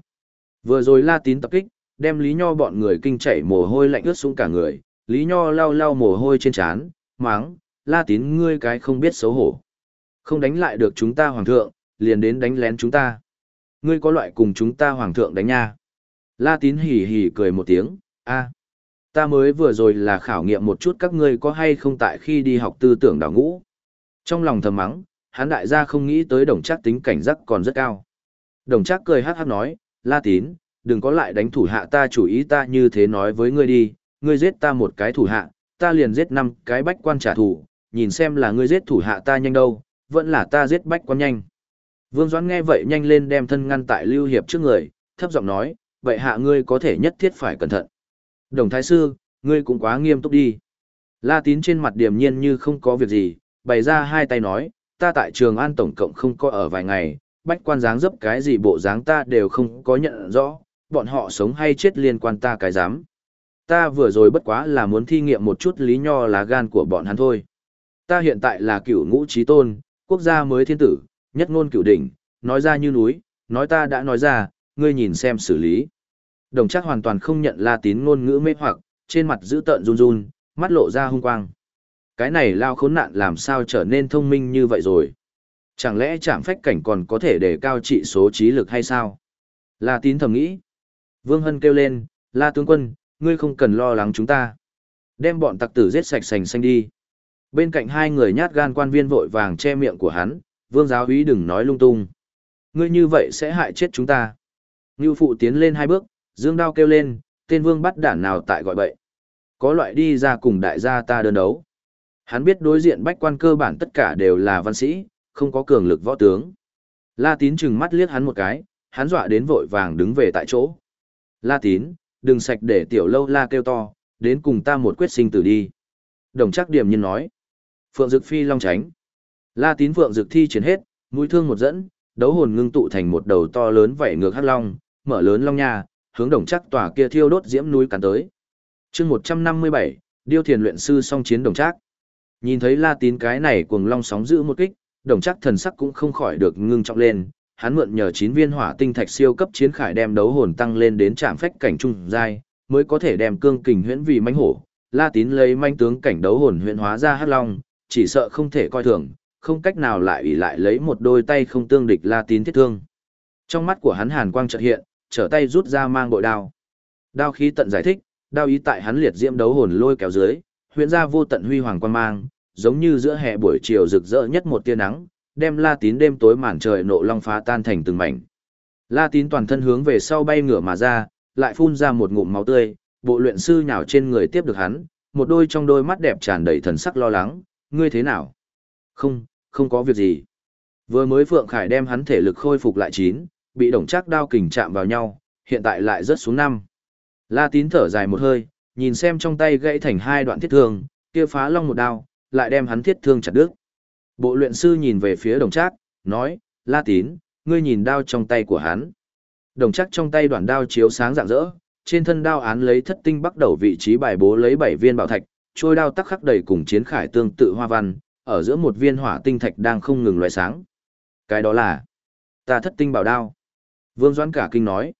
Vừa rồi la tín tập kích, đem lý nho bọn người kinh chảy mồ hôi lạnh ướt xuống cả người, lý nho lau lau mồ hôi trên trán, máng, la tín ngươi cái không biết xấu hổ. Không đánh lại được chúng ta hoàng thượng, liền đến đánh lén chúng ta. Ngươi có loại cùng chúng ta hoàng thượng đánh nha. La tín hỉ hỉ cười một tiếng, a, ta mới vừa rồi là khảo nghiệm một chút các ngươi có hay không tại khi đi học tư tưởng đảo ngũ. Trong lòng thầm mắng, hắn đại gia không nghĩ tới đồng chắc tính cảnh giác còn rất cao. Đồng chắc cười hát hát nói, La tín, đừng có lại đánh thủ hạ ta chủ ý ta như thế nói với ngươi đi, ngươi giết ta một cái thủ hạ, ta liền giết năm cái bách quan trả thù, nhìn xem là ngươi giết thủ hạ ta nhanh đâu, vẫn là ta giết bách quan nhanh. Vương Doãn nghe vậy nhanh lên đem thân ngăn tại Lưu Hiệp trước người, thấp giọng nói, vậy hạ ngươi có thể nhất thiết phải cẩn thận. Đồng Thái Sư, ngươi cũng quá nghiêm túc đi. La Tín trên mặt điềm nhiên như không có việc gì, bày ra hai tay nói, ta tại trường an tổng cộng không có ở vài ngày, bách quan dáng dấp cái gì bộ dáng ta đều không có nhận rõ, bọn họ sống hay chết liên quan ta cái dám. Ta vừa rồi bất quá là muốn thi nghiệm một chút lý nho lá gan của bọn hắn thôi. Ta hiện tại là cửu ngũ trí tôn, quốc gia mới thiên tử, nhất ngôn cửu đỉnh, nói ra như núi, nói ta đã nói ra, ngươi nhìn xem xử lý. Đồng chắc hoàn toàn không nhận la tín ngôn ngữ mê hoặc, trên mặt giữ tợn run run, mắt lộ ra hung quang. Cái này lao khốn nạn làm sao trở nên thông minh như vậy rồi? Chẳng lẽ chạm phách cảnh còn có thể để cao trị số trí lực hay sao? La tín thầm nghĩ. Vương Hân kêu lên, la tướng quân, ngươi không cần lo lắng chúng ta. Đem bọn tặc tử giết sạch sành xanh đi. Bên cạnh hai người nhát gan quan viên vội vàng che miệng của hắn, vương giáo úy đừng nói lung tung. Ngươi như vậy sẽ hại chết chúng ta. Ngưu phụ tiến lên hai bước, dương đao kêu lên, tên vương bắt đản nào tại gọi bậy. Có loại đi ra cùng đại gia ta đơn đấu. Hắn biết đối diện bách quan cơ bản tất cả đều là văn sĩ, không có cường lực võ tướng. La tín chừng mắt liếc hắn một cái, hắn dọa đến vội vàng đứng về tại chỗ. La tín, đừng sạch để tiểu lâu la kêu to, đến cùng ta một quyết sinh tử đi. Đồng chắc điểm nhiên nói. Phượng Dực Phi Long tránh. La Tín Phượng Dực thi triển hết, mũi thương một dẫn, đấu hồn ngưng tụ thành một đầu to lớn vảy ngược hắc long, mở lớn long nha, hướng đồng chắc tòa kia thiêu đốt diễm núi cắn tới. Chương 157, Điêu Thiền luyện sư song chiến đồng chắc. Nhìn thấy La Tín cái này cuồng long sóng giữ một kích, đồng chắc thần sắc cũng không khỏi được ngưng trọng lên, hắn mượn nhờ chín viên hỏa tinh thạch siêu cấp chiến khải đem đấu hồn tăng lên đến trạm phách cảnh trung giai, mới có thể đem cương kình huyễn vì mãnh hổ. La Tín lấy manh tướng cảnh đấu hồn huyễn hóa ra hắc long, chỉ sợ không thể coi thường, không cách nào lại ủy lại lấy một đôi tay không tương địch La Tín thiết thương. Trong mắt của hắn hàn quang chợt hiện, trở tay rút ra mang bội đao. Đao khí tận giải thích, đao ý tại hắn liệt diễm đấu hồn lôi kéo dưới, huyễn ra vô tận huy hoàng quang mang, giống như giữa hè buổi chiều rực rỡ nhất một tia nắng, đem La Tín đêm tối màn trời nộ long phá tan thành từng mảnh. La Tín toàn thân hướng về sau bay ngửa mà ra, lại phun ra một ngụm máu tươi, bộ luyện sư nhào trên người tiếp được hắn, một đôi trong đôi mắt đẹp tràn đầy thần sắc lo lắng, ngươi thế nào? Không, không có việc gì. Vừa mới Phượng Khải đem hắn thể lực khôi phục lại chín, bị đồng chắc đao kình chạm vào nhau, hiện tại lại rớt xuống năm. La tín thở dài một hơi, nhìn xem trong tay gãy thành hai đoạn thiết thương, kia phá long một đao, lại đem hắn thiết thương chặt đứt. Bộ luyện sư nhìn về phía đồng trác, nói, La tín, ngươi nhìn đao trong tay của hắn. Đồng trác trong tay đoạn đao chiếu sáng rạng rỡ, trên thân đao án lấy thất tinh bắt đầu vị trí bài bố lấy bảy viên bảo thạch, trôi đao tắc khắc đầy cùng chiến khải tương tự hoa văn, ở giữa một viên hỏa tinh thạch đang không ngừng loại sáng. Cái đó là ta thất tinh bảo đao. Vương Doãn cả kinh nói.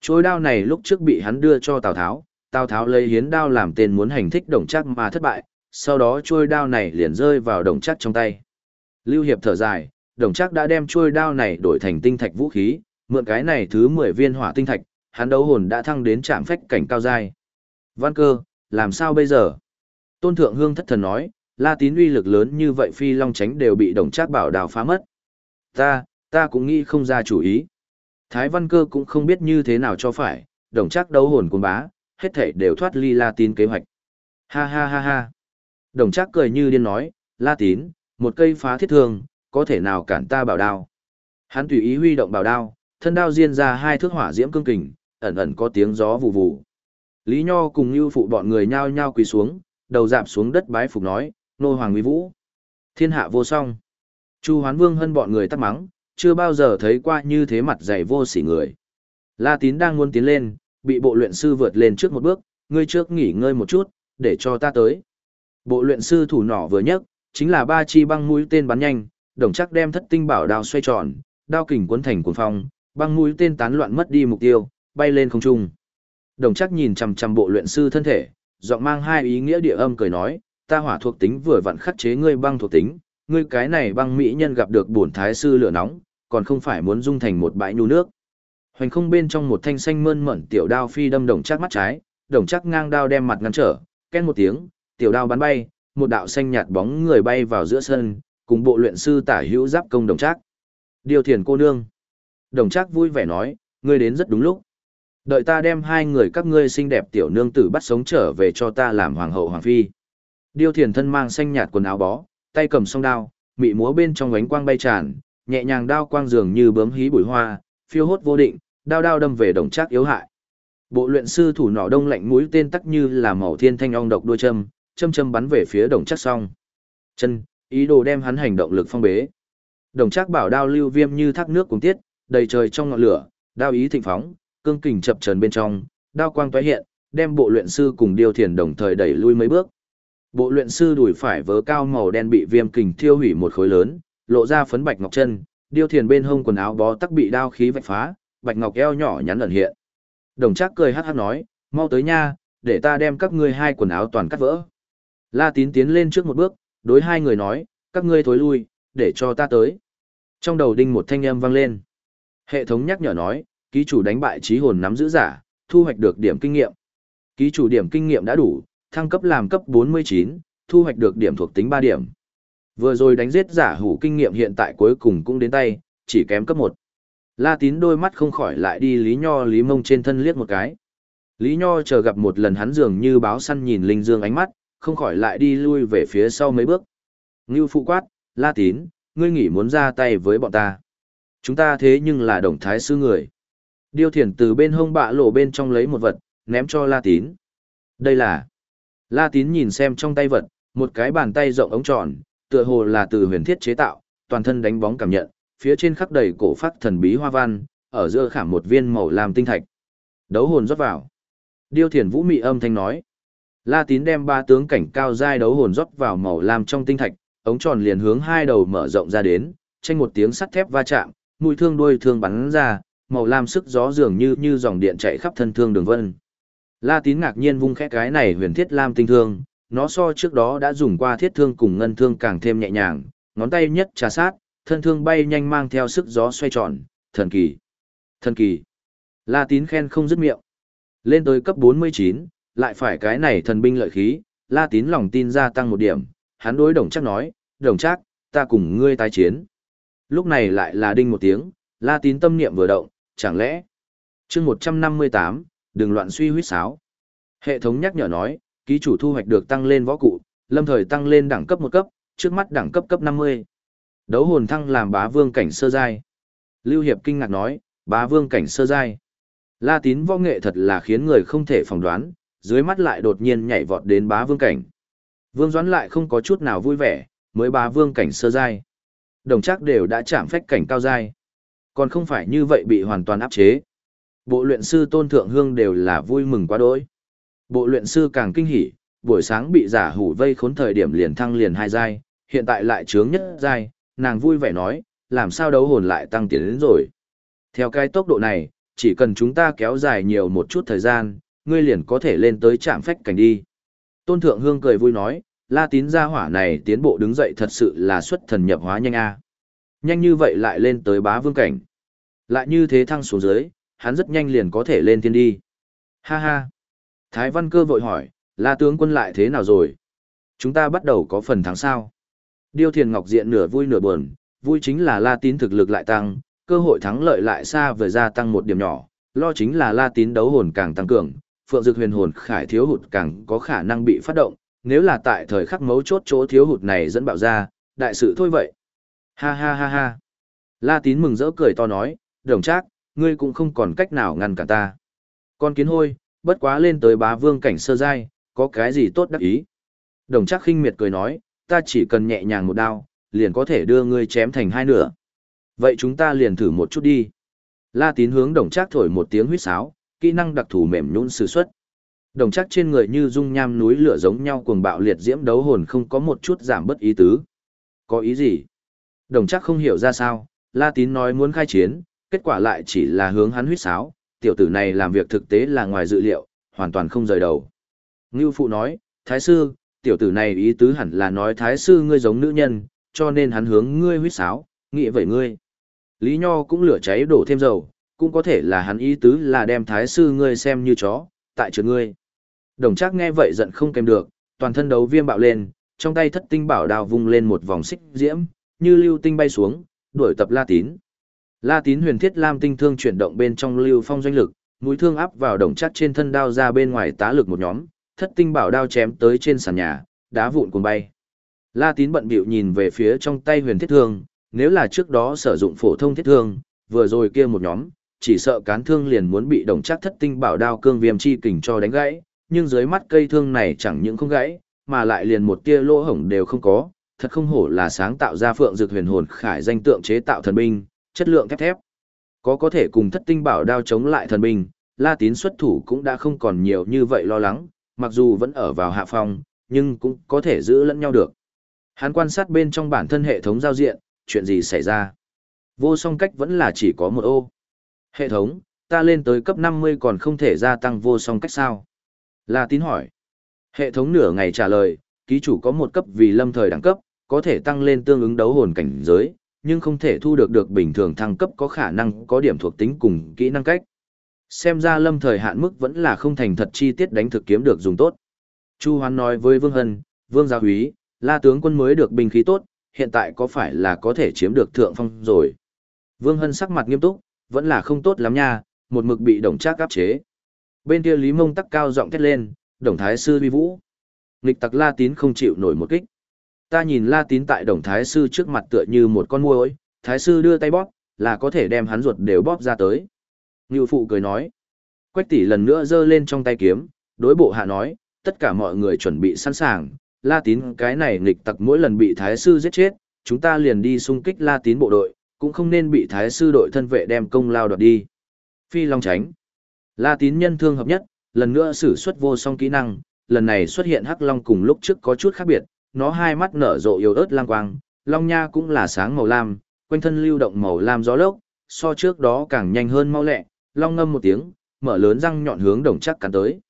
Trôi đao này lúc trước bị hắn đưa cho Tào Tháo, Tào Tháo lấy hiến đao làm tên muốn hành thích đồng trác mà thất bại, sau đó trôi đao này liền rơi vào đồng chắc trong tay. Lưu Hiệp thở dài, đồng chắc đã đem trôi đao này đổi thành tinh thạch vũ khí, mượn cái này thứ 10 viên hỏa tinh thạch, hắn đấu hồn đã thăng đến trạm phách cảnh cao giai. Văn cơ, làm sao bây giờ? Tôn Thượng Hương thất thần nói, La Tín uy lực lớn như vậy phi long tránh đều bị đồng chắc bảo đào phá mất. Ta, ta cũng nghĩ không ra chủ ý. Thái Văn Cơ cũng không biết như thế nào cho phải, đồng chắc đấu hồn cuồng bá, hết thảy đều thoát ly La Tín kế hoạch. Ha ha ha ha. Đồng trác cười như điên nói, La Tín, một cây phá thiết thương, có thể nào cản ta bảo đao. Hắn tùy ý huy động bảo đao, thân đao diên ra hai thước hỏa diễm cương kình, ẩn ẩn có tiếng gió vù vù. Lý Nho cùng như phụ bọn người nhao nhao quỳ xuống, đầu dạp xuống đất bái phục nói, nô hoàng uy vũ. Thiên hạ vô song. Chu Hoán Vương hân bọn người tắc mắng, chưa bao giờ thấy qua như thế mặt dày vô sỉ người. La Tín đang muốn tiến lên, bị bộ luyện sư vượt lên trước một bước, ngươi trước nghỉ ngơi một chút, để cho ta tới. Bộ luyện sư thủ nỏ vừa nhấc, chính là ba chi băng mũi tên bắn nhanh, đồng chắc đem thất tinh bảo đao xoay tròn, đao kình cuốn thành cuồng phong, băng mũi tên tán loạn mất đi mục tiêu, bay lên không trung. Đồng chắc nhìn chằm chằm bộ luyện sư thân thể, giọng mang hai ý nghĩa địa âm cười nói, ta hỏa thuộc tính vừa vặn khắc chế ngươi băng thuộc tính, ngươi cái này băng mỹ nhân gặp được bổn thái sư lửa nóng, còn không phải muốn dung thành một bãi nhu nước. Hoành không bên trong một thanh xanh mơn mởn tiểu đao phi đâm đồng chắc mắt trái, đồng chắc ngang đao đem mặt ngăn trở, ken một tiếng, tiểu đao bắn bay, một đạo xanh nhạt bóng người bay vào giữa sân, cùng bộ luyện sư tả hữu giáp công đồng trác. Điều thiền cô nương. Đồng trác vui vẻ nói, ngươi đến rất đúng lúc. Đợi ta đem hai người các ngươi xinh đẹp tiểu nương tử bắt sống trở về cho ta làm hoàng hậu hoàng phi. Điêu thiền thân mang xanh nhạt quần áo bó, tay cầm song đao, mị múa bên trong ánh quang bay tràn, nhẹ nhàng đao quang dường như bướm hí bụi hoa, phiêu hốt vô định, đao đao đâm về đồng trác yếu hại. Bộ luyện sư thủ nỏ đông lạnh mũi tên tắc như là màu thiên thanh ong độc đuôi châm, châm châm bắn về phía đồng chắc song. Chân, ý đồ đem hắn hành động lực phong bế. Đồng chắc bảo đao lưu viêm như thác nước cùng tiết, đầy trời trong ngọn lửa, đao ý thịnh phóng, cương kình chập trần bên trong, đao quang tóe hiện, đem bộ luyện sư cùng điêu thiền đồng thời đẩy lui mấy bước. Bộ luyện sư đùi phải vớ cao màu đen bị viêm kình thiêu hủy một khối lớn, lộ ra phấn bạch ngọc chân, điêu thiền bên hông quần áo bó tắc bị đao khí vạch phá, bạch ngọc eo nhỏ nhắn ẩn hiện. Đồng Trác cười hắc hắc nói, mau tới nha, để ta đem các ngươi hai quần áo toàn cắt vỡ. La Tín tiến lên trước một bước, đối hai người nói, các ngươi thối lui, để cho ta tới. Trong đầu đinh một thanh âm vang lên. Hệ thống nhắc nhở nói, ký chủ đánh bại trí hồn nắm giữ giả, thu hoạch được điểm kinh nghiệm. Ký chủ điểm kinh nghiệm đã đủ, thăng cấp làm cấp 49, thu hoạch được điểm thuộc tính 3 điểm. Vừa rồi đánh giết giả hủ kinh nghiệm hiện tại cuối cùng cũng đến tay, chỉ kém cấp 1. La tín đôi mắt không khỏi lại đi Lý Nho Lý Mông trên thân liếc một cái. Lý Nho chờ gặp một lần hắn dường như báo săn nhìn Linh Dương ánh mắt, không khỏi lại đi lui về phía sau mấy bước. Ngưu phụ quát, La tín, ngươi nghĩ muốn ra tay với bọn ta. Chúng ta thế nhưng là đồng thái sư người. Điêu thiền từ bên hông bạ lộ bên trong lấy một vật, ném cho La tín. Đây là... La tín nhìn xem trong tay vật, một cái bàn tay rộng ống tròn, tựa hồ là từ huyền thiết chế tạo, toàn thân đánh bóng cảm nhận, phía trên khắc đầy cổ phát thần bí hoa văn, ở giữa khảm một viên màu làm tinh thạch. Đấu hồn rót vào. Điêu thiền vũ mị âm thanh nói. La tín đem ba tướng cảnh cao giai đấu hồn rót vào màu lam trong tinh thạch, ống tròn liền hướng hai đầu mở rộng ra đến, tranh một tiếng sắt thép va chạm, mũi thương đuôi thương bắn ra, màu lam sức gió dường như như dòng điện chạy khắp thân thương đường vân. La tín ngạc nhiên vung khẽ cái này huyền thiết lam tinh thương, nó so trước đó đã dùng qua thiết thương cùng ngân thương càng thêm nhẹ nhàng, ngón tay nhất trà sát, thân thương bay nhanh mang theo sức gió xoay tròn, thần kỳ. Thần kỳ. La tín khen không dứt miệng. Lên tới cấp 49, lại phải cái này thần binh lợi khí, La tín lòng tin gia tăng một điểm, hắn đối đồng chắc nói, đồng chắc, ta cùng ngươi tái chiến. Lúc này lại là đinh một tiếng, La tín tâm niệm vừa động, chẳng lẽ. chương 158, đừng loạn suy huyết sáo. Hệ thống nhắc nhở nói, ký chủ thu hoạch được tăng lên võ cụ, lâm thời tăng lên đẳng cấp một cấp, trước mắt đẳng cấp cấp 50. Đấu hồn thăng làm bá vương cảnh sơ giai. Lưu Hiệp kinh ngạc nói, bá vương cảnh sơ giai. La tín võ nghệ thật là khiến người không thể phỏng đoán, dưới mắt lại đột nhiên nhảy vọt đến bá vương cảnh. Vương Doãn lại không có chút nào vui vẻ, mới bá vương cảnh sơ giai. Đồng chắc đều đã chạm phách cảnh cao giai. Còn không phải như vậy bị hoàn toàn áp chế. Bộ luyện sư tôn thượng hương đều là vui mừng quá đỗi. Bộ luyện sư càng kinh hỉ, buổi sáng bị giả hủ vây khốn thời điểm liền thăng liền hai giai, hiện tại lại trướng nhất giai, nàng vui vẻ nói, làm sao đấu hồn lại tăng tiến đến rồi. Theo cái tốc độ này, chỉ cần chúng ta kéo dài nhiều một chút thời gian, ngươi liền có thể lên tới trạm phách cảnh đi. Tôn Thượng Hương cười vui nói, la tín gia hỏa này tiến bộ đứng dậy thật sự là xuất thần nhập hóa nhanh a Nhanh như vậy lại lên tới bá vương cảnh. Lại như thế thăng xuống dưới, hắn rất nhanh liền có thể lên thiên đi. Ha ha. Thái Văn Cơ vội hỏi, La tướng quân lại thế nào rồi? Chúng ta bắt đầu có phần thắng sao. Điêu thiền ngọc diện nửa vui nửa buồn, vui chính là La Tín thực lực lại tăng, cơ hội thắng lợi lại xa vời gia tăng một điểm nhỏ, lo chính là La Tín đấu hồn càng tăng cường, Phượng Dực huyền hồn khải thiếu hụt càng có khả năng bị phát động, nếu là tại thời khắc mấu chốt chỗ thiếu hụt này dẫn bạo ra, đại sự thôi vậy. Ha ha ha ha. La Tín mừng rỡ cười to nói, đồng trác, ngươi cũng không còn cách nào ngăn cản ta. Con kiến hôi, bất quá lên tới bá vương cảnh sơ giai, có cái gì tốt đắc ý. Đồng trác khinh miệt cười nói, ta chỉ cần nhẹ nhàng một đao, liền có thể đưa ngươi chém thành hai nửa. Vậy chúng ta liền thử một chút đi. La tín hướng đồng trác thổi một tiếng huýt sáo, kỹ năng đặc thù mềm nhũn sử xuất. Đồng chắc trên người như dung nham núi lửa giống nhau cuồng bạo liệt diễm đấu hồn không có một chút giảm bất ý tứ. Có ý gì? Đồng chắc không hiểu ra sao, La tín nói muốn khai chiến, kết quả lại chỉ là hướng hắn huyết sáo, tiểu tử này làm việc thực tế là ngoài dự liệu, hoàn toàn không rời đầu. Ngưu phụ nói, Thái sư, tiểu tử này ý tứ hẳn là nói Thái sư ngươi giống nữ nhân, cho nên hắn hướng ngươi huyết sáo, nghĩ vậy ngươi. Lý Nho cũng lửa cháy đổ thêm dầu, cũng có thể là hắn ý tứ là đem Thái sư ngươi xem như chó, tại trường ngươi. Đồng Trác nghe vậy giận không kèm được, toàn thân đấu viêm bạo lên, trong tay thất tinh bảo đao vung lên một vòng xích diễm, như lưu tinh bay xuống, đuổi tập La Tín. La Tín huyền thiết lam tinh thương chuyển động bên trong lưu phong doanh lực, mũi thương áp vào đồng chắc trên thân đao ra bên ngoài tá lực một nhóm, thất tinh bảo đao chém tới trên sàn nhà, đá vụn cuồng bay. La Tín bận bịu nhìn về phía trong tay huyền thiết thương, nếu là trước đó sử dụng phổ thông thiết thương, vừa rồi kia một nhóm, chỉ sợ cán thương liền muốn bị đồng chắc thất tinh bảo đao cương viêm chi kình cho đánh gãy, nhưng dưới mắt cây thương này chẳng những không gãy, mà lại liền một tia lỗ hổng đều không có, thật không hổ là sáng tạo ra phượng dược huyền hồn khải danh tượng chế tạo thần binh, chất lượng thép thép. Có có thể cùng thất tinh bảo đao chống lại thần binh, La Tín xuất thủ cũng đã không còn nhiều như vậy lo lắng, mặc dù vẫn ở vào hạ phòng nhưng cũng có thể giữ lẫn nhau được. Hắn quan sát bên trong bản thân hệ thống giao diện, chuyện gì xảy ra. Vô song cách vẫn là chỉ có một ô. Hệ thống, ta lên tới cấp 50 còn không thể gia tăng vô song cách sao? La tín hỏi. Hệ thống nửa ngày trả lời, ký chủ có một cấp vì lâm thời đẳng cấp, có thể tăng lên tương ứng đấu hồn cảnh giới, nhưng không thể thu được được bình thường thăng cấp có khả năng có điểm thuộc tính cùng kỹ năng cách. Xem ra lâm thời hạn mức vẫn là không thành thật chi tiết đánh thực kiếm được dùng tốt. Chu Hoán nói với Vương Hân, Vương Gia Húy, La tướng quân mới được binh khí tốt, hiện tại có phải là có thể chiếm được thượng phong rồi. Vương Hân sắc mặt nghiêm túc, vẫn là không tốt lắm nha, một mực bị đồng trác áp chế. Bên kia Lý Mông tắc cao giọng thét lên, đồng thái sư vi vũ. lịch tặc La Tín không chịu nổi một kích. Ta nhìn La Tín tại đồng thái sư trước mặt tựa như một con muỗi, thái sư đưa tay bóp, là có thể đem hắn ruột đều bóp ra tới. Ngưu phụ cười nói. Quách tỷ lần nữa giơ lên trong tay kiếm, đối bộ hạ nói, tất cả mọi người chuẩn bị sẵn sàng, La Tín cái này nghịch tặc mỗi lần bị Thái Sư giết chết, chúng ta liền đi xung kích La Tín bộ đội, cũng không nên bị Thái Sư đội thân vệ đem công lao đoạt đi. Phi Long tránh. La Tín nhân thương hợp nhất, lần nữa sử xuất vô song kỹ năng, lần này xuất hiện Hắc Long cùng lúc trước có chút khác biệt, nó hai mắt nở rộ yếu ớt lang quang, Long Nha cũng là sáng màu lam, quanh thân lưu động màu lam gió lốc, so trước đó càng nhanh hơn mau lẹ, Long ngâm một tiếng, mở lớn răng nhọn hướng đồng chắc cắn tới.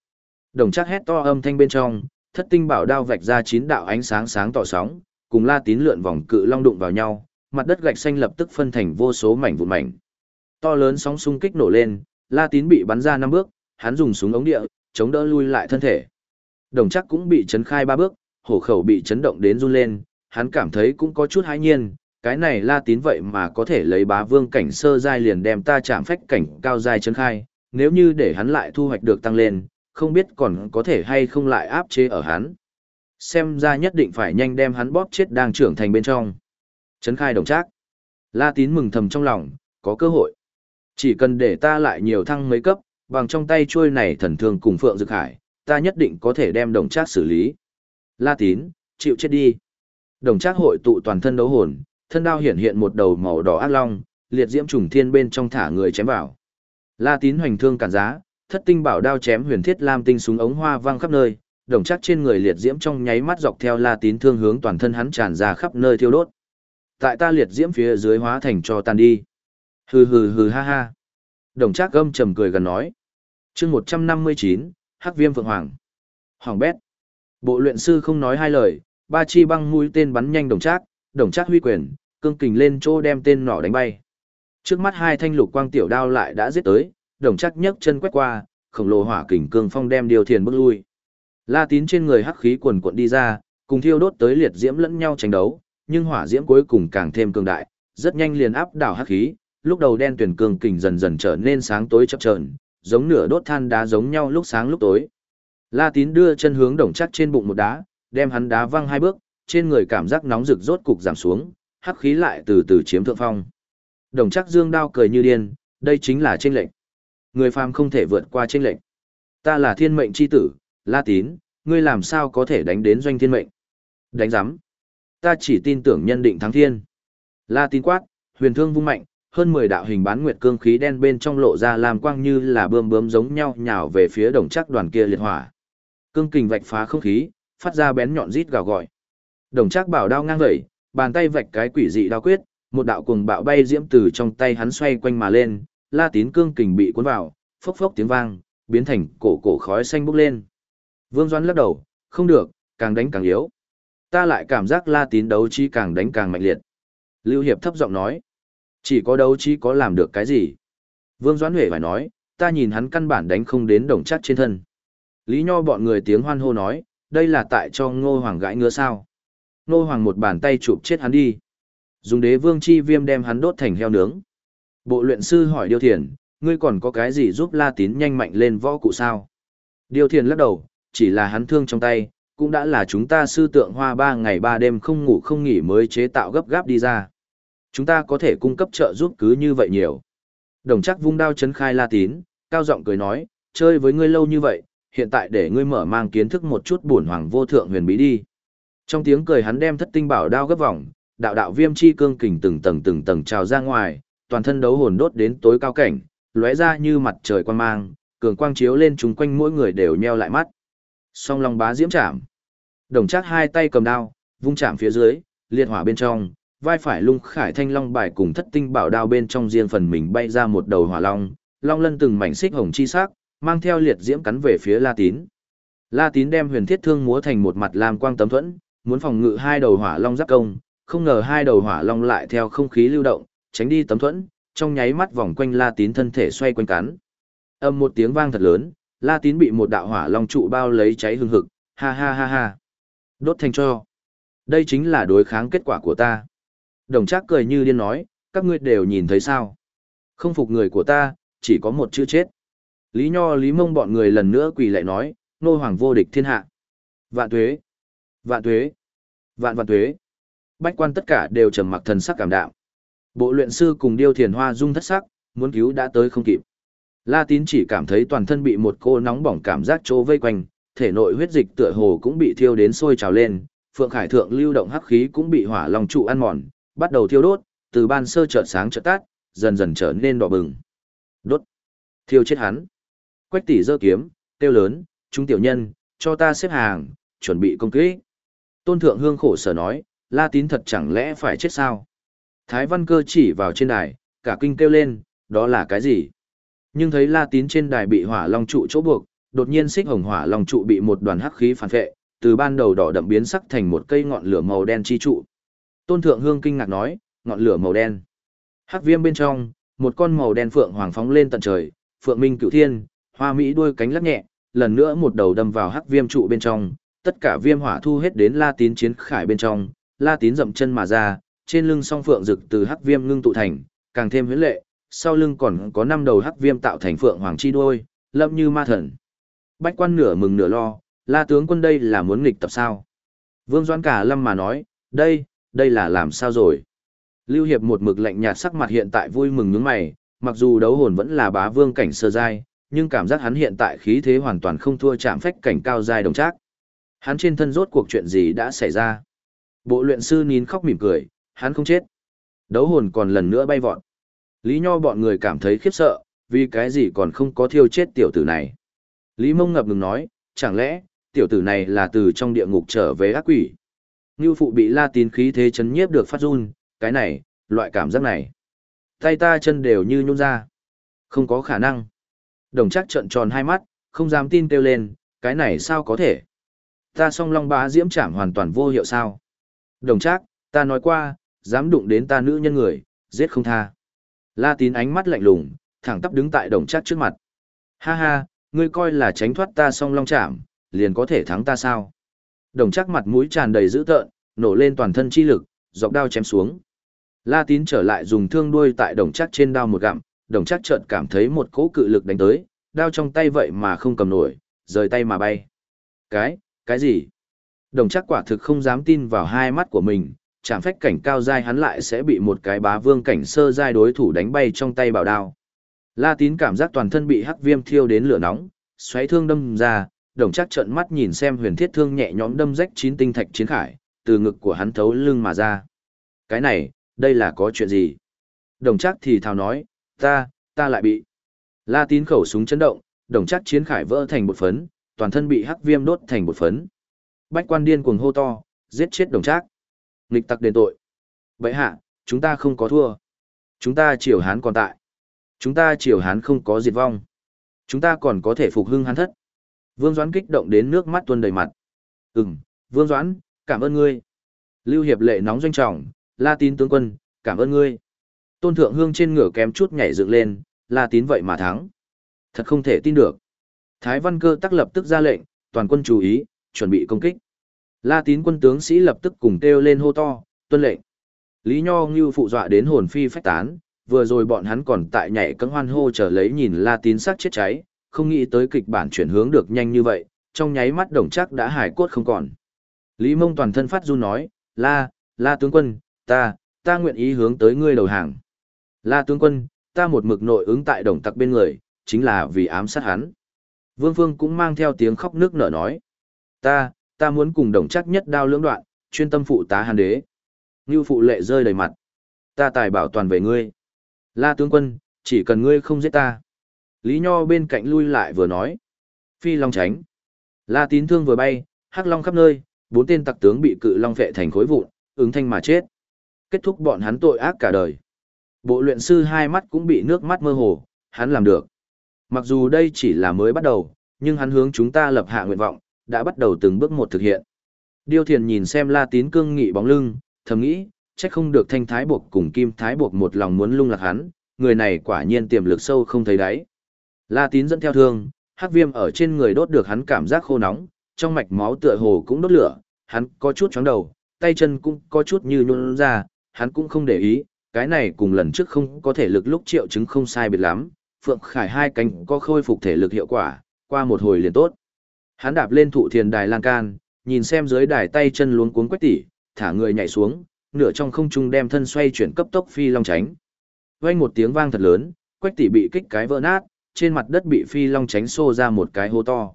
Đồng chắc hét to âm thanh bên trong, thất tinh bảo đao vạch ra chín đạo ánh sáng sáng tỏ sóng, cùng la tín lượn vòng cự long đụng vào nhau, mặt đất gạch xanh lập tức phân thành vô số mảnh vụn mảnh. To lớn sóng xung kích nổ lên, la tín bị bắn ra năm bước, hắn dùng súng ống địa, chống đỡ lui lại thân thể. Đồng chắc cũng bị chấn khai ba bước, hổ khẩu bị chấn động đến run lên, hắn cảm thấy cũng có chút hãi nhiên, cái này la tín vậy mà có thể lấy bá vương cảnh sơ giai liền đem ta chạm phách cảnh cao giai chấn khai, nếu như để hắn lại thu hoạch được tăng lên, không biết còn có thể hay không lại áp chế ở hắn. Xem ra nhất định phải nhanh đem hắn bóp chết đang trưởng thành bên trong. Trấn khai đồng trác. La tín mừng thầm trong lòng, có cơ hội. Chỉ cần để ta lại nhiều thăng mấy cấp, bằng trong tay chuôi này thần thường cùng Phượng Dực Hải, ta nhất định có thể đem đồng trác xử lý. La tín, chịu chết đi. Đồng trác hội tụ toàn thân đấu hồn, thân đao hiển hiện một đầu màu đỏ ác long, liệt diễm trùng thiên bên trong thả người chém vào. La tín hoành thương cản giá, thất tinh bảo đao chém huyền thiết lam tinh súng ống hoa vang khắp nơi, đồng chắc trên người liệt diễm trong nháy mắt dọc theo la tín thương hướng toàn thân hắn tràn ra khắp nơi thiêu đốt. Tại ta liệt diễm phía dưới hóa thành cho tan đi. Hừ hừ hừ ha ha. Đồng trác gâm trầm cười gần nói. chương một trăm năm mươi chín Hắc viêm phượng hoàng. Hoàng bét. Bộ luyện sư không nói hai lời, ba chi băng mũi tên bắn nhanh đồng trác đồng trác huy quyền, cương kình lên chỗ đem tên nỏ đánh bay. Trước mắt hai thanh lục quang tiểu đao lại đã giết tới, đồng trác nhấc chân quét qua, khổng lồ hỏa kình cương phong đem điều thiền bước lui. La tín trên người hắc khí quần cuộn đi ra, Cùng thiêu đốt tới liệt diễm lẫn nhau tranh đấu, nhưng hỏa diễm cuối cùng càng thêm cường đại, rất nhanh liền áp đảo hắc khí, lúc đầu đen tuyển cường kình dần dần trở nên sáng tối chập chờn, giống nửa đốt than đá giống nhau lúc sáng lúc tối. La Tín đưa chân hướng đồng chắc trên bụng một đá, đem hắn đá văng hai bước, trên người cảm giác nóng rực rốt cục giảm xuống, hắc khí lại từ từ chiếm thượng phong. Đồng chắc dương đao cười như điên, đây chính là trên lệnh. Người phàm không thể vượt qua trên lệnh. Ta là thiên mệnh chi tử, La Tín, ngươi làm sao có thể đánh đến doanh thiên mệnh? Đánh giám. Ta chỉ tin tưởng nhân định thắng thiên. La Tín quát, huyền thương vung mạnh, hơn 10 đạo hình bán nguyệt cương khí đen bên trong lộ ra làm quang như là bươm bướm giống nhau nhào về phía đồng chắc đoàn kia liệt hỏa. Cương kình vạch phá không khí, phát ra bén nhọn rít gào gọi. Đồng chắc bảo đao ngang vẩy, bàn tay vạch cái quỷ dị đao quyết, một đạo cuồng bạo bay diễm từ trong tay hắn xoay quanh mà lên, La Tín cương kình bị cuốn vào, phốc phốc tiếng vang, biến thành cổ cổ khói xanh bốc lên. Vương Doãn lắc đầu, không được, càng đánh càng yếu. Ta lại cảm giác La Tín đấu trí càng đánh càng mạnh liệt. Lưu Hiệp thấp giọng nói, chỉ có đấu trí có làm được cái gì? Vương Doãn Huệ phải nói, ta nhìn hắn căn bản đánh không đến đồng chắc trên thân. Lý Nho bọn người tiếng hoan hô nói, đây là tại cho Ngô Hoàng gãi ngứa sao. Ngô Hoàng một bàn tay chụp chết hắn đi. Dùng đế vương chi viêm đem hắn đốt thành heo nướng. Bộ luyện sư hỏi Điêu Thiền, ngươi còn có cái gì giúp La Tín nhanh mạnh lên võ cụ sao? Điêu Thiền lắc đầu, chỉ là hắn thương trong tay, cũng đã là chúng ta sư tượng hoa ba ngày ba đêm không ngủ không nghỉ mới chế tạo gấp gáp đi ra. Chúng ta có thể cung cấp trợ giúp cứ như vậy nhiều. Đồng chắc vung đao chấn khai La Tín, cao giọng cười nói, chơi với ngươi lâu như vậy, hiện tại để ngươi mở mang kiến thức một chút bổn hoàng vô thượng huyền bí đi. Trong tiếng cười hắn đem thất tinh bảo đao gấp vòng, đạo đạo viêm chi cương kình từng tầng từng tầng trào ra ngoài, toàn thân đấu hồn đốt đến tối cao cảnh, lóe ra như mặt trời quang mang, cường quang chiếu lên chúng quanh mỗi người đều nheo lại mắt. Song long bá diễm chạm. Đồng chắc hai tay cầm đao, vung chạm phía dưới, liệt hỏa bên trong, vai phải lung khải thanh long bài cùng thất tinh bảo đao bên trong riêng phần mình bay ra một đầu hỏa long, long lân từng mảnh xích hồng chi sắc, mang theo liệt diễm cắn về phía La Tín. La Tín đem huyền thiết thương múa thành một mặt làm quang tấm thuẫn, muốn phòng ngự hai đầu hỏa long giáp công, không ngờ hai đầu hỏa long lại theo không khí lưu động, tránh đi tấm thuẫn, trong nháy mắt vòng quanh La Tín thân thể xoay quanh cắn. Âm một tiếng vang thật lớn, La Tín bị một đạo hỏa long trụ bao lấy cháy hừng hực, ha ha ha ha. Đốt thành cho. Đây chính là đối kháng kết quả của ta. Đồng Trác cười như điên nói, các ngươi đều nhìn thấy sao? Không phục người của ta, chỉ có một chữ chết. Lý Nho Lý Mông bọn người lần nữa quỳ lại nói, nô hoàng vô địch thiên hạ. Vạn tuế, vạn tuế, vạn vạn tuế. Bách quan tất cả đều trầm mặc thần sắc cảm đạo. Bộ luyện sư cùng điêu thiền hoa dung thất sắc, muốn cứu đã tới không kịp. La tín chỉ cảm thấy toàn thân bị một cô nóng bỏng cảm giác trô vây quanh, thể nội huyết dịch tựa hồ cũng bị thiêu đến sôi trào lên, phượng khải thượng lưu động hắc khí cũng bị hỏa long trụ ăn mòn, bắt đầu thiêu đốt, từ ban sơ chợt sáng chợt tắt, dần dần trở nên đỏ bừng. Đốt. Thiêu chết hắn. Quách tỷ giơ kiếm, tiêu lớn, chúng tiểu nhân, cho ta xếp hàng, chuẩn bị công kích. Tôn thượng hương khổ sở nói, la tín thật chẳng lẽ phải chết sao? Thái văn cơ chỉ vào trên đài, cả kinh kêu lên, đó là cái gì? Nhưng thấy la tín trên đài bị hỏa long trụ chỗ buộc, đột nhiên xích hồng hỏa long trụ bị một đoàn hắc khí phản vệ, từ ban đầu đỏ đậm biến sắc thành một cây ngọn lửa màu đen chi trụ. Tôn thượng hương kinh ngạc nói, ngọn lửa màu đen. Hắc viêm bên trong, một con màu đen phượng hoàng phóng lên tận trời, phượng minh cửu thiên, hoa mỹ đuôi cánh lắc nhẹ, lần nữa một đầu đâm vào hắc viêm trụ bên trong, tất cả viêm hỏa thu hết đến La Tín chiến khải bên trong, La Tín dậm chân mà ra, trên lưng song phượng rực từ hắc viêm ngưng tụ thành, càng thêm huyễn lệ, sau lưng còn có năm đầu hắc viêm tạo thành phượng hoàng chi đuôi, lâm như ma thần. Bách quan nửa mừng nửa lo, La tướng quân đây là muốn nghịch tập sao? Vương Doãn cả lâm mà nói, đây, đây là làm sao rồi? Lưu Hiệp một mực lạnh nhạt sắc mặt hiện tại vui mừng nhướng mày, mặc dù đấu hồn vẫn là bá vương cảnh sơ giai, nhưng cảm giác hắn hiện tại khí thế hoàn toàn không thua chạm phách cảnh cao giai đồng trác. Hắn trên thân rốt cuộc chuyện gì đã xảy ra? Bộ luyện sư nín khóc mỉm cười, hắn không chết. Đấu hồn còn lần nữa bay vọt. Lý Nho bọn người cảm thấy khiếp sợ, vì cái gì còn không có thiêu chết tiểu tử này. Lý Mông ngập ngừng nói, chẳng lẽ, tiểu tử này là từ trong địa ngục trở về ác quỷ. Ngưu phụ bị la tín khí thế chấn nhiếp được phát run, cái này, loại cảm giác này. Tay ta chân đều như nhún ra. Không có khả năng. Đồng chắc trợn tròn hai mắt, không dám tin kêu lên, cái này sao có thể. Ta song long bá diễm chảm hoàn toàn vô hiệu sao. Đồng chắc, ta nói qua, dám đụng đến ta nữ nhân người, giết không tha. La tín ánh mắt lạnh lùng, thẳng tắp đứng tại đồng chắc trước mặt. Ha ha, ngươi coi là tránh thoát ta song long chạm, liền có thể thắng ta sao? Đồng chắc mặt mũi tràn đầy dữ tợn, nổ lên toàn thân chi lực, dọc đao chém xuống. La tín trở lại dùng thương đuôi tại đồng chắc trên đao một gặm, đồng chắc chợt cảm thấy một cỗ cự lực đánh tới, đao trong tay vậy mà không cầm nổi, rời tay mà bay. Cái, cái gì? Đồng chắc quả thực không dám tin vào hai mắt của mình, chạm phách cảnh cao dai hắn lại sẽ bị một cái bá vương cảnh sơ dai đối thủ đánh bay trong tay bảo đao. La tín cảm giác toàn thân bị hắc viêm thiêu đến lửa nóng, xoáy thương đâm ra, đồng chắc trợn mắt nhìn xem huyền thiết thương nhẹ nhõm đâm rách chín tinh thạch chiến khải, từ ngực của hắn thấu lưng mà ra. Cái này, đây là có chuyện gì? Đồng chắc thì thào nói, ta, ta lại bị. La tín khẩu súng chấn động, đồng chắc chiến khải vỡ thành bột phấn, toàn thân bị hắc viêm đốt thành bột phấn. Bách quan điên cuồng hô to, giết chết đồng trác. Nghịch tặc đền tội. Vậy hạ, chúng ta không có thua. Chúng ta triều hán còn tại. Chúng ta triều hán không có diệt vong. Chúng ta còn có thể phục hưng hán thất. Vương Doãn kích động đến nước mắt tuôn đầy mặt. Ừm, Vương Doãn, cảm ơn ngươi. Lưu Hiệp lệ nóng doanh trọng, La Tín tướng quân, cảm ơn ngươi. Tôn Thượng Hương trên ngửa kém chút nhảy dựng lên, La Tín vậy mà thắng. Thật không thể tin được. Thái Văn Cơ tắc lập tức ra lệnh, toàn quân chú ý, chuẩn bị công kích. La Tín quân tướng sĩ lập tức cùng kêu lên hô to, tuân lệnh. Lý Nho Ngưu phụ dọa đến hồn phi phách tán, vừa rồi bọn hắn còn tại nhảy cẫng hoan hô chờ lấy nhìn La Tín sắc chết cháy, không nghĩ tới kịch bản chuyển hướng được nhanh như vậy, trong nháy mắt đồng chắc đã hải cốt không còn. Lý Mông toàn thân phát run nói, La, La tướng quân, ta, ta nguyện ý hướng tới ngươi đầu hàng. La tướng quân, ta một mực nội ứng tại đồng tặc bên người, chính là vì ám sát hắn. Vương Phương cũng mang theo tiếng khóc nước nở nói. Ta, ta muốn cùng đồng chắc nhất đao lưỡng đoạn, chuyên tâm phụ tá hàn đế. Ngưu phụ lệ rơi đầy mặt. Ta tài bảo toàn về ngươi. La tướng quân, chỉ cần ngươi không giết ta. Lý Nho bên cạnh lui lại vừa nói. Phi Long tránh. La tín thương vừa bay, hắc long khắp nơi, bốn tên tặc tướng bị cự long vệ thành khối vụn, ứng thanh mà chết. Kết thúc bọn hắn tội ác cả đời. Bộ luyện sư hai mắt cũng bị nước mắt mơ hồ, hắn làm được. Mặc dù đây chỉ là mới bắt đầu, nhưng hắn hướng chúng ta lập hạ nguyện vọng, đã bắt đầu từng bước một thực hiện. Điêu thiền nhìn xem la tín cương nghị bóng lưng, thầm nghĩ, chắc không được thanh thái buộc cùng kim thái buộc một lòng muốn lung lạc hắn, người này quả nhiên tiềm lực sâu không thấy đáy. La tín dẫn theo thương, hắc viêm ở trên người đốt được hắn cảm giác khô nóng, trong mạch máu tựa hồ cũng đốt lửa, hắn có chút chóng đầu, tay chân cũng có chút như nhún ra, hắn cũng không để ý, cái này cùng lần trước không có thể lực lúc triệu chứng không sai biệt lắm, Phượng Khải hai cánh có khôi phục thể lực hiệu quả, qua một hồi liền tốt. Hắn đạp lên thụ thiền đài lan can, nhìn xem dưới đài tay chân luống cuống quách tỉ, thả người nhảy xuống, nửa trong không trung đem thân xoay chuyển cấp tốc phi long tránh. Vang một tiếng vang thật lớn, quách tỉ bị kích cái vỡ nát, trên mặt đất bị phi long tránh xô ra một cái hố to.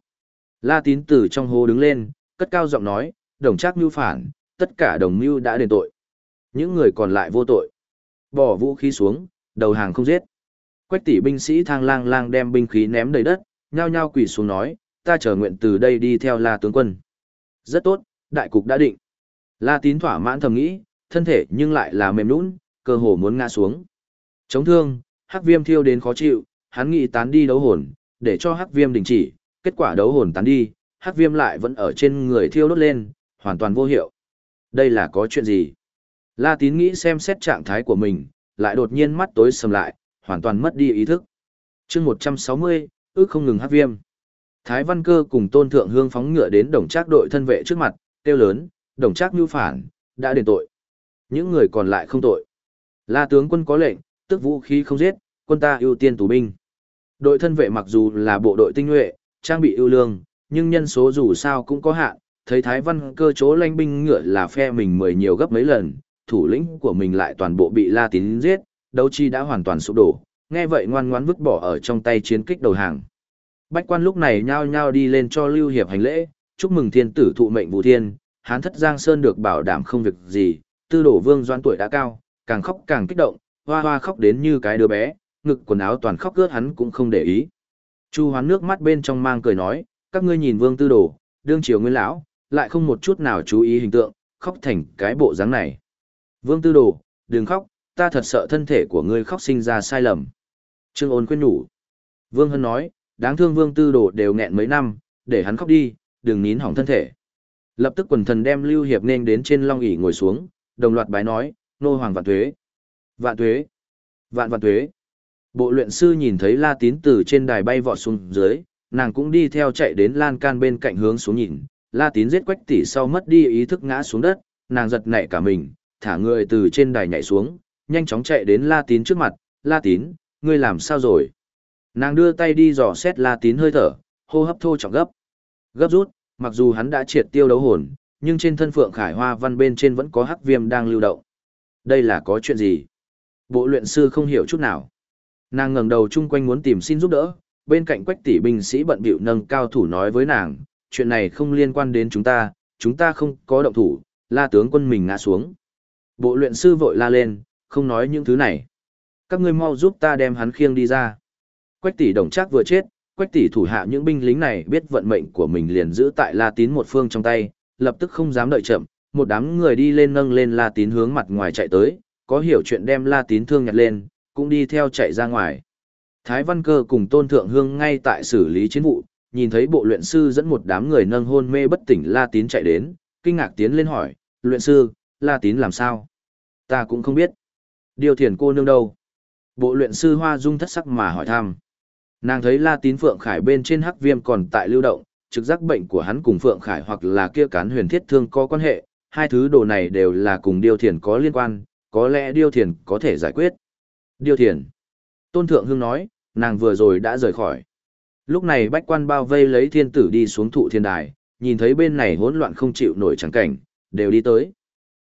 La tín từ trong hố đứng lên, cất cao giọng nói, đồng trác mưu phản, tất cả đồng mưu đã đền tội. Những người còn lại vô tội. Bỏ vũ khí xuống, đầu hàng không giết. Quách tỷ binh sĩ thang lang lang đem binh khí ném đầy đất, nhao nhao quỳ xuống nói, ta chờ nguyện từ đây đi theo La tướng quân. Rất tốt, đại cục đã định. La tín thỏa mãn thầm nghĩ, thân thể nhưng lại là mềm nũng, cơ hồ muốn ngã xuống. Chống thương, hắc viêm thiêu đến khó chịu, hắn nghĩ tán đi đấu hồn, để cho hắc viêm đình chỉ, kết quả đấu hồn tán đi, hắc viêm lại vẫn ở trên người thiêu đốt lên, hoàn toàn vô hiệu. Đây là có chuyện gì? La tín nghĩ xem xét trạng thái của mình, lại đột nhiên mắt tối sầm lại, hoàn toàn mất đi ý thức. chương 160, ước không ngừng hắc viêm. Thái Văn Cơ cùng Tôn Thượng Hương phóng ngựa đến đồng trác đội thân vệ trước mặt, kêu lớn, đồng trác mưu phản, đã đền tội. Những người còn lại không tội. La tướng quân có lệnh, tức vũ khí không giết, quân ta ưu tiên tù binh. Đội thân vệ mặc dù là bộ đội tinh nhuệ, trang bị ưu lương, nhưng nhân số dù sao cũng có hạn, thấy Thái Văn Cơ chỗ lanh binh ngựa là phe mình mười nhiều gấp mấy lần, thủ lĩnh của mình lại toàn bộ bị La Tín giết, đấu chi đã hoàn toàn sụp đổ, nghe vậy ngoan ngoãn vứt bỏ ở trong tay chiến kích đầu hàng. Bách quan lúc này nhao nhao đi lên cho Lưu Hiệp hành lễ, chúc mừng thiên tử thụ mệnh vũ thiên, hán thất Giang Sơn được bảo đảm không việc gì, tư đổ vương doan tuổi đã cao, càng khóc càng kích động, hoa hoa khóc đến như cái đứa bé, ngực quần áo toàn khóc ướt hắn cũng không để ý. Chu hoán nước mắt bên trong mang cười nói, các ngươi nhìn vương tư đổ, đương triều nguyên lão, lại không một chút nào chú ý hình tượng, khóc thành cái bộ dáng này. Vương tư đồ, đừng khóc, ta thật sợ thân thể của ngươi khóc sinh ra sai lầm. Trương ôn khuyên nhủ. Vương Hân nói, đáng thương vương tư đồ đều nghẹn mấy năm, để hắn khóc đi, đừng nín hỏng thân thể. Lập tức quần thần đem Lưu Hiệp nên đến trên long ỷ ngồi xuống, đồng loạt bái nói, nô hoàng vạn tuế. Vạn tuế. Vạn vạn tuế. Bộ luyện sư nhìn thấy La Tín từ trên đài bay vọt xuống dưới, nàng cũng đi theo chạy đến lan can bên cạnh hướng xuống nhìn, La Tín giết Quách tỷ sau mất đi ý thức ngã xuống đất, nàng giật nảy cả mình, thả người từ trên đài nhảy xuống, nhanh chóng chạy đến La Tín trước mặt, La Tín, ngươi làm sao rồi? Nàng đưa tay đi dò xét La Tín hơi thở, hô hấp thô trọng gấp. Gấp rút, mặc dù hắn đã triệt tiêu đấu hồn, nhưng trên thân Phượng Khải Hoa văn bên trên vẫn có hắc viêm đang lưu động. Đây là có chuyện gì? Bộ luyện sư không hiểu chút nào. Nàng ngẩng đầu chung quanh muốn tìm xin giúp đỡ, bên cạnh quách tỷ binh sĩ bận bịu nâng cao thủ nói với nàng, chuyện này không liên quan đến chúng ta, chúng ta không có động thủ, la tướng quân mình ngã xuống. Bộ luyện sư vội la lên, không nói những thứ này. Các ngươi mau giúp ta đem hắn khiêng đi ra. Quách tỷ đồng chắc vừa chết, quách tỷ thủ hạ những binh lính này biết vận mệnh của mình liền giữ tại la tín một phương trong tay, lập tức không dám đợi chậm, một đám người đi lên nâng lên la tín hướng mặt ngoài chạy tới, có hiểu chuyện đem la tín thương nhặt lên, cũng đi theo chạy ra ngoài. Thái Văn Cơ cùng Tôn Thượng Hương ngay tại xử lý chiến vụ, nhìn thấy bộ luyện sư dẫn một đám người nâng hôn mê bất tỉnh La Tín chạy đến, kinh ngạc tiến lên hỏi, luyện sư, La Tín làm sao? Ta cũng không biết. Điều thiền cô nương đâu? Bộ luyện sư Hoa Dung thất sắc mà hỏi thăm. Nàng thấy La Tín Phượng Khải bên trên hắc viêm còn tại lưu động, trực giác bệnh của hắn cùng Phượng Khải hoặc là kia cán huyền thiết thương có quan hệ, hai thứ đồ này đều là cùng Điêu Thiền có liên quan, có lẽ Điêu Thiền có thể giải quyết. Điêu Thiền. Tôn Thượng Hương nói, nàng vừa rồi đã rời khỏi. Lúc này bách quan bao vây lấy thiên tử đi xuống thụ thiên đài, nhìn thấy bên này hỗn loạn không chịu nổi chẳng cảnh, đều đi tới.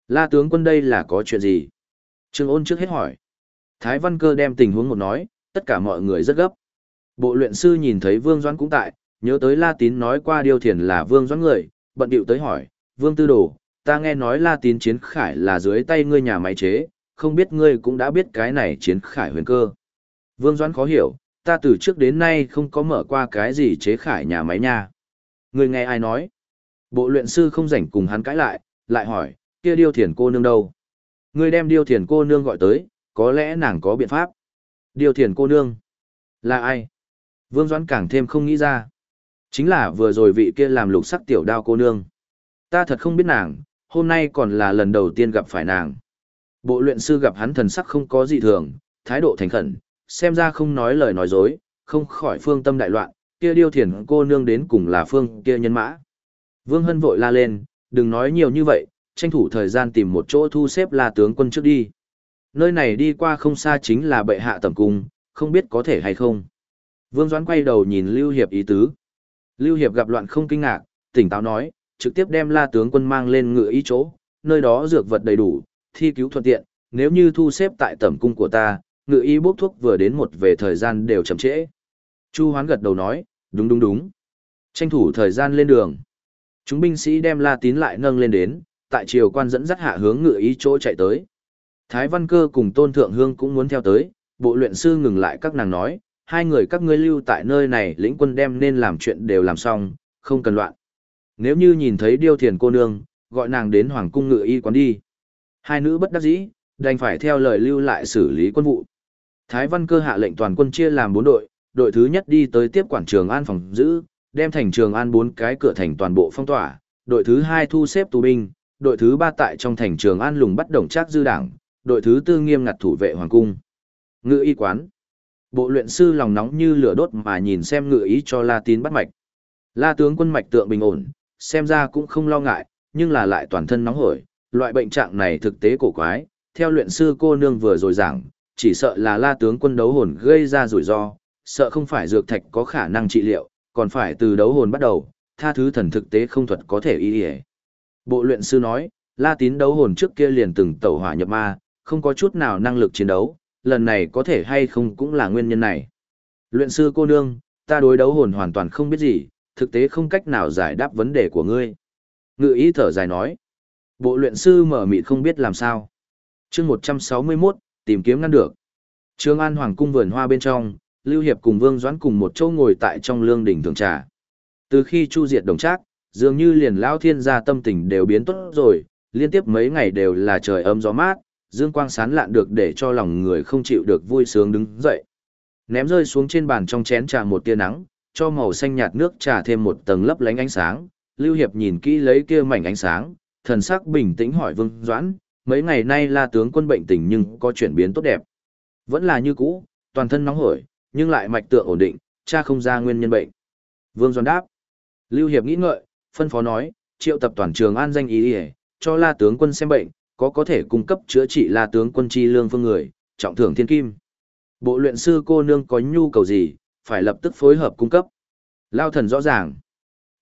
La tướng quân đây là có chuyện gì? Trương ôn trước hết hỏi. Thái Văn Cơ đem tình huống một nói, tất cả mọi người rất gấp. Bộ luyện sư nhìn thấy Vương Doãn cũng tại, nhớ tới La Tín nói qua Điêu thiền là Vương Doãn người, bận điệu tới hỏi, Vương Tư Đồ, ta nghe nói La Tín chiến khải là dưới tay ngươi nhà máy chế, không biết ngươi cũng đã biết cái này chiến khải huyền cơ. Vương Doãn khó hiểu, ta từ trước đến nay không có mở qua cái gì chế khải nhà máy nha. Ngươi nghe ai nói? Bộ luyện sư không rảnh cùng hắn cãi lại, lại hỏi, kia điêu thiền cô nương đâu? Ngươi đem điêu thiền cô nương gọi tới, có lẽ nàng có biện pháp. Điêu thiền cô nương? Là ai? Vương Doãn càng thêm không nghĩ ra. Chính là vừa rồi vị kia làm lục sắc tiểu đao cô nương. Ta thật không biết nàng, hôm nay còn là lần đầu tiên gặp phải nàng. Bộ luyện sư gặp hắn thần sắc không có gì thường, thái độ thành khẩn, xem ra không nói lời nói dối, không khỏi phương tâm đại loạn, kia điêu thiền cô nương đến cùng là phương kia nhân mã. Vương Hân vội la lên, đừng nói nhiều như vậy, tranh thủ thời gian tìm một chỗ thu xếp là tướng quân trước đi. Nơi này đi qua không xa chính là bệ hạ tầm cung, không biết có thể hay không. Vương Doãn quay đầu nhìn Lưu Hiệp ý tứ. Lưu Hiệp gặp loạn không kinh ngạc, tỉnh táo nói, trực tiếp đem la tướng quân mang lên ngựa ý chỗ, nơi đó dược vật đầy đủ, thi cứu thuận tiện, nếu như thu xếp tại tẩm cung của ta, ngựa y bốc thuốc vừa đến một về thời gian đều chậm trễ. Chu Hoán gật đầu nói, đúng đúng đúng. Tranh thủ thời gian lên đường. Chúng binh sĩ đem La Tín lại nâng lên đến, tại triều quan dẫn dắt hạ hướng ngựa ý chỗ chạy tới. Thái Văn Cơ cùng Tôn Thượng Hương cũng muốn theo tới, bộ luyện sư ngừng lại các nàng nói, hai người các ngươi lưu tại nơi này lĩnh quân đem nên làm chuyện đều làm xong, không cần loạn. Nếu như nhìn thấy điêu thiền cô nương, gọi nàng đến hoàng cung ngự y quán đi. Hai nữ bất đắc dĩ, đành phải theo lời lưu lại xử lý quân vụ. Thái Văn Cơ hạ lệnh toàn quân chia làm bốn đội, đội thứ nhất đi tới tiếp quản trường an phòng giữ, đem thành trường an bốn cái cửa thành toàn bộ phong tỏa, đội thứ hai thu xếp tù binh, đội thứ ba tại trong thành trường an lùng bắt đồng trác dư đảng, đội thứ tư nghiêm ngặt thủ vệ hoàng cung. Ngự y quán. Bộ luyện sư lòng nóng như lửa đốt mà nhìn xem ngự ý cho La Tín bắt mạch. La tướng quân mạch tượng bình ổn, xem ra cũng không lo ngại, nhưng là lại toàn thân nóng hổi, loại bệnh trạng này thực tế cổ quái, theo luyện sư cô nương vừa rồi giảng, chỉ sợ là la tướng quân đấu hồn gây ra rủi ro, sợ không phải dược thạch có khả năng trị liệu, còn phải từ đấu hồn bắt đầu, tha thứ thần thực tế không thuật có thể y y. Bộ luyện sư nói, la tín đấu hồn trước kia liền từng tẩu hỏa nhập ma, không có chút nào năng lực chiến đấu, lần này có thể hay không cũng là nguyên nhân này. Luyện sư cô nương, ta đối đấu hồn hoàn toàn không biết gì, thực tế không cách nào giải đáp vấn đề của ngươi. Ngự ý thở dài nói. Bộ luyện sư mở mịt không biết làm sao. chương 161, tìm kiếm ngăn được. Trương An Hoàng cung vườn hoa bên trong, Lưu Hiệp cùng Vương Doãn cùng một chỗ ngồi tại trong lương đỉnh thường trà. Từ khi Chu Diệt đồng trác, dường như liền lão thiên gia tâm tình đều biến tốt rồi, liên tiếp mấy ngày đều là trời ấm gió mát, dương quang sán lạn được để cho lòng người không chịu được vui sướng đứng dậy. Ném rơi xuống trên bàn trong chén trà một tia nắng, cho màu xanh nhạt nước trà thêm một tầng lấp lánh ánh sáng, Lưu Hiệp nhìn kỹ lấy kia mảnh ánh sáng, thần sắc bình tĩnh hỏi Vương Doãn, mấy ngày nay La tướng quân bệnh tình nhưng có chuyển biến tốt đẹp. Vẫn là như cũ, toàn thân nóng hổi, nhưng lại mạch tượng ổn định, cha không ra nguyên nhân bệnh. Vương Doãn đáp. Lưu Hiệp nghĩ ngợi, phân phó nói, triệu tập toàn trường an danh ý đi cho la tướng quân xem bệnh, có có thể cung cấp chữa trị la tướng quân chi lương phương người, trọng thưởng thiên kim. Bộ luyện sư cô nương có nhu cầu gì, phải lập tức phối hợp cung cấp. Lao thần rõ ràng.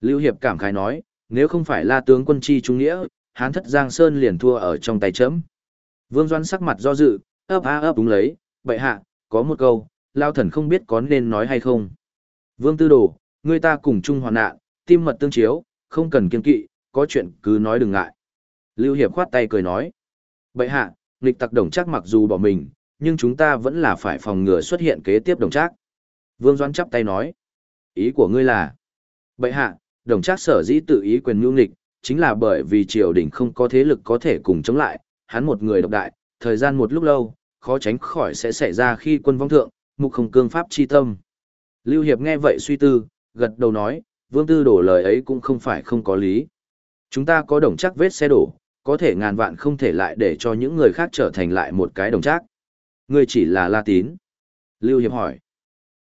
Lưu Hiệp cảm khái nói, nếu không phải la tướng quân chi trung nghĩa, hán thất Giang Sơn liền thua ở trong tay chấm. Vương Doan sắc mặt do dự, ấp a ấp đúng lấy, bậy hạ, có một câu, Lao thần không biết có nên nói hay không. Vương Tư Đồ, người ta cùng chung hoàn nạn, tim mật tương chiếu, không cần kiên kỵ, có chuyện cứ nói đừng ngại. Lưu Hiệp khoát tay cười nói. Bậy hạ, nghịch tặc đồng chắc mặc dù bỏ mình, nhưng chúng ta vẫn là phải phòng ngừa xuất hiện kế tiếp đồng trác. Vương Doãn chắp tay nói. Ý của ngươi là, bệ hạ, đồng trác sở dĩ tự ý quyền nhu nghịch, chính là bởi vì triều đình không có thế lực có thể cùng chống lại, hắn một người độc đại, thời gian một lúc lâu, khó tránh khỏi sẽ xảy ra khi quân vong thượng, mục không cương pháp chi tâm. Lưu Hiệp nghe vậy suy tư, gật đầu nói, vương tư đổ lời ấy cũng không phải không có lý. Chúng ta có đồng chắc vết xe đổ, có thể ngàn vạn không thể lại để cho những người khác trở thành lại một cái đồng trác. Ngươi chỉ là La Tín. Lưu Hiệp hỏi.